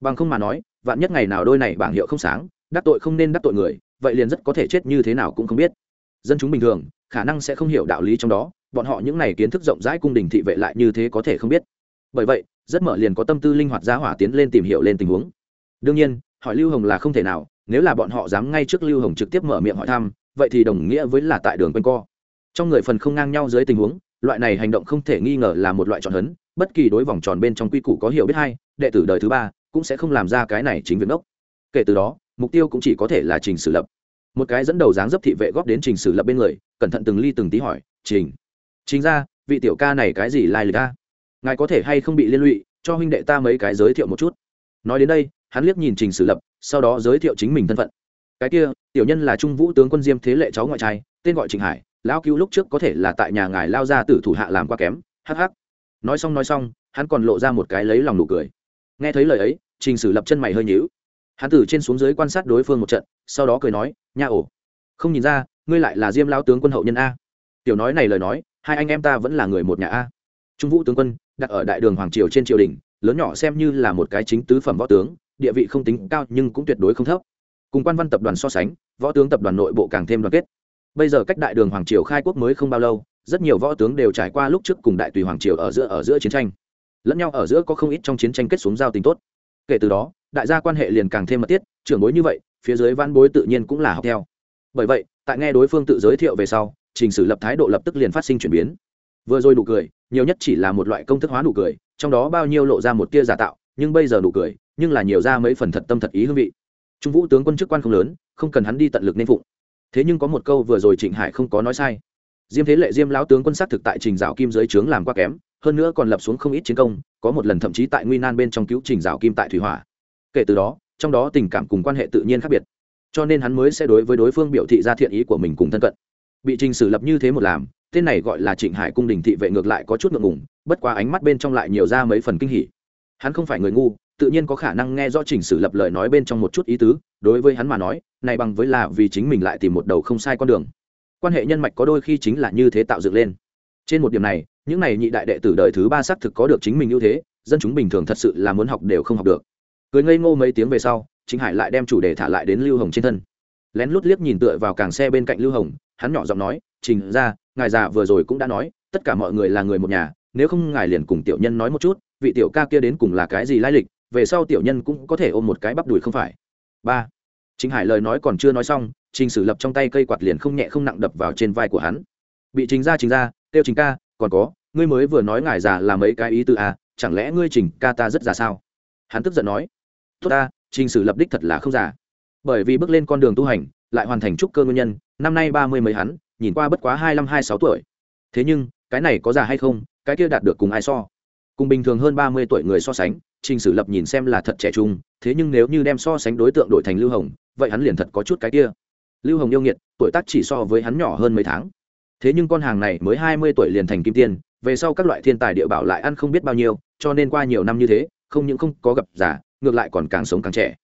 Bằng không mà nói, vạn nhất ngày nào đôi này bảng hiệu không sáng, đắc tội không nên đắc tội người vậy liền rất có thể chết như thế nào cũng không biết. Dân chúng bình thường, khả năng sẽ không hiểu đạo lý trong đó, bọn họ những này kiến thức rộng rãi cung đình thị vệ lại như thế có thể không biết. Bởi vậy, rất mở liền có tâm tư linh hoạt giá hỏa tiến lên tìm hiểu lên tình huống. Đương nhiên, hỏi lưu hồng là không thể nào, nếu là bọn họ dám ngay trước lưu hồng trực tiếp mở miệng hỏi thăm, vậy thì đồng nghĩa với là tại đường quanh co. Trong người phần không ngang nhau dưới tình huống, loại này hành động không thể nghi ngờ là một loại trọn hấn, bất kỳ đối vòng tròn bên trong quy củ có hiểu biết hay, đệ tử đời thứ ba cũng sẽ không làm ra cái này chính việc ốc kể từ đó mục tiêu cũng chỉ có thể là trình sử lập. Một cái dẫn đầu dáng dấp thị vệ góp đến trình sử lập bên người, cẩn thận từng ly từng tí hỏi, trình chính ra, vị tiểu ca này cái gì lai lịch ta ngài có thể hay không bị liên lụy, cho huynh đệ ta mấy cái giới thiệu một chút. Nói đến đây, hắn liếc nhìn trình sử lập, sau đó giới thiệu chính mình thân phận. Cái kia, tiểu nhân là trung vũ tướng quân diêm thế lệ cháu ngoại trai, tên gọi trịnh hải, lão cứu lúc trước có thể là tại nhà ngài lao ra tử thủ hạ làm quá kém, hắc hắc. Nói xong nói xong, hắn còn lộ ra một cái lấy lòng nụ cười. Nghe thấy lời ấy, trình sử lập chân mày hơi nhíu hắn từ trên xuống dưới quan sát đối phương một trận, sau đó cười nói, nha ổ, không nhìn ra, ngươi lại là diêm lao tướng quân hậu nhân a. Tiểu nói này lời nói, hai anh em ta vẫn là người một nhà a. Trung vũ tướng quân, đặt ở đại đường hoàng triều trên triều đình, lớn nhỏ xem như là một cái chính tứ phẩm võ tướng, địa vị không tính cao nhưng cũng tuyệt đối không thấp. Cùng quan văn tập đoàn so sánh, võ tướng tập đoàn nội bộ càng thêm đoàn kết. Bây giờ cách đại đường hoàng triều khai quốc mới không bao lâu, rất nhiều võ tướng đều trải qua lúc trước cùng đại tùy hoàng triều ở giữa ở giữa chiến tranh. Lẫn nhau ở giữa có không ít trong chiến tranh kết xuống giao tình tốt kể từ đó, đại gia quan hệ liền càng thêm mật thiết, trưởng bối như vậy, phía dưới văn bối tự nhiên cũng là học theo. Bởi vậy, tại nghe đối phương tự giới thiệu về sau, trình sử lập thái độ lập tức liền phát sinh chuyển biến. Vừa rồi nụ cười, nhiều nhất chỉ là một loại công thức hóa nụ cười, trong đó bao nhiêu lộ ra một tia giả tạo, nhưng bây giờ nụ cười, nhưng là nhiều ra mấy phần thật tâm thật ý hương vị. Trung vũ tướng quân chức quan không lớn, không cần hắn đi tận lực nên phụng. Thế nhưng có một câu vừa rồi trịnh hải không có nói sai. Diêm thế lệ diêm lão tướng quân sát thực tại trình dạo kim dưới trướng làm quá kém hơn nữa còn lập xuống không ít chiến công, có một lần thậm chí tại nguy nan bên trong cứu trình rào kim tại thủy hỏa. Kể từ đó, trong đó tình cảm cùng quan hệ tự nhiên khác biệt. Cho nên hắn mới sẽ đối với đối phương biểu thị ra thiện ý của mình cùng thân cận. Bị trình xử lập như thế một làm, tên này gọi là trịnh hải cung đình thị vệ ngược lại có chút ngượng ngùng, bất quá ánh mắt bên trong lại nhiều ra mấy phần kinh hỉ. Hắn không phải người ngu, tự nhiên có khả năng nghe rõ trình sử lập lời nói bên trong một chút ý tứ, đối với hắn mà nói, này bằng với là vì chính mình lại tìm một đầu không sai con đường. Quan hệ nhân mạch có đôi khi chính là như thế tạo dựng lên trên một điểm này, những này nhị đại đệ tử đời thứ ba xác thực có được chính mình ưu thế, dân chúng bình thường thật sự là muốn học đều không học được. Cười ngây ngô mấy tiếng về sau chính hải lại đem chủ đề thả lại đến lưu hồng trên thân. Lén lút liếc nhìn tựa vào càng xe bên cạnh lưu hồng, hắn nhỏ giọng nói, trình ra, ngài già vừa rồi cũng đã nói, tất cả mọi người là người một nhà, nếu không ngài liền cùng tiểu nhân nói một chút, vị tiểu ca kia đến cùng là cái gì lai lịch, về sau tiểu nhân cũng có thể ôm một cái bắp đùi không phải. Ba. Chính hải lời nói còn chưa nói xong, trình sử lập trong tay cây quạt liền không nhẹ không nặng đập vào trên vai của hắn. Bị Trình ra Trình ra tiêu trình ca còn có ngươi mới vừa nói ngài già là mấy cái ý tư à, chẳng lẽ ngươi trình ca ta rất già sao? Hắn tức giận nói. Tốt ta trình sử lập đích thật là không già. Bởi vì bước lên con đường tu hành lại hoàn thành trúc cơ nguyên nhân năm nay ba mươi mấy hắn nhìn qua bất quá hai năm hai sáu tuổi. Thế nhưng cái này có già hay không cái kia đạt được cùng ai so? Cùng bình thường hơn ba mươi tuổi người so sánh trình sử lập nhìn xem là thật trẻ trung thế nhưng nếu như đem so sánh đối tượng đổi thành lưu hồng vậy hắn liền thật có chút cái kia. Lưu hồng yêu nghiệt tuổi tác chỉ so với hắn nhỏ hơn mấy tháng thế nhưng con hàng này mới hai mươi tuổi liền thành kim tiên, về sau các loại thiên tài địa bảo lại ăn không biết bao nhiêu, cho nên qua nhiều năm như thế, không những không có gặp giả ngược lại còn càng sống càng trẻ.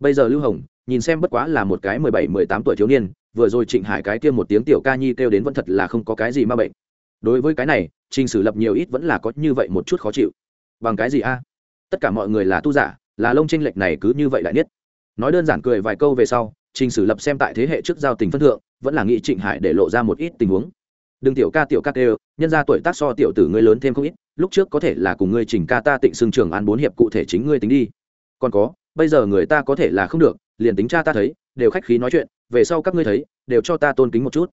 Bây giờ lưu hồng, nhìn xem bất quá là một cái mười bảy, mười tám tuổi thiếu niên, vừa rồi trịnh hải cái kia một tiếng tiểu ca nhi kêu đến vẫn thật là không có cái gì ma bệnh. Đối với cái này, trình sử lập nhiều ít vẫn là có như vậy một chút khó chịu. Bằng cái gì a? Tất cả mọi người là tu giả, là lông tranh lệch này cứ như vậy lại nhất nói đơn giản cười vài câu về sau, trình sử lập xem tại thế hệ trước giao tình phân thượng, vẫn là nghĩ trịnh hải để lộ ra một ít tình huống đừng tiểu ca tiểu ca kêu, nhân ra tuổi tác so tiểu tử ngươi lớn thêm không ít, lúc trước có thể là cùng ngươi trình ca ta tịnh xương trường an bốn hiệp cụ thể chính ngươi tính đi. Còn có, bây giờ người ta có thể là không được, liền tính cha ta thấy, đều khách khí nói chuyện, về sau các ngươi thấy, đều cho ta tôn kính một chút.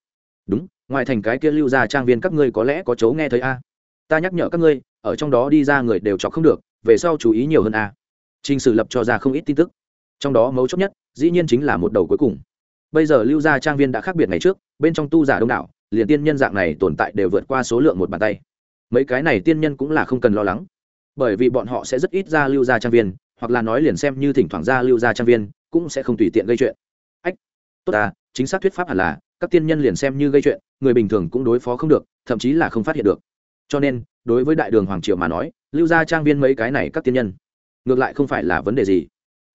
Đúng, ngoài thành cái kia lưu ra trang viên các ngươi có lẽ có chấu nghe thấy a. Ta nhắc nhở các ngươi, ở trong đó đi ra người đều chọc không được, về sau chú ý nhiều hơn a. Trình sử lập cho ra không ít tin tức. Trong đó mấu chốt nhất, dĩ nhiên chính là một đầu cuối cùng. Bây giờ lưu gia trang viên đã khác biệt ngày trước, bên trong tu giả đông đảo liền tiên nhân dạng này tồn tại đều vượt qua số lượng một bàn tay. Mấy cái này tiên nhân cũng là không cần lo lắng. Bởi vì bọn họ sẽ rất ít ra lưu gia trang viên, hoặc là nói liền xem như thỉnh thoảng ra lưu gia trang viên, cũng sẽ không tùy tiện gây chuyện. Ách, tốt ta, chính xác thuyết pháp hẳn là, các tiên nhân liền xem như gây chuyện, người bình thường cũng đối phó không được, thậm chí là không phát hiện được. Cho nên, đối với đại đường hoàng triều mà nói, lưu gia trang viên mấy cái này các tiên nhân, ngược lại không phải là vấn đề gì.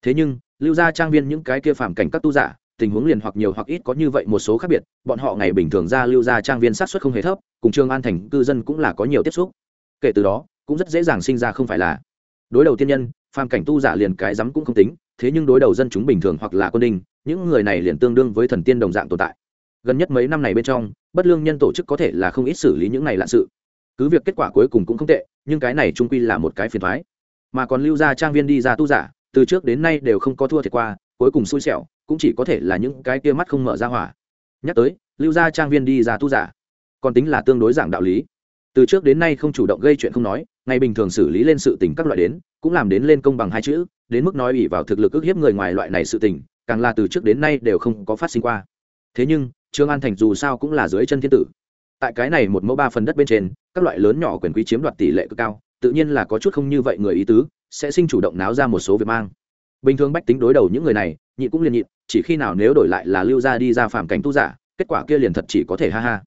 Thế nhưng, lưu gia trang viên những cái kia phàm cảnh các tu giả tình huống liền hoặc nhiều hoặc ít có như vậy một số khác biệt, bọn họ ngày bình thường ra lưu gia trang viên sát xuất không hề thấp, cùng trường an thành cư dân cũng là có nhiều tiếp xúc. Kể từ đó, cũng rất dễ dàng sinh ra không phải là đối đầu tiên nhân, phàm cảnh tu giả liền cái rắm cũng không tính, thế nhưng đối đầu dân chúng bình thường hoặc là quân đình những người này liền tương đương với thần tiên đồng dạng tồn tại. Gần nhất mấy năm này bên trong, bất lương nhân tổ chức có thể là không ít xử lý những này lạ sự. Cứ việc kết quả cuối cùng cũng không tệ, nhưng cái này trung quy là một cái phiền thoái. Mà còn lưu ra trang viên đi ra tu giả, từ trước đến nay đều không có thua thiệt qua, cuối cùng xui xẻo cũng chỉ có thể là những cái kia mắt không mở ra hỏa. Nhắc tới, lưu gia trang viên đi ra tu giả, còn tính là tương đối giảng đạo lý. Từ trước đến nay không chủ động gây chuyện không nói, ngày bình thường xử lý lên sự tình các loại đến, cũng làm đến lên công bằng hai chữ, đến mức nói ủy vào thực lực ức hiếp người ngoài loại này sự tình, càng là từ trước đến nay đều không có phát sinh qua. Thế nhưng, trương an thành dù sao cũng là dưới chân thiên tử. Tại cái này một mẫu ba phần đất bên trên, các loại lớn nhỏ quyền quý chiếm đoạt tỷ lệ cực cao, tự nhiên là có chút không như vậy người ý tứ, sẽ sinh chủ động náo ra một số việc mang bình thường bách tính đối đầu những người này nhịn cũng liền nhịn chỉ khi nào nếu đổi lại là lưu ra đi ra phạm cảnh tu giả kết quả kia liền thật chỉ có thể ha ha.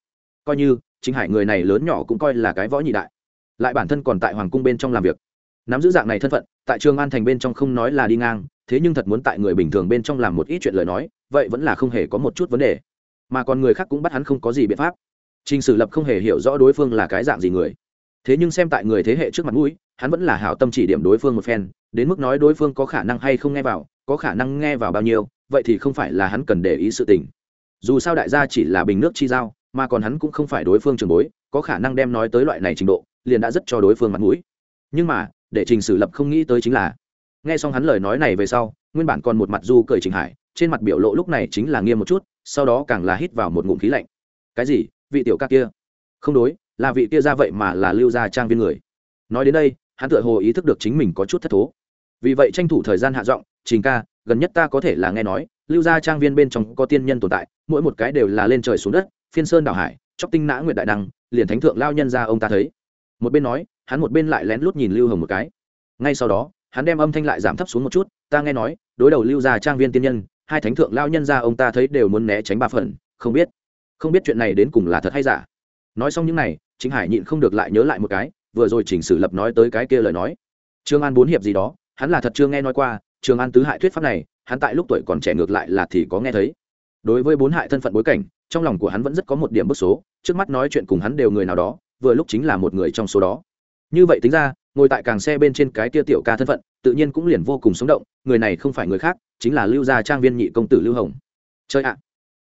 Coi như chính hải người này lớn nhỏ cũng coi là cái võ nhị đại. Lại bản thân còn tại hoàng cung bên trong làm việc. Nắm giữ dạng này thân phận tại trường an thành bên trong không nói là đi ngang thế nhưng thật muốn tại người bình thường bên trong làm một ít chuyện lời nói vậy vẫn là không hề có một chút vấn đề. Mà còn người khác cũng bắt hắn không có gì biện pháp. Trình Sử Lập không hề hiểu rõ đối phương là cái dạng gì người. Thế nhưng xem tại người thế hệ trước mặt mũi, hắn vẫn là hảo tâm chỉ điểm đối phương một phen, đến mức nói đối phương có khả năng hay không nghe vào, có khả năng nghe vào bao nhiêu, vậy thì không phải là hắn cần để ý sự tình. Dù sao đại gia chỉ là bình nước chi giao, mà còn hắn cũng không phải đối phương trường bối, có khả năng đem nói tới loại này trình độ, liền đã rất cho đối phương mặt mũi. Nhưng mà, để Trình Sử Lập không nghĩ tới chính là, nghe xong hắn lời nói này về sau, nguyên bản còn một mặt du cười Trình Hải, trên mặt biểu lộ lúc này chính là nghiêm một chút, sau đó càng là hít vào một ngụm khí lạnh. Cái gì? vị tiểu ca kia không đối là vị kia ra vậy mà là lưu gia trang viên người nói đến đây hắn tựa hồ ý thức được chính mình có chút thất thố. Vì vậy tranh thủ thời gian hạ giọng, trình ca, gần nhất ta có thể là nghe nói, lưu gia trang viên bên trong có tiên nhân tồn tại, mỗi một cái đều là lên trời xuống đất, phiên sơn đảo hải, chóc tinh nã nguyệt đại đăng liền thánh thượng lao nhân ra ông ta thấy. Một bên nói, hắn một bên lại lén lút nhìn lưu hồng một cái. Ngay sau đó, hắn đem âm thanh lại giảm thấp xuống một chút, ta nghe nói, đối đầu lưu gia trang viên tiên nhân, hai thánh thượng lao nhân ra ông ta thấy đều muốn né tránh ba phần, không biết không biết chuyện này đến cùng là thật hay giả. Nói xong những này chính hải nhịn không được lại nhớ lại một cái vừa rồi chỉnh sử lập nói tới cái kia lời nói. Trương an bốn hiệp gì đó, hắn là thật chưa nghe nói qua trường an tứ hại thuyết pháp này, hắn tại lúc tuổi còn trẻ ngược lại là thì có nghe thấy. Đối với bốn hại thân phận bối cảnh, trong lòng của hắn vẫn rất có một điểm bức số, trước mắt nói chuyện cùng hắn đều người nào đó, vừa lúc chính là một người trong số đó. Như vậy tính ra, ngồi tại càng xe bên trên cái kia tiểu ca thân phận, tự nhiên cũng liền vô cùng sống động, người này không phải người khác, chính là lưu gia trang viên nhị công tử lưu hồng. Chơi ạ!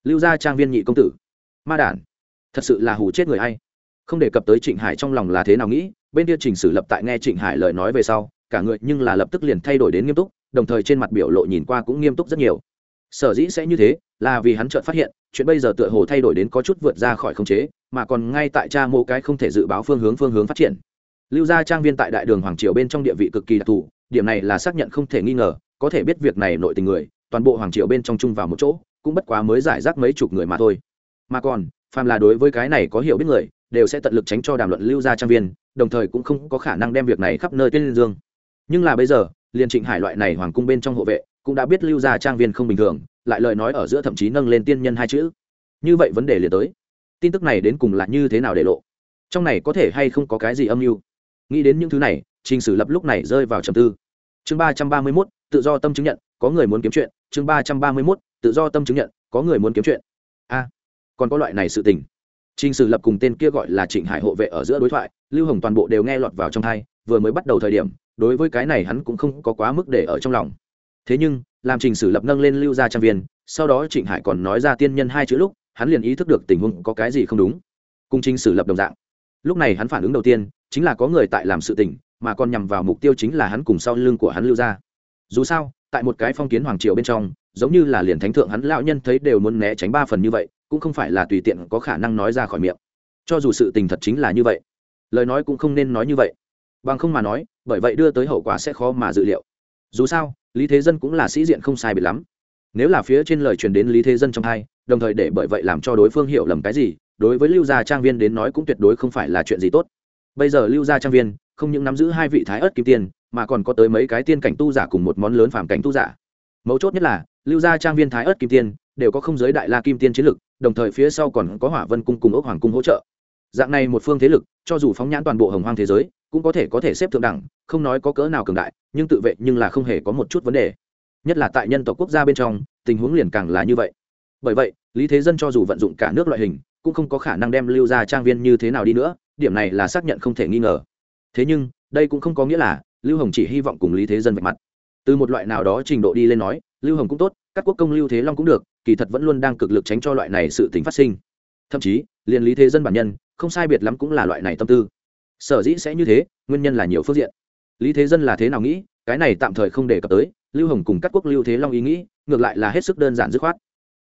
Lưu gia trang viên nhị công tử. Ma đản! Thật sự là hù chết người hay không đề cập tới trịnh hải trong lòng là thế nào nghĩ bên kia trình sử lập tại nghe trịnh hải lời nói về sau, cả người nhưng là lập tức liền thay đổi đến nghiêm túc, đồng thời trên mặt biểu lộ nhìn qua cũng nghiêm túc rất nhiều. Sở dĩ sẽ như thế, là vì hắn chợt phát hiện, chuyện bây giờ tựa hồ thay đổi đến có chút vượt ra khỏi khống chế, mà còn ngay tại cha mô cái không thể dự báo phương hướng phương hướng phát triển. Lưu gia trang viên tại đại đường hoàng triều bên trong địa vị cực kỳ đặc thù, điểm này là xác nhận không thể nghi ngờ, có thể biết việc này nội tình người, toàn bộ hoàng triều bên trong chung vào một chỗ, cũng bất quá mới giải rác mấy chục người mà thôi. Mà còn, phàm là đối với cái này có hiểu biết người, đều sẽ tận lực tránh cho đàm luận lưu gia trang viên đồng thời cũng không có khả năng đem việc này khắp nơi tuyên dương. Nhưng là bây giờ liền trịnh hải loại này hoàng cung bên trong hộ vệ, cũng đã biết lưu gia trang viên không bình thường, lại lời nói ở giữa thậm chí nâng lên tiên nhân hai chữ. Như vậy vấn đề liền tới. Tin tức này đến cùng là như thế nào để lộ? Trong này có thể hay không có cái gì âm mưu? Nghĩ đến những thứ này, trình sử lập lúc này rơi vào trầm tư. Chương ba trăm ba mươi mốt, tự do tâm chứng nhận, có người muốn kiếm chuyện. Chương ba trăm ba mươi mốt, tự do tâm chứng nhận, có người muốn kiếm chuyện. A, còn có loại này sự tình trình sử lập cùng tên kia gọi là trịnh hải hộ vệ ở giữa đối thoại lưu hồng toàn bộ đều nghe lọt vào trong tai, vừa mới bắt đầu thời điểm đối với cái này hắn cũng không có quá mức để ở trong lòng. Thế nhưng làm trình sử lập nâng lên lưu gia trang viên sau đó trịnh hải còn nói ra tiên nhân hai chữ lúc hắn liền ý thức được tình huống có cái gì không đúng. Cùng trình sử lập đồng dạng. Lúc này hắn phản ứng đầu tiên chính là có người tại làm sự tình mà còn nhằm vào mục tiêu chính là hắn cùng sau lưng của hắn lưu gia. Dù sao tại một cái phong kiến hoàng triều bên trong giống như là liền thánh thượng hắn lão nhân thấy đều muốn né tránh ba phần như vậy cũng không phải là tùy tiện có khả năng nói ra khỏi miệng. Cho dù sự tình thật chính là như vậy, lời nói cũng không nên nói như vậy. Bằng không mà nói, bởi vậy đưa tới hậu quả sẽ khó mà dự liệu. Dù sao, lý thế dân cũng là sĩ diện không sai biệt lắm. Nếu là phía trên lời truyền đến lý thế dân trong hai, đồng thời để bởi vậy làm cho đối phương hiểu lầm cái gì, đối với lưu gia trang viên đến nói cũng tuyệt đối không phải là chuyện gì tốt. Bây giờ lưu gia trang viên không những nắm giữ hai vị thái ớt kim tiên mà còn có tới mấy cái tiên cảnh tu giả cùng một món lớn phàm cảnh tu giả. Mấu chốt nhất là, lưu gia trang viên thái ớt kim tiên đều có không giới đại la kim tiên chiến lực đồng thời phía sau còn có hỏa vân cung cùng ốc hoàng cung hỗ trợ. Dạng này một phương thế lực, cho dù phóng nhãn toàn bộ hồng hoang thế giới, cũng có thể có thể xếp thượng đẳng, không nói có cỡ nào cường đại, nhưng tự vệ nhưng là không hề có một chút vấn đề. Nhất là tại nhân tộc quốc gia bên trong, tình huống liền càng là như vậy. Bởi vậy, lý thế dân cho dù vận dụng cả nước loại hình, cũng không có khả năng đem lưu ra trang viên như thế nào đi nữa, điểm này là xác nhận không thể nghi ngờ. Thế nhưng, đây cũng không có nghĩa là lưu hồng chỉ hy vọng cùng lý thế dân vạch mặt. Từ một loại nào đó trình độ đi lên nói, lưu hồng cũng tốt, các quốc công lưu thế long cũng được kỳ thật vẫn luôn đang cực lực tránh cho loại này sự tính phát sinh. Thậm chí, liền lý thế dân bản nhân, không sai biệt lắm cũng là loại này tâm tư. Sở dĩ sẽ như thế, nguyên nhân là nhiều phương diện. Lý thế dân là thế nào nghĩ, cái này tạm thời không đề cập tới, lưu hồng cùng các quốc lưu thế long ý nghĩ, ngược lại là hết sức đơn giản dứt khoát.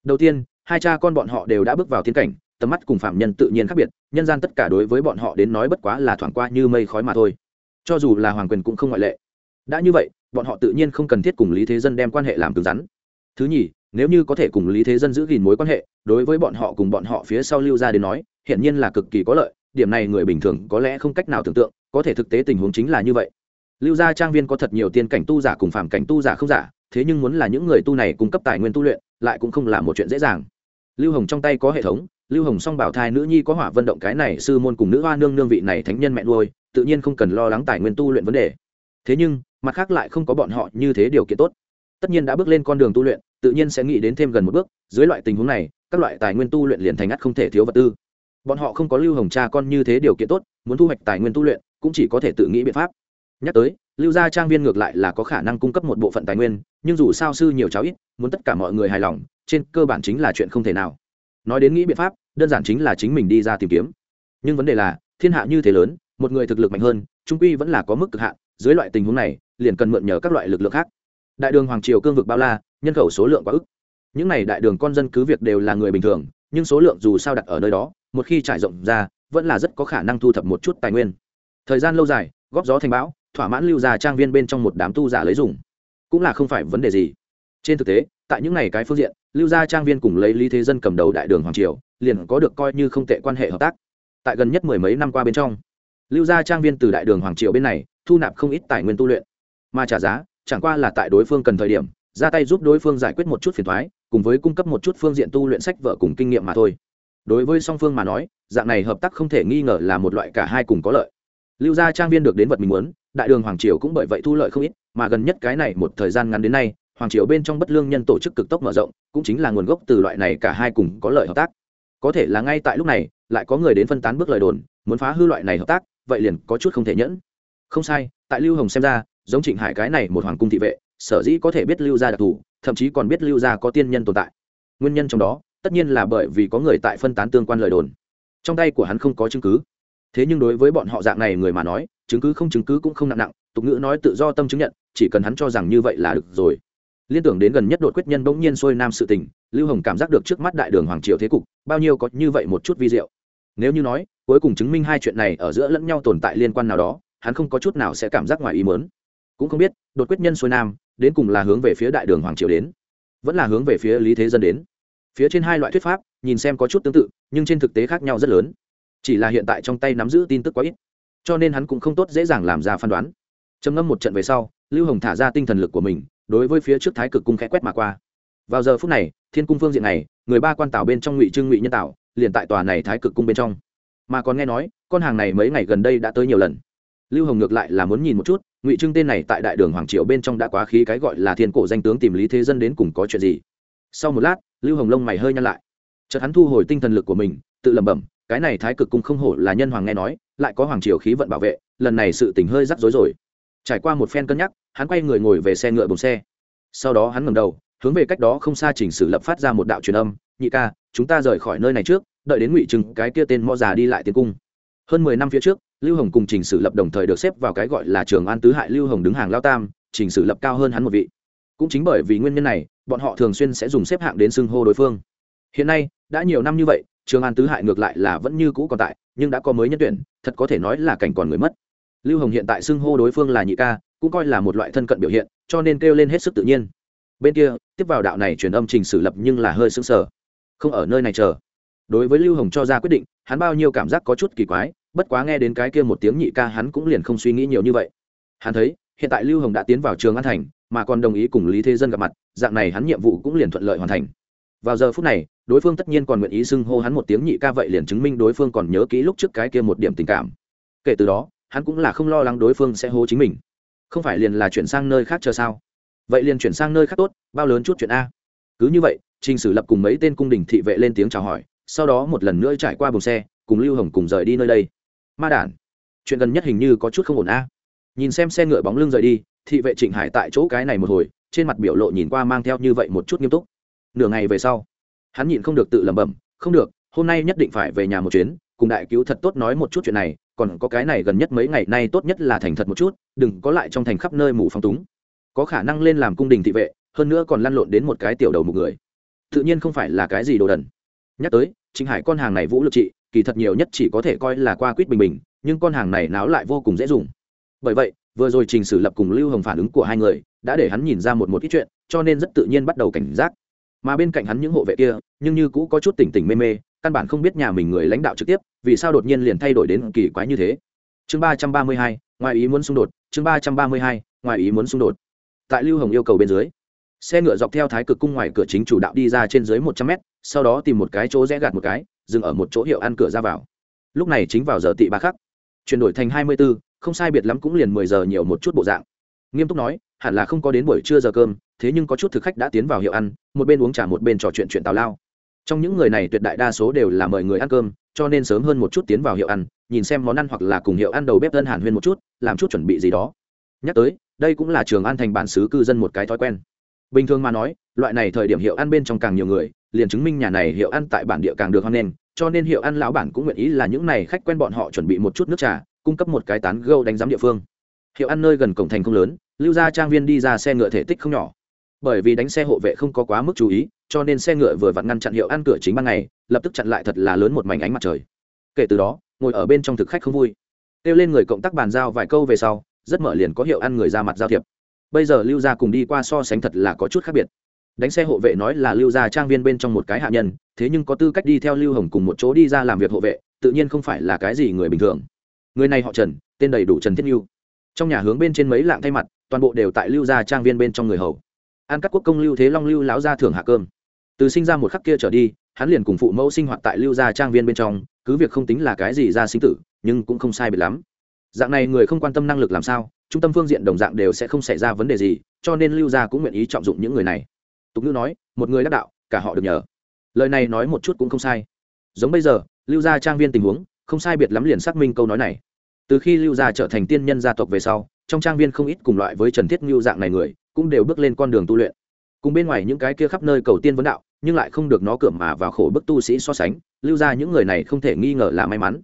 Đầu tiên, hai cha con bọn họ đều đã bước vào tiến cảnh, tầm mắt cùng phạm nhân tự nhiên khác biệt, nhân gian tất cả đối với bọn họ đến nói bất quá là thoảng qua như mây khói mà thôi. Cho dù là hoàng quyền cũng không ngoại lệ. Đã như vậy, bọn họ tự nhiên không cần thiết cùng lý thế dân đem quan hệ làm cứng rắn. Thứ nhì nếu như có thể cùng lý thế dân giữ gìn mối quan hệ, đối với bọn họ cùng bọn họ phía sau lưu ra đến nói, hiển nhiên là cực kỳ có lợi, điểm này người bình thường có lẽ không cách nào tưởng tượng, có thể thực tế tình huống chính là như vậy. Lưu gia trang viên có thật nhiều tiên cảnh tu giả cùng phàm cảnh tu giả không giả, thế nhưng muốn là những người tu này cung cấp tài nguyên tu luyện, lại cũng không là một chuyện dễ dàng. Lưu hồng trong tay có hệ thống, lưu hồng song bảo thai nữ nhi có hỏa vận động cái này sư môn cùng nữ hoa nương nương vị này thánh nhân mẹ nuôi, tự nhiên không cần lo lắng tài nguyên tu luyện vấn đề. Thế nhưng, mặt khác lại không có bọn họ như thế điều kiện tốt. Tất nhiên đã bước lên con đường tu luyện tự nhiên sẽ nghĩ đến thêm gần một bước, dưới loại tình huống này, các loại tài nguyên tu luyện liền thành ngắt không thể thiếu vật tư. Bọn họ không có lưu hồng cha con như thế điều kiện tốt, muốn thu hoạch tài nguyên tu luyện, cũng chỉ có thể tự nghĩ biện pháp. Nhắc tới, lưu gia trang viên ngược lại là có khả năng cung cấp một bộ phận tài nguyên, nhưng dù sao sư nhiều cháu ít, muốn tất cả mọi người hài lòng, trên cơ bản chính là chuyện không thể nào. Nói đến nghĩ biện pháp, đơn giản chính là chính mình đi ra tìm kiếm. Nhưng vấn đề là, thiên hạ như thế lớn, một người thực lực mạnh hơn, trung quy vẫn là có mức cực hạn, dưới loại tình huống này, liền cần mượn nhờ các loại lực lượng khác. Đại đường hoàng triều cương vực bao la nhân khẩu số lượng quá ức. Những n à y đại đường con dân cứ việc đều là người bình thường, nhưng số lượng dù sao đặt ở nơi đó, một khi trải rộng ra, vẫn là rất có khả năng thu thập một chút tài nguyên. Thời gian lâu dài, góp gió thành bão, thỏa mãn lưu già trang viên bên trong một đám tu giả lấy dùng. Cũng là không phải vấn đề gì. Trên thực tế, tại những ngày cái phương diện, lưu gia trang viên cùng lấy lý thế dân cầm đầu đại đường hoàng triều, liền có được coi như không tệ quan hệ hợp tác. Tại gần nhất mười mấy năm qua bên trong, lưu gia trang viên từ đại đường hoàng triều bên này, thu nạp không ít tài nguyên tu luyện. Mà trả giá, chẳng qua là tại đối phương cần thời điểm ra tay giúp đối phương giải quyết một chút phiền thoái, cùng với cung cấp một chút phương diện tu luyện sách vở cùng kinh nghiệm mà thôi. Đối với song phương mà nói, dạng này hợp tác không thể nghi ngờ là một loại cả hai cùng có lợi. Lưu gia trang viên được đến vật mình muốn, đại đường hoàng triều cũng bởi vậy thu lợi không ít, mà gần nhất cái này một thời gian ngắn đến nay, hoàng triều bên trong bất lương nhân tổ chức cực tốc mở rộng, cũng chính là nguồn gốc từ loại này cả hai cùng có lợi hợp tác. Có thể là ngay tại lúc này, lại có người đến phân tán bước lời đồn, muốn phá hư loại này hợp tác, vậy liền có chút không thể nhẫn. Không sai, tại lưu hồng xem ra, giống trịnh hải cái này một hoàng cung thị vệ sở dĩ có thể biết lưu gia đặc thù, thậm chí còn biết lưu gia có tiên nhân tồn tại. Nguyên nhân trong đó, tất nhiên là bởi vì có người tại phân tán tương quan lời đồn. Trong tay của hắn không có chứng cứ. Thế nhưng đối với bọn họ dạng này người mà nói, chứng cứ không chứng cứ cũng không nặng nặng, tục ngữ nói tự do tâm chứng nhận, chỉ cần hắn cho rằng như vậy là được rồi. Liên tưởng đến gần nhất đột quyết nhân bỗng nhiên xuôi nam sự tình, lưu hồng cảm giác được trước mắt đại đường hoàng triều thế cục, bao nhiêu có như vậy một chút vi diệu. Nếu như nói, cuối cùng chứng minh hai chuyện này ở giữa lẫn nhau tồn tại liên quan nào đó, hắn không có chút nào sẽ cảm giác ngoài ý mớn cũng không biết, đột quyết nhân xuôi nam đến cùng là hướng về phía đại đường hoàng triều đến, vẫn là hướng về phía lý thế dân đến. Phía trên hai loại thuyết pháp, nhìn xem có chút tương tự, nhưng trên thực tế khác nhau rất lớn. Chỉ là hiện tại trong tay nắm giữ tin tức quá ít, cho nên hắn cũng không tốt dễ dàng làm ra phán đoán. Trầm ngâm một trận về sau, lưu hồng thả ra tinh thần lực của mình, đối với phía trước thái cực cung khẽ quét mà qua. Vào giờ phút này, thiên cung phương diện này, người ba quan tảo bên trong ngụy trưng ngụy nhân tảo, liền tại tòa này thái cực cung bên trong. Mà còn nghe nói, con hàng này mấy ngày gần đây đã tới nhiều lần lưu hồng ngược lại là muốn nhìn một chút, ngụy trưng tên này tại đại đường hoàng triều bên trong đã quá khí cái gọi là thiên cổ danh tướng tìm lý thế dân đến cùng có chuyện gì. Sau một lát, lưu hồng lông mày hơi nhăn lại. Chợt hắn thu hồi tinh thần lực của mình, tự lẩm bẩm, cái này thái cực cung không hổ là nhân hoàng nghe nói, lại có hoàng triều khí vận bảo vệ, lần này sự tình hơi rắc rối rồi. Trải qua một phen cân nhắc, hắn quay người ngồi về xe ngựa bồng xe. Sau đó hắn ngầm đầu, hướng về cách đó không xa chỉnh sử lập phát ra một đạo truyền âm, nhị ca, chúng ta rời khỏi nơi này trước, đợi đến ngụy trừng cái kia tên mõ già đi lại tiến cung. Hơn mười năm phía trước lưu hồng cùng trình sử lập đồng thời được xếp vào cái gọi là trường an tứ hại lưu hồng đứng hàng lao tam, trình sử lập cao hơn hắn một vị. Cũng chính bởi vì nguyên nhân này, bọn họ thường xuyên sẽ dùng xếp hạng đến xưng hô đối phương. Hiện nay, đã nhiều năm như vậy, trường an tứ hại ngược lại là vẫn như cũ còn tại, nhưng đã có mới nhân tuyển, thật có thể nói là cảnh còn người mất. Lưu hồng hiện tại xưng hô đối phương là nhị ca, cũng coi là một loại thân cận biểu hiện, cho nên kêu lên hết sức tự nhiên. Bên kia, tiếp vào đạo này truyền âm trình sử lập nhưng là hơi sững sờ. Không ở nơi này chờ. Đối với lưu hồng cho ra quyết định, hắn bao nhiêu cảm giác có chút kỳ quái bất quá nghe đến cái kia một tiếng nhị ca hắn cũng liền không suy nghĩ nhiều như vậy. Hắn thấy, hiện tại lưu hồng đã tiến vào trường an thành, mà còn đồng ý cùng lý thế dân gặp mặt, dạng này hắn nhiệm vụ cũng liền thuận lợi hoàn thành. Vào giờ phút này, đối phương tất nhiên còn nguyện ý xưng hô hắn một tiếng nhị ca vậy liền chứng minh đối phương còn nhớ kỹ lúc trước cái kia một điểm tình cảm. Kể từ đó, hắn cũng là không lo lắng đối phương sẽ hô chính mình. Không phải liền là chuyển sang nơi khác chờ sao? Vậy liền chuyển sang nơi khác tốt, bao lớn chút chuyện a? Cứ như vậy, trình sử lập cùng mấy tên cung đình thị vệ lên tiếng chào hỏi, sau đó một lần nữa trải qua buồng xe, cùng lưu hồng cùng rời đi nơi đây ma đản. Chuyện gần nhất hình như có chút không ổn a. Nhìn xem xe ngựa bóng lưng rời đi, thị vệ trịnh hải tại chỗ cái này một hồi, trên mặt biểu lộ nhìn qua mang theo như vậy một chút nghiêm túc. Nửa ngày về sau, hắn nhịn không được tự lẩm bẩm, không được, hôm nay nhất định phải về nhà một chuyến, cùng đại cứu thật tốt nói một chút chuyện này, còn có cái này gần nhất mấy ngày nay tốt nhất là thành thật một chút, đừng có lại trong thành khắp nơi mù phong túng. Có khả năng lên làm cung đình thị vệ, hơn nữa còn lăn lộn đến một cái tiểu đầu một người. Tự nhiên không phải là cái gì đồ đần. Nhắc tới chính hải con hàng này vũ lực trị kỳ thật nhiều nhất chỉ có thể coi là qua quýt bình bình, nhưng con hàng này náo lại vô cùng dễ dùng. Bởi vậy, vừa rồi trình sử lập cùng lưu hồng phản ứng của hai người, đã để hắn nhìn ra một một ít chuyện, cho nên rất tự nhiên bắt đầu cảnh giác. Mà bên cạnh hắn những hộ vệ kia, nhưng như cũ có chút tỉnh tỉnh mê mê, căn bản không biết nhà mình người lãnh đạo trực tiếp, vì sao đột nhiên liền thay đổi đến kỳ quái như thế. Chương ba trăm ba mươi hai, ngoài ý muốn xung đột, chương ba trăm ba mươi hai, ngoài ý muốn xung đột. Tại lưu hồng yêu cầu bên dưới, xe ngựa dọc theo thái cực cung ngoài cửa chính chủ đạo đi ra trên dưới một trăm mét, sau đó tìm một cái chỗ rẽ gạt một cái dừng ở một chỗ hiệu ăn cửa ra vào. Lúc này chính vào giờ tị ba khắc, chuyển đổi thành hai mươi b ố không sai biệt lắm cũng liền mười giờ nhiều một chút bộ dạng. Nghiêm túc nói, hẳn là không có đến buổi trưa giờ cơm, thế nhưng có chút thực khách đã tiến vào hiệu ăn, một bên uống trà một bên trò chuyện chuyện tào lao. Trong những người này tuyệt đại đa số đều là mời người ăn cơm, cho nên sớm hơn một chút tiến vào hiệu ăn, nhìn xem món ăn hoặc là cùng hiệu ăn đầu bếp dân hàn huyên một chút, làm chút chuẩn bị gì đó. Nhắc tới, đây cũng là trường ăn thành bản xứ cư dân một cái thói quen. Bình thường mà nói, loại này thời điểm hiệu ăn bên trong càng nhiều người liền chứng minh nhà này hiệu ăn tại bản địa càng được hoan nghênh, cho nên hiệu ăn lão bản cũng nguyện ý là những này khách quen bọn họ chuẩn bị một chút nước trà, cung cấp một cái tán gâu đánh giám địa phương. Hiệu ăn nơi gần cổng thành không lớn, lưu ra trang viên đi ra xe ngựa thể tích không nhỏ. Bởi vì đánh xe hộ vệ không có quá mức chú ý, cho nên xe ngựa vừa vặn ngăn chặn hiệu ăn cửa chính ban ngày, lập tức chặn lại thật là lớn một mảnh ánh mặt trời. Kể từ đó, ngồi ở bên trong thực khách không vui. Kêu lên người cộng tác bàn giao vài câu về sau, rất mở liền có hiệu ăn người ra mặt giao thiệp. Bây giờ lưu gia cùng đi qua so sánh thật là có chút khác biệt đánh xe hộ vệ nói là lưu gia trang viên bên trong một cái hạ nhân, thế nhưng có tư cách đi theo lưu hồng cùng một chỗ đi ra làm việc hộ vệ, tự nhiên không phải là cái gì người bình thường. Người này họ trần, tên đầy đủ trần thiết nhu. Trong nhà hướng bên trên mấy lạng thay mặt, toàn bộ đều tại lưu gia trang viên bên trong người hầu. An các quốc công lưu thế long lưu láo ra thưởng hạ cơm. Từ sinh ra một khắc kia trở đi, hắn liền cùng phụ mẫu sinh hoạt tại lưu gia trang viên bên trong, cứ việc không tính là cái gì ra sinh tử, nhưng cũng không sai biệt lắm. Dạng này người không quan tâm năng lực làm sao, trung tâm phương diện đồng dạng đều sẽ không xảy ra vấn đề gì, cho nên lưu gia cũng nguyện ý trọng dụng những người này tục ngữ nói, một người đắc đạo, cả họ được nhờ. Lời này nói một chút cũng không sai. Giống bây giờ, lưu gia trang viên tình huống, không sai biệt lắm liền xác minh câu nói này. Từ khi lưu gia trở thành tiên nhân gia tộc về sau, trong trang viên không ít cùng loại với trần thiết ngưu dạng này người, cũng đều bước lên con đường tu luyện. Cùng bên ngoài những cái kia khắp nơi cầu tiên vấn đạo, nhưng lại không được nó cửa mà vào khổ bức tu sĩ so sánh, lưu ra những người này không thể nghi ngờ là may mắn.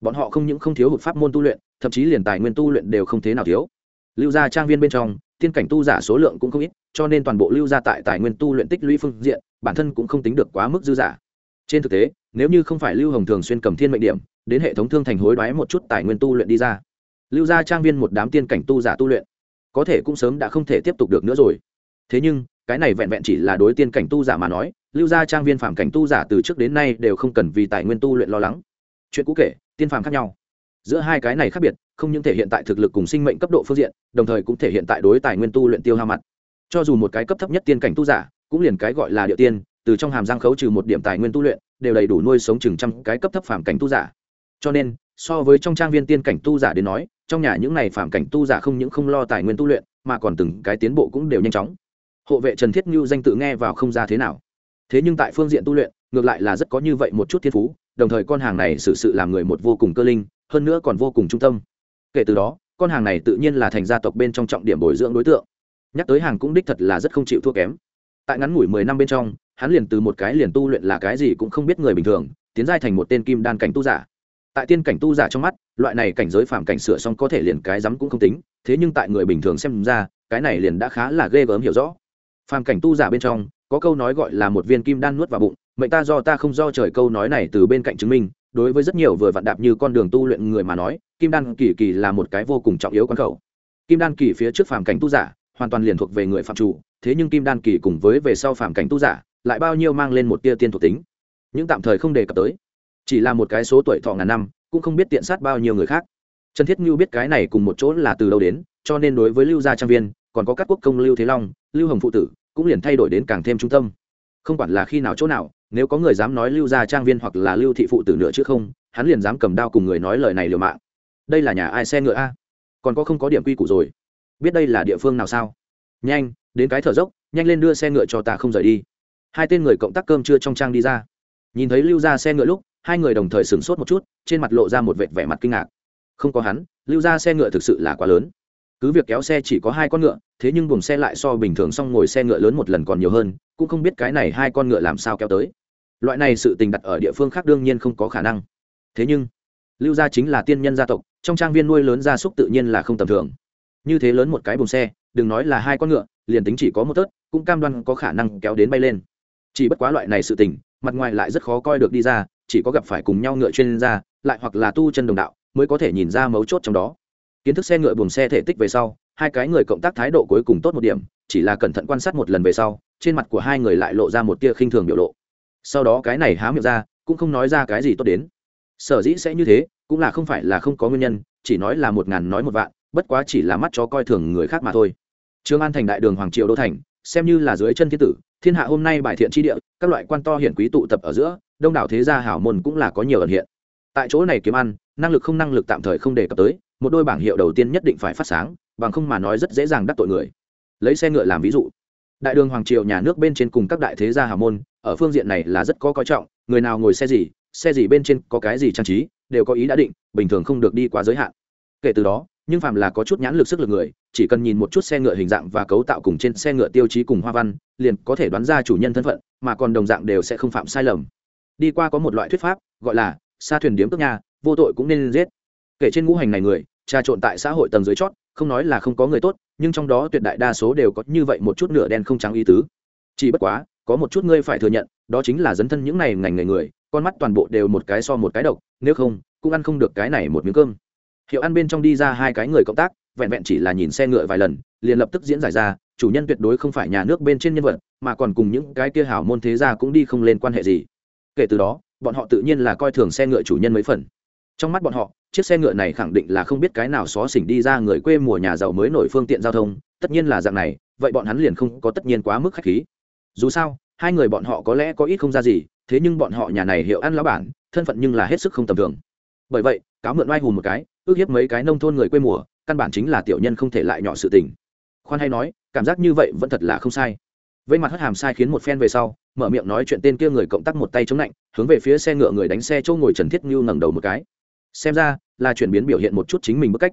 Bọn họ không những không thiếu hụt pháp môn tu luyện, thậm chí liền tài nguyên tu luyện đều không thế nào thiếu lưu gia trang viên bên trong, tiên cảnh tu giả số lượng cũng không ít, cho nên toàn bộ lưu gia tại tài nguyên tu luyện tích lũy phương diện, bản thân cũng không tính được quá mức dư giả trên thực tế, nếu như không phải lưu hồng thường xuyên cầm thiên mệnh điểm, đến hệ thống thương thành hối đoái một chút tài nguyên tu luyện đi ra. Lưu gia trang viên một đám tiên cảnh tu giả tu luyện, có thể cũng sớm đã không thể tiếp tục được nữa rồi. Thế nhưng, cái này vẹn vẹn chỉ là đối tiên cảnh tu giả mà nói, lưu gia trang viên phạm cảnh tu giả từ trước đến nay đều không cần vì tài nguyên tu luyện lo lắng. Chuyện cũ kể, tiên phàm khác nhau giữa hai cái này khác biệt không những thể hiện tại thực lực cùng sinh mệnh cấp độ phương diện đồng thời cũng thể hiện tại đối tài nguyên tu luyện tiêu hao mặt. Cho dù một cái cấp thấp nhất tiên cảnh tu giả cũng liền cái gọi là địa tiên từ trong hàm giang khấu trừ một điểm tài nguyên tu luyện đều đầy đủ nuôi sống chừng trăm cái cấp thấp phạm cảnh tu giả. Cho nên so với trong trang viên tiên cảnh tu giả đến nói trong nhà những này phạm cảnh tu giả không những không lo tài nguyên tu luyện mà còn từng cái tiến bộ cũng đều nhanh chóng. Hộ vệ trần thiết như danh tự nghe vào không ra thế nào. Thế nhưng tại phương diện tu luyện ngược lại là rất có như vậy một chút thiên phú đồng thời con hàng này xử sự, sự làm người một vô cùng cơ linh hơn nữa còn vô cùng trung tâm. Kể từ đó, con hàng này tự nhiên là thành gia tộc bên trong trọng điểm bồi dưỡng đối tượng. Nhắc tới hàng cũng đích thật là rất không chịu thua kém. Tại ngắn ngủi mười năm bên trong, hắn liền từ một cái liền tu luyện là cái gì cũng không biết người bình thường, tiến giai thành một tên kim đan cảnh tu giả. Tại tiên cảnh tu giả trong mắt, loại này cảnh giới phạm cảnh sửa xong có thể liền cái rắm cũng không tính, thế nhưng tại người bình thường xem ra, cái này liền đã khá là ghê gớm hiểu rõ. Phàm cảnh tu giả bên trong, có câu nói gọi là một viên kim đan nuốt vào bụng, mệnh ta do ta không do trời câu nói này từ bên cạnh chứng minh đối với rất nhiều vừa vặn đạp như con đường tu luyện người mà nói, kim đan kỳ kỳ là một cái vô cùng trọng yếu quan khẩu. Kim đan kỳ phía trước phàm cảnh tu giả, hoàn toàn liền thuộc về người phạm chủ, thế nhưng kim đan kỳ cùng với về sau phàm cảnh tu giả, lại bao nhiêu mang lên một tia tiên thuộc tính. Những tạm thời không đề cập tới. Chỉ là một cái số tuổi thọ ngàn năm, cũng không biết tiện sát bao nhiêu người khác. Trần thiết như biết cái này cùng một chỗ là từ đâu đến, cho nên đối với lưu gia trang viên, còn có các quốc công lưu thế long, lưu hồng phụ tử, cũng liền thay đổi đến càng thêm trung tâm. Không quản là khi nào chỗ nào nếu có người dám nói lưu gia trang viên hoặc là lưu thị phụ tử nữa chứ không, hắn liền dám cầm đao cùng người nói lời này liều mạng. Đây là nhà ai xe ngựa a? Còn có không có điểm quy củ rồi. Biết đây là địa phương nào sao? Nhanh, đến cái thở dốc, nhanh lên đưa xe ngựa cho ta không rời đi. Hai tên người cộng tác cơm chưa trong trang đi ra. Nhìn thấy lưu ra xe ngựa lúc, hai người đồng thời sửng sốt một chút, trên mặt lộ ra một vệt vẻ mặt kinh ngạc. Không có hắn, lưu ra xe ngựa thực sự là quá lớn. Cứ việc kéo xe chỉ có hai con ngựa, thế nhưng buồng xe lại so bình thường xong ngồi xe ngựa lớn một lần còn nhiều hơn cũng không biết cái này hai con ngựa làm sao kéo tới. Loại này sự tình đặt ở địa phương khác đương nhiên không có khả năng. Thế nhưng, lưu gia chính là tiên nhân gia tộc, trong trang viên nuôi lớn gia súc tự nhiên là không tầm thường. Như thế lớn một cái bùng xe, đừng nói là hai con ngựa, liền tính chỉ có một tớt cũng cam đoan có khả năng kéo đến bay lên. Chỉ bất quá loại này sự tình, mặt ngoài lại rất khó coi được đi ra, chỉ có gặp phải cùng nhau ngựa chuyên gia, lại hoặc là tu chân đồng đạo, mới có thể nhìn ra mấu chốt trong đó. Kiến thức xe ngựa buồng xe thể tích về sau, hai cái người cộng tác thái độ cuối cùng tốt một điểm, chỉ là cẩn thận quan sát một lần về sau trên mặt của hai người lại lộ ra một tia khinh thường biểu lộ. Sau đó cái này há miệng ra, cũng không nói ra cái gì tốt đến. Sở dĩ sẽ như thế, cũng là không phải là không có nguyên nhân, chỉ nói là một ngàn nói một vạn, bất quá chỉ là mắt chó coi thường người khác mà thôi. Trương an thành đại đường hoàng triều đô thành, xem như là dưới chân thiên tử, thiên hạ hôm nay bài thiện tri địa, các loại quan to hiển quý tụ tập ở giữa, đông đảo thế gia hảo môn cũng là có nhiều ẩn hiện. Tại chỗ này kiếm ăn, năng lực không năng lực tạm thời không đề cập tới, một đôi bảng hiệu đầu tiên nhất định phải phát sáng, bằng không mà nói rất dễ dàng đắc tội người. Lấy xe ngựa làm ví dụ đại đường hoàng triều nhà nước bên trên cùng các đại thế gia hào môn, ở phương diện này là rất có coi trọng, người nào ngồi xe gì xe gì bên trên có cái gì trang trí, đều có ý đã định, bình thường không được đi quá giới hạn. Kể từ đó, nhưng phàm là có chút nhãn lực sức lực người, chỉ cần nhìn một chút xe ngựa hình dạng và cấu tạo cùng trên xe ngựa tiêu chí cùng hoa văn, liền có thể đoán ra chủ nhân thân phận, mà còn đồng dạng đều sẽ không phạm sai lầm. Đi qua có một loại thuyết pháp, gọi là xa thuyền điếm tức nhà, vô tội cũng nên giết. Kể trên ngũ hành này người, trà trộn tại xã hội tầng dưới chót không nói là không có người tốt, nhưng trong đó tuyệt đại đa số đều có như vậy một chút nửa đen không trắng ý tứ. Chỉ bất quá, có một chút ngươi phải thừa nhận, đó chính là dấn thân những này ngành người người, con mắt toàn bộ đều một cái so một cái độc, nếu không, cũng ăn không được cái này một miếng cơm. Hiệu ăn bên trong đi ra hai cái người cộng tác, vẹn vẹn chỉ là nhìn xe ngựa vài lần, liền lập tức diễn giải ra, chủ nhân tuyệt đối không phải nhà nước bên trên nhân vật, mà còn cùng những cái kia hảo môn thế gia cũng đi không lên quan hệ gì. Kể từ đó, bọn họ tự nhiên là coi thường xe ngựa chủ nhân mấy phần trong mắt bọn họ, chiếc xe ngựa này khẳng định là không biết cái nào xó xỉnh đi ra người quê mùa nhà giàu mới nổi phương tiện giao thông, tất nhiên là dạng này, vậy bọn hắn liền không có tất nhiên quá mức khách khí. Dù sao, hai người bọn họ có lẽ có ít không ra gì, thế nhưng bọn họ nhà này hiệu ăn lão bản, thân phận nhưng là hết sức không tầm thường. Bởi vậy, cáo mượn oai hùn một cái, ước hiếp mấy cái nông thôn người quê mùa, căn bản chính là tiểu nhân không thể lại nhỏ sự tình. Khoan hay nói, cảm giác như vậy vẫn thật là không sai. Vây mặt hất hàm sai khiến một phen về sau, mở miệng nói chuyện tên kia người cộng tác một tay chống lạnh hướng về phía xe ngựa người đánh xe châu ngồi trần thiết như ngẩng đầu một cái xem ra, là chuyển biến biểu hiện một chút chính mình bức cách.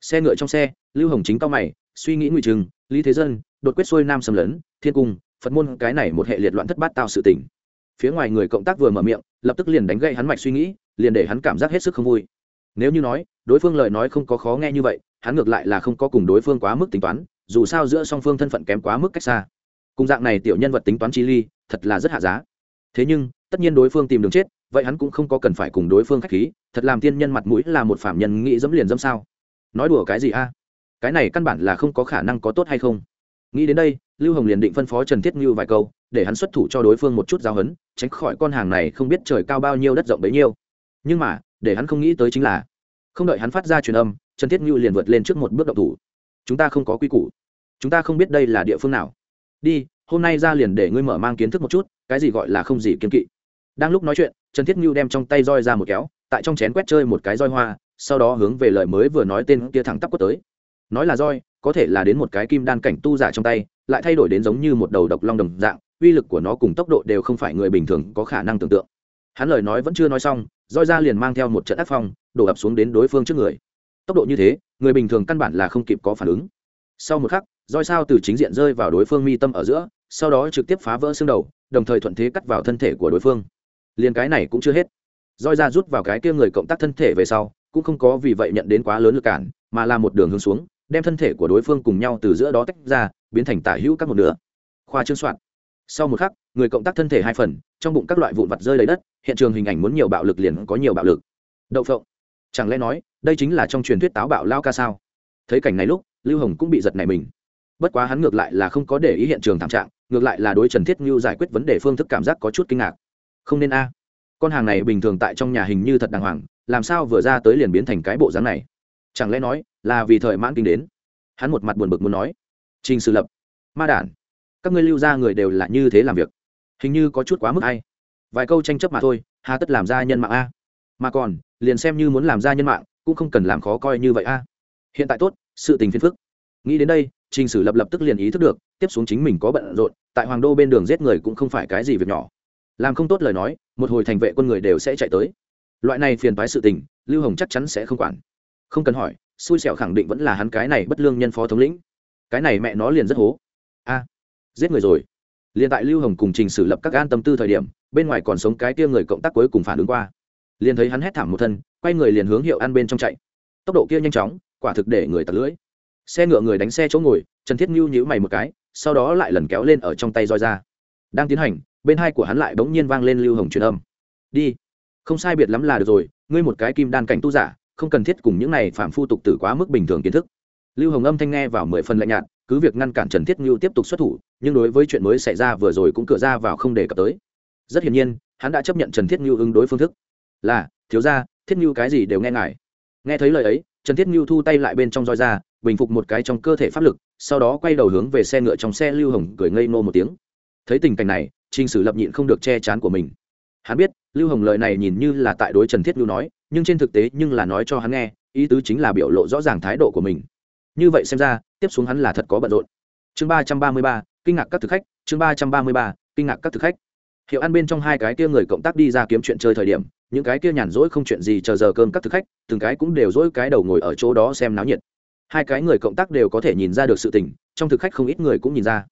Xe ngựa trong xe, lưu hồng chính cao mày, suy nghĩ ngụy trừng, lý thế dân, đột quyết xuôi nam xâm lấn, thiên cung, phật môn, cái này một hệ liệt loạn thất bát tạo sự tỉnh phía ngoài người cộng tác vừa mở miệng, lập tức liền đánh gậy hắn mạch suy nghĩ, liền để hắn cảm giác hết sức không vui. Nếu như nói, đối phương lời nói không có khó nghe như vậy, hắn ngược lại là không có cùng đối phương quá mức tính toán, dù sao giữa song phương thân phận kém quá mức cách xa. Cùng dạng này tiểu nhân vật tính toán chi ly, thật là rất hạ giá. Thế nhưng, tất nhiên đối phương tìm đường chết vậy hắn cũng không có cần phải cùng đối phương k h á c h khí, thật làm tiên nhân mặt mũi là một phạm nhân nghĩ dẫm liền dẫm sao. Nói đùa cái gì a? Cái này căn bản là không có khả năng có tốt hay không. Nghĩ đến đây, lưu hồng liền định phân phó trần thiết như vài câu, để hắn xuất thủ cho đối phương một chút giáo hấn, tránh khỏi con hàng này không biết trời cao bao nhiêu đất rộng bấy nhiêu. Nhưng mà, để hắn không nghĩ tới chính là, không đợi hắn phát ra truyền âm, trần thiết như liền vượt lên trước một bước động thủ. Chúng ta không có quy củ. Chúng ta không biết đây là địa phương nào. Đi, hôm nay ra liền để ngươi mở mang kiến thức một chút, cái gì gọi là không gì kiên kỵ đang lúc nói chuyện, trần thiết Ngưu đem trong tay roi ra một kéo, tại trong chén quét chơi một cái roi hoa, sau đó hướng về lời mới vừa nói tên kia thẳng tắp quất tới. Nói là roi, có thể là đến một cái kim đan cảnh tu giả trong tay, lại thay đổi đến giống như một đầu độc long đồng dạng, uy lực của nó cùng tốc độ đều không phải người bình thường có khả năng tưởng tượng. Hắn lời nói vẫn chưa nói xong, roi ra liền mang theo một trận ác phong, đổ ập xuống đến đối phương trước người. Tốc độ như thế, người bình thường căn bản là không kịp có phản ứng. Sau một khắc, roi sao từ chính diện rơi vào đối phương mi tâm ở giữa, sau đó trực tiếp phá vỡ xương đầu, đồng thời thuận thế cắt vào thân thể của đối phương liền cái này cũng chưa hết. Roi ra rút vào cái kia người cộng tác thân thể về sau, cũng không có vì vậy nhận đến quá lớn lực cản, mà là một đường hướng xuống, đem thân thể của đối phương cùng nhau từ giữa đó tách ra, biến thành tả hữu các một nửa. Khoa trương soạn. Sau một khắc, người cộng tác thân thể hai phần, trong bụng các loại vụn vặt rơi lấy đất, hiện trường hình ảnh muốn nhiều bạo lực liền có nhiều bạo lực. Đậu phộng. Chẳng lẽ nói, đây chính là trong truyền thuyết táo bạo lao ca sao? Thấy cảnh này lúc, lưu hồng cũng bị giật này mình. Bất quá hắn ngược lại là không có để ý hiện trường thảm trạng, ngược lại là đối trần thiết như giải quyết vấn đề phương thức cảm giác có chút kinh ngạc không nên a. Con hàng này bình thường tại trong nhà hình như thật đàng hoàng, làm sao vừa ra tới liền biến thành cái bộ dáng này? Chẳng lẽ nói là vì thời mãn kinh đến? Hắn một mặt buồn bực muốn nói. Trình sử lập, ma đản, các ngươi lưu ra người đều là như thế làm việc. Hình như có chút quá mức hay vài câu tranh chấp mà thôi, hà tất làm ra nhân mạng a. Mà còn, liền xem như muốn làm ra nhân mạng, cũng không cần làm khó coi như vậy a. Hiện tại tốt, sự tình phiền phức. Nghĩ đến đây, trình sử lập lập tức liền ý thức được, tiếp xuống chính mình có bận rộn, tại hoàng đô bên đường giết người cũng không phải cái gì việc nhỏ làm không tốt lời nói, một hồi thành vệ quân người đều sẽ chạy tới. Loại này phiền phái sự tình, lưu hồng chắc chắn sẽ không quản. Không cần hỏi, xui xẻo khẳng định vẫn là hắn cái này bất lương nhân phó thống lĩnh. Cái này mẹ nó liền rất hố. A, giết người rồi. Liền tại lưu hồng cùng trình xử lập các gan tâm tư thời điểm, bên ngoài còn sống cái tia người cộng tác cuối cùng phản ứng qua. Liền thấy hắn hét thảm một thân, quay người liền hướng hiệu ăn bên trong chạy. Tốc độ kia nhanh chóng, quả thực để người tật lưỡi. Xe ngựa người đánh xe chỗ ngồi, trần thiết ngưu nhữ mày một cái, sau đó lại lần kéo lên ở trong tay roi ra. Đang tiến hành bên hai của hắn lại bỗng nhiên vang lên lưu hồng truyền âm. Đi, không sai biệt lắm là được rồi, ngươi một cái kim đan cảnh tu giả, không cần thiết cùng những này phạm phu tục tử quá mức bình thường kiến thức. Lưu hồng âm thanh nghe vào mười phần lạnh nhạt, cứ việc ngăn cản trần thiết ngưu tiếp tục xuất thủ, nhưng đối với chuyện mới xảy ra vừa rồi cũng cửa ra vào không đề cập tới. Rất hiển nhiên, hắn đã chấp nhận trần thiết ngưu ứng đối phương thức. Là, thiếu ra thiết ngưu cái gì đều nghe ngài. Nghe thấy lời ấy, trần thiết ngưu thu tay lại bên trong roi ra, bình phục một cái trong cơ thể pháp lực, sau đó quay đầu hướng về xe ngựa trong xe lưu hồng cười ngây nô một tiếng. Thấy tình cảnh này trình sử lập nhịn không được che chán của mình. Hắn biết, lưu hồng lời này nhìn như là tại đối trần thiết lưu nói, nhưng trên thực tế nhưng là nói cho hắn nghe, ý tứ chính là biểu lộ rõ ràng thái độ của mình. Như vậy xem ra, tiếp xuống hắn là thật có bận rộn. Chương ba trăm ba mươi ba, kinh ngạc các thực khách, chương ba trăm ba mươi ba, kinh ngạc các thực khách. Hiệu ăn bên trong hai cái kia người cộng tác đi ra kiếm chuyện chơi thời điểm, những cái kia nhàn rỗi không chuyện gì chờ giờ cơm các thực khách, từng cái cũng đều rỗi cái đầu ngồi ở chỗ đó xem náo nhiệt. Hai cái người cộng tác đều có thể nhìn ra được sự tình, trong thực khách không ít người cũng nhìn ra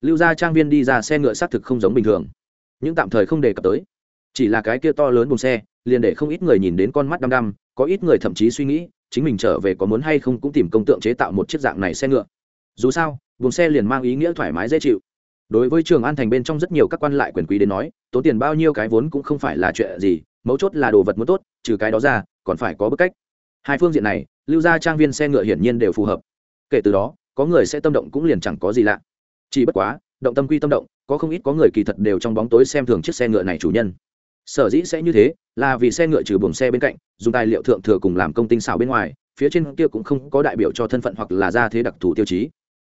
lưu gia trang viên đi ra xe ngựa xác thực không giống bình thường. Nhưng tạm thời không đề cập tới. Chỉ là cái kia to lớn buồng xe, liền để không ít người nhìn đến con mắt đăm đăm, có ít người thậm chí suy nghĩ, chính mình trở về có muốn hay không cũng tìm công tượng chế tạo một chiếc dạng này xe ngựa. Dù sao, buồng xe liền mang ý nghĩa thoải mái dễ chịu. Đối với trường an thành bên trong rất nhiều các quan lại quyền quý đến nói, tốn tiền bao nhiêu cái vốn cũng không phải là chuyện gì, mấu chốt là đồ vật muốn tốt, trừ cái đó ra, còn phải có bức cách. Hai phương diện này, lưu ra trang viên xe ngựa hiển nhiên đều phù hợp. Kể từ đó, có người sẽ tâm động cũng liền chẳng có gì lạ chỉ bất quá, động tâm quy tâm động, có không ít có người kỳ thật đều trong bóng tối xem thường chiếc xe ngựa này chủ nhân. Sở dĩ sẽ như thế, là vì xe ngựa trừ buồng xe bên cạnh, dùng tài liệu thượng thừa cùng làm công tinh xảo bên ngoài, phía trên kia cũng không có đại biểu cho thân phận hoặc là gia thế đặc thù tiêu chí.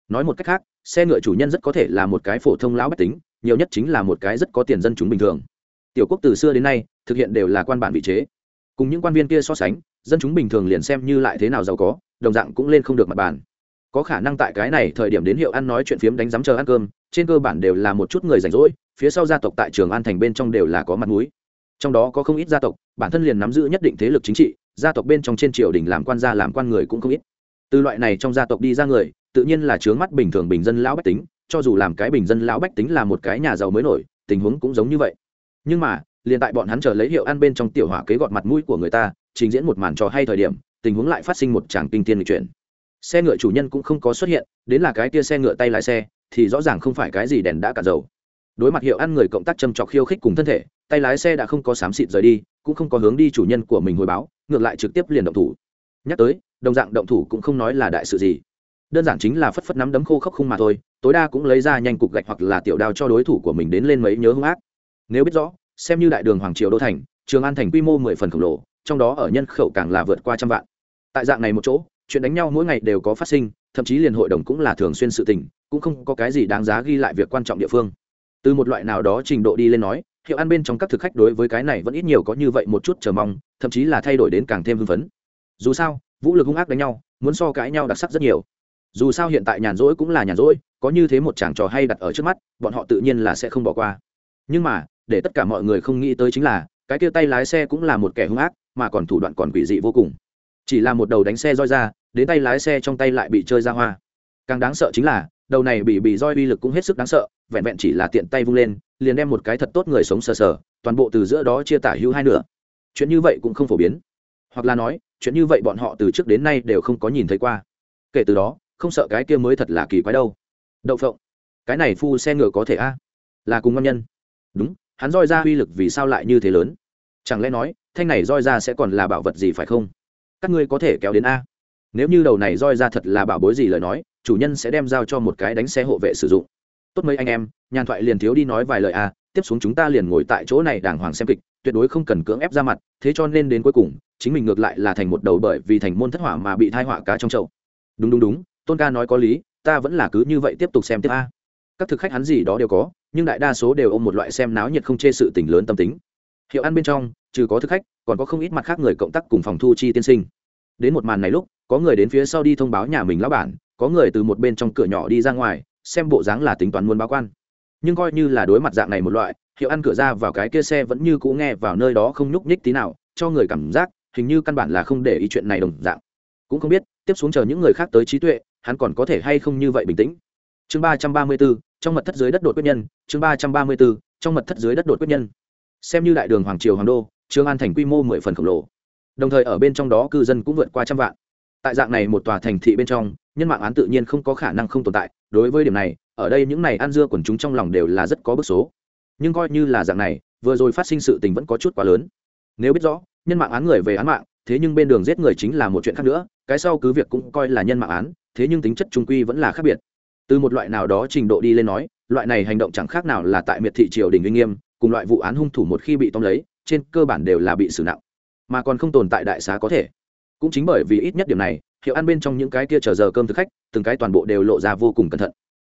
Nói một cách khác, xe ngựa chủ nhân rất có thể là một cái phổ thông lão bách tính, nhiều nhất chính là một cái rất có tiền dân chúng bình thường. Tiểu quốc từ xưa đến nay, thực hiện đều là quan bản vị chế. Cùng những quan viên kia so sánh, dân chúng bình thường liền xem như lại thế nào giàu có, đồng dạng cũng lên không được mặt bàn có khả năng tại cái này thời điểm đến hiệu ăn nói chuyện phiếm đánh giám chờ ăn cơm, trên cơ bản đều là một chút người rảnh rỗi, phía sau gia tộc tại trường an thành bên trong đều là có mặt mũi. Trong đó có không ít gia tộc, bản thân liền nắm giữ nhất định thế lực chính trị, gia tộc bên trong trên triều đình làm quan gia làm quan người cũng không ít. Từ loại này trong gia tộc đi ra người, tự nhiên là chướng mắt bình thường bình dân lão bách tính, cho dù làm cái bình dân lão bách tính là một cái nhà giàu mới nổi, tình huống cũng giống như vậy. Nhưng mà, liền tại bọn hắn chờ lấy hiệu ăn bên trong tiểu hỏa kế gọt mặt mũi của người ta, trình diễn một màn trò hay thời điểm, tình huống lại phát sinh một tràng kinh tiên lịch chuyển xe ngựa chủ nhân cũng không có xuất hiện, đến là cái tia xe ngựa tay lái xe, thì rõ ràng không phải cái gì đèn đã cả dầu. Đối mặt hiệu ăn người cộng tác châm trọc khiêu khích cùng thân thể, tay lái xe đã không có xám xịt rời đi, cũng không có hướng đi chủ nhân của mình hồi báo, ngược lại trực tiếp liền động thủ. Nhắc tới, đồng dạng động thủ cũng không nói là đại sự gì. Đơn giản chính là phất phất nắm đấm khô khốc không mà thôi, tối đa cũng lấy ra nhanh cục gạch hoặc là tiểu đao cho đối thủ của mình đến lên mấy nhớ hung ác. Nếu biết rõ, xem như đại đường hoàng triều đô thành, trường an thành quy mô mười phần khổng lồ, trong đó ở nhân khẩu càng là vượt qua trăm vạn. Tại dạng này một chỗ chuyện đánh nhau mỗi ngày đều có phát sinh, thậm chí liền hội đồng cũng là thường xuyên sự tình, cũng không có cái gì đáng giá ghi lại việc quan trọng địa phương. Từ một loại nào đó trình độ đi lên nói, hiệu ăn bên trong các thực khách đối với cái này vẫn ít nhiều có như vậy một chút chờ mong, thậm chí là thay đổi đến càng thêm hưng phấn. Dù sao, vũ lực hung ác đánh nhau, muốn so cãi nhau đặc sắc rất nhiều. Dù sao hiện tại nhàn rỗi cũng là nhàn rỗi, có như thế một chàng trò hay đặt ở trước mắt, bọn họ tự nhiên là sẽ không bỏ qua. Nhưng mà, để tất cả mọi người không nghĩ tới chính là, cái kia tay lái xe cũng là một kẻ hung ác, mà còn thủ đoạn còn quỷ dị vô cùng chỉ là một đầu đánh xe roi ra, đến tay lái xe trong tay lại bị chơi ra hoa. Càng đáng sợ chính là, đầu này bị bị roi uy lực cũng hết sức đáng sợ, vẹn vẹn chỉ là tiện tay vung lên, liền đem một cái thật tốt người sống sờ sờ, toàn bộ từ giữa đó chia tả hữu hai nửa. Chuyện như vậy cũng không phổ biến. Hoặc là nói, chuyện như vậy bọn họ từ trước đến nay đều không có nhìn thấy qua. Kể từ đó, không sợ cái kia mới thật là kỳ quái đâu. Đậu phộng. Cái này phu xe ngựa có thể a? Là cùng ngon nhân. Đúng, hắn roi ra uy lực vì sao lại như thế lớn? Chẳng lẽ nói, thanh này roi ra sẽ còn là bảo vật gì phải không? Các ngươi có thể kéo đến a. Nếu như đầu này roi ra thật là bảo bối gì lời nói, chủ nhân sẽ đem giao cho một cái đánh xe hộ vệ sử dụng. Tốt mấy anh em, nhàn thoại liền thiếu đi nói vài lời a, tiếp xuống chúng ta liền ngồi tại chỗ này đàng hoàng xem kịch, tuyệt đối không cần cưỡng ép ra mặt, thế cho nên đến cuối cùng, chính mình ngược lại là thành một đầu bởi vì thành môn thất hỏa mà bị thai họa cá trong chậu. Đúng đúng đúng, tôn ca nói có lý, ta vẫn là cứ như vậy tiếp tục xem tiếp a. Các thực khách hắn gì đó đều có, nhưng đại đa số đều ôm một loại xem náo nhiệt không chê sự tình lớn tâm tính. Hiệu ăn bên trong trừ có thực khách, còn có không ít mặt khác người cộng tác cùng phòng thu chi tiên sinh. Đến một màn này lúc, có người đến phía sau đi thông báo nhà mình lão bản, có người từ một bên trong cửa nhỏ đi ra ngoài, xem bộ dáng là tính toán muốn báo quan. Nhưng coi như là đối mặt dạng này một loại, hiệu ăn cửa ra vào cái kia xe vẫn như cũ nghe vào nơi đó không nhúc nhích tí nào, cho người cảm giác, hình như căn bản là không để ý chuyện này đồng dạng. Cũng không biết, tiếp xuống chờ những người khác tới trí tuệ, hắn còn có thể hay không như vậy bình tĩnh. Chương ba trăm ba mươi bốn, trong mật thất dưới đất đột quyết nhân, chương ba trăm ba mươi bốn, trong mật thất dưới đất đột quyết nhân. Xem như đại đường hoàng triều hoàng đô trương an thành quy mô mười phần khổng lồ. Đồng thời ở bên trong đó cư dân cũng vượt qua trăm vạn. Tại dạng này một tòa thành thị bên trong, nhân mạng án tự nhiên không có khả năng không tồn tại. Đối với điểm này, ở đây những này ăn dưa quần chúng trong lòng đều là rất có bức số. Nhưng coi như là dạng này, vừa rồi phát sinh sự tình vẫn có chút quá lớn. Nếu biết rõ, nhân mạng án người về án mạng, thế nhưng bên đường giết người chính là một chuyện khác nữa, cái sau cứ việc cũng coi là nhân mạng án, thế nhưng tính chất trung quy vẫn là khác biệt. Từ một loại nào đó trình độ đi lên nói, loại này hành động chẳng khác nào là tại miệt thị triều đình uy nghiêm, cùng loại vụ án hung thủ một khi bị tóm lấy trên cơ bản đều là bị xử nặng, mà còn không tồn tại đại xá có thể. Cũng chính bởi vì ít nhất điểm này, hiệu ăn bên trong những cái kia chờ giờ cơm thực khách, từng cái toàn bộ đều lộ ra vô cùng cẩn thận.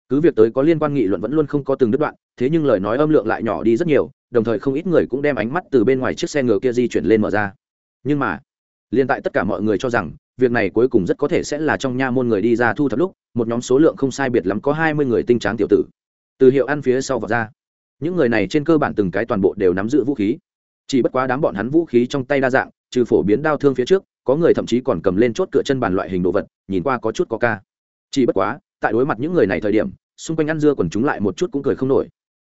Cứ việc tới có liên quan nghị luận vẫn luôn không có từng đứt đoạn, thế nhưng lời nói âm lượng lại nhỏ đi rất nhiều, đồng thời không ít người cũng đem ánh mắt từ bên ngoài chiếc xe ngựa kia di chuyển lên mở ra. Nhưng mà liên tại tất cả mọi người cho rằng, việc này cuối cùng rất có thể sẽ là trong nha môn người đi ra thu thập lúc, một nhóm số lượng không sai biệt lắm có hai mươi người tinh tráng tiểu tử. Từ hiệu ăn phía sau vào ra. Những người này trên cơ bản từng cái toàn bộ đều nắm giữ vũ khí chỉ bất quá đám bọn hắn vũ khí trong tay đa dạng, trừ phổ biến đao thương phía trước, có người thậm chí còn cầm lên chốt cửa chân bàn loại hình đồ vật, nhìn qua có chút có ca. Chỉ bất quá, tại đối mặt những người này thời điểm, xung quanh ăn dưa còn chúng lại một chút cũng cười không nổi.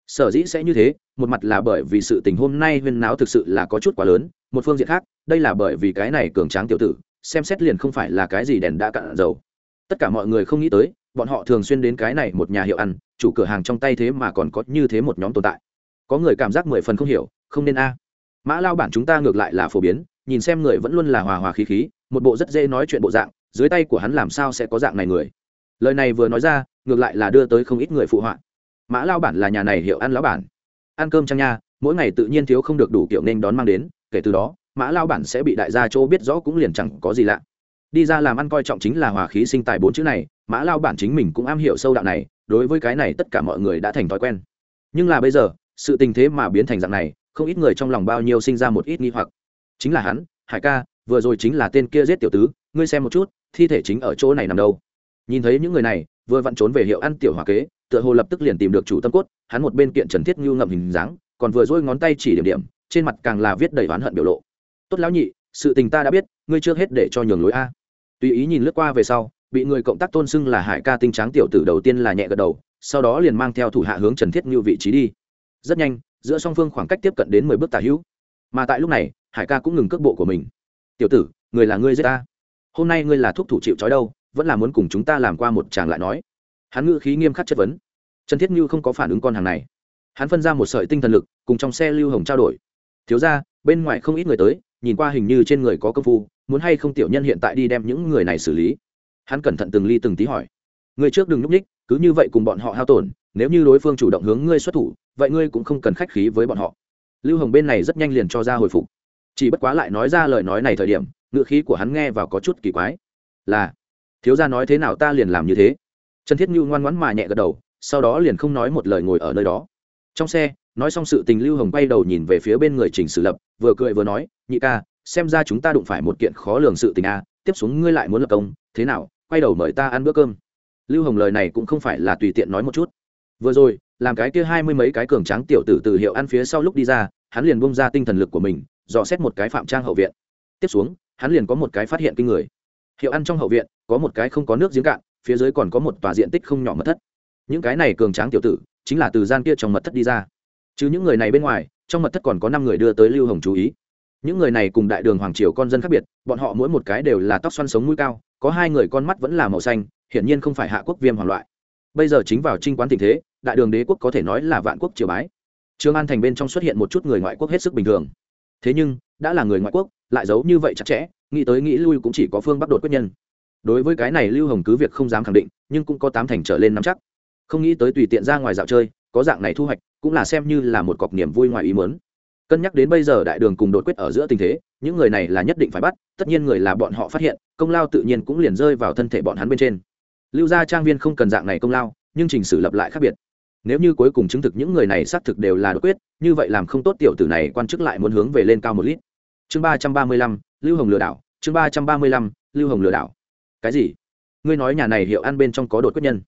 Sở dĩ sẽ như thế, một mặt là bởi vì sự tình hôm nay huyên náo thực sự là có chút quá lớn, một phương diện khác, đây là bởi vì cái này cường tráng tiểu tử, xem xét liền không phải là cái gì đèn đã cạn dầu. Tất cả mọi người không nghĩ tới, bọn họ thường xuyên đến cái này một nhà hiệu ăn, chủ cửa hàng trong tay thế mà còn có như thế một nhóm tồn tại. Có người cảm giác mười phần không hiểu, không nên a mã lao bản chúng ta ngược lại là phổ biến, nhìn xem người vẫn luôn là hòa hòa khí khí, một bộ rất dễ nói chuyện bộ dạng, dưới tay của hắn làm sao sẽ có dạng này người. Lời này vừa nói ra, ngược lại là đưa tới không ít người phụ họa. Mã lao bản là nhà này hiệu ăn lão bản. Ăn cơm trang nha, mỗi ngày tự nhiên thiếu không được đủ kiểu nên đón mang đến, kể từ đó, mã lao bản sẽ bị đại gia chỗ biết rõ cũng liền chẳng có gì lạ. Đi ra làm ăn coi trọng chính là hòa khí sinh tài bốn chữ này, mã lao bản chính mình cũng am hiểu sâu đạo này, đối với cái này tất cả mọi người đã thành thói quen. Nhưng là bây giờ, sự tình thế mà biến thành dạng này không ít người trong lòng bao nhiêu sinh ra một ít nghi hoặc. Chính là hắn, hải ca, vừa rồi chính là tên kia giết tiểu tứ, ngươi xem một chút, thi thể chính ở chỗ này nằm đâu. Nhìn thấy những người này, vừa vặn trốn về hiệu ăn tiểu hòa kế, tựa hồ lập tức liền tìm được chủ tâm cốt, hắn một bên kiện trần thiết ngưu ngậm hình dáng, còn vừa dỗi ngón tay chỉ điểm điểm, trên mặt càng là viết đầy oán hận biểu lộ. Tốt lão nhị, sự tình ta đã biết, ngươi chưa hết để cho nhường lối a. Tùy ý nhìn lướt qua về sau, bị người cộng tác tôn xưng là hải ca tinh tráng tiểu tử đầu tiên là nhẹ gật đầu, sau đó liền mang theo thủ hạ hướng trần thiết ngưu vị trí đi. Rất nhanh giữa song phương khoảng cách tiếp cận đến mười bước tả hữu. Mà tại lúc này, hải ca cũng ngừng cước bộ của mình. Tiểu tử, người là ngươi giết ta. Hôm nay ngươi là thuốc thủ chịu trói đâu, vẫn là muốn cùng chúng ta làm qua một chàng lại nói. Hắn ngữ khí nghiêm khắc chất vấn. Trần thiết như không có phản ứng con hàng này. Hắn phân ra một sợi tinh thần lực, cùng trong xe lưu hồng trao đổi. Thiếu ra bên ngoài không ít người tới, nhìn qua hình như trên người có công phu, muốn hay không tiểu nhân hiện tại đi đem những người này xử lý? Hắn cẩn thận từng ly từng tí hỏi. Người trước đừng núp ních, cứ như vậy cùng bọn họ hao tổn, nếu như đối phương chủ động hướng ngươi xuất thủ vậy ngươi cũng không cần khách khí với bọn họ. Lưu hồng bên này rất nhanh liền cho ra hồi phục. Chỉ bất quá lại nói ra lời nói này thời điểm ngựa khí của hắn nghe vào có chút kỳ quái. Là, thiếu gia nói thế nào ta liền làm như thế. Trần thiết như ngoan ngoãn mà nhẹ gật đầu, sau đó liền không nói một lời ngồi ở nơi đó. Trong xe, nói xong sự tình lưu hồng bay đầu nhìn về phía bên người trình sử lập, vừa cười vừa nói, nhị ca, xem ra chúng ta đụng phải một kiện khó lường sự tình a tiếp xuống ngươi lại muốn lập công, thế nào, quay đầu mời ta ăn bữa cơm. Lưu hồng lời này cũng không phải là tùy tiện nói một chút. Vừa rồi làm cái kia hai mươi mấy cái cường tráng tiểu tử từ hiệu ăn phía sau lúc đi ra, hắn liền bung ra tinh thần lực của mình, dò xét một cái phạm trang hậu viện. Tiếp xuống, hắn liền có một cái phát hiện kinh người. Hiệu ăn trong hậu viện, có một cái không có nước giếng cạn, phía dưới còn có một tòa diện tích không nhỏ mật thất. Những cái này cường tráng tiểu tử, chính là từ gian kia trong mật thất đi ra. Chứ những người này bên ngoài, trong mật thất còn có năm người đưa tới lưu hồng chú ý. Những người này cùng đại đường hoàng triều con dân khác biệt, bọn họ mỗi một cái đều là tóc xoăn sống mũi cao, có hai người con mắt vẫn là màu xanh, hiển nhiên không phải hạ quốc viêm hoàng loại bây giờ chính vào trinh quán tình thế, đại đường đế quốc có thể nói là vạn quốc triều bái. Trương an thành bên trong xuất hiện một chút người ngoại quốc hết sức bình thường. Thế nhưng, đã là người ngoại quốc, lại giấu như vậy chặt chẽ, nghĩ tới nghĩ lui cũng chỉ có phương bắc đột quyết nhân. Đối với cái này lưu hồng cứ việc không dám khẳng định, nhưng cũng có tám thành trở lên nắm chắc. Không nghĩ tới tùy tiện ra ngoài dạo chơi, có dạng này thu hoạch, cũng là xem như là một cọc niềm vui ngoài ý mớn cân nhắc đến bây giờ đại đường cùng đột quyết ở giữa tình thế, những người này là nhất định phải bắt, tất nhiên người là bọn họ phát hiện, công lao tự nhiên cũng liền rơi vào thân thể bọn hắn bên trên lưu gia trang viên không cần dạng này công lao, nhưng trình sử lập lại khác biệt. Nếu như cuối cùng chứng thực những người này xác thực đều là đột quyết, như vậy làm không tốt tiểu tử này quan chức lại muốn hướng về lên cao một lít. Chương ba trăm ba mươi lăm, lưu hồng lừa đảo, chương ba trăm ba mươi lăm, lưu hồng lừa đảo. Cái gì? Ngươi nói nhà này hiệu ăn bên trong có đột quyết nhân.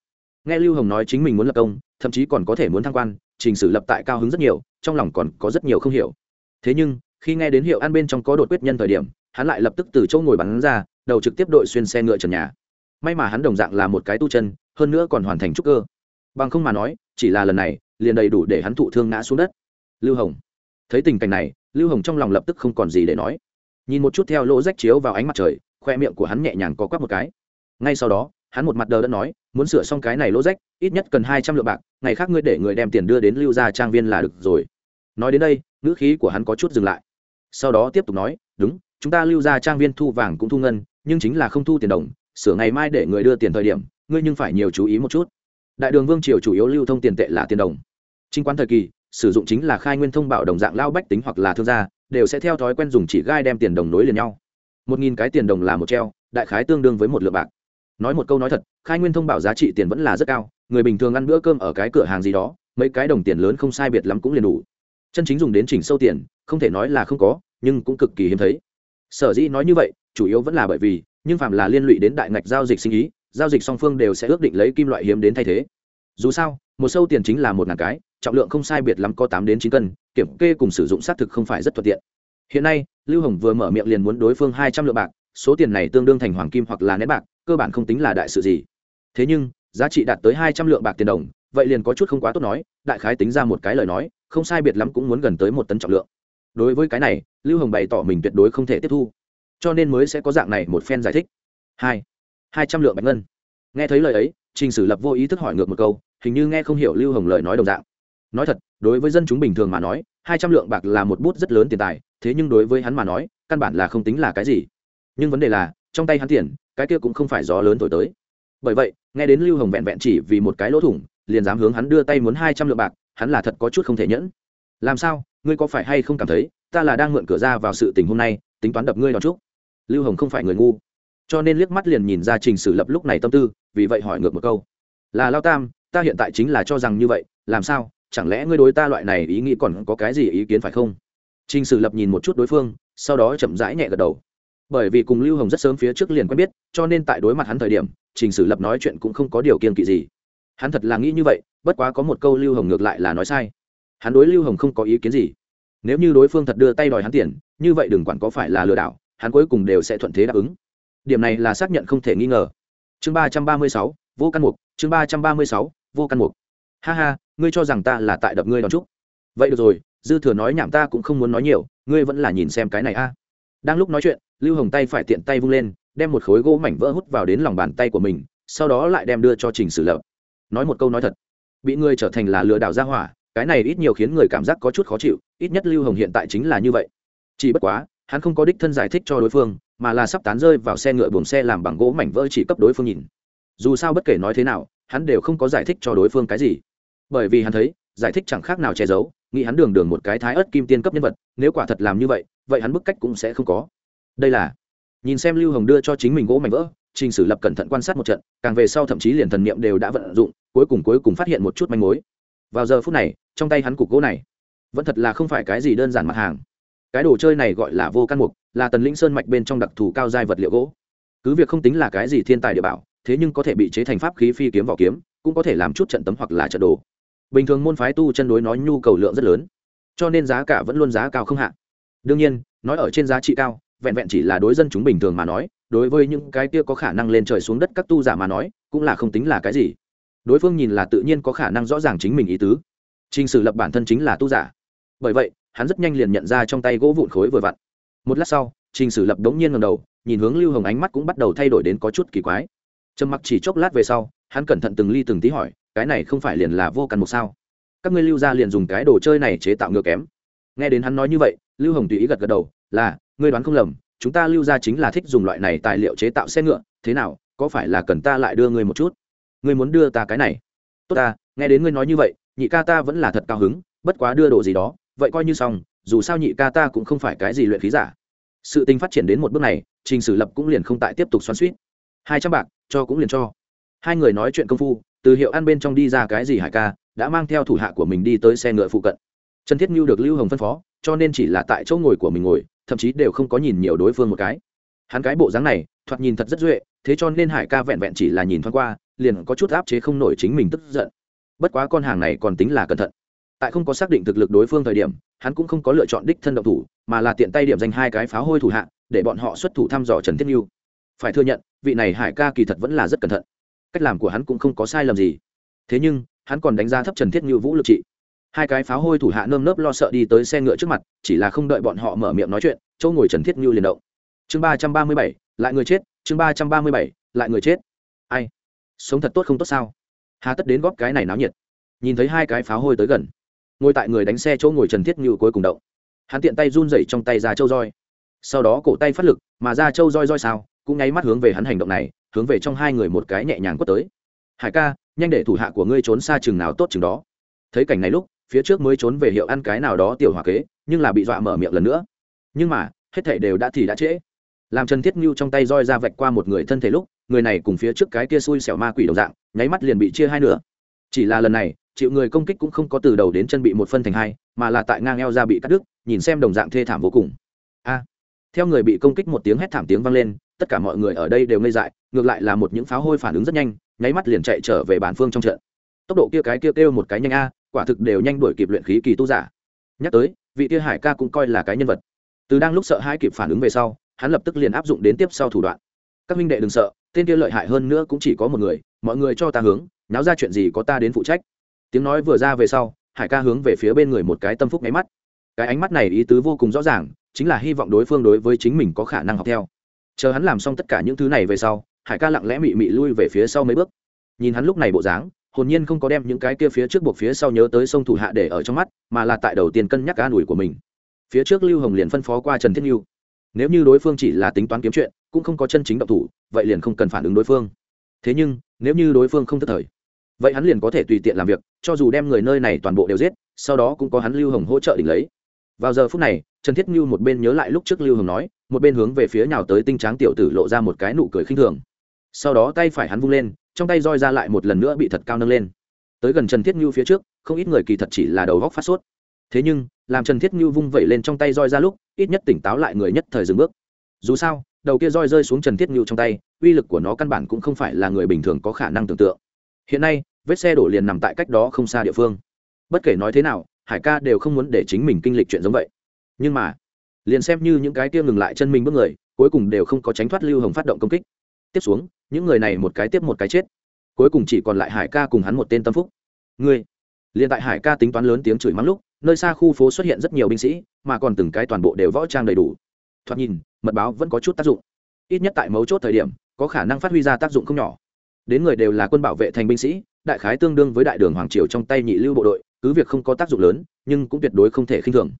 Nghe lưu hồng nói chính mình muốn lập công, thậm chí còn có thể muốn thăng quan trình sử lập tại cao hứng rất nhiều, trong lòng còn có rất nhiều không hiểu. Thế nhưng, khi nghe đến hiệu ăn bên trong có đột quyết nhân thời điểm, hắn lại lập tức từ chỗ ngồi bắn ra, đầu trực tiếp đội xuyên xe ngựa trần nhà may mà hắn đồng dạng là một cái tu chân, hơn nữa còn hoàn thành trúc cơ. Bằng không mà nói, chỉ là lần này, liền đầy đủ để hắn thụ thương ngã xuống đất. Lưu hồng. Thấy tình cảnh này, lưu hồng trong lòng lập tức không còn gì để nói. Nhìn một chút theo lỗ rách chiếu vào ánh mặt trời, khoe miệng của hắn nhẹ nhàng có quắp một cái. Ngay sau đó, hắn một mặt đờ đã nói, muốn sửa xong cái này lỗ rách, ít nhất cần hai trăm lượng bạc, ngày khác ngươi để người đem tiền đưa đến lưu gia trang viên là được rồi. Nói đến đây, ngữ khí của hắn có chút dừng lại. Sau đó tiếp tục nói, đúng, chúng ta lưu gia trang viên thu vàng cũng thu ngân, nhưng chính là không thu tiền đồng sửa ngày mai để người đưa tiền thời điểm, ngươi nhưng phải nhiều chú ý một chút. Đại đường vương triều chủ yếu lưu thông tiền tệ là tiền đồng. Chính quán thời kỳ, sử dụng chính là khai nguyên thông bảo đồng dạng lao bách tính hoặc là thương gia, đều sẽ theo thói quen dùng chỉ gai đem tiền đồng nối liền nhau. Một nghìn cái tiền đồng là một treo, đại khái tương đương với một lượng bạc. Nói một câu nói thật, khai nguyên thông bảo giá trị tiền vẫn là rất cao, người bình thường ăn bữa cơm ở cái cửa hàng gì đó, mấy cái đồng tiền lớn không sai biệt lắm cũng liền đủ. Chân chính dùng đến chỉnh sâu tiền, không thể nói là không có, nhưng cũng cực kỳ hiếm thấy. Sở dĩ nói như vậy, chủ yếu vẫn là bởi vì nhưng phạm là liên lụy đến đại ngạch giao dịch sinh ý, giao dịch song phương đều sẽ ước định lấy kim loại hiếm đến thay thế. Dù sao, một sâu tiền chính là một ngàn cái, trọng lượng không sai biệt lắm có tám đến chín cân, kiểm kê cùng sử dụng xác thực không phải rất thuận tiện. Hiện nay, lưu hồng vừa mở miệng liền muốn đối phương hai trăm lượng bạc, số tiền này tương đương thành hoàng kim hoặc là nét bạc, cơ bản không tính là đại sự gì. Thế nhưng, giá trị đạt tới hai trăm lượng bạc tiền đồng, vậy liền có chút không quá tốt nói, đại khái tính ra một cái lời nói, không sai biệt lắm cũng muốn gần tới một tấn trọng lượng. Đối với cái này, lưu hồng bày tỏ mình tuyệt đối không thể tiếp thu cho nên mới sẽ có dạng này một phen giải thích. Hai hai trăm lượng bạch ngân. Nghe thấy lời ấy, trình sử lập vô ý thức hỏi ngược một câu, hình như nghe không hiểu lưu hồng lời nói đồng dạng. Nói thật, đối với dân chúng bình thường mà nói, hai trăm lượng bạc là một bút rất lớn tiền tài, thế nhưng đối với hắn mà nói, căn bản là không tính là cái gì. Nhưng vấn đề là, trong tay hắn tiền, cái kia cũng không phải gió lớn thổi tới. Bởi vậy, nghe đến lưu hồng vẹn vẹn chỉ vì một cái lỗ thủng, liền dám hướng hắn đưa tay muốn hai trăm lượng bạc, hắn là thật có chút không thể nhẫn. Làm sao, ngươi có phải hay không cảm thấy, ta là đang mượn cửa ra vào sự tình hôm nay tính toán đập ngươi đón chúc. Lưu hồng không phải người ngu. Cho nên liếc mắt liền nhìn ra trình sử lập lúc này tâm tư, vì vậy hỏi ngược một câu. Là lao tam, ta hiện tại chính là cho rằng như vậy, làm sao? Chẳng lẽ ngươi đối ta loại này ý nghĩ còn có cái gì ý kiến phải không? Trình sử lập nhìn một chút đối phương, sau đó chậm rãi nhẹ gật đầu. Bởi vì cùng lưu hồng rất sớm phía trước liền quen biết, cho nên tại đối mặt hắn thời điểm, trình sử lập nói chuyện cũng không có điều kiên kỵ gì. Hắn thật là nghĩ như vậy, bất quá có một câu lưu hồng ngược lại là nói sai. Hắn đối lưu hồng không có ý kiến gì nếu như đối phương thật đưa tay đòi hắn tiền, như vậy đừng quản có phải là lừa đảo, hắn cuối cùng đều sẽ thuận thế đáp ứng. Điểm này là xác nhận không thể nghi ngờ. Chương ba trăm ba mươi sáu, vô căn mục, chương ba trăm ba mươi sáu, vô căn mục. Ha ha, ngươi cho rằng ta là tại đập ngươi đón trúc. Vậy được rồi, dư thừa nói nhảm ta cũng không muốn nói nhiều, ngươi vẫn là nhìn xem cái này a. Đang lúc nói chuyện, lưu hồng tay phải tiện tay vung lên, đem một khối gỗ mảnh vỡ hút vào đến lòng bàn tay của mình, sau đó lại đem đưa cho trình sử lập. Nói một câu nói thật. Bị ngươi trở thành là lừa đảo ra hỏa cái này ít nhiều khiến người cảm giác có chút khó chịu, ít nhất lưu hồng hiện tại chính là như vậy. Chỉ bất quá, hắn không có đích thân giải thích cho đối phương, mà là sắp tán rơi vào xe ngựa buồng xe làm bằng gỗ mảnh vỡ chỉ cấp đối phương nhìn. Dù sao bất kể nói thế nào, hắn đều không có giải thích cho đối phương cái gì. Bởi vì hắn thấy, giải thích chẳng khác nào che giấu, nghĩ hắn đường đường một cái thái ớt kim tiên cấp nhân vật, nếu quả thật làm như vậy vậy hắn bức cách cũng sẽ không có. Đây là, nhìn xem lưu hồng đưa cho chính mình gỗ mảnh vỡ, trình sử lập cẩn thận quan sát một trận, càng về sau thậm chí liền thần niệm đều đã vận dụng, cuối cùng cuối cùng phát hiện một chút manh mối vào giờ phút này, trong tay hắn cục gỗ này, vẫn thật là không phải cái gì đơn giản mặt hàng. Cái đồ chơi này gọi là vô căn mục, là tần lĩnh sơn mạch bên trong đặc thù cao giai vật liệu gỗ. Cứ việc không tính là cái gì thiên tài địa bảo, thế nhưng có thể bị chế thành pháp khí phi kiếm vỏ kiếm, cũng có thể làm chút trận tấm hoặc là trận đồ. Bình thường môn phái tu chân đối nói nhu cầu lượng rất lớn, cho nên giá cả vẫn luôn giá cao không hạ. Đương nhiên, nói ở trên giá trị cao, vẹn vẹn chỉ là đối dân chúng bình thường mà nói, đối với những cái kia có khả năng lên trời xuống đất các tu giả mà nói, cũng là không tính là cái gì đối phương nhìn là tự nhiên có khả năng rõ ràng chính mình ý tứ Trình Sử Lập bản thân chính là tu giả. Bởi vậy, hắn rất nhanh liền nhận ra trong tay gỗ vụn khối vừa vặn. Một lát sau, Trình Sử Lập đống nhiên ngẩng đầu, nhìn hướng Lưu Hồng ánh mắt cũng bắt đầu thay đổi đến có chút kỳ quái. Trầm mặc chỉ chốc lát về sau, hắn cẩn thận từng ly từng tí hỏi, cái này không phải liền là vô căn một sao? Các ngươi Lưu gia liền dùng cái đồ chơi này chế tạo ngựa kém. Nghe đến hắn nói như vậy, Lưu Hồng tùy ý gật gật đầu, là, ngươi đoán không lầm, chúng ta Lưu gia chính là thích dùng loại này tài liệu chế tạo xe ngựa, thế nào, có phải là cần ta lại đưa ngươi một chút? Ngươi muốn đưa ta cái này? Tốt ta, nghe đến ngươi nói như vậy, nhị ca ta vẫn là thật cao hứng bất quá đưa đồ gì đó vậy coi như xong dù sao nhị ca ta cũng không phải cái gì luyện khí giả. Sự tình phát triển đến một bước này trình sử lập cũng liền không tại tiếp tục xoắn suýt hai trăm bạc cho cũng liền cho. Hai người nói chuyện công phu từ hiệu ăn bên trong đi ra cái gì hải ca đã mang theo thủ hạ của mình đi tới xe ngựa phụ cận. Trần thiết mưu được lưu hồng phân phó cho nên chỉ là tại chỗ ngồi của mình ngồi thậm chí đều không có nhìn nhiều đối phương một cái. Hắn cái bộ dáng này thoạt nhìn thật rất duệ thế cho nên hải ca vẹn vẹn chỉ là nhìn thoáng qua liền có chút áp chế không nổi chính mình tức giận. Bất quá con hàng này còn tính là cẩn thận. Tại không có xác định thực lực đối phương thời điểm, hắn cũng không có lựa chọn đích thân động thủ, mà là tiện tay điểm danh hai cái pháo hôi thủ hạ, để bọn họ xuất thủ thăm dò trần thiết mưu phải thừa nhận, vị này hải ca kỳ thật vẫn là rất cẩn thận. Cách làm của hắn cũng không có sai lầm gì. Thế nhưng, hắn còn đánh giá thấp trần thiết mưu vũ lực trị. Hai cái pháo hôi thủ hạ nơm nớp lo sợ đi tới xe ngựa trước mặt, chỉ là không đợi bọn họ mở miệng nói chuyện, chỗ ngồi trần thiết mưu liền động. Chương ba trăm ba mươi bảy, lại người chết, chương ba trăm ba mươi bảy, lại người chết. Ai? Sống thật tốt không tốt sao? Hà tất đến góp cái này náo nhiệt. Nhìn thấy hai cái pháo hôi tới gần, ngồi tại người đánh xe chỗ ngồi trần thiết như cuối cùng động. Hắn tiện tay run rẩy trong tay ra châu roi. Sau đó cổ tay phát lực, mà ra châu roi roi sao, cũng nháy mắt hướng về hắn hành động này, hướng về trong hai người một cái nhẹ nhàng quất tới. Hải ca, nhanh để thủ hạ của ngươi trốn xa chừng nào tốt chừng đó. Thấy cảnh này lúc, phía trước mới trốn về hiệu ăn cái nào đó tiểu hòa kế, nhưng là bị dọa mở miệng lần nữa. Nhưng mà, hết thể đều đã thì đã trễ. Làm trần thiết như trong tay roi ra vạch qua một người thân thể lúc người này cùng phía trước cái kia xui xẻo ma quỷ đồng dạng, nháy mắt liền bị chia hai nửa. Chỉ là lần này, chịu người công kích cũng không có từ đầu đến chân bị một phân thành hai, mà là tại ngang eo ra bị cắt đứt, nhìn xem đồng dạng thê thảm vô cùng. A! Theo người bị công kích một tiếng hét thảm tiếng vang lên, tất cả mọi người ở đây đều ngây dại, ngược lại là một những pháo hôi phản ứng rất nhanh, nháy mắt liền chạy trở về bản phương trong trận. Tốc độ kia cái kia kêu một cái nhanh a, quả thực đều nhanh đuổi kịp luyện khí kỳ tu giả. Nhắc tới, vị kia hải ca cũng coi là cái nhân vật. Từ đang lúc sợ hai kịp phản ứng về sau, hắn lập tức liền áp dụng đến tiếp sau thủ đoạn. Các minh đệ đừng sợ tên kia lợi hại hơn nữa cũng chỉ có một người, mọi người cho ta hướng, náo ra chuyện gì có ta đến phụ trách. Tiếng nói vừa ra về sau, hải ca hướng về phía bên người một cái tâm phúc nháy mắt. Cái ánh mắt này ý tứ vô cùng rõ ràng, chính là hy vọng đối phương đối với chính mình có khả năng học theo. Chờ hắn làm xong tất cả những thứ này về sau, hải ca lặng lẽ mị mị lui về phía sau mấy bước. Nhìn hắn lúc này bộ dáng, hồn nhiên không có đem những cái kia phía trước buộc phía sau nhớ tới sông thủ hạ để ở trong mắt, mà là tại đầu tiên cân nhắc an ủi của mình. Phía trước lưu hồng liền phân phó qua trần thiết lưu nếu như đối phương chỉ là tính toán kiếm chuyện cũng không có chân chính động thủ, vậy liền không cần phản ứng đối phương. Thế nhưng, nếu như đối phương không thất thời, vậy hắn liền có thể tùy tiện làm việc, cho dù đem người nơi này toàn bộ đều giết, sau đó cũng có hắn lưu hồng hỗ trợ đỉnh lấy. Vào giờ phút này, trần thiết như một bên nhớ lại lúc trước lưu hồng nói, một bên hướng về phía nhào tới tinh tráng tiểu tử lộ ra một cái nụ cười khinh thường. Sau đó tay phải hắn vung lên, trong tay roi ra lại một lần nữa bị thật cao nâng lên. Tới gần trần thiết như phía trước, không ít người kỳ thật chỉ là đầu góc phát sốt. Thế nhưng, làm trần thiết như vung vẩy lên trong tay roi ra lúc, ít nhất tỉnh táo lại người nhất thời dừng bước. Dù sao đầu kia roi rơi xuống trần thiết ngưu trong tay, uy lực của nó căn bản cũng không phải là người bình thường có khả năng tưởng tượng. Hiện nay, vết xe đổ liền nằm tại cách đó không xa địa phương. Bất kể nói thế nào, hải ca đều không muốn để chính mình kinh lịch chuyện giống vậy. Nhưng mà, liền xem như những cái kia ngừng lại chân mình bước người, cuối cùng đều không có tránh thoát lưu hồng phát động công kích. Tiếp xuống, những người này một cái tiếp một cái chết. Cuối cùng chỉ còn lại hải ca cùng hắn một tên tâm phúc. Ngươi, liền tại hải ca tính toán lớn tiếng chửi mắng lúc, nơi xa khu phố xuất hiện rất nhiều binh sĩ, mà còn từng cái toàn bộ đều võ trang đầy đủ thoạt nhìn, mật báo vẫn có chút tác dụng. Ít nhất tại mấu chốt thời điểm, có khả năng phát huy ra tác dụng không nhỏ. Đến người đều là quân bảo vệ thành binh sĩ, đại khái tương đương với đại đường hoàng triều trong tay nhị lưu bộ đội, cứ việc không có tác dụng lớn, nhưng cũng tuyệt đối không thể khinh thường.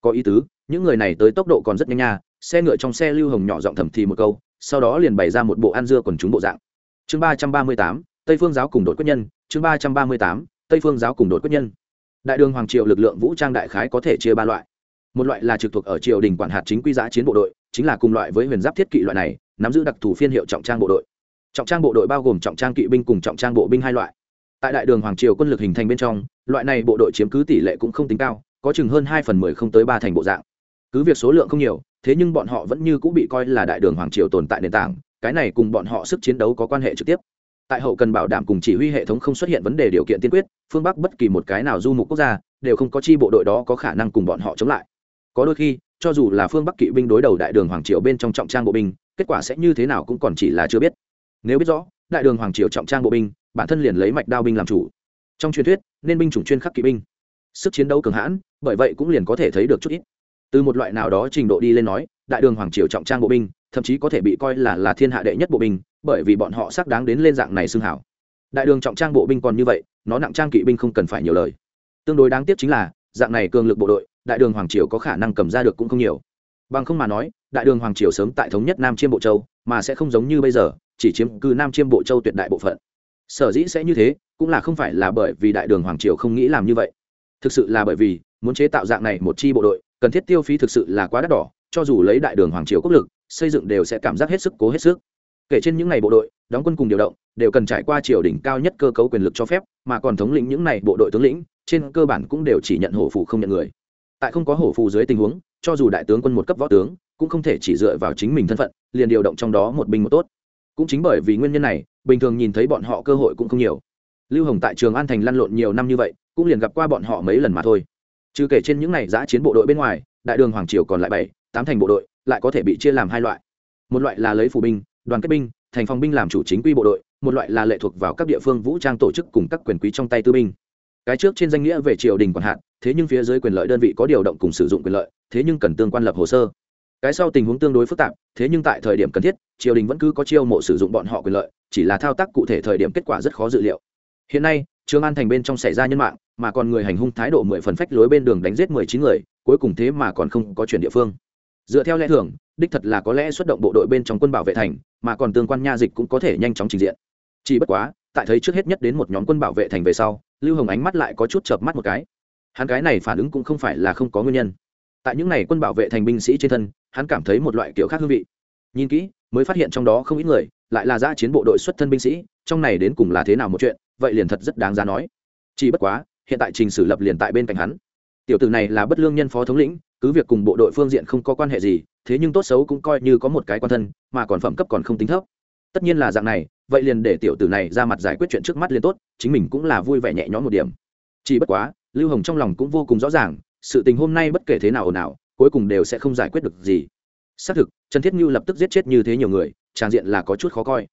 Có ý tứ, những người này tới tốc độ còn rất nhanh nha, xe ngựa trong xe lưu hồng nhỏ giọng thầm thì một câu, sau đó liền bày ra một bộ ăn dưa quần chúng bộ dạng. Chương ba trăm ba mươi tám, tây phương giáo cùng đội quyết nhân, chương ba trăm ba mươi tám, tây phương giáo cùng đội quyết nhân. Đại đường hoàng triều lực lượng vũ trang đại khái có thể chia ba loại một loại là trực thuộc ở triều đình quản hạt chính quy giã chiến bộ đội, chính là cùng loại với huyền giáp thiết kỵ loại này, nắm giữ đặc thù phiên hiệu trọng trang bộ đội. Trọng trang bộ đội bao gồm trọng trang kỵ binh cùng trọng trang bộ binh hai loại. Tại đại đường hoàng triều quân lực hình thành bên trong, loại này bộ đội chiếm cứ tỷ lệ cũng không tính cao, có chừng hơn hai phần mười không tới ba thành bộ dạng. Cứ việc số lượng không nhiều, thế nhưng bọn họ vẫn như cũng bị coi là đại đường hoàng triều tồn tại nền tảng, cái này cùng bọn họ sức chiến đấu có quan hệ trực tiếp. Tại hậu cần bảo đảm cùng chỉ huy hệ thống không xuất hiện vấn đề điều kiện tiên quyết, phương bắc bất kỳ một cái nào du mục quốc gia, đều không có chi bộ đội đó có khả năng cùng bọn họ chống lại có đôi khi, cho dù là phương bắc kỵ binh đối đầu đại đường hoàng triều bên trong trọng trang bộ binh, kết quả sẽ như thế nào cũng còn chỉ là chưa biết. Nếu biết rõ, đại đường hoàng triều trọng trang bộ binh, bản thân liền lấy mạch đao binh làm chủ. Trong truyền thuyết, nên binh chủng chuyên khắc kỵ binh. Sức chiến đấu cường hãn, bởi vậy cũng liền có thể thấy được chút ít. Từ một loại nào đó trình độ đi lên nói, đại đường hoàng triều trọng trang bộ binh, thậm chí có thể bị coi là là thiên hạ đệ nhất bộ binh, bởi vì bọn họ xác đáng đến lên dạng này xưng hảo. Đại đường trọng trang bộ binh còn như vậy, nó nặng trang kỵ binh không cần phải nhiều lời. Tương đối đáng tiếc chính là, dạng này cường lực bộ đội đại đường hoàng triều có khả năng cầm ra được cũng không nhiều. Bằng không mà nói, đại đường hoàng triều sớm tại thống nhất nam chiêm bộ châu, mà sẽ không giống như bây giờ, chỉ chiếm cư nam chiêm bộ châu tuyệt đại bộ phận. Sở dĩ sẽ như thế, cũng là không phải là bởi vì đại đường hoàng triều không nghĩ làm như vậy. Thực sự là bởi vì, muốn chế tạo dạng này một chi bộ đội, cần thiết tiêu phí thực sự là quá đắt đỏ, cho dù lấy đại đường hoàng triều quốc lực, xây dựng đều sẽ cảm giác hết sức cố hết sức. Kể trên những ngày bộ đội, đóng quân cùng điều động, đều cần trải qua triều đỉnh cao nhất cơ cấu quyền lực cho phép, mà còn thống lĩnh những này bộ đội tướng lĩnh, trên cơ bản cũng đều chỉ nhận hổ phụ không nhận người tại không có hổ phù dưới tình huống, cho dù đại tướng quân một cấp võ tướng, cũng không thể chỉ dựa vào chính mình thân phận, liền điều động trong đó một binh một tốt. Cũng chính bởi vì nguyên nhân này, bình thường nhìn thấy bọn họ cơ hội cũng không nhiều. Lưu hồng tại trường an thành lăn lộn nhiều năm như vậy, cũng liền gặp qua bọn họ mấy lần mà thôi. Trừ kể trên những n à y giã chiến bộ đội bên ngoài, đại đường hoàng triều còn lại bảy, tám thành bộ đội, lại có thể bị chia làm hai loại. Một loại là lấy phủ binh, đoàn kết binh, thành phòng binh làm chủ chính quy bộ đội, một loại là lệ thuộc vào các địa phương vũ trang tổ chức cùng các quyền quý trong tay tư binh cái trước trên danh nghĩa về triều đình quản hạn, thế nhưng phía dưới quyền lợi đơn vị có điều động cùng sử dụng quyền lợi, thế nhưng cần tương quan lập hồ sơ. Cái sau tình huống tương đối phức tạp, thế nhưng tại thời điểm cần thiết, triều đình vẫn cứ có chiêu mộ sử dụng bọn họ quyền lợi, chỉ là thao tác cụ thể thời điểm kết quả rất khó dự liệu. Hiện nay trường an thành bên trong xảy ra nhân mạng, mà còn người hành hung thái độ mười phần phách lối bên đường đánh giết mười chín người, cuối cùng thế mà còn không có chuyển địa phương. Dựa theo lẽ thường, đích thật là có lẽ xuất động bộ đội bên trong quân bảo vệ thành, mà còn tương quan nha dịch cũng có thể nhanh chóng trình diện. Chỉ bất quá tại thấy trước hết nhất đến một nhóm quân bảo vệ thành về sau, lưu hồng ánh mắt lại có chút chợp mắt một cái. Hắn cái này phản ứng cũng không phải là không có nguyên nhân. Tại những n à y quân bảo vệ thành binh sĩ trên thân, hắn cảm thấy một loại kiểu khác hương vị. Nhìn kỹ, mới phát hiện trong đó không ít người, lại là giã chiến bộ đội xuất thân binh sĩ, trong này đến cùng là thế nào một chuyện, vậy liền thật rất đáng giá nói. Chỉ bất quá, hiện tại trình sử lập liền tại bên cạnh hắn. Tiểu tử này là bất lương nhân phó thống lĩnh, cứ việc cùng bộ đội phương diện không có quan hệ gì, thế nhưng tốt xấu cũng coi như có một cái quan thân, mà còn phẩm cấp còn không tính thấp. Tất nhiên là dạng này vậy liền để tiểu tử này ra mặt giải quyết chuyện trước mắt liền tốt, chính mình cũng là vui vẻ nhẹ nhõm một điểm. Chỉ bất quá, lưu hồng trong lòng cũng vô cùng rõ ràng, sự tình hôm nay bất kể thế nào ồn ào, cuối cùng đều sẽ không giải quyết được gì. Xác thực, trần thiết như lập tức giết chết như thế nhiều người tràng diện là có chút khó coi.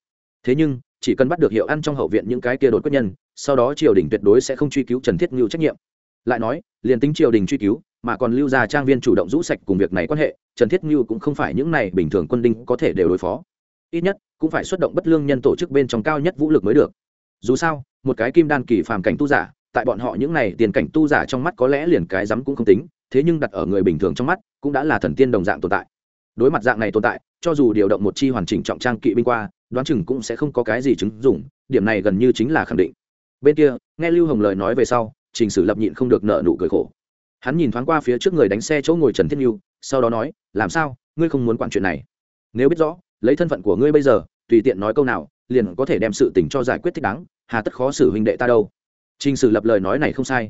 Thế nhưng, chỉ cần bắt được hiệu ăn trong hậu viện những cái kia đột quyết nhân, sau đó triều đình tuyệt đối sẽ không truy cứu trần thiết như trách nhiệm. Lại nói, liền tính triều đình truy cứu, mà còn lưu ra trang viên chủ động rũ sạch cùng việc này quan hệ, trần thiết như cũng không phải những này bình thường quân đinh có thể đều đối phó ít nhất cũng phải xuất động bất lương nhân tổ chức bên trong cao nhất vũ lực mới được. Dù sao, một cái kim đan kỳ phàm cảnh tu giả, tại bọn họ những này tiền cảnh tu giả trong mắt có lẽ liền cái rắm cũng không tính, thế nhưng đặt ở người bình thường trong mắt cũng đã là thần tiên đồng dạng tồn tại. Đối mặt dạng này tồn tại, cho dù điều động một chi hoàn chỉnh trọng trang kỵ binh qua, đoán chừng cũng sẽ không có cái gì chứng dụng, điểm này gần như chính là khẳng định. Bên kia, nghe lưu hồng lời nói về sau, trình sử lập nhịn không được nợ nụ cười khổ. Hắn nhìn thoáng qua phía trước người đánh xe chỗ ngồi trần thiết nhu, sau đó nói, làm sao? Ngươi không muốn quản chuyện này? Nếu biết rõ lấy thân phận của ngươi bây giờ, tùy tiện nói câu nào, liền có thể đem sự tình cho giải quyết thích đáng, hà tất khó xử huynh đệ ta đâu. Trình sử lập lời nói này không sai.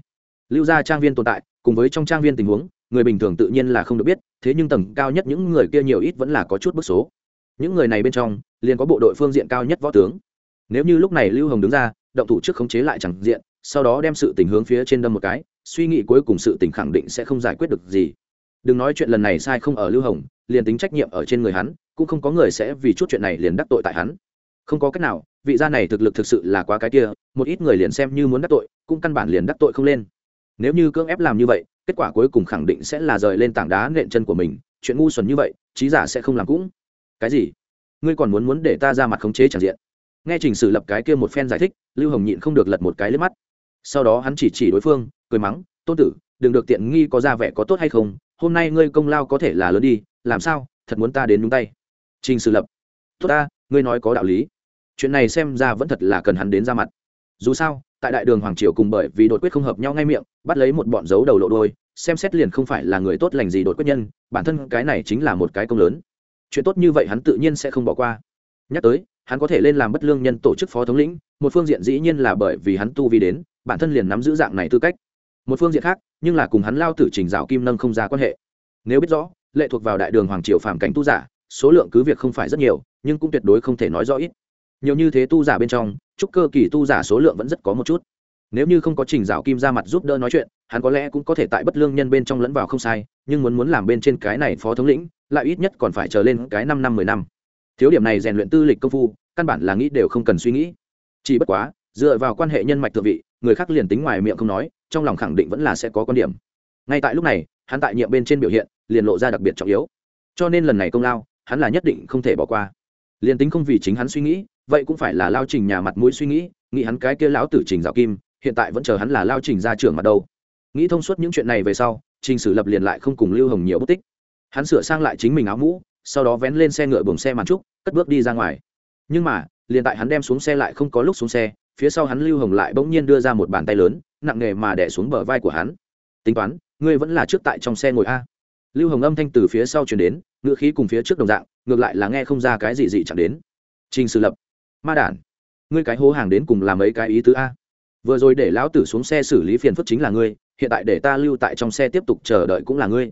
Lưu gia trang viên tồn tại, cùng với trong trang viên tình huống, người bình thường tự nhiên là không được biết, thế nhưng tầng cao nhất những người kia nhiều ít vẫn là có chút bức số. Những người này bên trong, liền có bộ đội phương diện cao nhất võ tướng. Nếu như lúc này lưu hồng đứng ra, động thủ trước khống chế lại chẳng diện, sau đó đem sự tình hướng phía trên đâm một cái, suy nghĩ cuối cùng sự tình khẳng định sẽ không giải quyết được gì. Đừng nói chuyện lần này sai không ở lưu hồng, liền tính trách nhiệm ở trên người hắn cũng không có người sẽ vì chút chuyện này liền đắc tội tại hắn. Không có cách nào, vị gia này thực lực thực sự là quá cái kia, một ít người liền xem như muốn đắc tội, cũng căn bản liền đắc tội không lên. Nếu như cưỡng ép làm như vậy, kết quả cuối cùng khẳng định sẽ là rời lên tảng đá nện chân của mình, chuyện ngu xuẩn như vậy, trí giả sẽ không làm cũng. Cái gì? Ngươi còn muốn muốn để ta ra mặt khống chế tràn diện? Nghe trình sử lập cái kia một phen giải thích, lưu hồng nhịn không được lật một cái lên mắt. Sau đó hắn chỉ chỉ đối phương, cười mắng, tôn tử, đừng được tiện nghi có ra vẻ có tốt hay không, hôm nay ngươi công lao có thể là lớn đi, làm sao, thật muốn ta đến nhúng tay? Trình sử lập, tốt ta, ngươi nói có đạo lý. Chuyện này xem ra vẫn thật là cần hắn đến ra mặt. Dù sao, tại đại đường hoàng triều cùng bởi vì đột quyết không hợp nhau ngay miệng, bắt lấy một bọn dấu đầu lộ đôi xem xét liền không phải là người tốt lành gì đột quyết nhân, bản thân cái này chính là một cái công lớn. Chuyện tốt như vậy hắn tự nhiên sẽ không bỏ qua. Nhắc tới, hắn có thể lên làm bất lương nhân tổ chức phó thống lĩnh, một phương diện dĩ nhiên là bởi vì hắn tu vi đến, bản thân liền nắm giữ dạng này tư cách. Một phương diện khác, nhưng là cùng hắn lao tử trình dạo kim nâng không ra quan hệ. Nếu biết rõ, lệ thuộc vào đại đường hoàng triều phạm cảnh tu giả số lượng cứ việc không phải rất nhiều, nhưng cũng tuyệt đối không thể nói rõ ít. Nhiều như thế tu giả bên trong trúc cơ kỳ tu giả số lượng vẫn rất có một chút. Nếu như không có trình dạo kim ra mặt giúp đỡ nói chuyện, hắn có lẽ cũng có thể tại bất lương nhân bên trong lẫn vào không sai, nhưng muốn muốn làm bên trên cái này phó thống lĩnh, lại ít nhất còn phải chờ lên cái năm năm mười năm. Thiếu điểm này rèn luyện tư lịch công phu, căn bản là nghĩ đều không cần suy nghĩ. Chỉ bất quá, dựa vào quan hệ nhân mạch thượng vị, người khác liền tính ngoài miệng không nói, trong lòng khẳng định vẫn là sẽ có quan điểm. Ngay tại lúc này, hắn tại nhiệm bên trên biểu hiện, liền lộ ra đặc biệt trọng yếu. Cho nên lần này công lao hắn là nhất định không thể bỏ qua. Liền tính không vì chính hắn suy nghĩ, vậy cũng phải là lao trình nhà mặt mũi suy nghĩ nghĩ hắn cái kia lão tử trình dạo kim, hiện tại vẫn chờ hắn là lao trình ra trưởng mặt đâu. Nghĩ thông suốt những chuyện này về sau, trình sử lập liền lại không cùng lưu hồng nhiều bất tích. Hắn sửa sang lại chính mình áo mũ, sau đó vén lên xe ngựa buồng xe màn trúc, cất bước đi ra ngoài. Nhưng mà, liền tại hắn đem xuống xe lại không có lúc xuống xe, phía sau hắn lưu hồng lại bỗng nhiên đưa ra một bàn tay lớn, nặng nề mà đẻ xuống bờ vai của hắn. Tính toán, ngươi vẫn là trước tại trong xe ngồi a lưu hồng âm thanh từ phía sau chuyển đến ngựa khí cùng phía trước đồng dạng, ngược lại là nghe không ra cái gì gì chẳng đến. Trình sử lập, ma đản, ngươi cái hố hàng đến cùng làm mấy cái ý tứ a? Vừa rồi để lão tử xuống xe xử lý phiền phức chính là ngươi, hiện tại để ta lưu tại trong xe tiếp tục chờ đợi cũng là ngươi.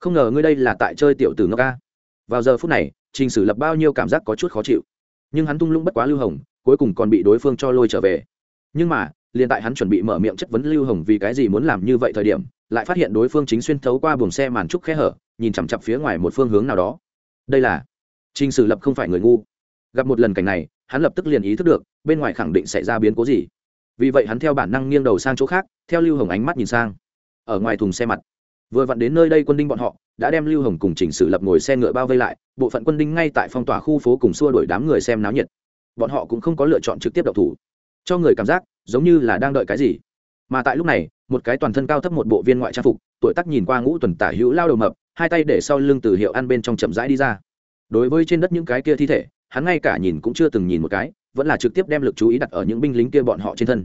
Không ngờ ngươi đây là tại chơi tiểu tử ngốc a. Vào giờ phút này, trình sử lập bao nhiêu cảm giác có chút khó chịu. Nhưng hắn tung lũng bất quá lưu hồng, cuối cùng còn bị đối phương cho lôi trở về. Nhưng mà, liền tại hắn chuẩn bị mở miệng chất vấn lưu hồng vì cái gì muốn làm như vậy thời điểm lại phát hiện đối phương chính xuyên thấu qua buồng xe màn trúc khe hở, nhìn chằm chặp phía ngoài một phương hướng nào đó. Đây là trình sử lập không phải người ngu. Gặp một lần cảnh này, hắn lập tức liền ý thức được, bên ngoài khẳng định xảy ra biến cố gì. Vì vậy hắn theo bản năng nghiêng đầu sang chỗ khác, theo lưu hồng ánh mắt nhìn sang. Ở ngoài thùng xe mặt, vừa vặn đến nơi đây quân đinh bọn họ, đã đem lưu hồng cùng chỉnh sử lập ngồi xe ngựa bao vây lại, bộ phận quân đinh ngay tại phong tỏa khu phố cùng xua đuổi đám người xem náo nhiệt. Bọn họ cũng không có lựa chọn trực tiếp đậu thủ. Cho người cảm giác, giống như là đang đợi cái gì mà tại lúc này, một cái toàn thân cao thấp một bộ viên ngoại trang phục, tuổi tắc nhìn qua ngũ tuần tả hữu lao đầu mập, hai tay để sau lưng từ hiệu ăn bên trong chậm rãi đi ra. Đối với trên đất những cái kia thi thể, hắn ngay cả nhìn cũng chưa từng nhìn một cái, vẫn là trực tiếp đem lực chú ý đặt ở những binh lính kia bọn họ trên thân.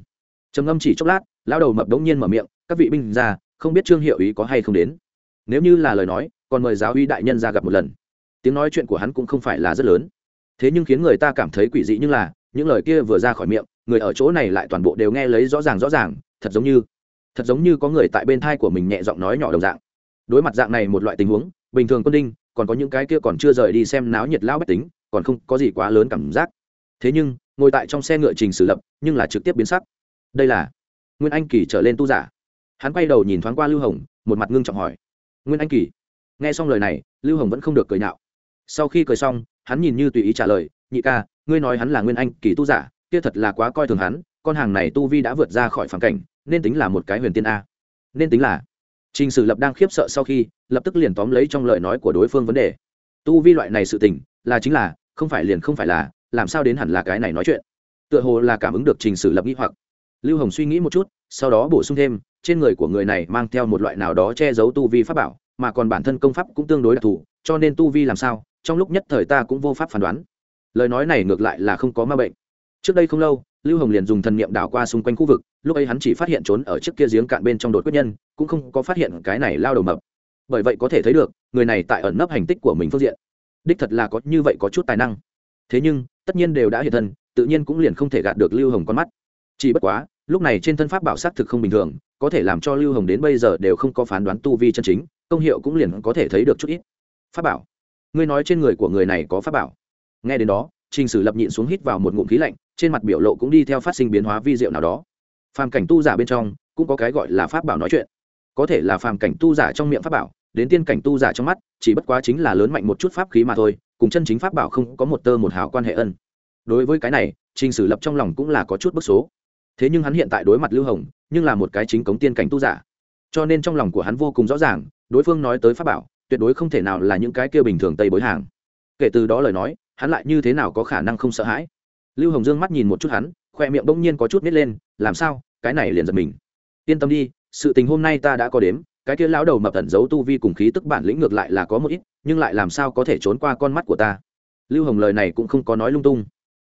Trầm ngâm chỉ chốc lát, lao đầu mập đống nhiên mở miệng, các vị binh ra, không biết trương hiệu ý có hay không đến? Nếu như là lời nói, còn mời giáo uy đại nhân ra gặp một lần. Tiếng nói chuyện của hắn cũng không phải là rất lớn. Thế nhưng khiến người ta cảm thấy quỷ dị như là, những lời kia vừa ra khỏi miệng, người ở chỗ này lại toàn bộ đều nghe lấy rõ ràng rõ ràng thật giống như, thật giống như có người tại bên thai của mình nhẹ giọng nói nhỏ đồng dạng. Đối mặt dạng này một loại tình huống, bình thường quân đinh, còn có những cái kia còn chưa rời đi xem náo nhiệt lão bách tính, còn không có gì quá lớn cảm giác. Thế nhưng, ngồi tại trong xe ngựa trình xử lập, nhưng là trực tiếp biến sắc. Đây là nguyên anh kỳ trở lên tu giả. Hắn quay đầu nhìn thoáng qua lưu hồng, một mặt ngưng trọng hỏi, nguyên anh kỳ? Nghe xong lời này, lưu hồng vẫn không được cười nhạo. Sau khi cười xong, hắn nhìn như tùy ý trả lời, nhị ca, ngươi nói hắn là nguyên anh kỳ tu giả, kia thật là quá coi thường hắn, con hàng này tu vi đã vượt ra khỏi phản cảnh nên tính là một cái huyền tiên a. Nên tính là. Trình sử lập đang khiếp sợ sau khi, lập tức liền tóm lấy trong lời nói của đối phương vấn đề. Tu vi loại này sự tình, là chính là, không phải liền không phải là, làm sao đến hẳn là cái này nói chuyện. Tựa hồ là cảm ứng được trình sử lập nghĩ hoặc. Lưu hồng suy nghĩ một chút, sau đó bổ sung thêm, trên người của người này mang theo một loại nào đó che giấu tu vi pháp bảo, mà còn bản thân công pháp cũng tương đối đặc thù, cho nên tu vi làm sao, trong lúc nhất thời ta cũng vô pháp phán đoán. Lời nói này ngược lại là không có ma bệnh. Trước đây không lâu, lưu hồng liền dùng thần niệm đảo qua xung quanh khu vực lúc ấy hắn chỉ phát hiện trốn ở trước kia giếng cạn bên trong đột quyết nhân, cũng không có phát hiện cái này lao đầu mập. Bởi vậy có thể thấy được, người này tại ẩn nấp hành tích của mình phương diện. Đích thật là có như vậy có chút tài năng. Thế nhưng, tất nhiên đều đã hiện thân, tự nhiên cũng liền không thể gạt được lưu hồng con mắt. Chỉ bất quá, lúc này trên thân pháp bảo xác thực không bình thường, có thể làm cho lưu hồng đến bây giờ đều không có phán đoán tu vi chân chính, công hiệu cũng liền có thể thấy được chút ít. Pháp bảo. Ngươi nói trên người của người này có pháp bảo. Nghe đến đó, trình sử lập nhịn xuống hít vào một ngụm khí lạnh, trên mặt biểu lộ cũng đi theo phát sinh biến hóa vi diệu nào đó phàm cảnh tu giả bên trong, cũng có cái gọi là pháp bảo nói chuyện. Có thể là phàm cảnh tu giả trong miệng pháp bảo, đến tiên cảnh tu giả trong mắt, chỉ bất quá chính là lớn mạnh một chút pháp khí mà thôi, cùng chân chính pháp bảo không có một tơ một hào quan hệ ân. Đối với cái này, trình sử lập trong lòng cũng là có chút bức số. Thế nhưng hắn hiện tại đối mặt lưu hồng, nhưng là một cái chính cống tiên cảnh tu giả. Cho nên trong lòng của hắn vô cùng rõ ràng, đối phương nói tới pháp bảo, tuyệt đối không thể nào là những cái kia bình thường tây bối hàng. Kể từ đó lời nói, hắn lại như thế nào có khả năng không sợ hãi? Lưu hồng dương mắt nhìn một chút hắn khoe miệng bỗng nhiên có chút nít lên, làm sao? Cái này liền giật mình. Yên tâm đi, sự tình hôm nay ta đã có đếm, cái kia lão đầu mập tẩn giấu tu vi cùng khí tức bản lĩnh ngược lại là có một ít, nhưng lại làm sao có thể trốn qua con mắt của ta? Lưu hồng lời này cũng không có nói lung tung.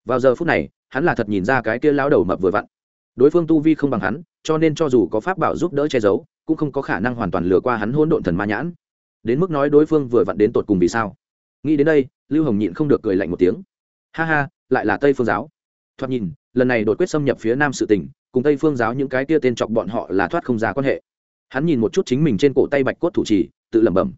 Vào giờ phút này, hắn là thật nhìn ra cái kia lão đầu mập vừa vặn. Đối phương tu vi không bằng hắn, cho nên cho dù có pháp bảo giúp đỡ che giấu, cũng không có khả năng hoàn toàn lừa qua hắn hỗn độn thần ma nhãn. Đến mức nói đối phương vừa vặn đến tột cùng vì sao? Nghĩ đến đây, lưu hồng nhịn không được cười lạnh một tiếng. Ha ha, lại là tây phương giáo thoạt nhìn, lần này đột quyết xâm nhập phía nam sự tỉnh cùng tây phương giáo những cái tia tên chọc bọn họ là thoát không ra quan hệ. Hắn nhìn một chút chính mình trên cổ tay bạch cốt thủ trì tự lẩm bẩm.